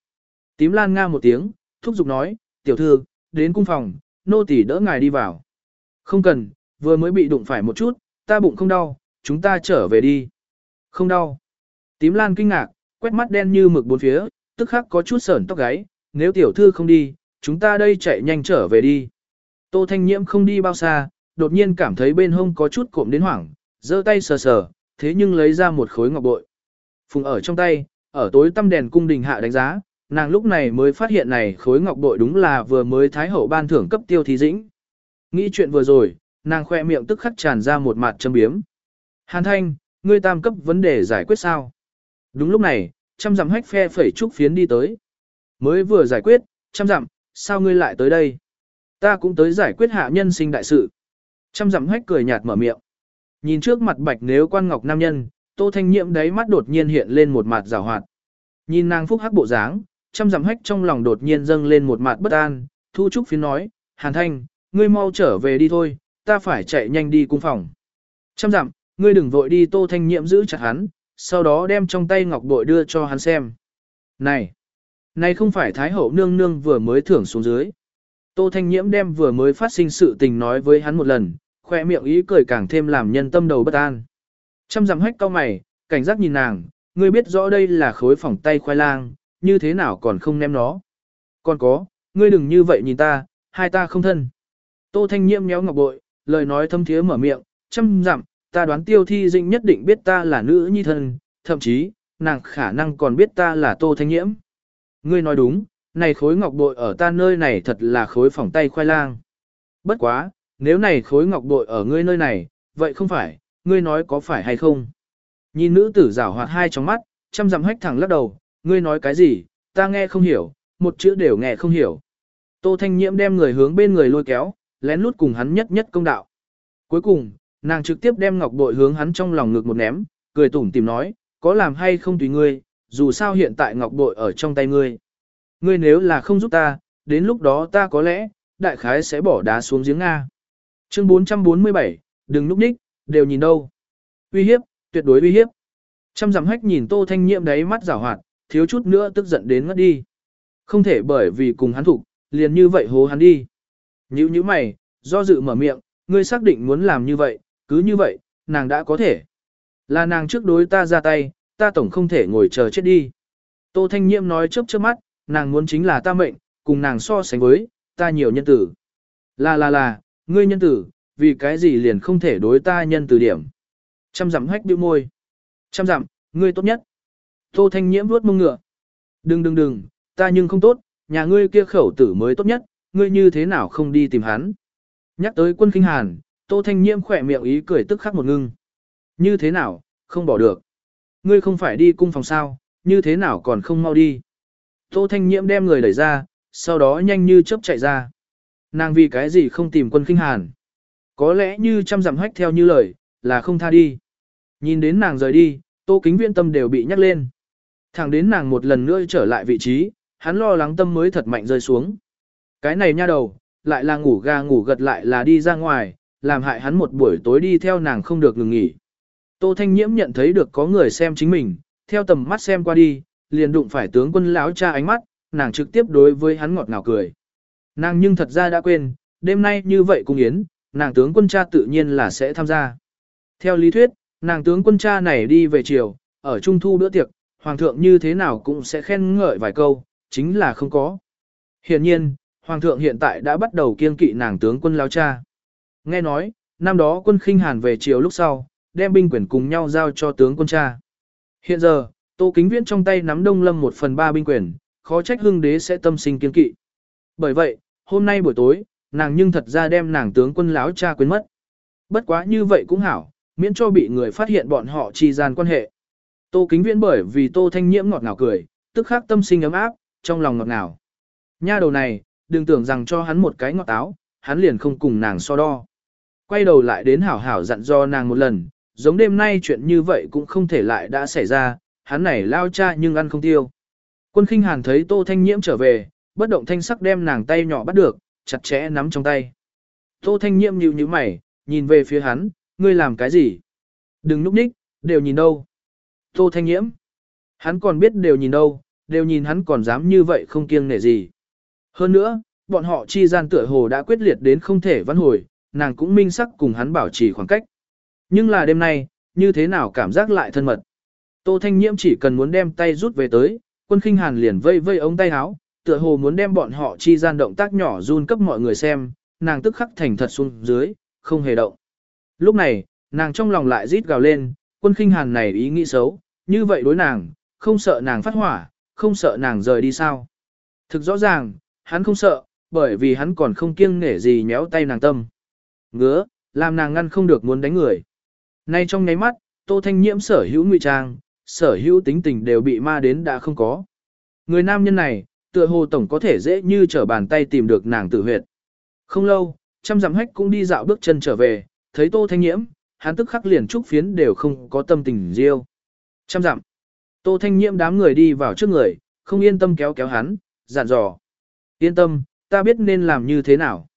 Tím lan nga một tiếng, thúc giục nói, tiểu thư, đến cung phòng, nô tỳ đỡ ngài đi vào. Không cần, vừa mới bị đụng phải một chút, ta bụng không đau, chúng ta trở về đi. Không đau. Tím lan kinh ngạc, quét mắt đen như mực bốn phía, tức khắc có chút sởn tóc gáy, nếu tiểu thư không đi, chúng ta đây chạy nhanh trở về đi. Tô Thanh Nhiễm không đi bao xa, đột nhiên cảm thấy bên hông có chút cộm đến hoảng, giơ tay sờ sờ, thế nhưng lấy ra một khối ngọc bội. Phùng ở trong tay, ở tối tăm đèn cung đình hạ đánh giá, nàng lúc này mới phát hiện này khối ngọc bội đúng là vừa mới thái hậu ban thưởng cấp tiêu thí dĩnh. Nghĩ chuyện vừa rồi, nàng khoe miệng tức khắc tràn ra một mặt châm biếm. Hàn thanh, ngươi tam cấp vấn đề giải quyết sao? Đúng lúc này, trăm dặm hách phe phẩy trúc phiến đi tới. Mới vừa giải quyết, trăm dặm, sao ngươi lại tới đây? Ta cũng tới giải quyết hạ nhân sinh đại sự. Trăm dặm hách cười nhạt mở miệng. Nhìn trước mặt bạch nếu quan ngọc nam nhân, tô thanh nhiễm đáy mắt đột nhiên hiện lên một mặt rào hoạt. Nhìn nàng phúc hắc bộ dáng, trăm dặm hách trong lòng đột nhiên dâng lên một mặt bất an, thu trúc phiến nói, hàn thanh, ngươi mau trở về đi thôi, ta phải chạy nhanh đi cung phòng. Trăm dặm, ngươi đừng vội đi tô thanh nhiễm giữ chặt hắn, sau đó đem trong tay ngọc bội đưa cho hắn xem. Này, này không phải Thái hậu nương nương vừa mới thưởng xuống dưới. Tô thanh nhiễm đem vừa mới phát sinh sự tình nói với hắn một lần, khoe miệng ý cười càng thêm làm nhân tâm đầu bất an. Trăm dặm hách cao mày, cảnh giác nhìn nàng, ngươi biết rõ đây là khối phỏng tay khoai lang, như thế nào còn không ném nó. Còn có, ngươi đừng như vậy nhìn ta, hai ta không thân. Tô Thanh Nhiễm nhéo ngọc bội, lời nói thâm thiế mở miệng, trăm dặm, ta đoán tiêu thi dinh nhất định biết ta là nữ nhi thân, thậm chí, nàng khả năng còn biết ta là Tô Thanh Nhiễm. Ngươi nói đúng, này khối ngọc bội ở ta nơi này thật là khối phỏng tay khoai lang. Bất quá, nếu này khối ngọc bội ở ngươi nơi này, vậy không phải, ngươi nói có phải hay không? Nhìn nữ tử rảo hoạt hai trong mắt, chăm dặm hách thẳng lắc đầu, ngươi nói cái gì, ta nghe không hiểu, một chữ đều nghe không hiểu. Tô Thanh Nhiễm đem người hướng bên người lôi kéo, lén lút cùng hắn nhất nhất công đạo. Cuối cùng, nàng trực tiếp đem ngọc bội hướng hắn trong lòng ngực một ném, cười tủm tìm nói, có làm hay không tùy ngươi, dù sao hiện tại ngọc bội ở trong tay ngươi. Ngươi nếu là không giúp ta, đến lúc đó ta có lẽ, đại khái sẽ bỏ đá xuống giếng Nga. Chương 447, đừng núp ních, đều nhìn đâu. Uy hiếp, tuyệt đối uy hiếp. Trăm dặm hách nhìn tô thanh nhiệm đáy mắt rảo hoạt, thiếu chút nữa tức giận đến ngất đi. Không thể bởi vì cùng hắn thủ, liền như vậy hố hắn đi. Nhữ như mày, do dự mở miệng, ngươi xác định muốn làm như vậy, cứ như vậy, nàng đã có thể. Là nàng trước đối ta ra tay, ta tổng không thể ngồi chờ chết đi. Tô Thanh Nhiệm nói chớp chớp mắt, nàng muốn chính là ta mệnh, cùng nàng so sánh với, ta nhiều nhân tử. Là là là, ngươi nhân tử, vì cái gì liền không thể đối ta nhân tử điểm. Trăm dặm hách bĩu môi. Trăm dặm, ngươi tốt nhất. Tô Thanh Nhiễm vuốt mông ngựa. Đừng đừng đừng, ta nhưng không tốt, nhà ngươi kia khẩu tử mới tốt nhất, ngươi như thế nào không đi tìm hắn. Nhắc tới quân kinh hàn, Tô Thanh Nhiễm khỏe miệng ý cười tức khắc một ngưng. Như thế nào, không bỏ được. Ngươi không phải đi cung phòng sao, như thế nào còn không mau đi. Tô Thanh Nhiễm đem người đẩy ra, sau đó nhanh như chớp chạy ra. Nàng vì cái gì không tìm quân kinh hàn. Có lẽ như trăm dặm hách theo như lời, là không tha đi. Nhìn đến nàng rời đi, Tô Kính Viễn tâm đều bị nhắc lên. Thẳng đến nàng một lần nữa trở lại vị trí, hắn lo lắng tâm mới thật mạnh rơi xuống. Cái này nha đầu, lại là ngủ ga ngủ gật lại là đi ra ngoài, làm hại hắn một buổi tối đi theo nàng không được ngừng nghỉ. Tô Thanh Nhiễm nhận thấy được có người xem chính mình, theo tầm mắt xem qua đi, liền đụng phải tướng quân lão cha ánh mắt, nàng trực tiếp đối với hắn ngọt ngào cười. Nàng nhưng thật ra đã quên, đêm nay như vậy cùng yến, nàng tướng quân cha tự nhiên là sẽ tham gia. Theo lý thuyết, nàng tướng quân cha này đi về chiều, ở trung thu bữa tiệc, hoàng thượng như thế nào cũng sẽ khen ngợi vài câu, chính là không có. Hiện nhiên, hoàng thượng hiện tại đã bắt đầu kiên kỵ nàng tướng quân lao cha. Nghe nói, năm đó quân khinh hàn về chiều lúc sau, đem binh quyền cùng nhau giao cho tướng quân cha. Hiện giờ, Tô Kính Viễn trong tay nắm Đông Lâm một phần ba binh quyền, khó trách hưng đế sẽ tâm sinh kiên kỵ. Bởi vậy, hôm nay buổi tối, nàng nhưng thật ra đem nàng tướng quân láo cha quên mất. Bất quá như vậy cũng hảo, miễn cho bị người phát hiện bọn họ trì gian quan hệ. Tô Kính Viễn bởi vì Tô Thanh Nhiễm ngọt ngào cười, tức khắc tâm sinh ấm áp, trong lòng ngọt ngào. Nha đầu này, đừng tưởng rằng cho hắn một cái ngọt táo, hắn liền không cùng nàng so đo. Quay đầu lại đến hảo hảo dặn do nàng một lần, giống đêm nay chuyện như vậy cũng không thể lại đã xảy ra, hắn này lao cha nhưng ăn không tiêu. Quân khinh hàn thấy Tô Thanh Nhiễm trở về, bất động thanh sắc đem nàng tay nhỏ bắt được, chặt chẽ nắm trong tay. Tô Thanh Nhiễm nhíu nhíu mày, nhìn về phía hắn, ngươi làm cái gì? Đừng núp ních, đều nhìn đâu. Tô Thanh Nhiễm. Hắn còn biết đều nhìn đâu, đều nhìn hắn còn dám như vậy không kiêng nể gì. Hơn nữa, bọn họ chi gian tựa hồ đã quyết liệt đến không thể vãn hồi, nàng cũng minh sắc cùng hắn bảo trì khoảng cách. Nhưng là đêm nay, như thế nào cảm giác lại thân mật. Tô Thanh Nhiễm chỉ cần muốn đem tay rút về tới, quân khinh hàn liền vây vây ống tay áo, tựa hồ muốn đem bọn họ chi gian động tác nhỏ run cấp mọi người xem, nàng tức khắc thành thật xuống dưới, không hề động. Lúc này, nàng trong lòng lại rít gào lên, quân khinh hàn này ý nghĩ xấu, như vậy đối nàng, không sợ nàng phát hỏa, không sợ nàng rời đi sao. Thực rõ ràng, hắn không sợ, bởi vì hắn còn không kiêng nể gì nhéo tay nàng tâm. Ngứa, làm nàng ngăn không được muốn đánh người. Nay trong nháy mắt, Tô Thanh Nhiễm sở hữu ngụy trang, sở hữu tính tình đều bị ma đến đã không có. Người nam nhân này, tựa hồ tổng có thể dễ như trở bàn tay tìm được nàng tử huyệt. Không lâu, trăm dặm hách cũng đi dạo bước chân trở về, thấy Tô Thanh Nhiễm, hắn tức khắc liền trúc phiến đều không có tâm tình riêu. Trăm dặm. Tô Thanh Nhiễm đám người đi vào trước người, không yên tâm kéo kéo hắn, dặn dò. Yên tâm, ta biết nên làm như thế nào.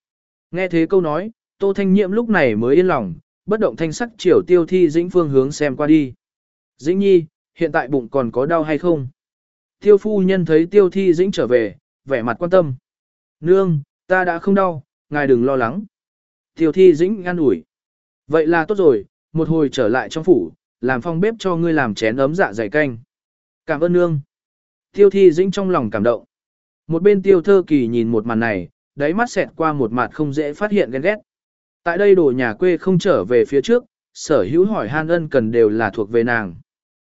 Nghe thế câu nói, Tô Thanh Nhiễm lúc này mới yên lòng, bất động thanh sắc chiều tiêu thi dĩnh phương hướng xem qua đi. Dĩnh nhi, hiện tại bụng còn có đau hay không? Tiêu phu nhân thấy tiêu thi dĩnh trở về, vẻ mặt quan tâm. Nương, ta đã không đau, ngài đừng lo lắng. Tiêu thi dĩnh ngăn ủi. Vậy là tốt rồi, một hồi trở lại trong phủ, làm phong bếp cho ngươi làm chén ấm dạ dày canh. Cảm ơn nương. Tiêu thi dĩnh trong lòng cảm động. Một bên tiêu thơ kỳ nhìn một màn này, đáy mắt xẹt qua một mặt không dễ phát hiện ghen ghét. Tại đây đồ nhà quê không trở về phía trước, sở hữu hỏi han ân cần đều là thuộc về nàng.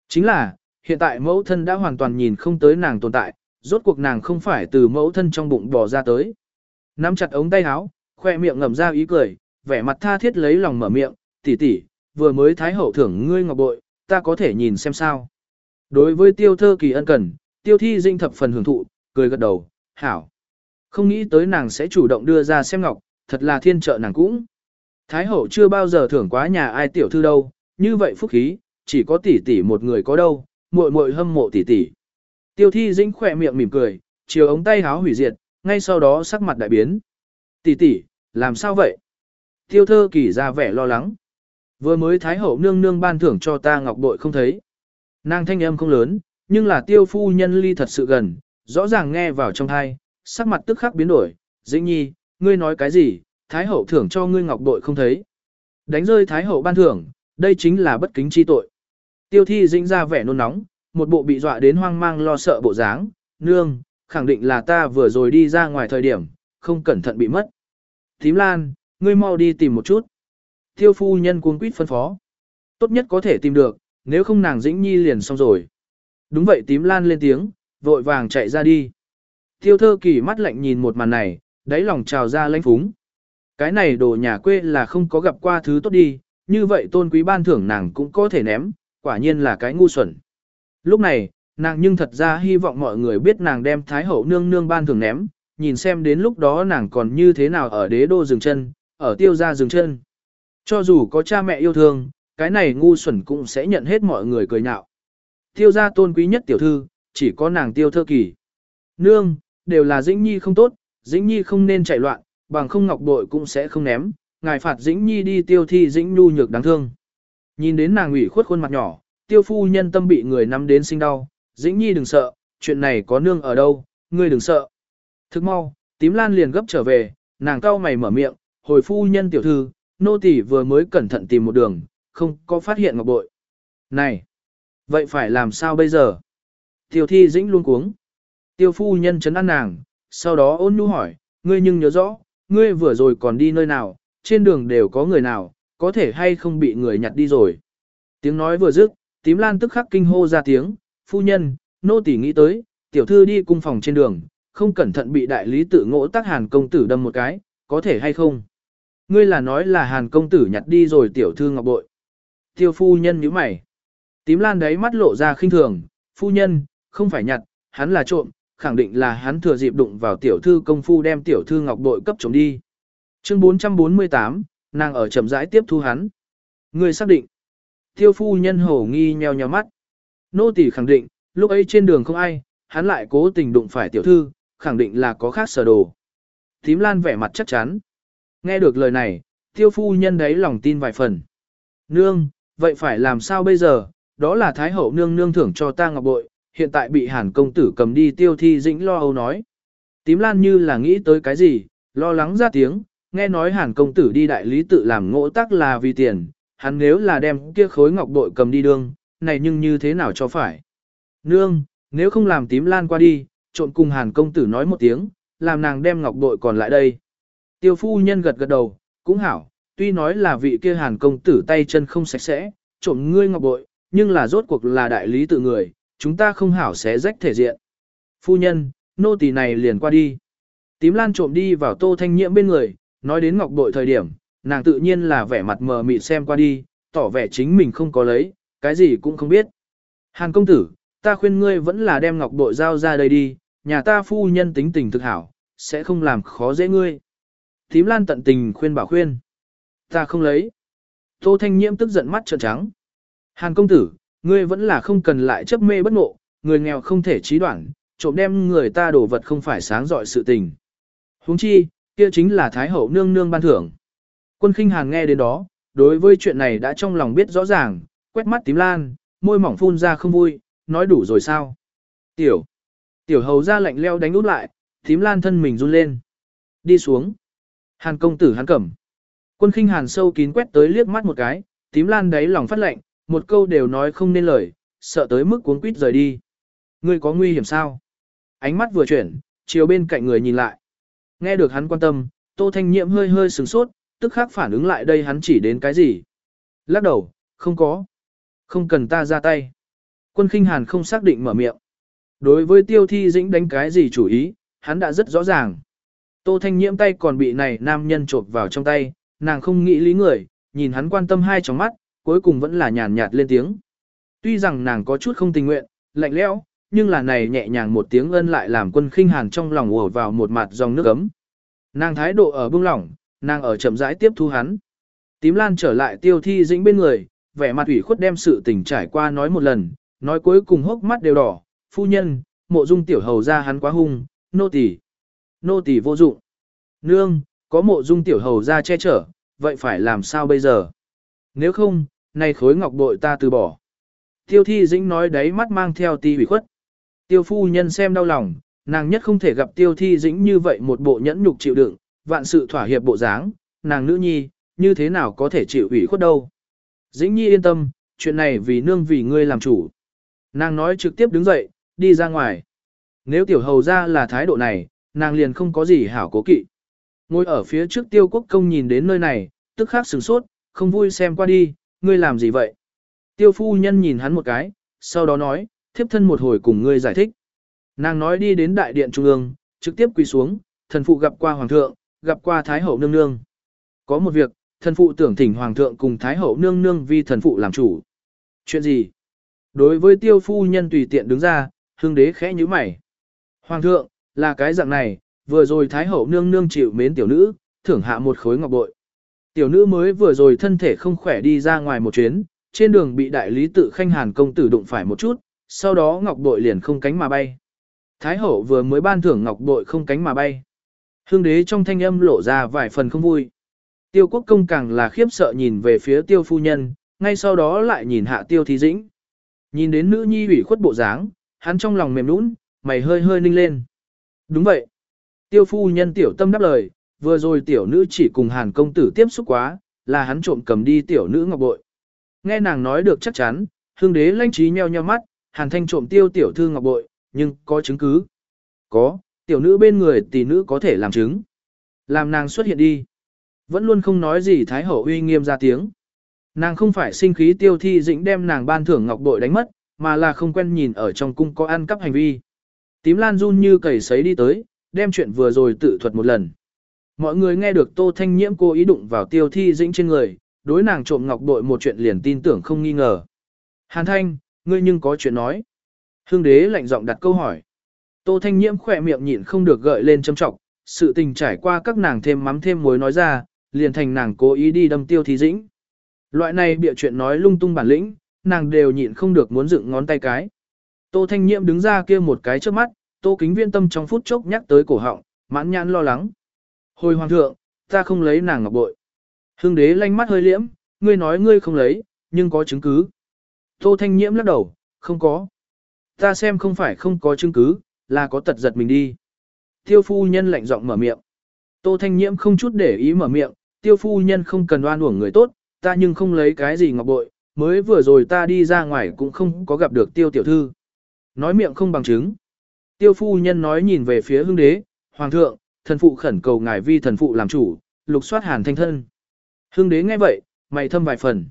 Chính là, hiện tại mẫu thân đã hoàn toàn nhìn không tới nàng tồn tại, rốt cuộc nàng không phải từ mẫu thân trong bụng bò ra tới. Nắm chặt ống tay áo, khoe miệng ngậm ra ý cười, vẻ mặt tha thiết lấy lòng mở miệng, tỷ tỷ, vừa mới thái hậu thưởng ngươi ngọc bội, ta có thể nhìn xem sao. Đối với tiêu thơ kỳ ân cần, tiêu thi dinh thập phần hưởng thụ, cười gật đầu, hảo. Không nghĩ tới nàng sẽ chủ động đưa ra xem ngọc, thật là thiên trợ nàng cũng. Thái hậu chưa bao giờ thưởng quá nhà ai tiểu thư đâu, như vậy phúc khí, chỉ có tỷ tỷ một người có đâu, muội muội hâm mộ tỷ tỷ. Tiêu thi dĩnh khỏe miệng mỉm cười, chiều ống tay háo hủy diệt, ngay sau đó sắc mặt đại biến. Tỷ tỷ, làm sao vậy? Tiêu thơ kỳ ra vẻ lo lắng. Vừa mới thái hậu nương nương ban thưởng cho ta ngọc bội không thấy. Nàng thanh âm không lớn, nhưng là tiêu phu nhân ly thật sự gần, rõ ràng nghe vào trong thai, sắc mặt tức khắc biến đổi. Dĩnh nhi, ngươi nói cái gì, thái hậu thưởng cho ngươi ngọc bội không thấy. Đánh rơi thái hậu ban thưởng, đây chính là bất kính chi tội. Tiêu thi dĩnh ra vẻ nôn nóng, một bộ bị dọa đến hoang mang lo sợ bộ dáng, nương, khẳng định là ta vừa rồi đi ra ngoài thời điểm, không cẩn thận bị mất. Tím Lan, ngươi mau đi tìm một chút. Tiêu phu nhân cuống quýt phân phó. Tốt nhất có thể tìm được, nếu không nàng dĩnh nhi liền xong rồi. Đúng vậy tím Lan lên tiếng, vội vàng chạy ra đi. Tiêu thơ kỳ mắt lạnh nhìn một màn này, đáy lòng trào ra lãnh phúng. Cái này đồ nhà quê là không có gặp qua thứ tốt đi, như vậy tôn quý ban thưởng nàng cũng có thể ném, quả nhiên là cái ngu xuẩn. Lúc này, nàng nhưng thật ra hy vọng mọi người biết nàng đem Thái Hậu nương nương ban thưởng ném, nhìn xem đến lúc đó nàng còn như thế nào ở đế đô dừng chân, ở tiêu gia dừng chân. Cho dù có cha mẹ yêu thương, cái này ngu xuẩn cũng sẽ nhận hết mọi người cười nhạo. Tiêu gia tôn quý nhất tiểu thư, chỉ có nàng tiêu thơ kỳ. Nương, đều là Dĩnh Nhi không tốt, Dĩnh Nhi không nên chạy loạn, bằng không ngọc bội cũng sẽ không ném, ngài phạt Dĩnh Nhi đi tiêu thi Dĩnh Nhu nhược đáng thương. Nhìn đến nàng ủy khuất khuôn mặt nhỏ, tiêu phu nhân tâm bị người nắm đến sinh đau, Dĩnh Nhi đừng sợ, chuyện này có nương ở đâu, ngươi đừng sợ. Thức mau, tím lan liền gấp trở về, nàng cau mày mở miệng, hồi phu nhân tiểu thư, nô tỳ vừa mới cẩn thận tìm một đường, không có phát hiện ngọc bội. Này, vậy phải làm sao bây giờ? Tiêu thi dĩnh luôn cuống. Tiêu phu nhân chấn an nàng, sau đó ôn nhu hỏi, ngươi nhưng nhớ rõ, ngươi vừa rồi còn đi nơi nào, trên đường đều có người nào, có thể hay không bị người nhặt đi rồi. Tiếng nói vừa dứt, tím lan tức khắc kinh hô ra tiếng, phu nhân, nô tỳ nghĩ tới, tiểu thư đi cung phòng trên đường, không cẩn thận bị đại lý tự ngỗ tác hàn công tử đâm một cái, có thể hay không? Ngươi là nói là hàn công tử nhặt đi rồi tiểu thư ngọc bội. Tiêu phu nhân nhíu mày. Tím lan đấy mắt lộ ra khinh thường, phu nhân, không phải nhặt, hắn là trộm, khẳng định là hắn thừa dịp đụng vào tiểu thư công phu đem tiểu thư ngọc bội cấp chống đi. Chương 448, nàng ở chậm rãi tiếp thu hắn. Người xác định. Tiêu phu nhân hổ nghi nheo nheo mắt. Nô tỳ khẳng định, lúc ấy trên đường không ai, hắn lại cố tình đụng phải tiểu thư, khẳng định là có khác sở đồ. Tím lan vẻ mặt chắc chắn. Nghe được lời này, tiêu phu nhân đấy lòng tin vài phần. Nương, vậy phải làm sao bây giờ, đó là Thái hậu nương nương thưởng cho ta ngọc bội, hiện tại bị hàn công tử cầm đi tiêu thi dĩnh lo âu nói. Tím lan như là nghĩ tới cái gì, lo lắng ra tiếng, nghe nói hàn công tử đi đại lý tự làm ngỗ tắc là vì tiền, hắn nếu là đem kia khối ngọc bội cầm đi đương, này nhưng như thế nào cho phải. Nương, nếu không làm tím lan qua đi, trộn cùng hàn công tử nói một tiếng, làm nàng đem ngọc bội còn lại đây. Tiêu phu nhân gật gật đầu, cũng hảo, tuy nói là vị kia hàn công tử tay chân không sạch sẽ, trộm ngươi ngọc bội, nhưng là rốt cuộc là đại lý tự người, chúng ta không hảo sẽ rách thể diện. Phu nhân, nô tỳ này liền qua đi. Tím lan trộm đi vào tô thanh nhiễm bên người, nói đến ngọc bội thời điểm, nàng tự nhiên là vẻ mặt mờ mịt xem qua đi, tỏ vẻ chính mình không có lấy, cái gì cũng không biết. Hàn công tử, ta khuyên ngươi vẫn là đem ngọc bội giao ra đây đi, nhà ta phu nhân tính tình thực hảo, sẽ không làm khó dễ ngươi. Tím lan tận tình khuyên bảo khuyên. Ta không lấy. Tô Thanh Nhiễm tức giận mắt trợn trắng. Hàn công tử, ngươi vẫn là không cần lại chấp mê bất ngộ, người nghèo không thể trí đoạn, trộm đem người ta đổ vật không phải sáng dọi sự tình. Huống chi, kia chính là Thái Hậu nương nương ban thưởng. Quân khinh Hàn nghe đến đó, đối với chuyện này đã trong lòng biết rõ ràng, quét mắt tím lan, môi mỏng phun ra không vui, nói đủ rồi sao. Tiểu, tiểu hầu ra lạnh leo đánh út lại, tím lan thân mình run lên. Đi xuống. Hàn công tử hắn cẩm. Quân khinh hàn sâu kín quét tới liếc mắt một cái, tím lan đáy lòng phát lạnh, một câu đều nói không nên lời, sợ tới mức cuốn quýt rời đi. Ngươi có nguy hiểm sao? Ánh mắt vừa chuyển, chiều bên cạnh người nhìn lại. Nghe được hắn quan tâm, Tô Thanh Nhiệm hơi hơi sửng sốt, tức khắc phản ứng lại đây hắn chỉ đến cái gì. Lắc đầu, không có. Không cần ta ra tay. Quân khinh hàn không xác định mở miệng. Đối với tiêu thi dĩnh đánh cái gì chủ ý, hắn đã rất rõ ràng. Tô Thanh Nhiễm tay còn bị này nam nhân trộp vào trong tay, nàng không nghĩ lý người, nhìn hắn quan tâm hai tròng mắt, cuối cùng vẫn là nhàn nhạt lên tiếng. Tuy rằng nàng có chút không tình nguyện, lạnh lẽo, nhưng là này nhẹ nhàng một tiếng ân lại làm quân khinh hàn trong lòng ùa vào một mặt dòng nước ấm. Nàng thái độ ở bưng lỏng, nàng ở chậm rãi tiếp thu hắn. Tím lan trở lại tiêu thi dĩnh bên người, vẻ mặt ủy khuất đem sự tình trải qua nói một lần, nói cuối cùng hốc mắt đều đỏ, phu nhân, mộ dung tiểu hầu ra hắn quá hung, nô tỳ, nô tỳ vô dụng. Nương, có mộ dung tiểu hầu ra che chở, vậy phải làm sao bây giờ? Nếu không, này khối ngọc bội ta từ bỏ. Tiêu thi dĩnh nói đấy mắt mang theo ti ủy khuất. Tiêu phu nhân xem đau lòng, nàng nhất không thể gặp tiêu thi dĩnh như vậy một bộ nhẫn nhục chịu đựng, vạn sự thỏa hiệp bộ dáng, nàng nữ nhi, như thế nào có thể chịu ủy khuất đâu. Dĩnh nhi yên tâm, chuyện này vì nương vì ngươi làm chủ. Nàng nói trực tiếp đứng dậy, đi ra ngoài. Nếu tiểu hầu ra là thái độ này, nàng liền không có gì hảo cố kỵ. Ngồi ở phía trước tiêu quốc công nhìn đến nơi này, tức khắc sửng sốt, không vui xem qua đi, ngươi làm gì vậy? Tiêu phu nhân nhìn hắn một cái, sau đó nói, thiếp thân một hồi cùng ngươi giải thích. Nàng nói đi đến đại điện trung ương, trực tiếp quỳ xuống, thần phụ gặp qua hoàng thượng, gặp qua thái hậu nương nương. Có một việc, thần phụ tưởng thỉnh hoàng thượng cùng thái hậu nương nương vì thần phụ làm chủ. Chuyện gì? Đối với tiêu phu nhân tùy tiện đứng ra, hương đế khẽ như mày. Hoàng thượng, là cái dạng này, vừa rồi thái hậu nương nương chịu mến tiểu nữ, thưởng hạ một khối ngọc bội. Tiểu nữ mới vừa rồi thân thể không khỏe đi ra ngoài một chuyến, trên đường bị đại lý tự khanh hàn công tử đụng phải một chút, sau đó ngọc bội liền không cánh mà bay. Thái hậu vừa mới ban thưởng ngọc bội không cánh mà bay. Hương đế trong thanh âm lộ ra vài phần không vui. Tiêu quốc công càng là khiếp sợ nhìn về phía tiêu phu nhân, ngay sau đó lại nhìn hạ tiêu thí dĩnh. Nhìn đến nữ nhi ủy khuất bộ dáng, hắn trong lòng mềm nũng, mày hơi hơi ninh lên. Đúng vậy. Tiêu phu nhân tiểu tâm đáp lời, vừa rồi tiểu nữ chỉ cùng hàn công tử tiếp xúc quá, là hắn trộm cầm đi tiểu nữ ngọc bội. Nghe nàng nói được chắc chắn, hương đế lanh trí nheo nheo mắt, hàn thanh trộm tiêu tiểu thư ngọc bội, nhưng có chứng cứ. Có, tiểu nữ bên người tỷ nữ có thể làm chứng. Làm nàng xuất hiện đi. Vẫn luôn không nói gì thái hậu uy nghiêm ra tiếng. Nàng không phải sinh khí tiêu thi dĩnh đem nàng ban thưởng ngọc bội đánh mất, mà là không quen nhìn ở trong cung có ăn cắp hành vi. Tím lan run như cầy sấy đi tới, đem chuyện vừa rồi tự thuật một lần. Mọi người nghe được Tô Thanh Nhiễm cô ý đụng vào tiêu thi dĩnh trên người, đối nàng trộm ngọc bội một chuyện liền tin tưởng không nghi ngờ. Hàn Thanh, ngươi nhưng có chuyện nói. Hương đế lạnh giọng đặt câu hỏi. Tô Thanh Nhiễm khỏe miệng nhịn không được gợi lên châm trọng, sự tình trải qua các nàng thêm mắm thêm muối nói ra, liền thành nàng cố ý đi đâm tiêu thi dĩnh. Loại này bịa chuyện nói lung tung bản lĩnh, nàng đều nhịn không được muốn dựng ngón tay cái. Tô Thanh nhiễm đứng ra kia một cái trước mắt, Tô Kính Viên tâm trong phút chốc nhắc tới cổ họng, mãn nhãn lo lắng. Hồi hoàng thượng, ta không lấy nàng ngọc bội. hưng đế lanh mắt hơi liễm, ngươi nói ngươi không lấy, nhưng có chứng cứ. Tô Thanh Nhiễm lắc đầu, không có. Ta xem không phải không có chứng cứ, là có tật giật mình đi. Tiêu phu nhân lạnh giọng mở miệng. Tô Thanh Nhiễm không chút để ý mở miệng, tiêu phu nhân không cần oan uổng người tốt, ta nhưng không lấy cái gì ngọc bội, mới vừa rồi ta đi ra ngoài cũng không có gặp được tiêu tiểu thư. Nói miệng không bằng chứng. Tiêu phu nhân nói nhìn về phía hưng đế, hoàng thượng, thần phụ khẩn cầu ngài vi thần phụ làm chủ, lục soát hàn thanh thân. Hưng đế nghe vậy, mày thâm vài phần.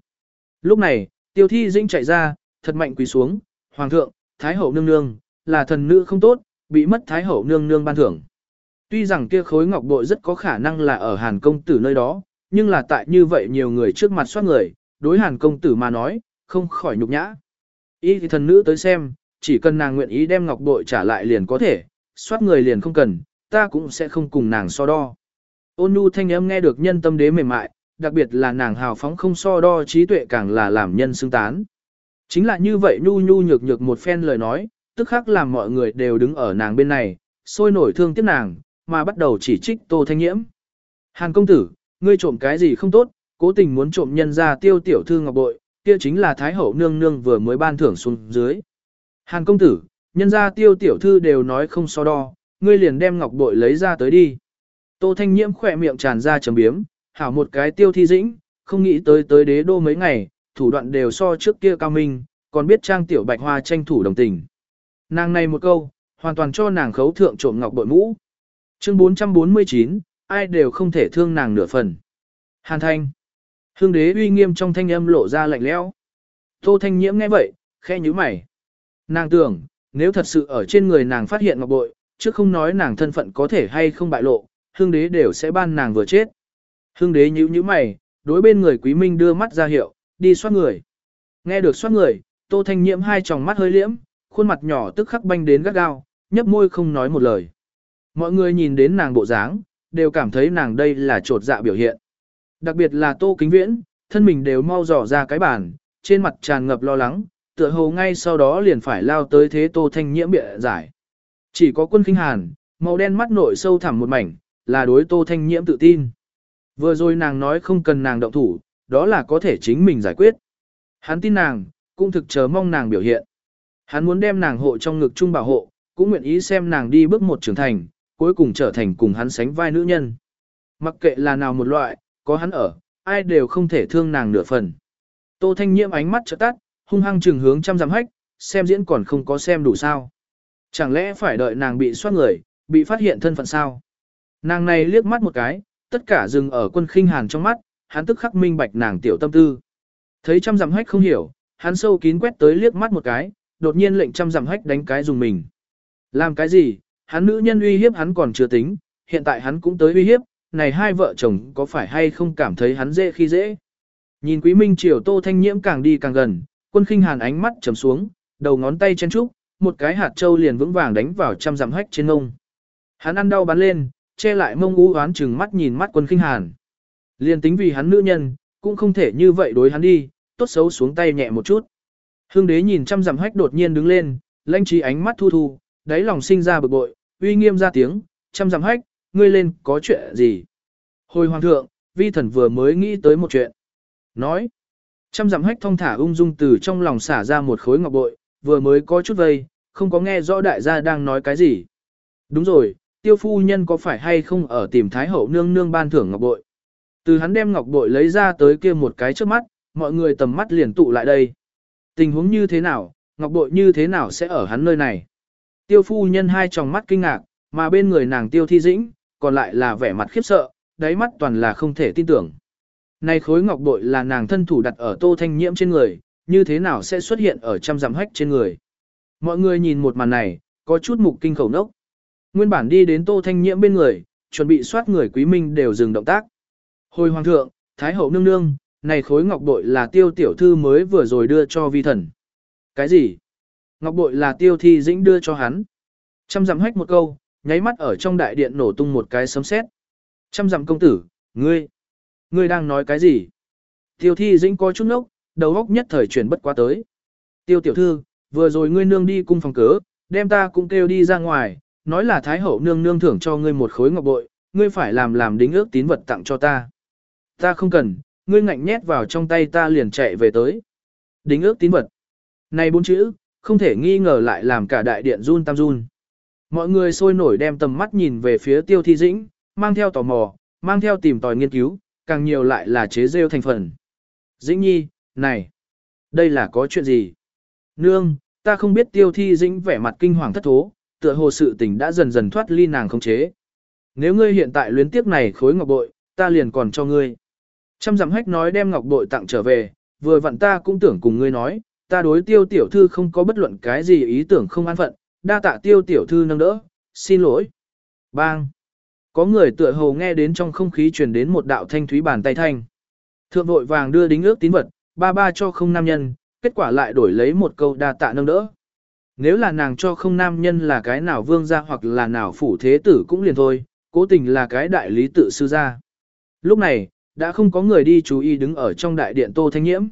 Lúc này, tiêu thi dĩnh chạy ra, thật mạnh quỳ xuống, hoàng thượng, thái hậu nương nương, là thần nữ không tốt, bị mất thái hậu nương nương ban thưởng. Tuy rằng kia khối ngọc bội rất có khả năng là ở hàn công tử nơi đó, nhưng là tại như vậy nhiều người trước mặt soát người, đối hàn công tử mà nói, không khỏi nhục nhã. Ý thì thần nữ tới xem, chỉ cần nàng nguyện ý đem ngọc bội trả lại liền có thể, soát người liền không cần, ta cũng sẽ không cùng nàng so đo. Ôn nhu thanh âm nghe được nhân tâm đế mềm mại, đặc biệt là nàng hào phóng không so đo trí tuệ càng là làm nhân xứng tán. Chính là như vậy nhu nhu nhược nhược một phen lời nói, tức khắc làm mọi người đều đứng ở nàng bên này, sôi nổi thương tiếc nàng, mà bắt đầu chỉ trích Tô Thanh Nhiễm. Hàn công tử, ngươi trộm cái gì không tốt, cố tình muốn trộm nhân ra tiêu tiểu thư ngọc bội, kia chính là Thái Hậu nương nương vừa mới ban thưởng xuống dưới. Hàn công tử, nhân ra tiêu tiểu thư đều nói không so đo, ngươi liền đem ngọc bội lấy ra tới đi. Tô Thanh Nhiễm khỏe miệng tràn ra trầm biếm, hảo một cái tiêu thi dĩnh, không nghĩ tới tới đế đô mấy ngày, thủ đoạn đều so trước kia cao minh, còn biết trang tiểu bạch hoa tranh thủ đồng tình. Nàng này một câu, hoàn toàn cho nàng khấu thượng trộm ngọc bội mũ. Chương 449, ai đều không thể thương nàng nửa phần. Hàn thanh. Hương đế uy nghiêm trong thanh âm lộ ra lạnh lẽo. Tô thanh nhiễm nghe vậy, khẽ nhíu mày. Nàng tưởng, nếu thật sự ở trên người nàng phát hiện ngọc bội, chứ không nói nàng thân phận có thể hay không bại lộ, hương đế đều sẽ ban nàng vừa chết. Hương đế nhíu nhíu mày, đối bên người quý minh đưa mắt ra hiệu, đi soát người. Nghe được soát người, tô thanh nhiễm hai tròng mắt hơi liễm, khuôn mặt nhỏ tức khắc banh đến gắt gao, nhấp môi không nói một lời. Mọi người nhìn đến nàng bộ dáng, đều cảm thấy nàng đây là trột dạ biểu hiện. Đặc biệt là tô kính viễn, thân mình đều mau dò ra cái bàn, trên mặt tràn ngập lo lắng, tựa hồ ngay sau đó liền phải lao tới thế tô thanh nhiễm bịa giải. Chỉ có quân kinh hàn, màu đen mắt nội sâu thẳm một mảnh, là đối tô thanh nhiễm tự tin. Vừa rồi nàng nói không cần nàng động thủ, đó là có thể chính mình giải quyết. Hắn tin nàng, cũng thực chờ mong nàng biểu hiện. Hắn muốn đem nàng hộ trong ngực chung bảo hộ, cũng nguyện ý xem nàng đi bước một trưởng thành, cuối cùng trở thành cùng hắn sánh vai nữ nhân. Mặc kệ là nào một loại, có hắn ở, ai đều không thể thương nàng nửa phần. Tô Thanh Nhiễm ánh mắt trợ tắt, hung hăng trừng hướng trăm giảm hách, xem diễn còn không có xem đủ sao. Chẳng lẽ phải đợi nàng bị soát người, bị phát hiện thân phận sao? Nàng này liếc mắt một cái, tất cả dừng ở quân khinh hàn trong mắt, hắn tức khắc minh bạch nàng tiểu tâm tư. Thấy trăm dặm hách không hiểu, hắn sâu kín quét tới liếc mắt một cái, đột nhiên lệnh trăm dặm hách đánh cái dùng mình. Làm cái gì, hắn nữ nhân uy hiếp hắn còn chưa tính, hiện tại hắn cũng tới uy hiếp, này hai vợ chồng có phải hay không cảm thấy hắn dễ khi dễ. Nhìn quý minh triều tô thanh nhiễm càng đi càng gần, quân khinh hàn ánh mắt trầm xuống, đầu ngón tay chen trúc, một cái hạt trâu liền vững vàng đánh vào trăm dặm hách trên ngông. Hắn ăn đau bắn lên, che lại mông ú oán chừng mắt nhìn mắt quân khinh hàn. liền tính vì hắn nữ nhân, cũng không thể như vậy đối hắn đi, tốt xấu xuống tay nhẹ một chút. Hương đế nhìn trăm dặm hách đột nhiên đứng lên, lanh trí ánh mắt thu thu, đáy lòng sinh ra bực bội, uy nghiêm ra tiếng, trăm dặm hách, ngươi lên có chuyện gì? Hồi hoàng thượng, vi thần vừa mới nghĩ tới một chuyện. Nói, trăm dặm hách thông thả ung dung từ trong lòng xả ra một khối ngọc bội, vừa mới có chút vây, không có nghe rõ đại gia đang nói cái gì. Đúng rồi, tiêu phu nhân có phải hay không ở tìm thái hậu nương nương ban thưởng ngọc bội? Từ hắn đem ngọc bội lấy ra tới kia một cái trước mắt, mọi người tầm mắt liền tụ lại đây. Tình huống như thế nào, ngọc bội như thế nào sẽ ở hắn nơi này? Tiêu phu nhân hai tròng mắt kinh ngạc, mà bên người nàng tiêu thi dĩnh, còn lại là vẻ mặt khiếp sợ, đáy mắt toàn là không thể tin tưởng. Này khối ngọc bội là nàng thân thủ đặt ở tô thanh nhiễm trên người, như thế nào sẽ xuất hiện ở trăm dặm hách trên người? Mọi người nhìn một màn này, có chút mục kinh khẩu nốc. Nguyên bản đi đến tô thanh nhiễm bên người, chuẩn bị soát người quý minh đều dừng động tác. Hồi hoàng thượng, thái hậu nương nương, này khối ngọc bội là tiêu tiểu thư mới vừa rồi đưa cho vi thần. Cái gì? Ngọc bội là tiêu thi dĩnh đưa cho hắn. Trăm dặm hách một câu, nháy mắt ở trong đại điện nổ tung một cái sấm sét. Trăm dặm công tử, ngươi, ngươi đang nói cái gì? Tiêu thi dĩnh có chút nốc, đầu óc nhất thời chuyển bất quá tới. Tiêu tiểu thư, vừa rồi ngươi nương đi cung phòng cớ, đem ta cũng kêu đi ra ngoài, nói là thái hậu nương nương thưởng cho ngươi một khối ngọc bội, ngươi phải làm làm đính ước tín vật tặng cho ta. Ta không cần, ngươi ngạnh nhét vào trong tay ta liền chạy về tới. Đính ước tín vật. Này bốn chữ, không thể nghi ngờ lại làm cả đại điện run tam run. Mọi người sôi nổi đem tầm mắt nhìn về phía tiêu thi dĩnh, mang theo tò mò, mang theo tìm tòi nghiên cứu, càng nhiều lại là chế rêu thành phần. Dĩnh nhi, này, đây là có chuyện gì? Nương, ta không biết tiêu thi dĩnh vẻ mặt kinh hoàng thất thố, tựa hồ sự tình đã dần dần thoát ly nàng không chế. Nếu ngươi hiện tại luyến tiếc này khối ngọc bội, ta liền còn cho ngươi. Trăm dặm hách nói đem ngọc bội tặng trở về, vừa vặn ta cũng tưởng cùng ngươi nói, ta đối tiêu tiểu thư không có bất luận cái gì ý tưởng không an phận, đa tạ tiêu tiểu thư nâng đỡ, xin lỗi. Bang! Có người tựa hồ nghe đến trong không khí truyền đến một đạo thanh thúy bàn tay thanh. Thượng vội vàng đưa đính ước tín vật, ba ba cho không nam nhân, kết quả lại đổi lấy một câu đa tạ nâng đỡ. Nếu là nàng cho không nam nhân là cái nào vương gia hoặc là nào phủ thế tử cũng liền thôi, cố tình là cái đại lý tự sư gia. Lúc này, đã không có người đi chú ý đứng ở trong đại điện Tô Thanh Nhiễm.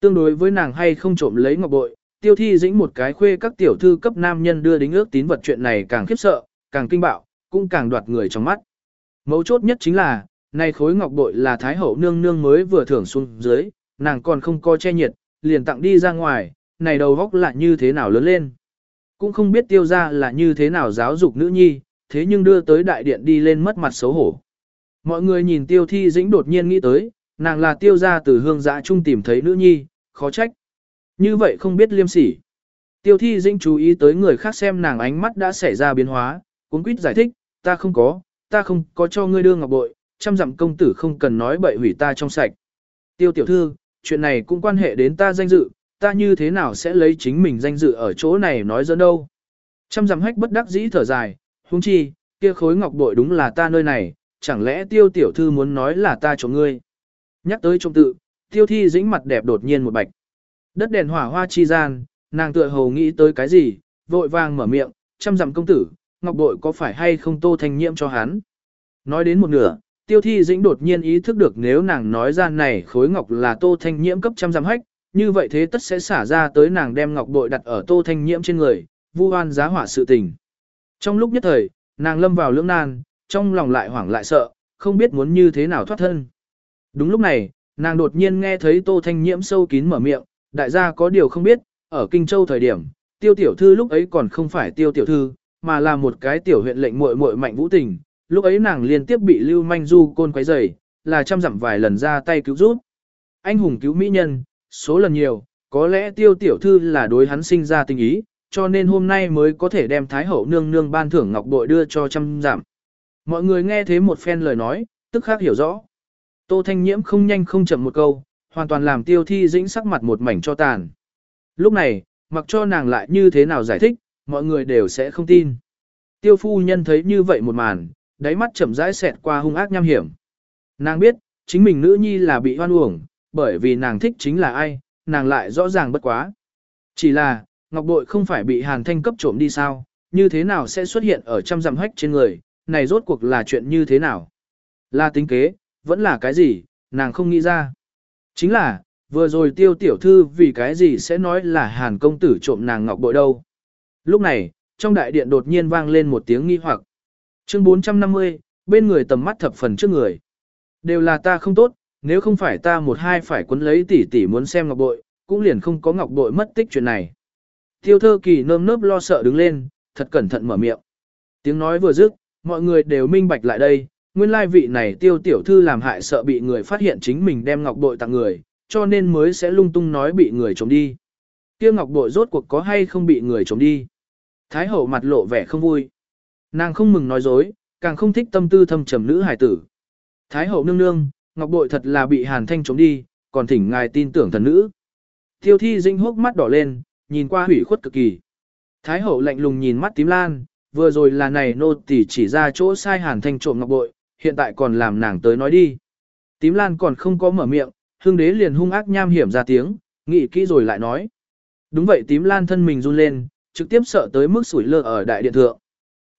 Tương đối với nàng hay không trộm lấy ngọc bội, tiêu thi dĩnh một cái khuê các tiểu thư cấp nam nhân đưa đính ước tín vật chuyện này càng khiếp sợ, càng kinh bạo, cũng càng đoạt người trong mắt. Mấu chốt nhất chính là, nay khối ngọc bội là Thái Hậu nương nương mới vừa thưởng xuống dưới, nàng còn không có che nhiệt, liền tặng đi ra ngoài, này đầu vóc lại như thế nào lớn lên. Cũng không biết tiêu ra là như thế nào giáo dục nữ nhi, thế nhưng đưa tới đại điện đi lên mất mặt xấu hổ. Mọi người nhìn tiêu thi dĩnh đột nhiên nghĩ tới, nàng là tiêu ra từ hương giã trung tìm thấy nữ nhi, khó trách. Như vậy không biết liêm sỉ. Tiêu thi dĩnh chú ý tới người khác xem nàng ánh mắt đã xảy ra biến hóa, cuốn quýt giải thích, ta không có, ta không có cho ngươi đưa ngọc bội, trăm dặm công tử không cần nói bậy hủy ta trong sạch. Tiêu tiểu thư, chuyện này cũng quan hệ đến ta danh dự, ta như thế nào sẽ lấy chính mình danh dự ở chỗ này nói dẫn đâu. Trăm dặm hách bất đắc dĩ thở dài, huống chi, kia khối ngọc bội đúng là ta nơi này, chẳng lẽ tiêu tiểu thư muốn nói là ta chỗ ngươi. Nhắc tới Trong tự, tiêu thi dĩnh mặt đẹp đột nhiên một bạch. Đất đèn hỏa hoa chi gian, nàng tựa hồ nghĩ tới cái gì, vội vàng mở miệng, trăm dặm công tử, ngọc bội có phải hay không tô thanh nhiễm cho hắn. Nói đến một nửa, tiêu thi dĩnh đột nhiên ý thức được nếu nàng nói ra này khối ngọc là tô thanh nhiễm cấp trăm giam hách, như vậy thế tất sẽ xả ra tới nàng đem ngọc bội đặt ở tô thanh nhiễm trên người, vu oan giá hỏa sự tình. Trong lúc nhất thời, nàng lâm vào lưỡng nan, trong lòng lại hoảng lại sợ, không biết muốn như thế nào thoát thân. Đúng lúc này, nàng đột nhiên nghe thấy tô thanh nhiễm sâu kín mở miệng, đại gia có điều không biết, ở Kinh Châu thời điểm, tiêu tiểu thư lúc ấy còn không phải tiêu tiểu thư, mà là một cái tiểu huyện lệnh muội muội mạnh vũ tình, lúc ấy nàng liên tiếp bị lưu manh du côn quấy rầy, là trăm dặm vài lần ra tay cứu giúp. Anh hùng cứu mỹ nhân, số lần nhiều, có lẽ tiêu tiểu thư là đối hắn sinh ra tình ý, cho nên hôm nay mới có thể đem Thái Hậu nương nương ban thưởng ngọc bội đưa cho trăm giảm. Mọi người nghe thế một phen lời nói, tức khắc hiểu rõ. Tô Thanh Nhiễm không nhanh không chậm một câu, hoàn toàn làm tiêu thi dĩnh sắc mặt một mảnh cho tàn. Lúc này, mặc cho nàng lại như thế nào giải thích, mọi người đều sẽ không tin. Tiêu phu nhân thấy như vậy một màn, đáy mắt chậm rãi xẹt qua hung ác nham hiểm. Nàng biết, chính mình nữ nhi là bị hoan uổng, bởi vì nàng thích chính là ai, nàng lại rõ ràng bất quá. Chỉ là, ngọc bội không phải bị hàn thanh cấp trộm đi sao, như thế nào sẽ xuất hiện ở trăm dặm hách trên người, này rốt cuộc là chuyện như thế nào? Là tính kế, vẫn là cái gì, nàng không nghĩ ra. Chính là, vừa rồi tiêu tiểu thư vì cái gì sẽ nói là hàn công tử trộm nàng ngọc bội đâu. Lúc này, trong đại điện đột nhiên vang lên một tiếng nghi hoặc. Chương 450, bên người tầm mắt thập phần trước người. Đều là ta không tốt, nếu không phải ta một hai phải quấn lấy tỷ tỷ muốn xem ngọc bội, cũng liền không có ngọc bội mất tích chuyện này. Tiêu thơ kỳ nơm nớp lo sợ đứng lên, thật cẩn thận mở miệng. Tiếng nói vừa dứt, mọi người đều minh bạch lại đây, nguyên lai vị này tiêu tiểu thư làm hại sợ bị người phát hiện chính mình đem ngọc bội tặng người, cho nên mới sẽ lung tung nói bị người trộm đi. Kia ngọc bội rốt cuộc có hay không bị người trộm đi. Thái hậu mặt lộ vẻ không vui. Nàng không mừng nói dối, càng không thích tâm tư thâm trầm nữ hải tử. Thái hậu nương nương, ngọc bội thật là bị hàn thanh trộm đi, còn thỉnh ngài tin tưởng thần nữ. Tiêu thi dinh hốc mắt đỏ lên, nhìn qua hủy khuất cực kỳ. Thái hậu lạnh lùng nhìn mắt tím lan, vừa rồi là này nô tỳ chỉ ra chỗ sai hàn thanh trộm ngọc bội, hiện tại còn làm nàng tới nói đi. Tím lan còn không có mở miệng, hương đế liền hung ác nham hiểm ra tiếng, nghĩ kỹ rồi lại nói. Đúng vậy tím lan thân mình run lên, trực tiếp sợ tới mức sủi lơ ở đại điện thượng.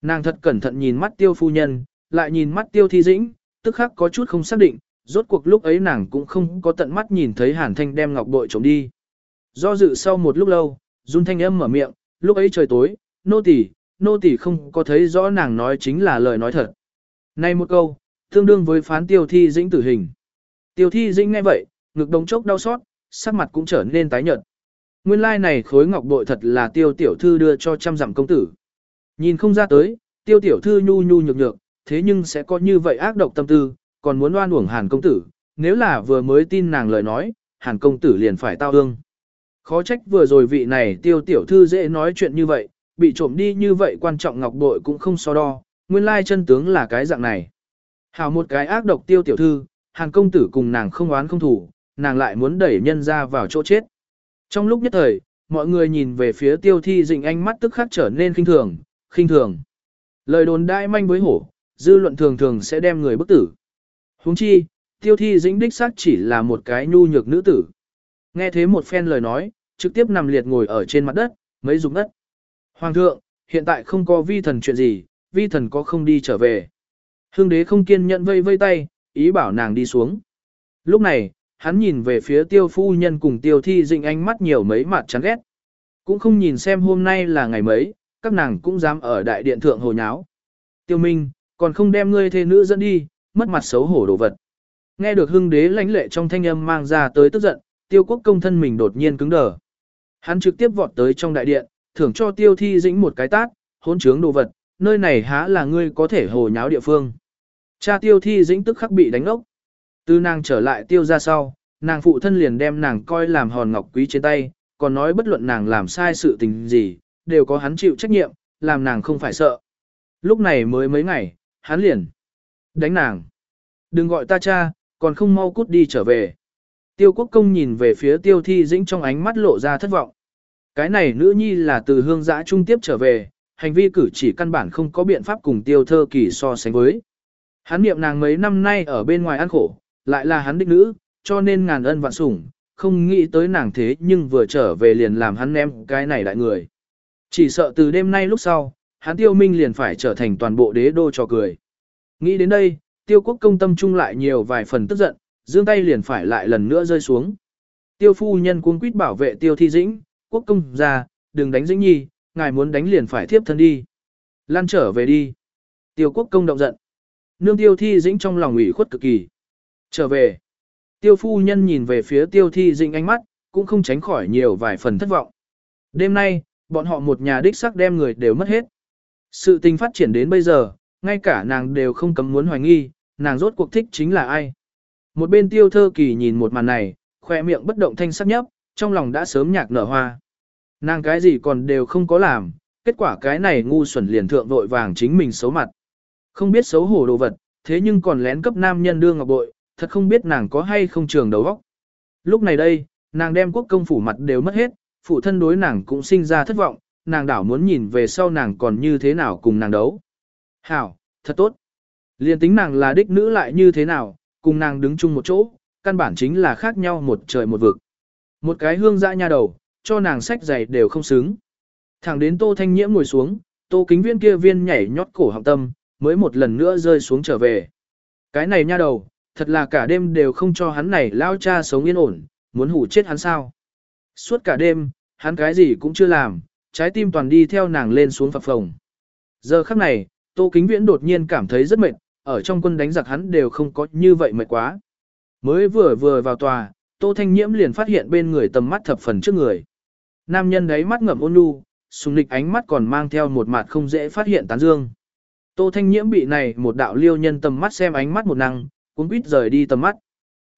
Nàng thật cẩn thận nhìn mắt tiêu phu nhân, lại nhìn mắt tiêu thi dĩnh, tức khắc có chút không xác định, rốt cuộc lúc ấy nàng cũng không có tận mắt nhìn thấy hàn thanh đem ngọc bội trộm đi. Do dự sau một lúc lâu, run thanh âm mở miệng, lúc ấy trời tối, nô tỳ, nô tỳ không có thấy rõ nàng nói chính là lời nói thật. Này một câu, tương đương với phán tiêu thi dĩnh tử hình. Tiêu thi dĩnh nghe vậy, ngực đống chốc đau xót, sắc mặt cũng trở nên tái nhợt. Nguyên lai like này khối ngọc bội thật là tiêu tiểu thư đưa cho trăm dặm công tử. Nhìn không ra tới, tiêu tiểu thư nhu nhu nhược nhược, thế nhưng sẽ có như vậy ác độc tâm tư, còn muốn oan uổng hàn công tử, nếu là vừa mới tin nàng lời nói, hàn công tử liền phải tao ương. Khó trách vừa rồi vị này tiêu tiểu thư dễ nói chuyện như vậy, bị trộm đi như vậy quan trọng ngọc bội cũng không so đo, nguyên lai chân tướng là cái dạng này. hào một cái ác độc tiêu tiểu thư, hàng công tử cùng nàng không oán không thủ, nàng lại muốn đẩy nhân ra vào chỗ chết. Trong lúc nhất thời, mọi người nhìn về phía tiêu thi dịnh ánh mắt tức khắc trở nên kinh thường, khinh thường. Lời đồn đại manh với hổ, dư luận thường thường sẽ đem người bức tử. huống chi, tiêu thi dĩnh đích xác chỉ là một cái nhu nhược nữ tử. Nghe thế một phen lời nói, trực tiếp nằm liệt ngồi ở trên mặt đất, mấy rụng đất. Hoàng thượng, hiện tại không có vi thần chuyện gì, vi thần có không đi trở về. Hương đế không kiên nhẫn vây vây tay, ý bảo nàng đi xuống. Lúc này, hắn nhìn về phía tiêu phu nhân cùng tiêu thi dĩnh ánh mắt nhiều mấy mặt chán ghét. Cũng không nhìn xem hôm nay là ngày mấy, các nàng cũng dám ở đại điện thượng hồ nháo. Tiêu Minh, còn không đem ngươi thê nữ dẫn đi, mất mặt xấu hổ đồ vật. Nghe được hưng đế lãnh lệ trong thanh âm mang ra tới tức giận, tiêu quốc công thân mình đột nhiên cứng đờ. Hắn trực tiếp vọt tới trong đại điện, thưởng cho tiêu thi dĩnh một cái tát, hỗn trướng đồ vật, nơi này há là ngươi có thể hồ nháo địa phương. Cha tiêu thi dĩnh tức khắc bị đánh ốc. Từ nàng trở lại tiêu ra sau, nàng phụ thân liền đem nàng coi làm hòn ngọc quý trên tay, còn nói bất luận nàng làm sai sự tình gì, đều có hắn chịu trách nhiệm, làm nàng không phải sợ. Lúc này mới mấy ngày, hắn liền đánh nàng. Đừng gọi ta cha, còn không mau cút đi trở về. Tiêu quốc công nhìn về phía tiêu thi dĩnh trong ánh mắt lộ ra thất vọng. Cái này nữ nhi là từ hương giã trung tiếp trở về, hành vi cử chỉ căn bản không có biện pháp cùng tiêu thơ kỳ so sánh với. Hắn niệm nàng mấy năm nay ở bên ngoài ăn khổ, lại là hắn đích nữ, cho nên ngàn ân vạn sủng, không nghĩ tới nàng thế nhưng vừa trở về liền làm hắn ném cái này đại người. Chỉ sợ từ đêm nay lúc sau, hắn tiêu minh liền phải trở thành toàn bộ đế đô cho cười. Nghĩ đến đây, tiêu quốc công tâm trung lại nhiều vài phần tức giận, dương tay liền phải lại lần nữa rơi xuống. Tiêu phu nhân cuống quýt bảo vệ tiêu thi dĩnh, quốc công ra, đừng đánh dĩnh nhi, ngài muốn đánh liền phải thiếp thân đi. Lan trở về đi. Tiêu quốc công động giận. Nương tiêu thi dĩnh trong lòng ủy khuất cực kỳ. Trở về. Tiêu phu nhân nhìn về phía tiêu thi dĩnh ánh mắt, cũng không tránh khỏi nhiều vài phần thất vọng. Đêm nay, bọn họ một nhà đích sắc đem người đều mất hết. Sự tình phát triển đến bây giờ, ngay cả nàng đều không cấm muốn hoài nghi, nàng rốt cuộc thích chính là ai. Một bên tiêu thơ kỳ nhìn một màn này, khoe miệng bất động thanh sắc nhấp, trong lòng đã sớm nhạc nở hoa. Nàng cái gì còn đều không có làm, kết quả cái này ngu xuẩn liền thượng vội vàng chính mình xấu mặt. Không biết xấu hổ đồ vật, thế nhưng còn lén cấp nam nhân đưa ngọc bội, thật không biết nàng có hay không trường đầu óc. Lúc này đây, nàng đem quốc công phủ mặt đều mất hết, phụ thân đối nàng cũng sinh ra thất vọng, nàng đảo muốn nhìn về sau nàng còn như thế nào cùng nàng đấu. Hảo, thật tốt. Liên tính nàng là đích nữ lại như thế nào, cùng nàng đứng chung một chỗ, căn bản chính là khác nhau một trời một vực. Một cái hương dã nha đầu, cho nàng sách giày đều không xứng. Thẳng đến tô thanh nhiễm ngồi xuống, tô kính viên kia viên nhảy nhót cổ họng tâm, mới một lần nữa rơi xuống trở về. Cái này nha đầu, thật là cả đêm đều không cho hắn này lao cha sống yên ổn, muốn hủ chết hắn sao. Suốt cả đêm, hắn cái gì cũng chưa làm, trái tim toàn đi theo nàng lên xuống phập phồng. Giờ khắc này, Tô Kính Viễn đột nhiên cảm thấy rất mệt, ở trong quân đánh giặc hắn đều không có như vậy mệt quá. Mới vừa vừa vào tòa, Tô Thanh Nhiễm liền phát hiện bên người tầm mắt thập phần trước người. Nam nhân đấy mắt ngậm ôn nhu, sùng lịch ánh mắt còn mang theo một mặt không dễ phát hiện tán dương. Tô Thanh Nhiễm bị này một đạo liêu nhân tầm mắt xem ánh mắt một năng, cũng quýt rời đi tầm mắt.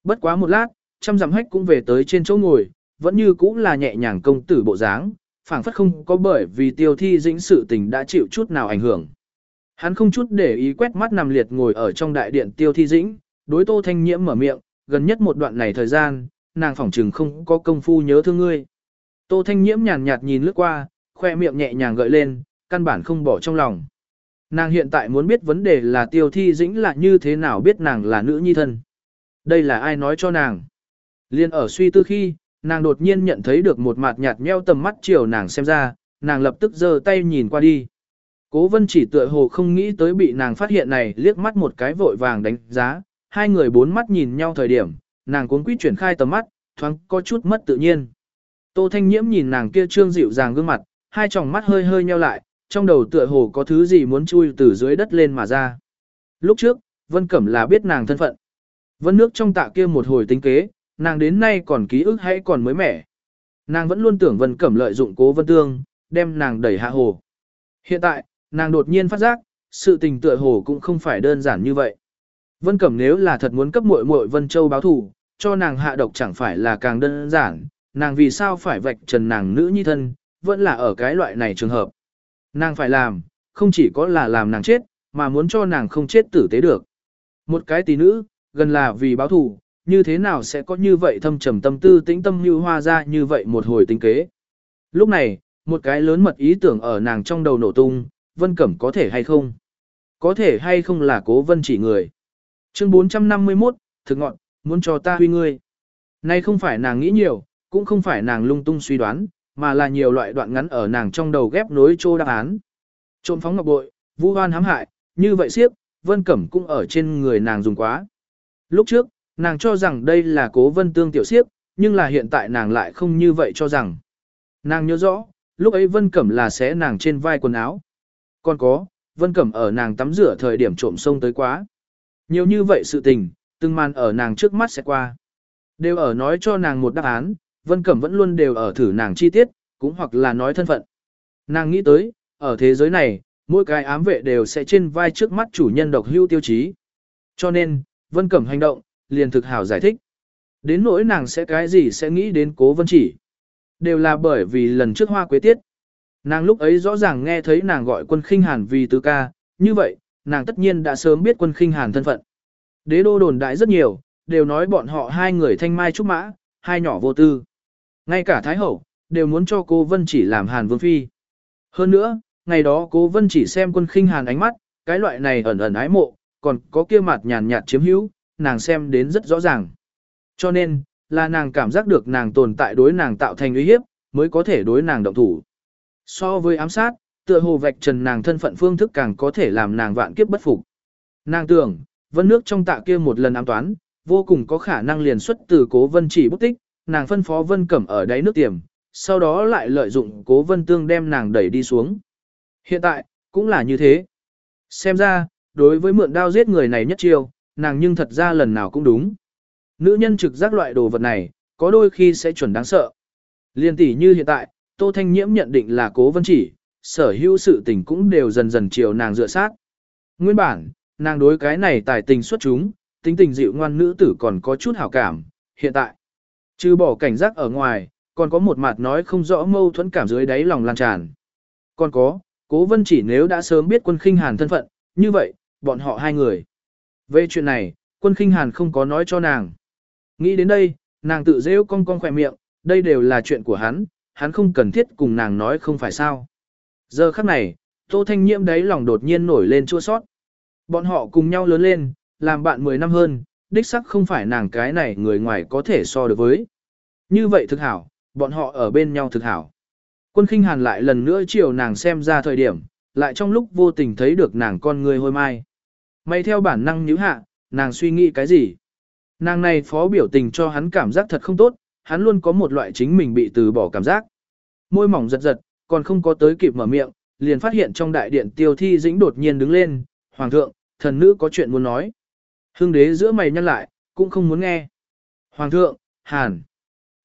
Bất quá một lát, trăm dặm hách cũng về tới trên chỗ ngồi, vẫn như cũng là nhẹ nhàng công tử bộ dáng, phảng phất không có bởi vì tiêu thi dĩnh sự tình đã chịu chút nào ảnh hưởng. Hắn không chút để ý quét mắt nằm liệt ngồi ở trong đại điện tiêu thi dĩnh, đối tô thanh nhiễm mở miệng, gần nhất một đoạn này thời gian, nàng phỏng trừng không có công phu nhớ thương ngươi. Tô thanh nhiễm nhàn nhạt nhìn lướt qua, khoe miệng nhẹ nhàng gợi lên, căn bản không bỏ trong lòng. Nàng hiện tại muốn biết vấn đề là tiêu thi dĩnh là như thế nào biết nàng là nữ nhi thân. Đây là ai nói cho nàng. Liên ở suy tư khi, nàng đột nhiên nhận thấy được một mặt nhạt nheo tầm mắt chiều nàng xem ra, nàng lập tức giơ tay nhìn qua đi. Cố vân chỉ tựa hồ không nghĩ tới bị nàng phát hiện này liếc mắt một cái vội vàng đánh giá, hai người bốn mắt nhìn nhau thời điểm, nàng cuốn quýt chuyển khai tầm mắt, thoáng có chút mất tự nhiên. Tô Thanh Nhiễm nhìn nàng kia trương dịu dàng gương mặt, hai tròng mắt hơi hơi nheo lại, trong đầu tựa hồ có thứ gì muốn chui từ dưới đất lên mà ra. Lúc trước, Vân Cẩm là biết nàng thân phận. Vân nước trong tạ kia một hồi tính kế, nàng đến nay còn ký ức hay còn mới mẻ. Nàng vẫn luôn tưởng Vân Cẩm lợi dụng cố Vân Tương, đem nàng đẩy hạ hồ. Hiện tại, nàng đột nhiên phát giác, sự tình tựa hồ cũng không phải đơn giản như vậy. Vân Cẩm nếu là thật muốn cấp muội muội Vân Châu báo thù, cho nàng hạ độc chẳng phải là càng đơn giản, nàng vì sao phải vạch trần nàng nữ nhi thân, vẫn là ở cái loại này trường hợp. Nàng phải làm, không chỉ có là làm nàng chết, mà muốn cho nàng không chết tử tế được. Một cái tỷ nữ, gần là vì báo thù, như thế nào sẽ có như vậy thâm trầm tâm tư tĩnh tâm như hoa ra như vậy một hồi tính kế. Lúc này, một cái lớn mật ý tưởng ở nàng trong đầu nổ tung, Vân Cẩm có thể hay không? Có thể hay không là cố Vân chỉ người? Chương 451, thực ngọn, muốn cho ta huy ngươi. Nay không phải nàng nghĩ nhiều, cũng không phải nàng lung tung suy đoán, mà là nhiều loại đoạn ngắn ở nàng trong đầu ghép nối trô đáp án. Trộm phóng ngọc bội, vu hoan hãm hại, như vậy siếp, Vân Cẩm cũng ở trên người nàng dùng quá. Lúc trước, nàng cho rằng đây là cố vân tương tiểu siếp, nhưng là hiện tại nàng lại không như vậy cho rằng. Nàng nhớ rõ, lúc ấy Vân Cẩm là xé nàng trên vai quần áo. Còn có, Vân Cẩm ở nàng tắm rửa thời điểm trộm sông tới quá. Nhiều như vậy sự tình, từng màn ở nàng trước mắt sẽ qua. Đều ở nói cho nàng một đáp án, Vân Cẩm vẫn luôn đều ở thử nàng chi tiết, cũng hoặc là nói thân phận. Nàng nghĩ tới, ở thế giới này, mỗi cái ám vệ đều sẽ trên vai trước mắt chủ nhân độc hưu tiêu chí. Cho nên, Vân Cẩm hành động, liền thực hảo giải thích. Đến nỗi nàng sẽ cái gì sẽ nghĩ đến cố vân chỉ. Đều là bởi vì lần trước hoa quế tiết. Nàng lúc ấy rõ ràng nghe thấy nàng gọi quân khinh hàn vì tứ ca, như vậy, nàng tất nhiên đã sớm biết quân khinh hàn thân phận. Đế đô đồn đại rất nhiều, đều nói bọn họ hai người thanh mai trúc mã, hai nhỏ vô tư. Ngay cả Thái Hậu, đều muốn cho cô Vân chỉ làm hàn vương phi. Hơn nữa, ngày đó cô Vân chỉ xem quân khinh hàn ánh mắt, cái loại này ẩn ẩn ái mộ, còn có kia mặt nhàn nhạt chiếm hữu, nàng xem đến rất rõ ràng. Cho nên, là nàng cảm giác được nàng tồn tại đối nàng tạo thành uy hiếp, mới có thể đối nàng động thủ. So với ám sát, tựa hồ vạch trần nàng thân phận phương thức càng có thể làm nàng vạn kiếp bất phục. Nàng tưởng, vân nước trong tạ kia một lần ám toán, vô cùng có khả năng liền xuất từ cố vân chỉ bút tích, nàng phân phó vân cẩm ở đáy nước tiềm, sau đó lại lợi dụng cố vân tương đem nàng đẩy đi xuống. Hiện tại, cũng là như thế. Xem ra, đối với mượn đao giết người này nhất chiêu, nàng nhưng thật ra lần nào cũng đúng. Nữ nhân trực giác loại đồ vật này, có đôi khi sẽ chuẩn đáng sợ. Liên tỷ như hiện tại, Tô Thanh Nhiễm nhận định là cố vân chỉ, sở hữu sự tình cũng đều dần dần chiều nàng dựa sát. Nguyên bản, nàng đối cái này tài tình xuất chúng, tính tình dịu ngoan nữ tử còn có chút hảo cảm, hiện tại. Trừ bỏ cảnh giác ở ngoài, còn có một mặt nói không rõ mâu thuẫn cảm dưới đáy lòng lan tràn. Còn có, cố vân chỉ nếu đã sớm biết quân khinh hàn thân phận, như vậy, bọn họ hai người. Về chuyện này, quân khinh hàn không có nói cho nàng. Nghĩ đến đây, nàng tự rêu cong cong khỏe miệng, đây đều là chuyện của hắn, hắn không cần thiết cùng nàng nói không phải sao. Giờ khắc này, Tô Thanh Nhiễm đấy lòng đột nhiên nổi lên chua sót. Bọn họ cùng nhau lớn lên, làm bạn 10 năm hơn, đích sắc không phải nàng cái này người ngoài có thể so được với. Như vậy thực hảo, bọn họ ở bên nhau thực hảo. Quân khinh hàn lại lần nữa chiều nàng xem ra thời điểm, lại trong lúc vô tình thấy được nàng con người hôi mai. May theo bản năng nhíu hạ, nàng suy nghĩ cái gì? Nàng này phó biểu tình cho hắn cảm giác thật không tốt, hắn luôn có một loại chính mình bị từ bỏ cảm giác. Môi mỏng giật giật, còn không có tới kịp mở miệng, liền phát hiện trong đại điện tiêu thi dĩnh đột nhiên đứng lên, Hoàng thượng, thần nữ có chuyện muốn nói. Hương đế giữa mày nhăn lại, cũng không muốn nghe. Hoàng thượng, Hàn.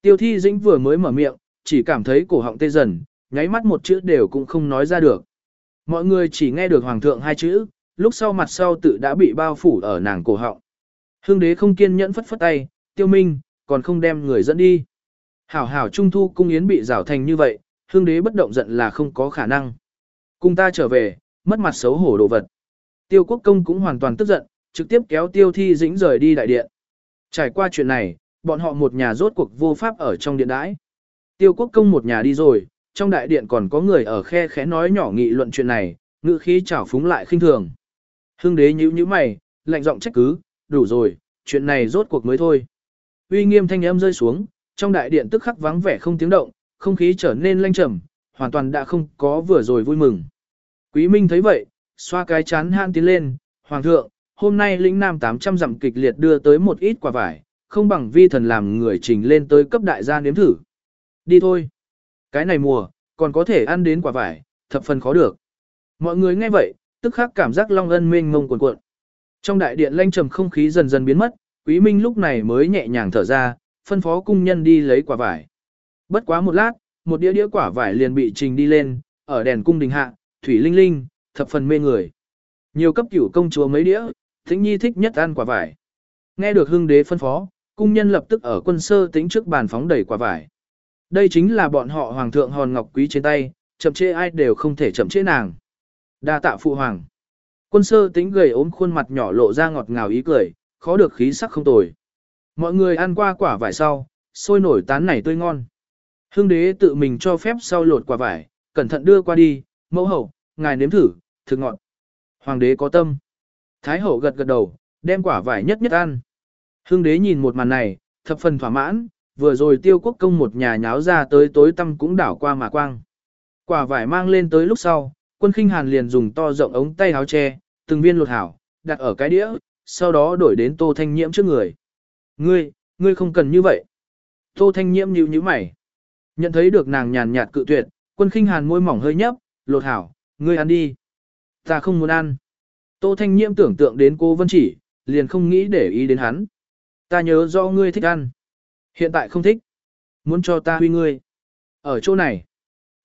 Tiêu thi dĩnh vừa mới mở miệng, chỉ cảm thấy cổ họng tê dần, nháy mắt một chữ đều cũng không nói ra được. Mọi người chỉ nghe được Hoàng thượng hai chữ, lúc sau mặt sau tự đã bị bao phủ ở nàng cổ họng. Hương đế không kiên nhẫn phất phất tay, tiêu minh, còn không đem người dẫn đi. Hảo hảo trung thu cung yến bị rào thành như vậy, hương đế bất động giận là không có khả năng. Cùng ta trở về, mất mặt xấu hổ đồ vật. Tiêu quốc công cũng hoàn toàn tức giận, trực tiếp kéo tiêu thi dĩnh rời đi đại điện. Trải qua chuyện này, bọn họ một nhà rốt cuộc vô pháp ở trong điện đãi. Tiêu quốc công một nhà đi rồi, trong đại điện còn có người ở khe khẽ nói nhỏ nghị luận chuyện này, ngữ khí chảo phúng lại khinh thường. Hưng đế nhíu nhíu mày, lạnh giọng trách cứ, đủ rồi, chuyện này rốt cuộc mới thôi. Uy nghiêm thanh âm rơi xuống, trong đại điện tức khắc vắng vẻ không tiếng động, không khí trở nên lanh trầm, hoàn toàn đã không có vừa rồi vui mừng. Quý Minh thấy vậy, xoa cái chán han tiến lên, Hoàng thượng, hôm nay lĩnh nam 800 dặm kịch liệt đưa tới một ít quả vải, không bằng vi thần làm người trình lên tới cấp đại gia nếm thử. Đi thôi. Cái này mùa, còn có thể ăn đến quả vải, thập phần khó được. Mọi người nghe vậy, tức khắc cảm giác long ân mênh mông cuồn cuộn. Trong đại điện lanh trầm không khí dần dần biến mất, Quý Minh lúc này mới nhẹ nhàng thở ra, phân phó cung nhân đi lấy quả vải. Bất quá một lát, một đĩa đĩa quả vải liền bị trình đi lên, ở đèn cung đình hạ, thủy linh linh, thập phần mê người. Nhiều cấp cửu công chúa mấy đĩa, Thính Nhi thích nhất ăn quả vải. Nghe được hưng đế phân phó, cung nhân lập tức ở quân sơ tính trước bàn phóng đầy quả vải. Đây chính là bọn họ hoàng thượng hòn ngọc quý trên tay, chậm chế ai đều không thể chậm chế nàng. Đa tạ phụ hoàng. Quân sơ tính gầy ốm khuôn mặt nhỏ lộ ra ngọt ngào ý cười, khó được khí sắc không tồi. Mọi người ăn qua quả vải sau, sôi nổi tán này tươi ngon. Hương đế tự mình cho phép sau lột quả vải, cẩn thận đưa qua đi, mẫu hậu, ngài nếm thử, thực ngọt. Hoàng đế có tâm. Thái hậu gật gật đầu, đem quả vải nhất nhất ăn. Hương đế nhìn một màn này, thập phần thỏa mãn, vừa rồi tiêu quốc công một nhà nháo ra tới tối tâm cũng đảo qua mà quang. Quả vải mang lên tới lúc sau, quân khinh hàn liền dùng to rộng ống tay áo che, từng viên lột hảo, đặt ở cái đĩa, sau đó đổi đến tô thanh nhiễm trước người. Ngươi, ngươi không cần như vậy. Tô thanh nhiễm nhíu nhíu mày. Nhận thấy được nàng nhàn nhạt cự tuyệt, quân khinh hàn môi mỏng hơi nhấp, lột hảo, ngươi ăn đi. Ta không muốn ăn. Tô thanh nhiễm tưởng tượng đến cô Vân chỉ, liền không nghĩ để ý đến hắn. Ta nhớ do ngươi thích ăn. Hiện tại không thích. Muốn cho ta huy ngươi. Ở chỗ này.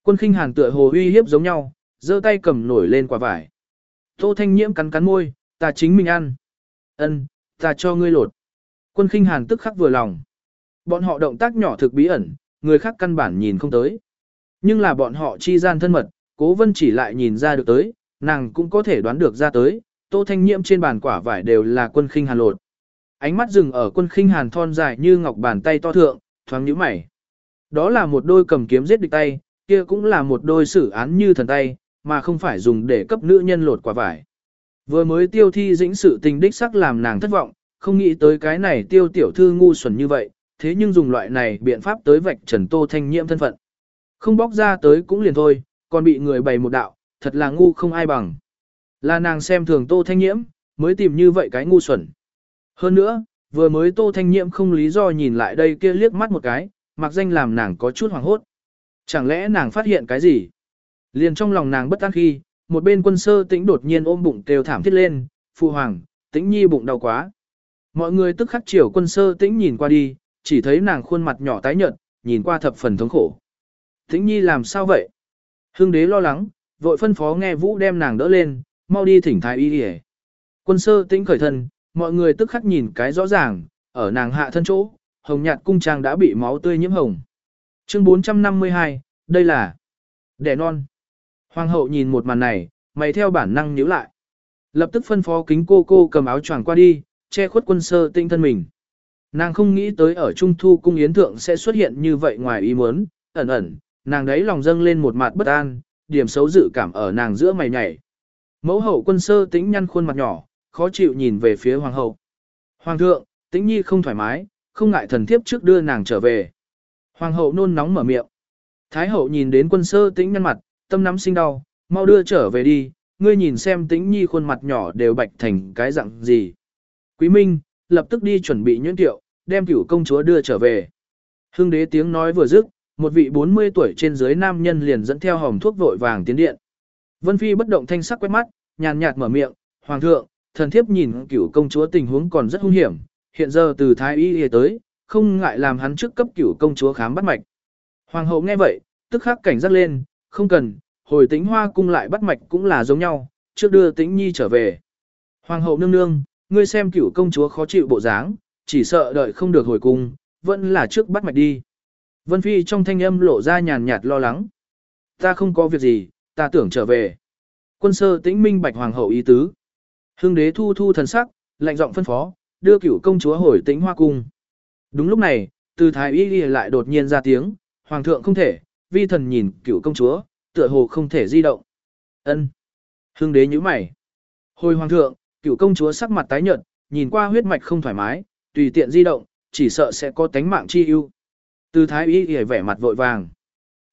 Quân khinh hàn tựa hồ uy hiếp giống nhau, giơ tay cầm nổi lên quả vải. Tô thanh nhiễm cắn cắn môi, ta chính mình ăn. Ân, ta cho ngươi lột. Quân khinh hàn tức khắc vừa lòng. Bọn họ động tác nhỏ thực bí ẩn, người khác căn bản nhìn không tới. Nhưng là bọn họ chi gian thân mật, cố vân chỉ lại nhìn ra được tới, nàng cũng có thể đoán được ra tới, tô thanh nhiễm trên bàn quả vải đều là quân khinh hàn lột. Ánh mắt dừng ở quân khinh hàn thon dài như ngọc bàn tay to thượng, thoáng nhíu mày. Đó là một đôi cầm kiếm giết địch tay, kia cũng là một đôi xử án như thần tay, mà không phải dùng để cấp nữ nhân lột quả vải. Vừa mới tiêu thi dĩnh sự tình đích sắc làm nàng thất vọng, không nghĩ tới cái này tiêu tiểu thư ngu xuẩn như vậy, thế nhưng dùng loại này biện pháp tới vạch trần tô thanh nhiễm thân phận. Không bóc ra tới cũng liền thôi, còn bị người bày một đạo, thật là ngu không ai bằng. Là nàng xem thường tô thanh nhiễm, mới tìm như vậy cái ngu xuẩn. Hơn nữa, vừa mới tô thanh nhiễm không lý do nhìn lại đây kia liếc mắt một cái, mặc danh làm nàng có chút hoảng hốt. Chẳng lẽ nàng phát hiện cái gì? Liền trong lòng nàng bất an khi, một bên quân sơ tĩnh đột nhiên ôm bụng kêu thảm thiết lên, phụ hoàng, tĩnh nhi bụng đau quá. Mọi người tức khắc chiều quân sơ tĩnh nhìn qua đi, chỉ thấy nàng khuôn mặt nhỏ tái nhợt, nhìn qua thập phần thống khổ. Tĩnh nhi làm sao vậy? Hương đế lo lắng, vội phân phó nghe vũ đem nàng đỡ lên, mau đi thỉnh thái y đi Quân sơ tĩnh khởi thân, mọi người tức khắc nhìn cái rõ ràng, ở nàng hạ thân chỗ, hồng nhạt cung trang đã bị máu tươi nhiễm hồng. Chương 452, đây là đẻ non. Hoàng hậu nhìn một màn này, mày theo bản năng nhíu lại. Lập tức phân phó kính cô cô cầm áo choàng qua đi, che khuất quân sơ tinh thân mình. Nàng không nghĩ tới ở Trung Thu cung yến thượng sẽ xuất hiện như vậy ngoài ý muốn, ẩn ẩn, nàng đấy lòng dâng lên một mặt bất an, điểm xấu dự cảm ở nàng giữa mày nhảy. Mẫu hậu quân sơ tĩnh nhăn khuôn mặt nhỏ, khó chịu nhìn về phía hoàng hậu. Hoàng thượng, tĩnh nhi không thoải mái, không ngại thần thiếp trước đưa nàng trở về. Hoàng hậu nôn nóng mở miệng. Thái hậu nhìn đến quân sơ tĩnh nhăn mặt, tâm nắm sinh đau, mau đưa trở về đi, ngươi nhìn xem tĩnh nhi khuôn mặt nhỏ đều bạch thành cái dạng gì. Quý Minh, lập tức đi chuẩn bị nhuyễn tiệu, đem cửu công chúa đưa trở về. Hưng đế tiếng nói vừa dứt, một vị 40 tuổi trên dưới nam nhân liền dẫn theo hồng thuốc vội vàng tiến điện. Vân Phi bất động thanh sắc quét mắt, nhàn nhạt mở miệng, Hoàng thượng, thần thiếp nhìn cửu công chúa tình huống còn rất hung hiểm, hiện giờ từ thái y tới, không ngại làm hắn trước cấp cửu công chúa khám bắt mạch. Hoàng hậu nghe vậy, tức khắc cảnh giác lên, không cần, hồi tĩnh hoa cung lại bắt mạch cũng là giống nhau, trước đưa tĩnh nhi trở về. Hoàng hậu nương nương, ngươi xem cửu công chúa khó chịu bộ dáng, chỉ sợ đợi không được hồi cung, vẫn là trước bắt mạch đi. Vân Phi trong thanh âm lộ ra nhàn nhạt lo lắng. Ta không có việc gì, ta tưởng trở về. Quân sơ tĩnh minh bạch hoàng hậu ý tứ. Hưng đế thu thu thần sắc, lạnh giọng phân phó, đưa cửu công chúa hồi tĩnh hoa cung. Đúng lúc này, từ thái y lại đột nhiên ra tiếng, hoàng thượng không thể, vi thần nhìn cựu công chúa, tựa hồ không thể di động. Ân. Hưng đế nhíu mày. Hồi hoàng thượng, cựu công chúa sắc mặt tái nhợt, nhìn qua huyết mạch không thoải mái, tùy tiện di động, chỉ sợ sẽ có tánh mạng chi ưu. Từ thái y y vẻ mặt vội vàng.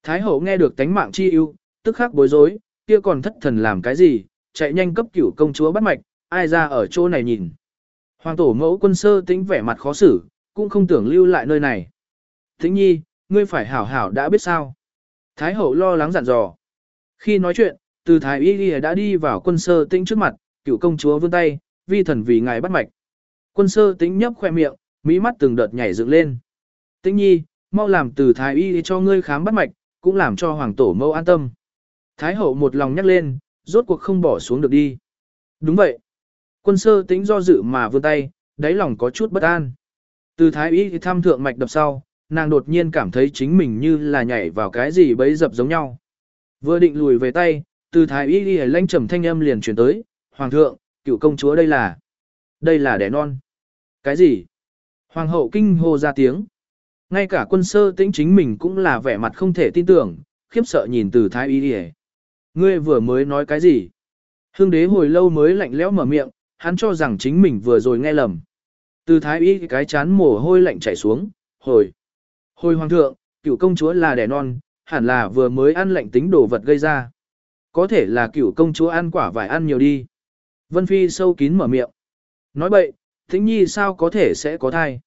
Thái hậu nghe được tánh mạng chi ưu, tức khắc bối rối, kia còn thất thần làm cái gì, chạy nhanh cấp cửu công chúa bắt mạch, ai ra ở chỗ này nhìn. Hoàng tổ mẫu quân sơ tính vẻ mặt khó xử, cũng không tưởng lưu lại nơi này. Thính nhi, ngươi phải hảo hảo đã biết sao. Thái hậu lo lắng dặn dò. Khi nói chuyện, từ thái y ghi đã đi vào quân sơ tĩnh trước mặt, cựu công chúa vươn tay, vi thần vì ngài bắt mạch. Quân sơ tĩnh nhấp khoe miệng, mỹ mắt từng đợt nhảy dựng lên. Tĩnh nhi, mau làm từ thái y cho ngươi khám bắt mạch, cũng làm cho hoàng tổ mâu an tâm. Thái hậu một lòng nhắc lên, rốt cuộc không bỏ xuống được đi. Đúng vậy. Quân sơ tĩnh do dự mà vươn tay, đáy lòng có chút bất an. Từ thái y thì thăm thượng mạch đập sau, nàng đột nhiên cảm thấy chính mình như là nhảy vào cái gì bấy dập giống nhau. Vừa định lùi về tay, từ thái y y lãnh trầm thanh âm liền chuyển tới, Hoàng thượng, cựu công chúa đây là... Đây là đẻ non. Cái gì? Hoàng hậu kinh hô ra tiếng. Ngay cả quân sơ tĩnh chính mình cũng là vẻ mặt không thể tin tưởng, khiếp sợ nhìn từ thái y y Ngươi vừa mới nói cái gì? Hương đế hồi lâu mới lạnh lẽo mở miệng, hắn cho rằng chính mình vừa rồi nghe lầm. Từ thái y cái chán mồ hôi lạnh chảy xuống, hồi. Hồi hoàng thượng, cựu công chúa là đẻ non, hẳn là vừa mới ăn lạnh tính đồ vật gây ra. Có thể là cựu công chúa ăn quả vải ăn nhiều đi. Vân Phi sâu kín mở miệng. Nói bậy, thính nhi sao có thể sẽ có thai.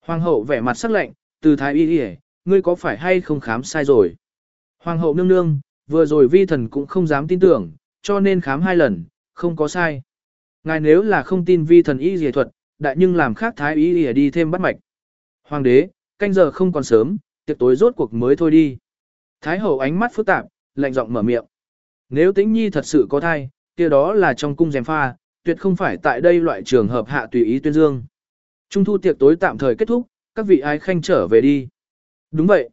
Hoàng hậu vẻ mặt sắc lạnh, từ thái y đi ngươi có phải hay không khám sai rồi. Hoàng hậu nương nương, vừa rồi vi thần cũng không dám tin tưởng, cho nên khám hai lần, không có sai. Ngài nếu là không tin vi thần y dề thuật, đại nhưng làm khác thái y dề đi thêm bắt mạch. Hoàng đế, canh giờ không còn sớm, tiệc tối rốt cuộc mới thôi đi. Thái hậu ánh mắt phức tạp, lạnh giọng mở miệng. Nếu tĩnh nhi thật sự có thai, kia đó là trong cung dèm pha, tuyệt không phải tại đây loại trường hợp hạ tùy ý tuyên dương. Trung thu tiệc tối tạm thời kết thúc, các vị ai khanh trở về đi. Đúng vậy.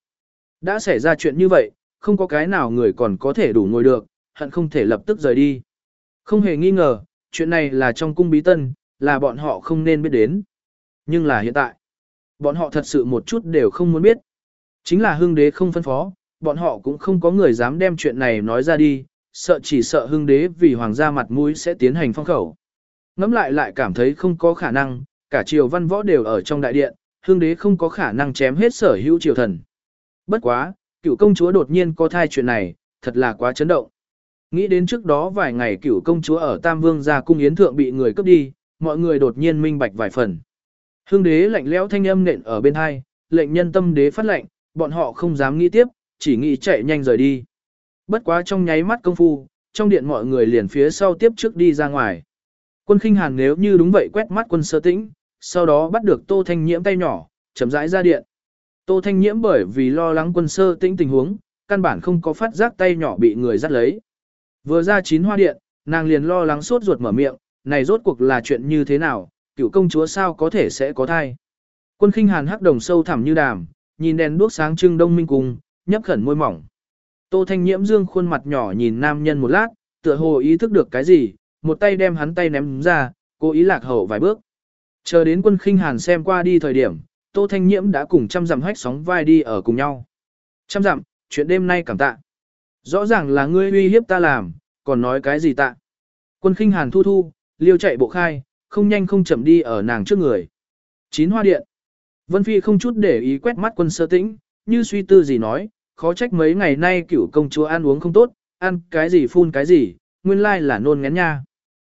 Đã xảy ra chuyện như vậy, không có cái nào người còn có thể đủ ngồi được, hận không thể lập tức rời đi. Không hề nghi ngờ, chuyện này là trong cung bí tân, là bọn họ không nên biết đến. Nhưng là hiện tại, bọn họ thật sự một chút đều không muốn biết. Chính là hưng đế không phân phó, bọn họ cũng không có người dám đem chuyện này nói ra đi, sợ chỉ sợ hưng đế vì hoàng gia mặt mũi sẽ tiến hành phong khẩu. Ngắm lại lại cảm thấy không có khả năng, cả triều văn võ đều ở trong đại điện, hưng đế không có khả năng chém hết sở hữu triều thần. Bất quá, cựu công chúa đột nhiên có thai chuyện này, thật là quá chấn động. Nghĩ đến trước đó vài ngày cựu công chúa ở Tam Vương gia cung yến thượng bị người cướp đi, mọi người đột nhiên minh bạch vài phần. Hương đế lạnh lẽo thanh âm nện ở bên hai, lệnh nhân tâm đế phát lệnh, bọn họ không dám nghĩ tiếp, chỉ nghĩ chạy nhanh rời đi. Bất quá trong nháy mắt công phu, trong điện mọi người liền phía sau tiếp trước đi ra ngoài. Quân khinh hàn nếu như đúng vậy quét mắt quân sơ tĩnh, sau đó bắt được Tô Thanh Nhiễm tay nhỏ, chậm rãi ra điện. Tô Thanh Nhiễm bởi vì lo lắng quân sơ tĩnh tình huống, căn bản không có phát giác tay nhỏ bị người dắt lấy. Vừa ra chín hoa điện, nàng liền lo lắng sốt ruột mở miệng, này rốt cuộc là chuyện như thế nào, cựu công chúa sao có thể sẽ có thai. Quân khinh hàn hắc đồng sâu thẳm như đàm, nhìn đèn đuốc sáng trưng đông minh cùng, nhấp khẩn môi mỏng. Tô Thanh Nhiễm dương khuôn mặt nhỏ nhìn nam nhân một lát, tựa hồ ý thức được cái gì, một tay đem hắn tay ném ra, cố ý lạc hậu vài bước. Chờ đến quân khinh hàn xem qua đi thời điểm, Tô Thanh Nhiễm đã cùng trăm dặm hách sóng vai đi ở cùng nhau. Trăm dặm, chuyện đêm nay cảm tạ. Rõ ràng là ngươi uy hiếp ta làm, còn nói cái gì tạ. Quân khinh hàn thu thu, liêu chạy bộ khai, không nhanh không chậm đi ở nàng trước người. Chín hoa điện. Vân Phi không chút để ý quét mắt quân sơ tĩnh, như suy tư gì nói, khó trách mấy ngày nay cửu công chúa ăn uống không tốt, ăn cái gì phun cái gì, nguyên lai là nôn ngén nha.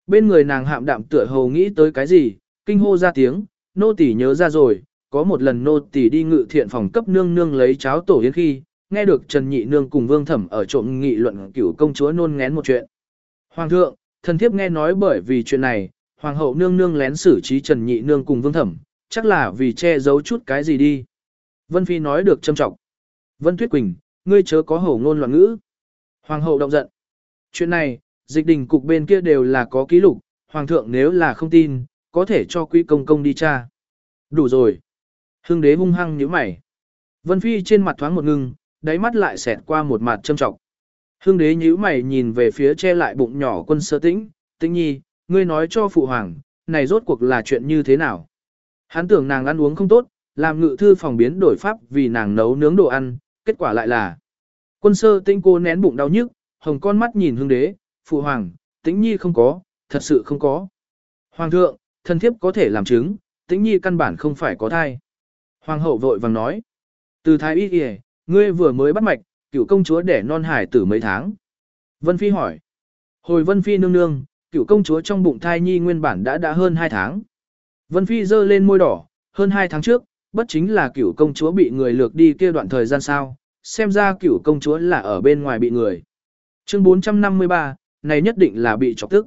Bên người nàng hạm đạm tựa hồ nghĩ tới cái gì, kinh hô ra tiếng, nô tỳ nhớ ra rồi, có một lần nô tỳ đi ngự thiện phòng cấp nương nương lấy cháo tổ yến khi, nghe được Trần Nhị Nương cùng Vương Thẩm ở trộm nghị luận cửu công chúa nôn ngén một chuyện. Hoàng thượng, thần thiếp nghe nói bởi vì chuyện này, Hoàng hậu nương nương lén xử trí Trần Nhị Nương cùng Vương Thẩm, chắc là vì che giấu chút cái gì đi. Vân Phi nói được châm trọng. Vân Tuyết Quỳnh, ngươi chớ có hổ ngôn loạn ngữ. Hoàng hậu động giận. Chuyện này, dịch đình cục bên kia đều là có ký lục, Hoàng thượng nếu là không tin, có thể cho quý công công đi tra. Đủ rồi. Hưng đế hung hăng nhíu mày. Vân Phi trên mặt thoáng một ngưng, đáy mắt lại xẹt qua một mặt châm trọng. Hưng đế nhíu mày nhìn về phía che lại bụng nhỏ quân sơ tĩnh, tĩnh nhi, ngươi nói cho phụ hoàng, này rốt cuộc là chuyện như thế nào? Hắn tưởng nàng ăn uống không tốt, làm ngự thư phòng biến đổi pháp vì nàng nấu nướng đồ ăn, kết quả lại là quân sơ tĩnh cô nén bụng đau nhức, hồng con mắt nhìn hương đế, phụ hoàng, tĩnh nhi không có, thật sự không có. Hoàng thượng, thân thiếp có thể làm chứng, tĩnh nhi căn bản không phải có thai. Hoàng hậu vội vàng nói, từ thái y kìa, ngươi vừa mới bắt mạch, cựu công chúa đẻ non hải tử mấy tháng. Vân Phi hỏi, hồi Vân Phi nương nương, cựu công chúa trong bụng thai nhi nguyên bản đã đã hơn 2 tháng. Vân Phi giơ lên môi đỏ, hơn 2 tháng trước, bất chính là cựu công chúa bị người lược đi kia đoạn thời gian sao, xem ra cựu công chúa là ở bên ngoài bị người. Chương 453, này nhất định là bị chọc tức.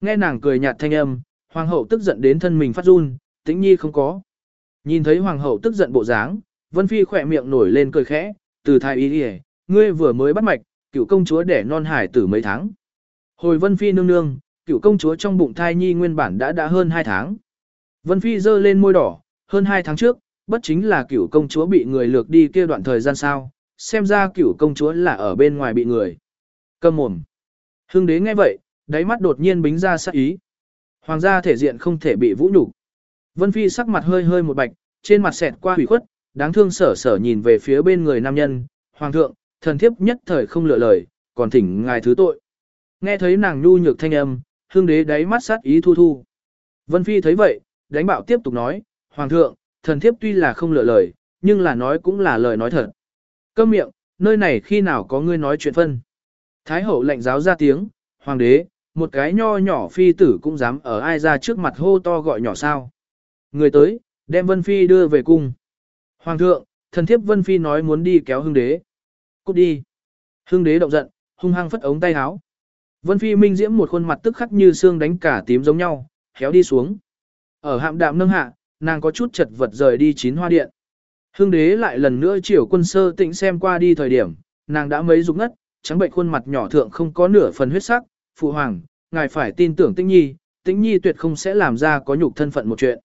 Nghe nàng cười nhạt thanh âm, hoàng hậu tức giận đến thân mình phát run, tĩnh nhi không có. Nhìn thấy hoàng hậu tức giận bộ dáng, Vân Phi khỏe miệng nổi lên cười khẽ, từ thái ý đi ngươi vừa mới bắt mạch, cựu công chúa đẻ non hải tử mấy tháng. Hồi Vân Phi nương nương, cựu công chúa trong bụng thai nhi nguyên bản đã đã hơn 2 tháng. Vân Phi giơ lên môi đỏ, hơn 2 tháng trước, bất chính là cựu công chúa bị người lược đi kia đoạn thời gian sao, xem ra cựu công chúa là ở bên ngoài bị người. Cầm mồm. Hưng đế nghe vậy, đáy mắt đột nhiên bính ra sắc ý. Hoàng gia thể diện không thể bị vũ nhục. Vân Phi sắc mặt hơi hơi một bạch, trên mặt xẹt qua hủy khuất, đáng thương sở sở nhìn về phía bên người nam nhân, hoàng thượng, thần thiếp nhất thời không lựa lời, còn thỉnh ngài thứ tội. Nghe thấy nàng nhu nhược thanh âm, hương đế đáy mắt sát ý thu thu. Vân Phi thấy vậy, đánh bạo tiếp tục nói, hoàng thượng, thần thiếp tuy là không lựa lời, nhưng là nói cũng là lời nói thật. Câm miệng, nơi này khi nào có ngươi nói chuyện phân. Thái hậu lệnh giáo ra tiếng, hoàng đế, một cái nho nhỏ phi tử cũng dám ở ai ra trước mặt hô to gọi nhỏ sao. Người tới, đem Vân Phi đưa về cung. Hoàng thượng, thần thiếp Vân Phi nói muốn đi kéo Hương đế. Cút đi. Hương đế động giận, hung hăng phất ống tay háo. Vân Phi minh diễm một khuôn mặt tức khắc như xương đánh cả tím giống nhau, khéo đi xuống. Ở hạm đạm nâng hạ, nàng có chút chật vật rời đi chín hoa điện. Hưng đế lại lần nữa chiều quân sơ tĩnh xem qua đi thời điểm, nàng đã mấy rụng ngất, trắng bệnh khuôn mặt nhỏ thượng không có nửa phần huyết sắc, phụ hoàng, ngài phải tin tưởng tĩnh nhi, tĩnh nhi tuyệt không sẽ làm ra có nhục thân phận một chuyện.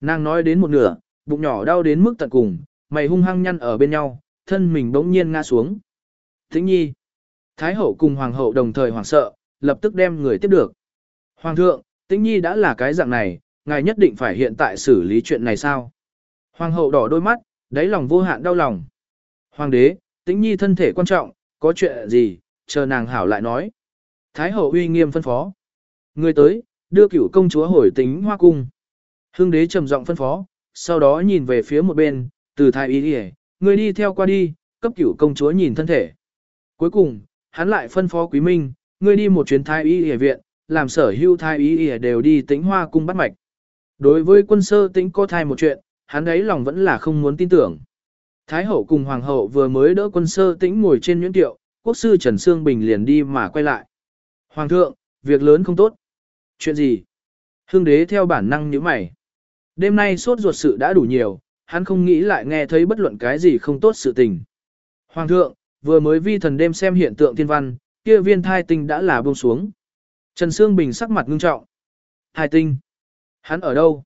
Nàng nói đến một nửa, bụng nhỏ đau đến mức tận cùng, mày hung hăng nhăn ở bên nhau, thân mình bỗng nhiên ngã xuống. Tĩnh nhi, Thái hậu cùng hoàng hậu đồng thời hoảng sợ, lập tức đem người tiếp được. Hoàng thượng, tĩnh nhi đã là cái dạng này, ngài nhất định phải hiện tại xử lý chuyện này sao? Hoàng hậu đỏ đôi mắt, đáy lòng vô hạn đau lòng. Hoàng đế, tĩnh nhi thân thể quan trọng, có chuyện gì, chờ nàng hảo lại nói. Thái hậu uy nghiêm phân phó. Người tới, đưa cửu công chúa hồi tính hoa cung. Hương đế trầm giọng phân phó, sau đó nhìn về phía một bên, từ thái y đi người đi theo qua đi, cấp cửu công chúa nhìn thân thể. Cuối cùng, hắn lại phân phó quý minh, người đi một chuyến thái y y viện, làm sở hưu thái y y đều đi tính hoa cung bắt mạch. Đối với quân sơ Tĩnh có thai một chuyện, hắn ấy lòng vẫn là không muốn tin tưởng. Thái hậu cùng hoàng hậu vừa mới đỡ quân sơ tĩnh ngồi trên nhuyễn tiệu, quốc sư Trần Sương Bình liền đi mà quay lại. Hoàng thượng, việc lớn không tốt. Chuyện gì? Hương đế theo bản năng như mày. Đêm nay sốt ruột sự đã đủ nhiều, hắn không nghĩ lại nghe thấy bất luận cái gì không tốt sự tình. Hoàng thượng, vừa mới vi thần đêm xem hiện tượng thiên văn, kia viên thai tinh đã là buông xuống. Trần Sương Bình sắc mặt ngưng trọng. Thai tinh? Hắn ở đâu?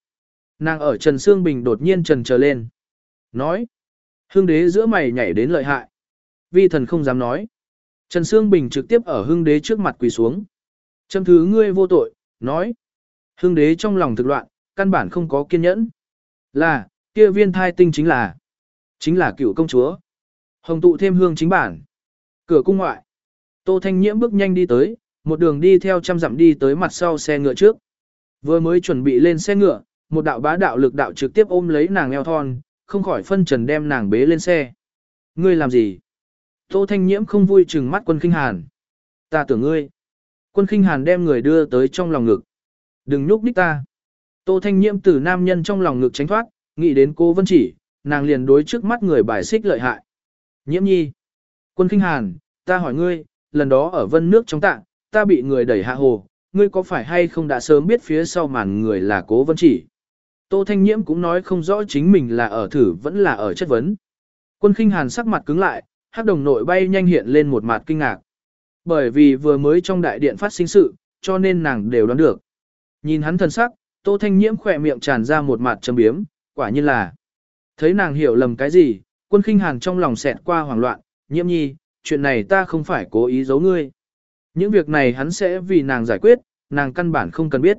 Nàng ở Trần Sương Bình đột nhiên trần trở lên. Nói. Hương đế giữa mày nhảy đến lợi hại. Vi thần không dám nói. Trần Sương Bình trực tiếp ở hương đế trước mặt quỳ xuống. Châm thứ ngươi vô tội, nói. Hương đế trong lòng thực loạn, căn bản không có kiên nhẫn. Là, kia viên thai tinh chính là, chính là cựu công chúa. Hồng tụ thêm hương chính bản. Cửa cung ngoại. Tô Thanh Nhiễm bước nhanh đi tới, một đường đi theo trăm dặm đi tới mặt sau xe ngựa trước. Vừa mới chuẩn bị lên xe ngựa, một đạo bá đạo lực đạo trực tiếp ôm lấy nàng eo thon, không khỏi phân trần đem nàng bế lên xe. Ngươi làm gì? Tô Thanh Nhiễm không vui chừng mắt quân khinh hàn. Ta tưởng ngươi. Quân khinh hàn đem người đưa tới trong lòng ngực. Đừng nhúc đích ta. Tô Thanh Nhiễm từ nam nhân trong lòng ngực tránh thoát, nghĩ đến cô Vân Chỉ, nàng liền đối trước mắt người bài xích lợi hại. Nhiễm nhi. Quân khinh hàn, ta hỏi ngươi, lần đó ở vân nước trong tạng, ta bị người đẩy hạ hồ, ngươi có phải hay không đã sớm biết phía sau màn người là cố Vân Chỉ. Tô Thanh Nhiễm cũng nói không rõ chính mình là ở thử vẫn là ở chất vấn. Quân khinh hàn sắc mặt cứng lại, hắc đồng nội bay nhanh hiện lên một mặt kinh ngạc. Bởi vì vừa mới trong đại điện phát sinh sự, cho nên nàng đều đoán được. Nhìn hắn thần sắc, Tô Thanh Nhiễm khỏe miệng tràn ra một mặt châm biếm, quả nhiên là. Thấy nàng hiểu lầm cái gì, quân khinh hàn trong lòng xẹt qua hoảng loạn, nhiễm nhi, chuyện này ta không phải cố ý giấu ngươi. Những việc này hắn sẽ vì nàng giải quyết, nàng căn bản không cần biết.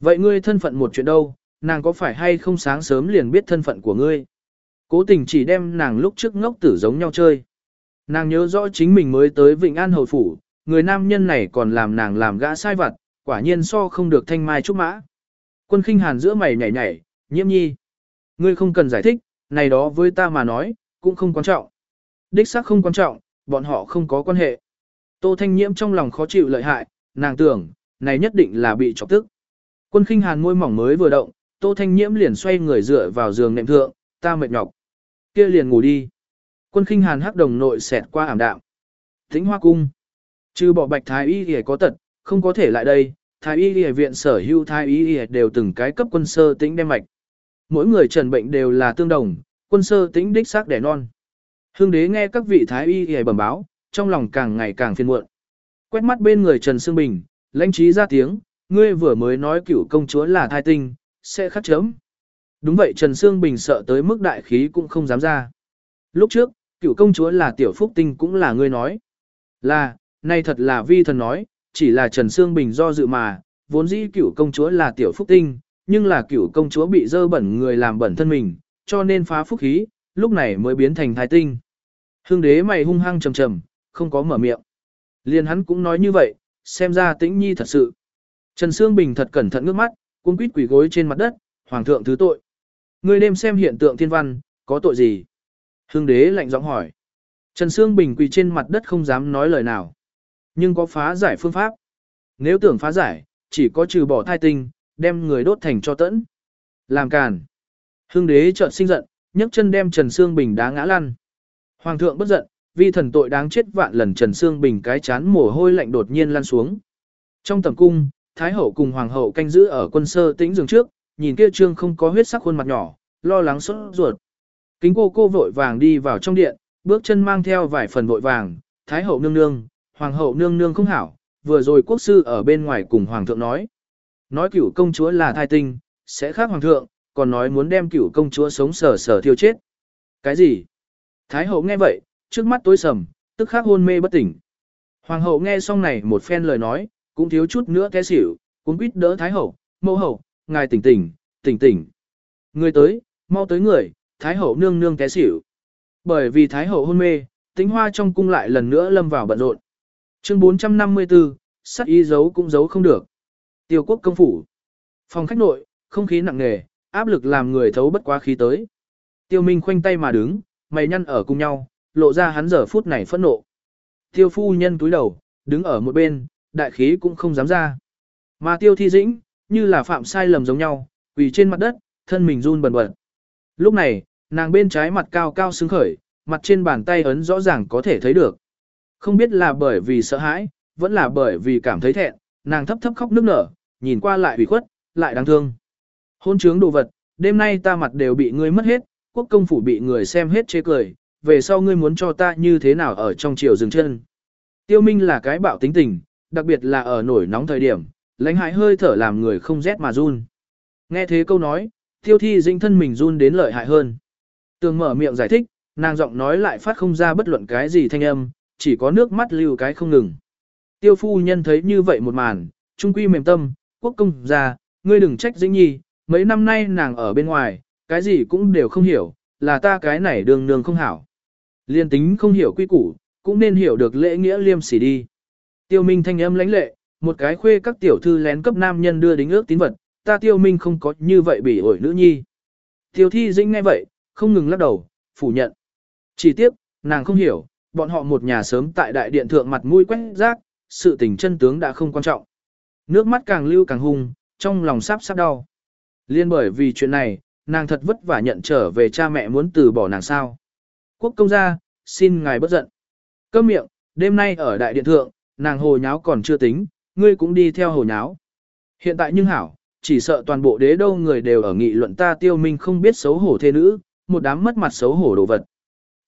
Vậy ngươi thân phận một chuyện đâu, nàng có phải hay không sáng sớm liền biết thân phận của ngươi? Cố tình chỉ đem nàng lúc trước ngốc tử giống nhau chơi. Nàng nhớ rõ chính mình mới tới Vịnh An Hầu Phủ, người nam nhân này còn làm nàng làm gã sai vặt, quả nhiên so không được thanh mai trúc mã. Quân khinh hàn giữa mày nhảy nhảy, nhiễm nhi. Ngươi không cần giải thích, này đó với ta mà nói, cũng không quan trọng. Đích xác không quan trọng, bọn họ không có quan hệ. Tô Thanh Nhiễm trong lòng khó chịu lợi hại, nàng tưởng, này nhất định là bị chọc tức. Quân khinh hàn môi mỏng mới vừa động, Tô Thanh Nhiễm liền xoay người dựa vào giường nệm thượng, ta mệt nhọc. kia liền ngủ đi. Quân khinh hàn hắc đồng nội xẹt qua ảm đạm. Thính hoa cung. Trừ bỏ bạch thái y thì có tật, không có thể lại đây, thái y y viện sở hữu thái y y đều từng cái cấp quân sơ tĩnh đem mạch. Mỗi người trần bệnh đều là tương đồng, quân sơ tĩnh đích xác đẻ non. Hương đế nghe các vị thái y y bẩm báo, trong lòng càng ngày càng phiền muộn. Quét mắt bên người Trần Sương Bình, lãnh trí ra tiếng, ngươi vừa mới nói cửu công chúa là thai tinh, sẽ khắc chấm. Đúng vậy Trần Sương Bình sợ tới mức đại khí cũng không dám ra. Lúc trước, cửu công chúa là tiểu phúc tinh cũng là ngươi nói. Là, nay thật là vi thần nói, chỉ là Trần Sương Bình do dự mà, vốn dĩ cửu công chúa là tiểu phúc tinh, nhưng là cựu công chúa bị dơ bẩn người làm bẩn thân mình, cho nên phá phúc khí, lúc này mới biến thành thái tinh. Hương đế mày hung hăng trầm trầm, không có mở miệng. Liên hắn cũng nói như vậy, xem ra tĩnh nhi thật sự. Trần Sương Bình thật cẩn thận ngước mắt, cuống quýt quỳ gối trên mặt đất, hoàng thượng thứ tội. Người đêm xem hiện tượng thiên văn, có tội gì? Hương đế lạnh giọng hỏi. Trần Sương Bình quỳ trên mặt đất không dám nói lời nào. Nhưng có phá giải phương pháp. Nếu tưởng phá giải, chỉ có trừ bỏ thai tinh, đem người đốt thành cho tẫn. Làm càn. hưng đế chợt sinh giận, nhấc chân đem Trần Sương Bình đá ngã lăn. Hoàng thượng bất giận, vì thần tội đáng chết vạn lần Trần Sương Bình cái chán mồ hôi lạnh đột nhiên lăn xuống. Trong tầm cung, Thái hậu cùng Hoàng hậu canh giữ ở quân sơ tĩnh giường trước, nhìn kia trương không có huyết sắc khuôn mặt nhỏ, lo lắng sốt ruột. Kính cô cô vội vàng đi vào trong điện, bước chân mang theo vài phần vội vàng, Thái hậu nương nương, Hoàng hậu nương nương không hảo, vừa rồi quốc sư ở bên ngoài cùng Hoàng thượng nói. Nói cửu công chúa là thai tinh, sẽ khác Hoàng thượng, còn nói muốn đem cửu công chúa sống sờ sờ thiêu chết. Cái gì? Thái hậu nghe vậy, trước mắt tối sầm, tức khắc hôn mê bất tỉnh. Hoàng hậu nghe xong này một phen lời nói, cũng thiếu chút nữa té xỉu, cũng quýt đỡ Thái hậu, mẫu hậu, ngài tỉnh tỉnh, tỉnh tỉnh. Người tới, mau tới người, Thái hậu nương nương té xỉu. Bởi vì Thái hậu hôn mê, tính hoa trong cung lại lần nữa lâm vào bận rộn. Chương 454, sắc y giấu cũng giấu không được. Tiêu quốc công phủ. Phòng khách nội, không khí nặng nề, áp lực làm người thấu bất quá khí tới. Tiêu Minh khoanh tay mà đứng, mày nhăn ở cùng nhau, lộ ra hắn giờ phút này phẫn nộ. Tiêu phu nhân túi đầu, đứng ở một bên, đại khí cũng không dám ra. Mà tiêu thi dĩnh, như là phạm sai lầm giống nhau, quỳ trên mặt đất, thân mình run bần bật. Lúc này, nàng bên trái mặt cao cao xứng khởi, mặt trên bàn tay ấn rõ ràng có thể thấy được. Không biết là bởi vì sợ hãi, vẫn là bởi vì cảm thấy thẹn, nàng thấp thấp khóc nức nở, nhìn qua lại ủy khuất, lại đáng thương. Hôn trướng đồ vật, đêm nay ta mặt đều bị ngươi mất hết, quốc công phủ bị người xem hết chê cười, về sau ngươi muốn cho ta như thế nào ở trong chiều dừng chân. Tiêu Minh là cái bạo tính tình, đặc biệt là ở nổi nóng thời điểm, lãnh hại hơi thở làm người không rét mà run. Nghe thế câu nói, tiêu thi dinh thân mình run đến lợi hại hơn. Tường mở miệng giải thích, nàng giọng nói lại phát không ra bất luận cái gì thanh âm, chỉ có nước mắt lưu cái không ngừng. Tiêu phu nhân thấy như vậy một màn, trung quy mềm tâm, quốc công gia, ngươi đừng trách dĩnh nhi, mấy năm nay nàng ở bên ngoài, cái gì cũng đều không hiểu, là ta cái này đường đường không hảo. Liên tính không hiểu quy củ, cũng nên hiểu được lễ nghĩa liêm sỉ đi. Tiêu Minh thanh âm lãnh lệ, một cái khuê các tiểu thư lén cấp nam nhân đưa đính ước tín vật, ta Tiêu Minh không có như vậy bị ổi nữ nhi. Tiêu Thi Dĩnh nghe vậy, không ngừng lắc đầu, phủ nhận. Chỉ tiếc, nàng không hiểu, bọn họ một nhà sớm tại đại điện thượng mặt mũi quét rác, sự tình chân tướng đã không quan trọng. Nước mắt càng lưu càng hung, trong lòng sắp sắp đau. Liên bởi vì chuyện này, nàng thật vất vả nhận trở về cha mẹ muốn từ bỏ nàng sao. Quốc công gia, xin ngài bất giận. Câm miệng, đêm nay ở đại điện thượng, nàng hồ nháo còn chưa tính, ngươi cũng đi theo hồ nháo. Hiện tại nhưng hảo, chỉ sợ toàn bộ đế đâu người đều ở nghị luận ta tiêu minh không biết xấu hổ thế nữ, một đám mất mặt xấu hổ đồ vật.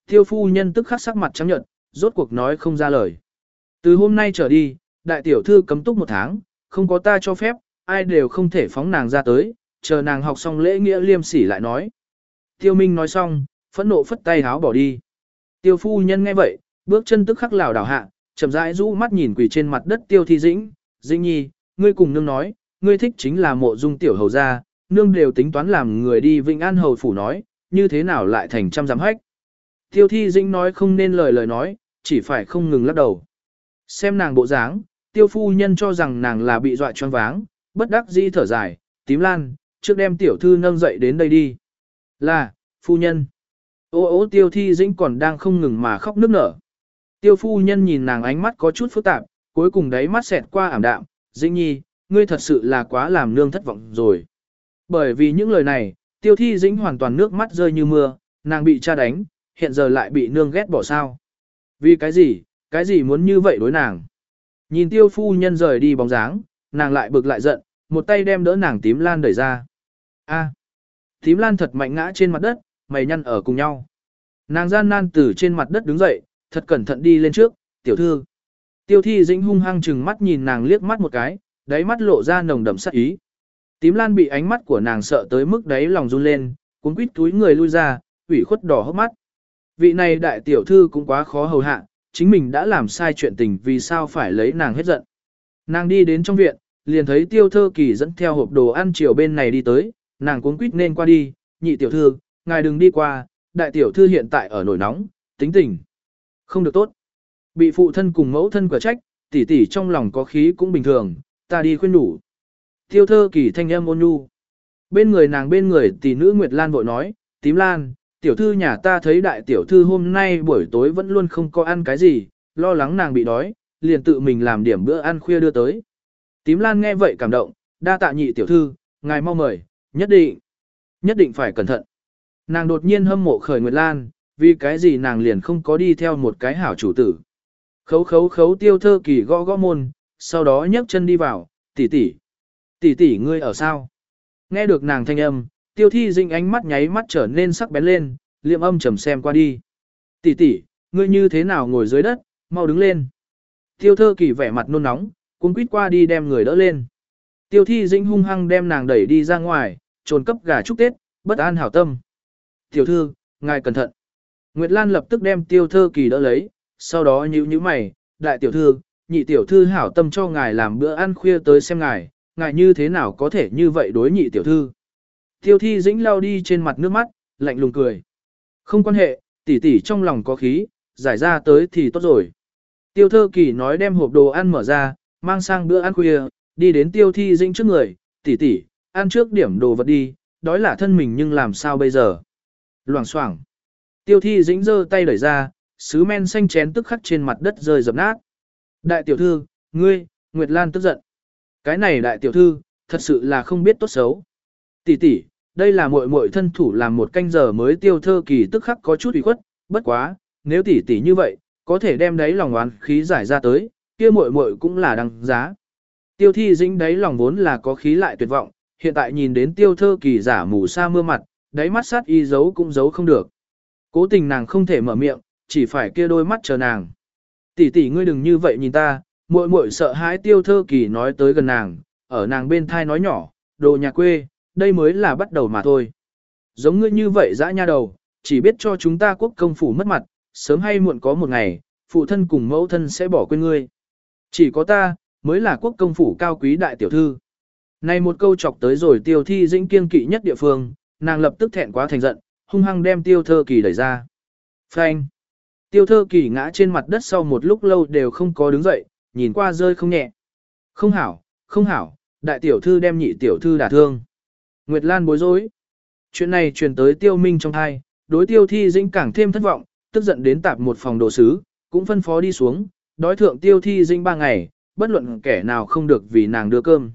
Tiêu phu nhân tức khắc sắc mặt trắng nhợt, rốt cuộc nói không ra lời. Từ hôm nay trở đi, đại tiểu thư cấm túc một tháng, không có ta cho phép, ai đều không thể phóng nàng ra tới, chờ nàng học xong lễ nghĩa liêm sỉ lại nói. Tiêu Minh nói xong, phẫn nộ phất tay háo bỏ đi. Tiêu phu nhân nghe vậy, bước chân tức khắc lảo đảo hạ, chậm rãi rũ mắt nhìn quỳ trên mặt đất Tiêu Thi Dĩnh, "Dĩnh Nhi, ngươi cùng nương nói, ngươi thích chính là mộ dung tiểu hầu gia, nương đều tính toán làm người đi Vĩnh An hầu phủ nói, như thế nào lại thành trăm giám hách?" Tiêu Thi Dĩnh nói không nên lời lời nói, chỉ phải không ngừng lắc đầu. Xem nàng bộ dáng, Tiêu phu nhân cho rằng nàng là bị dọa choáng váng, bất đắc dĩ thở dài, "Tím Lan, trước đem tiểu thư nâng dậy đến đây đi." "Là, phu nhân." Ô ô tiêu thi dĩnh còn đang không ngừng mà khóc nức nở. Tiêu phu nhân nhìn nàng ánh mắt có chút phức tạp, cuối cùng đáy mắt xẹt qua ảm đạm, dĩnh nhi, ngươi thật sự là quá làm nương thất vọng rồi. Bởi vì những lời này, tiêu thi dĩnh hoàn toàn nước mắt rơi như mưa, nàng bị cha đánh, hiện giờ lại bị nương ghét bỏ sao. Vì cái gì, cái gì muốn như vậy đối nàng. Nhìn tiêu phu nhân rời đi bóng dáng, nàng lại bực lại giận, một tay đem đỡ nàng tím lan đẩy ra. A. tím lan thật mạnh ngã trên mặt đất, mày nhăn ở cùng nhau. Nàng gian nan từ trên mặt đất đứng dậy, thật cẩn thận đi lên trước, tiểu thư. Tiêu thi dĩnh hung hăng chừng mắt nhìn nàng liếc mắt một cái, đáy mắt lộ ra nồng đậm sát ý. Tím lan bị ánh mắt của nàng sợ tới mức đáy lòng run lên, cuốn quýt túi người lui ra, ủy khuất đỏ hốc mắt. Vị này đại tiểu thư cũng quá khó hầu hạ, chính mình đã làm sai chuyện tình vì sao phải lấy nàng hết giận. Nàng đi đến trong viện, liền thấy tiêu thơ kỳ dẫn theo hộp đồ ăn chiều bên này đi tới, nàng cuống quýt nên qua đi, nhị tiểu thư, ngài đừng đi qua, đại tiểu thư hiện tại ở nổi nóng, tính tình. Không được tốt. Bị phụ thân cùng mẫu thân quả trách, tỷ tỷ trong lòng có khí cũng bình thường, ta đi khuyên đủ. Tiêu thơ kỳ thanh âm ôn nhu. Bên người nàng bên người tỷ nữ Nguyệt Lan vội nói, tím lan, tiểu thư nhà ta thấy đại tiểu thư hôm nay buổi tối vẫn luôn không có ăn cái gì, lo lắng nàng bị đói, liền tự mình làm điểm bữa ăn khuya đưa tới. Tím lan nghe vậy cảm động, đa tạ nhị tiểu thư, ngài mau mời, nhất định, nhất định phải cẩn thận. Nàng đột nhiên hâm mộ khởi Nguyệt Lan, vì cái gì nàng liền không có đi theo một cái hảo chủ tử. Khấu khấu khấu tiêu thơ kỳ gõ gõ môn, sau đó nhấc chân đi vào, tỷ tỷ, tỷ tỷ ngươi ở sao? Nghe được nàng thanh âm, tiêu thi dinh ánh mắt nháy mắt trở nên sắc bén lên, liệm âm trầm xem qua đi. Tỷ tỷ, ngươi như thế nào ngồi dưới đất, mau đứng lên. Tiêu thơ kỳ vẻ mặt nôn nóng, cuốn quýt qua đi đem người đỡ lên. Tiêu thi dĩnh hung hăng đem nàng đẩy đi ra ngoài, trồn cấp gà chúc Tết, bất an hảo tâm. Tiểu thư, ngài cẩn thận. Nguyệt Lan lập tức đem tiêu thơ kỳ đỡ lấy, sau đó nhíu nhíu mày, đại tiểu thư, nhị tiểu thư hảo tâm cho ngài làm bữa ăn khuya tới xem ngài, ngài như thế nào có thể như vậy đối nhị tiểu thư. Tiêu thi dĩnh lao đi trên mặt nước mắt, lạnh lùng cười. Không quan hệ, tỷ tỷ trong lòng có khí, giải ra tới thì tốt rồi. Tiêu thơ kỳ nói đem hộp đồ ăn mở ra, mang sang bữa ăn khuya, đi đến tiêu thi dĩnh trước người, tỷ tỷ, ăn trước điểm đồ vật đi, đói là thân mình nhưng làm sao bây giờ. Loảng xoảng. Tiêu thi dĩnh giơ tay đẩy ra, sứ men xanh chén tức khắc trên mặt đất rơi dập nát. Đại tiểu thư, ngươi, Nguyệt Lan tức giận. Cái này đại tiểu thư, thật sự là không biết tốt xấu. Tỷ tỷ, đây là muội muội thân thủ làm một canh giờ mới tiêu thơ kỳ tức khắc có chút ủy khuất, bất quá, nếu tỷ tỷ như vậy, có thể đem đấy lòng oán khí giải ra tới, kia muội muội cũng là đăng giá. Tiêu thi dĩnh đấy lòng vốn là có khí lại tuyệt vọng, hiện tại nhìn đến tiêu thơ kỳ giả mù sa mưa mặt, đáy mắt sát y giấu cũng giấu không được. Cố tình nàng không thể mở miệng, chỉ phải kia đôi mắt chờ nàng. Tỷ tỷ ngươi đừng như vậy nhìn ta, muội muội sợ hãi tiêu thơ kỳ nói tới gần nàng, ở nàng bên thai nói nhỏ, đồ nhà quê, đây mới là bắt đầu mà thôi. Giống ngươi như vậy dã nha đầu, chỉ biết cho chúng ta quốc công phủ mất mặt, sớm hay muộn có một ngày, phụ thân cùng mẫu thân sẽ bỏ quên ngươi. Chỉ có ta, mới là quốc công phủ cao quý đại tiểu thư. Này một câu chọc tới rồi tiêu thi dĩnh kiên kỵ nhất địa phương, nàng lập tức thẹn quá thành giận, hung hăng đem tiêu thơ kỳ đẩy ra. Phanh! Tiêu thơ kỳ ngã trên mặt đất sau một lúc lâu đều không có đứng dậy, nhìn qua rơi không nhẹ. Không hảo, không hảo, đại tiểu thư đem nhị tiểu thư đả thương. Nguyệt Lan bối rối. Chuyện này truyền tới tiêu minh trong thai, đối tiêu thi dĩnh càng thêm thất vọng, tức giận đến tạp một phòng đồ sứ, cũng phân phó đi xuống, đói thượng tiêu thi dĩnh ba ngày, bất luận kẻ nào không được vì nàng đưa cơm.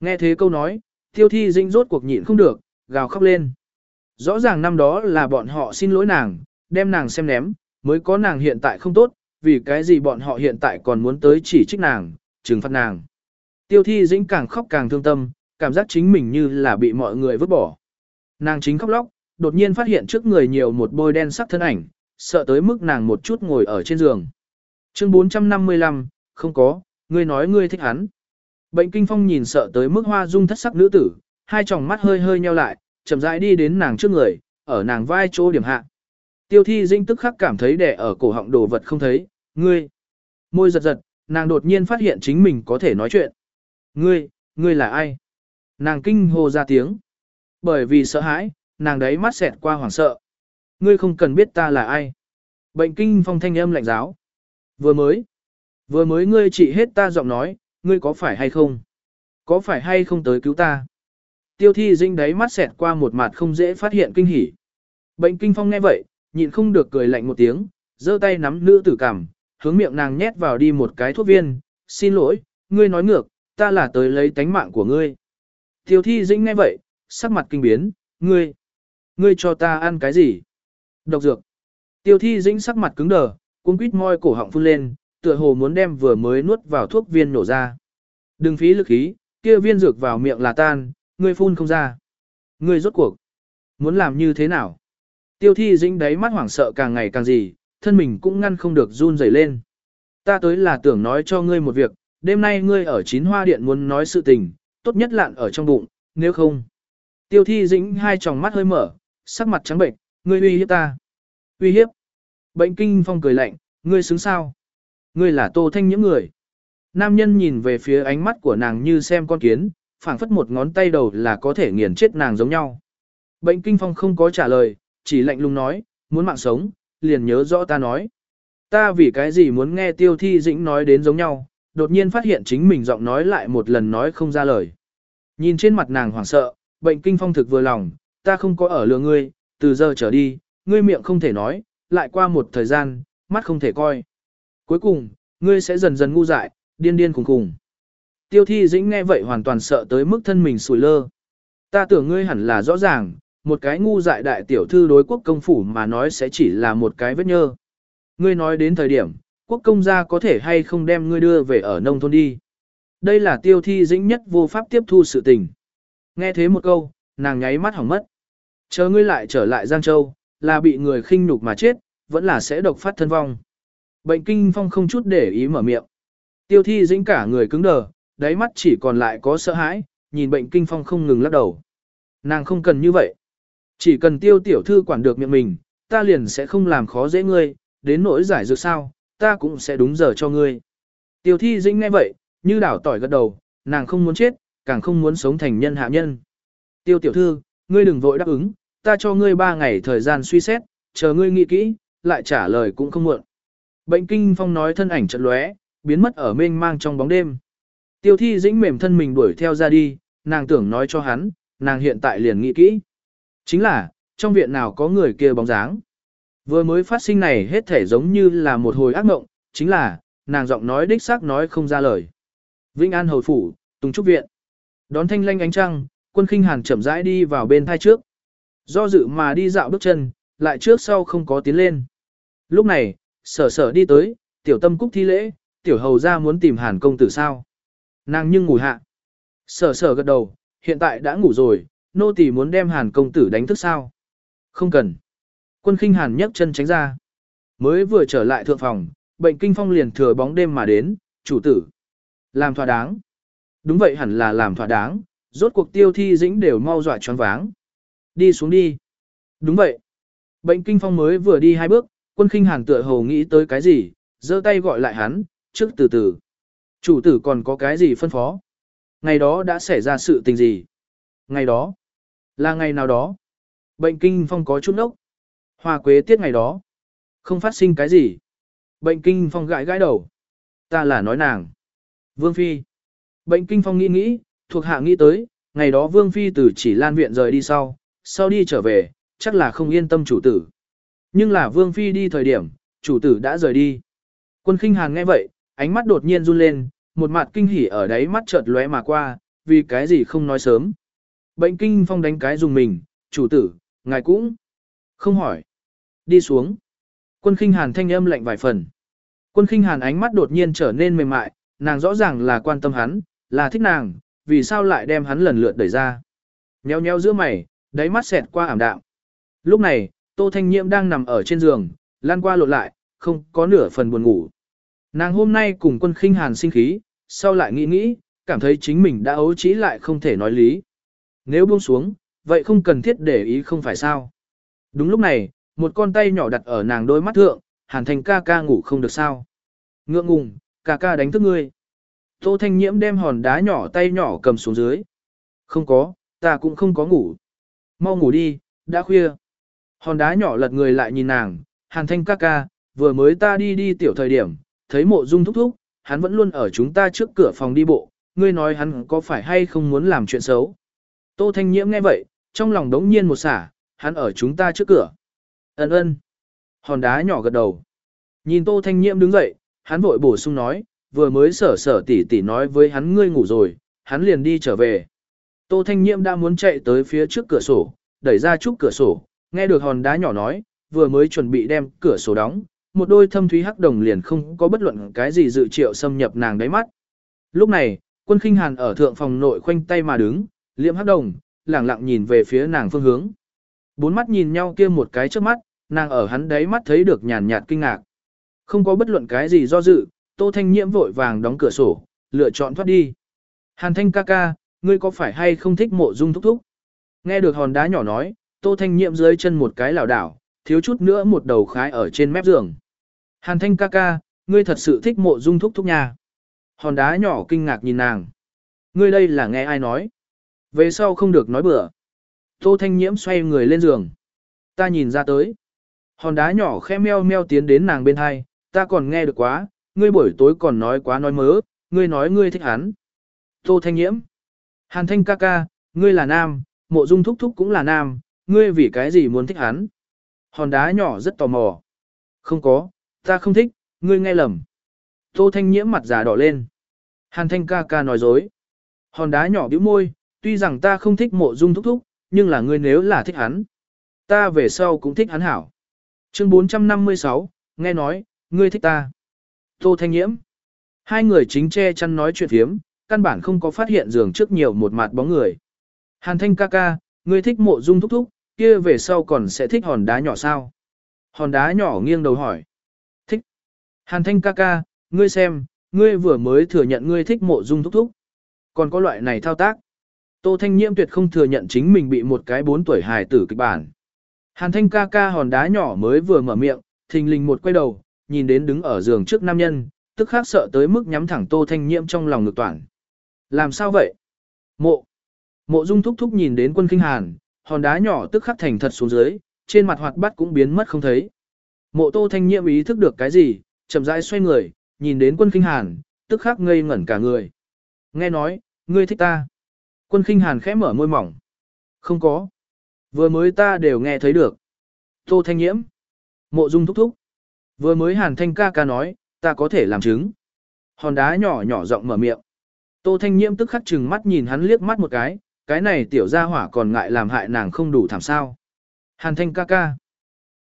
Nghe thế câu nói, tiêu thi dĩnh rốt cuộc nhịn không được, gào khóc lên. Rõ ràng năm đó là bọn họ xin lỗi nàng, đem nàng xem ném, mới có nàng hiện tại không tốt, vì cái gì bọn họ hiện tại còn muốn tới chỉ trích nàng, trừng phạt nàng. Tiêu thi dĩnh càng khóc càng thương tâm, cảm giác chính mình như là bị mọi người vứt bỏ. Nàng chính khóc lóc, đột nhiên phát hiện trước người nhiều một bôi đen sắc thân ảnh, sợ tới mức nàng một chút ngồi ở trên giường. Chương 455, không có, ngươi nói ngươi thích hắn. Bệnh kinh phong nhìn sợ tới mức hoa dung thất sắc nữ tử, hai tròng mắt hơi hơi nheo lại, chậm rãi đi đến nàng trước người, ở nàng vai chỗ điểm hạ. Tiêu thi dinh tức khắc cảm thấy đẻ ở cổ họng đồ vật không thấy, ngươi. Môi giật giật, nàng đột nhiên phát hiện chính mình có thể nói chuyện. Ngươi, ngươi là ai? Nàng kinh hô ra tiếng. Bởi vì sợ hãi, nàng đấy mắt xẹt qua hoảng sợ. Ngươi không cần biết ta là ai. Bệnh kinh phong thanh âm lạnh giáo. Vừa mới. Vừa mới ngươi trị hết ta giọng nói, ngươi có phải hay không? Có phải hay không tới cứu ta? Tiêu thi dinh đấy mắt xẹt qua một mặt không dễ phát hiện kinh hỉ. Bệnh kinh phong nghe vậy, nhịn không được cười lạnh một tiếng, giơ tay nắm nữ tử cảm, hướng miệng nàng nhét vào đi một cái thuốc viên. Xin lỗi, ngươi nói ngược, ta là tới lấy tánh mạng của ngươi. Tiêu thi dĩnh nghe vậy, sắc mặt kinh biến, ngươi, ngươi cho ta ăn cái gì? Độc dược. Tiêu thi dĩnh sắc mặt cứng đờ, cuống quýt môi cổ họng phun lên, tựa hồ muốn đem vừa mới nuốt vào thuốc viên nổ ra. Đừng phí lực khí, kia viên dược vào miệng là tan, ngươi phun không ra. Ngươi rốt cuộc. Muốn làm như thế nào? Tiêu thi dĩnh đáy mắt hoảng sợ càng ngày càng gì, thân mình cũng ngăn không được run rẩy lên. Ta tới là tưởng nói cho ngươi một việc, đêm nay ngươi ở chín hoa điện muốn nói sự tình, tốt nhất lạn ở trong bụng, nếu không. Tiêu thi dĩnh hai tròng mắt hơi mở, sắc mặt trắng bệnh, ngươi uy hiếp ta. Uy hiếp. Bệnh kinh phong cười lạnh, ngươi xứng sao? Ngươi là tô thanh những người. nam nhân nhìn về phía ánh mắt của nàng như xem con kiến, phảng phất một ngón tay đầu là có thể nghiền chết nàng giống nhau. Bệnh kinh phong không có trả lời, chỉ lạnh lùng nói, muốn mạng sống, liền nhớ rõ ta nói. Ta vì cái gì muốn nghe tiêu thi dĩnh nói đến giống nhau, đột nhiên phát hiện chính mình giọng nói lại một lần nói không ra lời. Nhìn trên mặt nàng hoảng sợ, bệnh kinh phong thực vừa lòng, ta không có ở lừa ngươi, từ giờ trở đi, ngươi miệng không thể nói, lại qua một thời gian, mắt không thể coi. Cuối cùng, ngươi sẽ dần dần ngu dại, điên điên cùng cùng. Tiêu thi dĩnh nghe vậy hoàn toàn sợ tới mức thân mình sùi lơ. Ta tưởng ngươi hẳn là rõ ràng, một cái ngu dại đại tiểu thư đối quốc công phủ mà nói sẽ chỉ là một cái vết nhơ. Ngươi nói đến thời điểm, quốc công gia có thể hay không đem ngươi đưa về ở nông thôn đi. Đây là tiêu thi dĩnh nhất vô pháp tiếp thu sự tình. Nghe thế một câu, nàng nháy mắt hỏng mất. Chờ ngươi lại trở lại Giang Châu, là bị người khinh nhục mà chết, vẫn là sẽ độc phát thân vong. Bệnh kinh phong không chút để ý mở miệng. Tiêu thi dĩnh cả người cứng đờ, đáy mắt chỉ còn lại có sợ hãi, nhìn bệnh kinh phong không ngừng lắc đầu. Nàng không cần như vậy. Chỉ cần tiêu tiểu thư quản được miệng mình, ta liền sẽ không làm khó dễ ngươi, đến nỗi giải dược sao, ta cũng sẽ đúng giờ cho ngươi. Tiêu thi dĩnh nghe vậy, như đảo tỏi gật đầu, nàng không muốn chết, càng không muốn sống thành nhân hạ nhân. Tiêu tiểu thư, ngươi đừng vội đáp ứng, ta cho ngươi ba ngày thời gian suy xét, chờ ngươi nghĩ kỹ, lại trả lời cũng không muộn. Bệnh kinh phong nói thân ảnh chợt lóe, biến mất ở mênh mang trong bóng đêm. Tiêu thi dĩnh mềm thân mình đuổi theo ra đi, nàng tưởng nói cho hắn, nàng hiện tại liền nghĩ kỹ. Chính là, trong viện nào có người kia bóng dáng. Vừa mới phát sinh này hết thể giống như là một hồi ác mộng, chính là, nàng giọng nói đích xác nói không ra lời. Vĩnh An Hầu Phủ, Tùng Trúc Viện. Đón thanh lanh ánh trăng, quân khinh hàn chậm rãi đi vào bên thai trước. Do dự mà đi dạo bước chân, lại trước sau không có tiến lên. Lúc này, sở sở đi tới, tiểu tâm cúc thi lễ, tiểu hầu ra muốn tìm hàn công tử sao. Nàng nhưng ngủ hạ. Sở sở gật đầu, hiện tại đã ngủ rồi, nô tỳ muốn đem hàn công tử đánh thức sao. Không cần. Quân khinh hàn nhấc chân tránh ra. Mới vừa trở lại thượng phòng, bệnh kinh phong liền thừa bóng đêm mà đến, chủ tử. Làm thỏa đáng. Đúng vậy hẳn là làm thỏa đáng, rốt cuộc tiêu thi dĩnh đều mau dọa choáng váng. Đi xuống đi. Đúng vậy. Bệnh kinh phong mới vừa đi hai bước, quân khinh hàn tựa hồ nghĩ tới cái gì, giơ tay gọi lại hắn, trước từ từ. Chủ tử còn có cái gì phân phó? Ngày đó đã xảy ra sự tình gì? Ngày đó? Là ngày nào đó? Bệnh kinh phong có chút nốc. Hoa quế tiết ngày đó. Không phát sinh cái gì. Bệnh kinh phong gãi gãi đầu. Ta là nói nàng. Vương Phi. Bệnh kinh phong nghĩ nghĩ, thuộc hạ nghĩ tới, ngày đó Vương Phi từ chỉ lan viện rời đi sau, sau đi trở về, chắc là không yên tâm chủ tử. Nhưng là Vương Phi đi thời điểm, chủ tử đã rời đi. Quân khinh hàn nghe vậy, ánh mắt đột nhiên run lên, một mặt kinh hỉ ở đấy mắt chợt lóe mà qua, vì cái gì không nói sớm. Bệnh kinh phong đánh cái dùng mình, chủ tử, ngài cũng không hỏi. Đi xuống. Quân khinh hàn thanh âm lạnh vài phần. Quân khinh hàn ánh mắt đột nhiên trở nên mềm mại, nàng rõ ràng là quan tâm hắn, là thích nàng, vì sao lại đem hắn lần lượt đẩy ra. Nheo nheo giữa mày, đáy mắt xẹt qua ảm đạm. Lúc này, Tô Thanh Nhiễm đang nằm ở trên giường, lan qua lộn lại, không có nửa phần buồn ngủ. Nàng hôm nay cùng quân khinh hàn sinh khí, sau lại nghĩ nghĩ, cảm thấy chính mình đã ấu trí lại không thể nói lý. Nếu buông xuống, vậy không cần thiết để ý không phải sao. Đúng lúc này, một con tay nhỏ đặt ở nàng đôi mắt thượng, hàn thành ca ca ngủ không được sao. Ngượng ngùng, ca ca đánh thức ngươi. Tô Thanh Nhiễm đem hòn đá nhỏ tay nhỏ cầm xuống dưới. Không có, ta cũng không có ngủ. Mau ngủ đi, đã khuya. Hòn đá nhỏ lật người lại nhìn nàng, hàn thanh ca ca, vừa mới ta đi đi tiểu thời điểm, thấy mộ dung thúc thúc, hắn vẫn luôn ở chúng ta trước cửa phòng đi bộ, ngươi nói hắn có phải hay không muốn làm chuyện xấu. Tô Thanh Nhiễm nghe vậy, trong lòng đống nhiên một xả, hắn ở chúng ta trước cửa. Ấn ơn. Hòn đá nhỏ gật đầu. Nhìn Tô Thanh Nhiễm đứng dậy, hắn vội bổ sung nói, vừa mới sở sở tỷ tỷ nói với hắn ngươi ngủ rồi, hắn liền đi trở về. Tô Thanh Nhiễm đã muốn chạy tới phía trước cửa sổ, đẩy ra chút cửa sổ, nghe được hòn đá nhỏ nói, vừa mới chuẩn bị đem cửa sổ đóng, một đôi thâm thúy hắc đồng liền không có bất luận cái gì dự triệu xâm nhập nàng đáy mắt. Lúc này, quân khinh hàn ở thượng phòng nội khoanh tay mà đứng, liệm hắc đồng, lẳng lặng nhìn về phía nàng phương hướng. Bốn mắt nhìn nhau kia một cái trước mắt, nàng ở hắn đáy mắt thấy được nhàn nhạt kinh ngạc. Không có bất luận cái gì do dự, Tô Thanh Nhiễm vội vàng đóng cửa sổ, lựa chọn thoát đi. Hàn Thanh ca ca, ngươi có phải hay không thích mộ dung thúc thúc? Nghe được hòn đá nhỏ nói, Tô Thanh Nhiễm dưới chân một cái lảo đảo, thiếu chút nữa một đầu khái ở trên mép giường. Hàn Thanh ca ca, ngươi thật sự thích mộ dung thúc thúc nhà. Hòn đá nhỏ kinh ngạc nhìn nàng. Ngươi đây là nghe ai nói? Về sau không được nói bừa. Tô Thanh Nhiễm xoay người lên giường. Ta nhìn ra tới. Hòn đá nhỏ khẽ meo meo tiến đến nàng bên hai, ta còn nghe được quá, ngươi buổi tối còn nói quá nói mớ, ngươi nói ngươi thích hắn. Tô Thanh Nhiễm. Hàn Thanh ca ca, ngươi là nam, mộ dung thúc thúc cũng là nam, ngươi vì cái gì muốn thích hắn? Hòn đá nhỏ rất tò mò. Không có, ta không thích, ngươi nghe lầm. Tô Thanh Nhiễm mặt già đỏ lên. Hàn Thanh ca ca nói dối. Hòn đá nhỏ bĩu môi, tuy rằng ta không thích mộ dung thúc thúc, nhưng là ngươi nếu là thích hắn. Ta về sau cũng thích hắn hảo. Chương 456, nghe nói, ngươi thích ta. Tô Thanh Nhiễm. Hai người chính che chăn nói chuyện thiếm, căn bản không có phát hiện giường trước nhiều một mặt bóng người. Hàn Thanh ca ca, ngươi thích mộ dung thúc thúc, kia về sau còn sẽ thích hòn đá nhỏ sao? Hòn đá nhỏ nghiêng đầu hỏi. Thích. Hàn Thanh ca ca, ngươi xem, ngươi vừa mới thừa nhận ngươi thích mộ dung thúc thúc. Còn có loại này thao tác. Tô Thanh Nhiễm tuyệt không thừa nhận chính mình bị một cái bốn tuổi hài tử kịch bản. Hàn Thanh ca ca hòn đá nhỏ mới vừa mở miệng, thình lình một quay đầu, nhìn đến đứng ở giường trước nam nhân, tức khác sợ tới mức nhắm thẳng Tô Thanh Nhiễm trong lòng ngực toàn. Làm sao vậy? Mộ. Mộ Dung thúc thúc nhìn đến quân kinh hàn, hòn đá nhỏ tức khắc thành thật xuống dưới, trên mặt hoạt bát cũng biến mất không thấy. Mộ Tô Thanh Nhiễm ý thức được cái gì, chậm rãi xoay người, nhìn đến quân kinh hàn, tức khắc ngây ngẩn cả người. Nghe nói, ngươi thích ta. Quân kinh hàn khẽ mở môi mỏng. Không có. Vừa mới ta đều nghe thấy được. Tô Thanh Nhiễm. Mộ Dung thúc thúc. Vừa mới hàn thanh ca ca nói, ta có thể làm chứng. Hòn đá nhỏ nhỏ rộng mở miệng. Tô Thanh Nhiễm tức khắc chừng mắt nhìn hắn liếc mắt một cái, cái này tiểu gia hỏa còn ngại làm hại nàng không đủ thảm sao. Hàn thanh ca ca.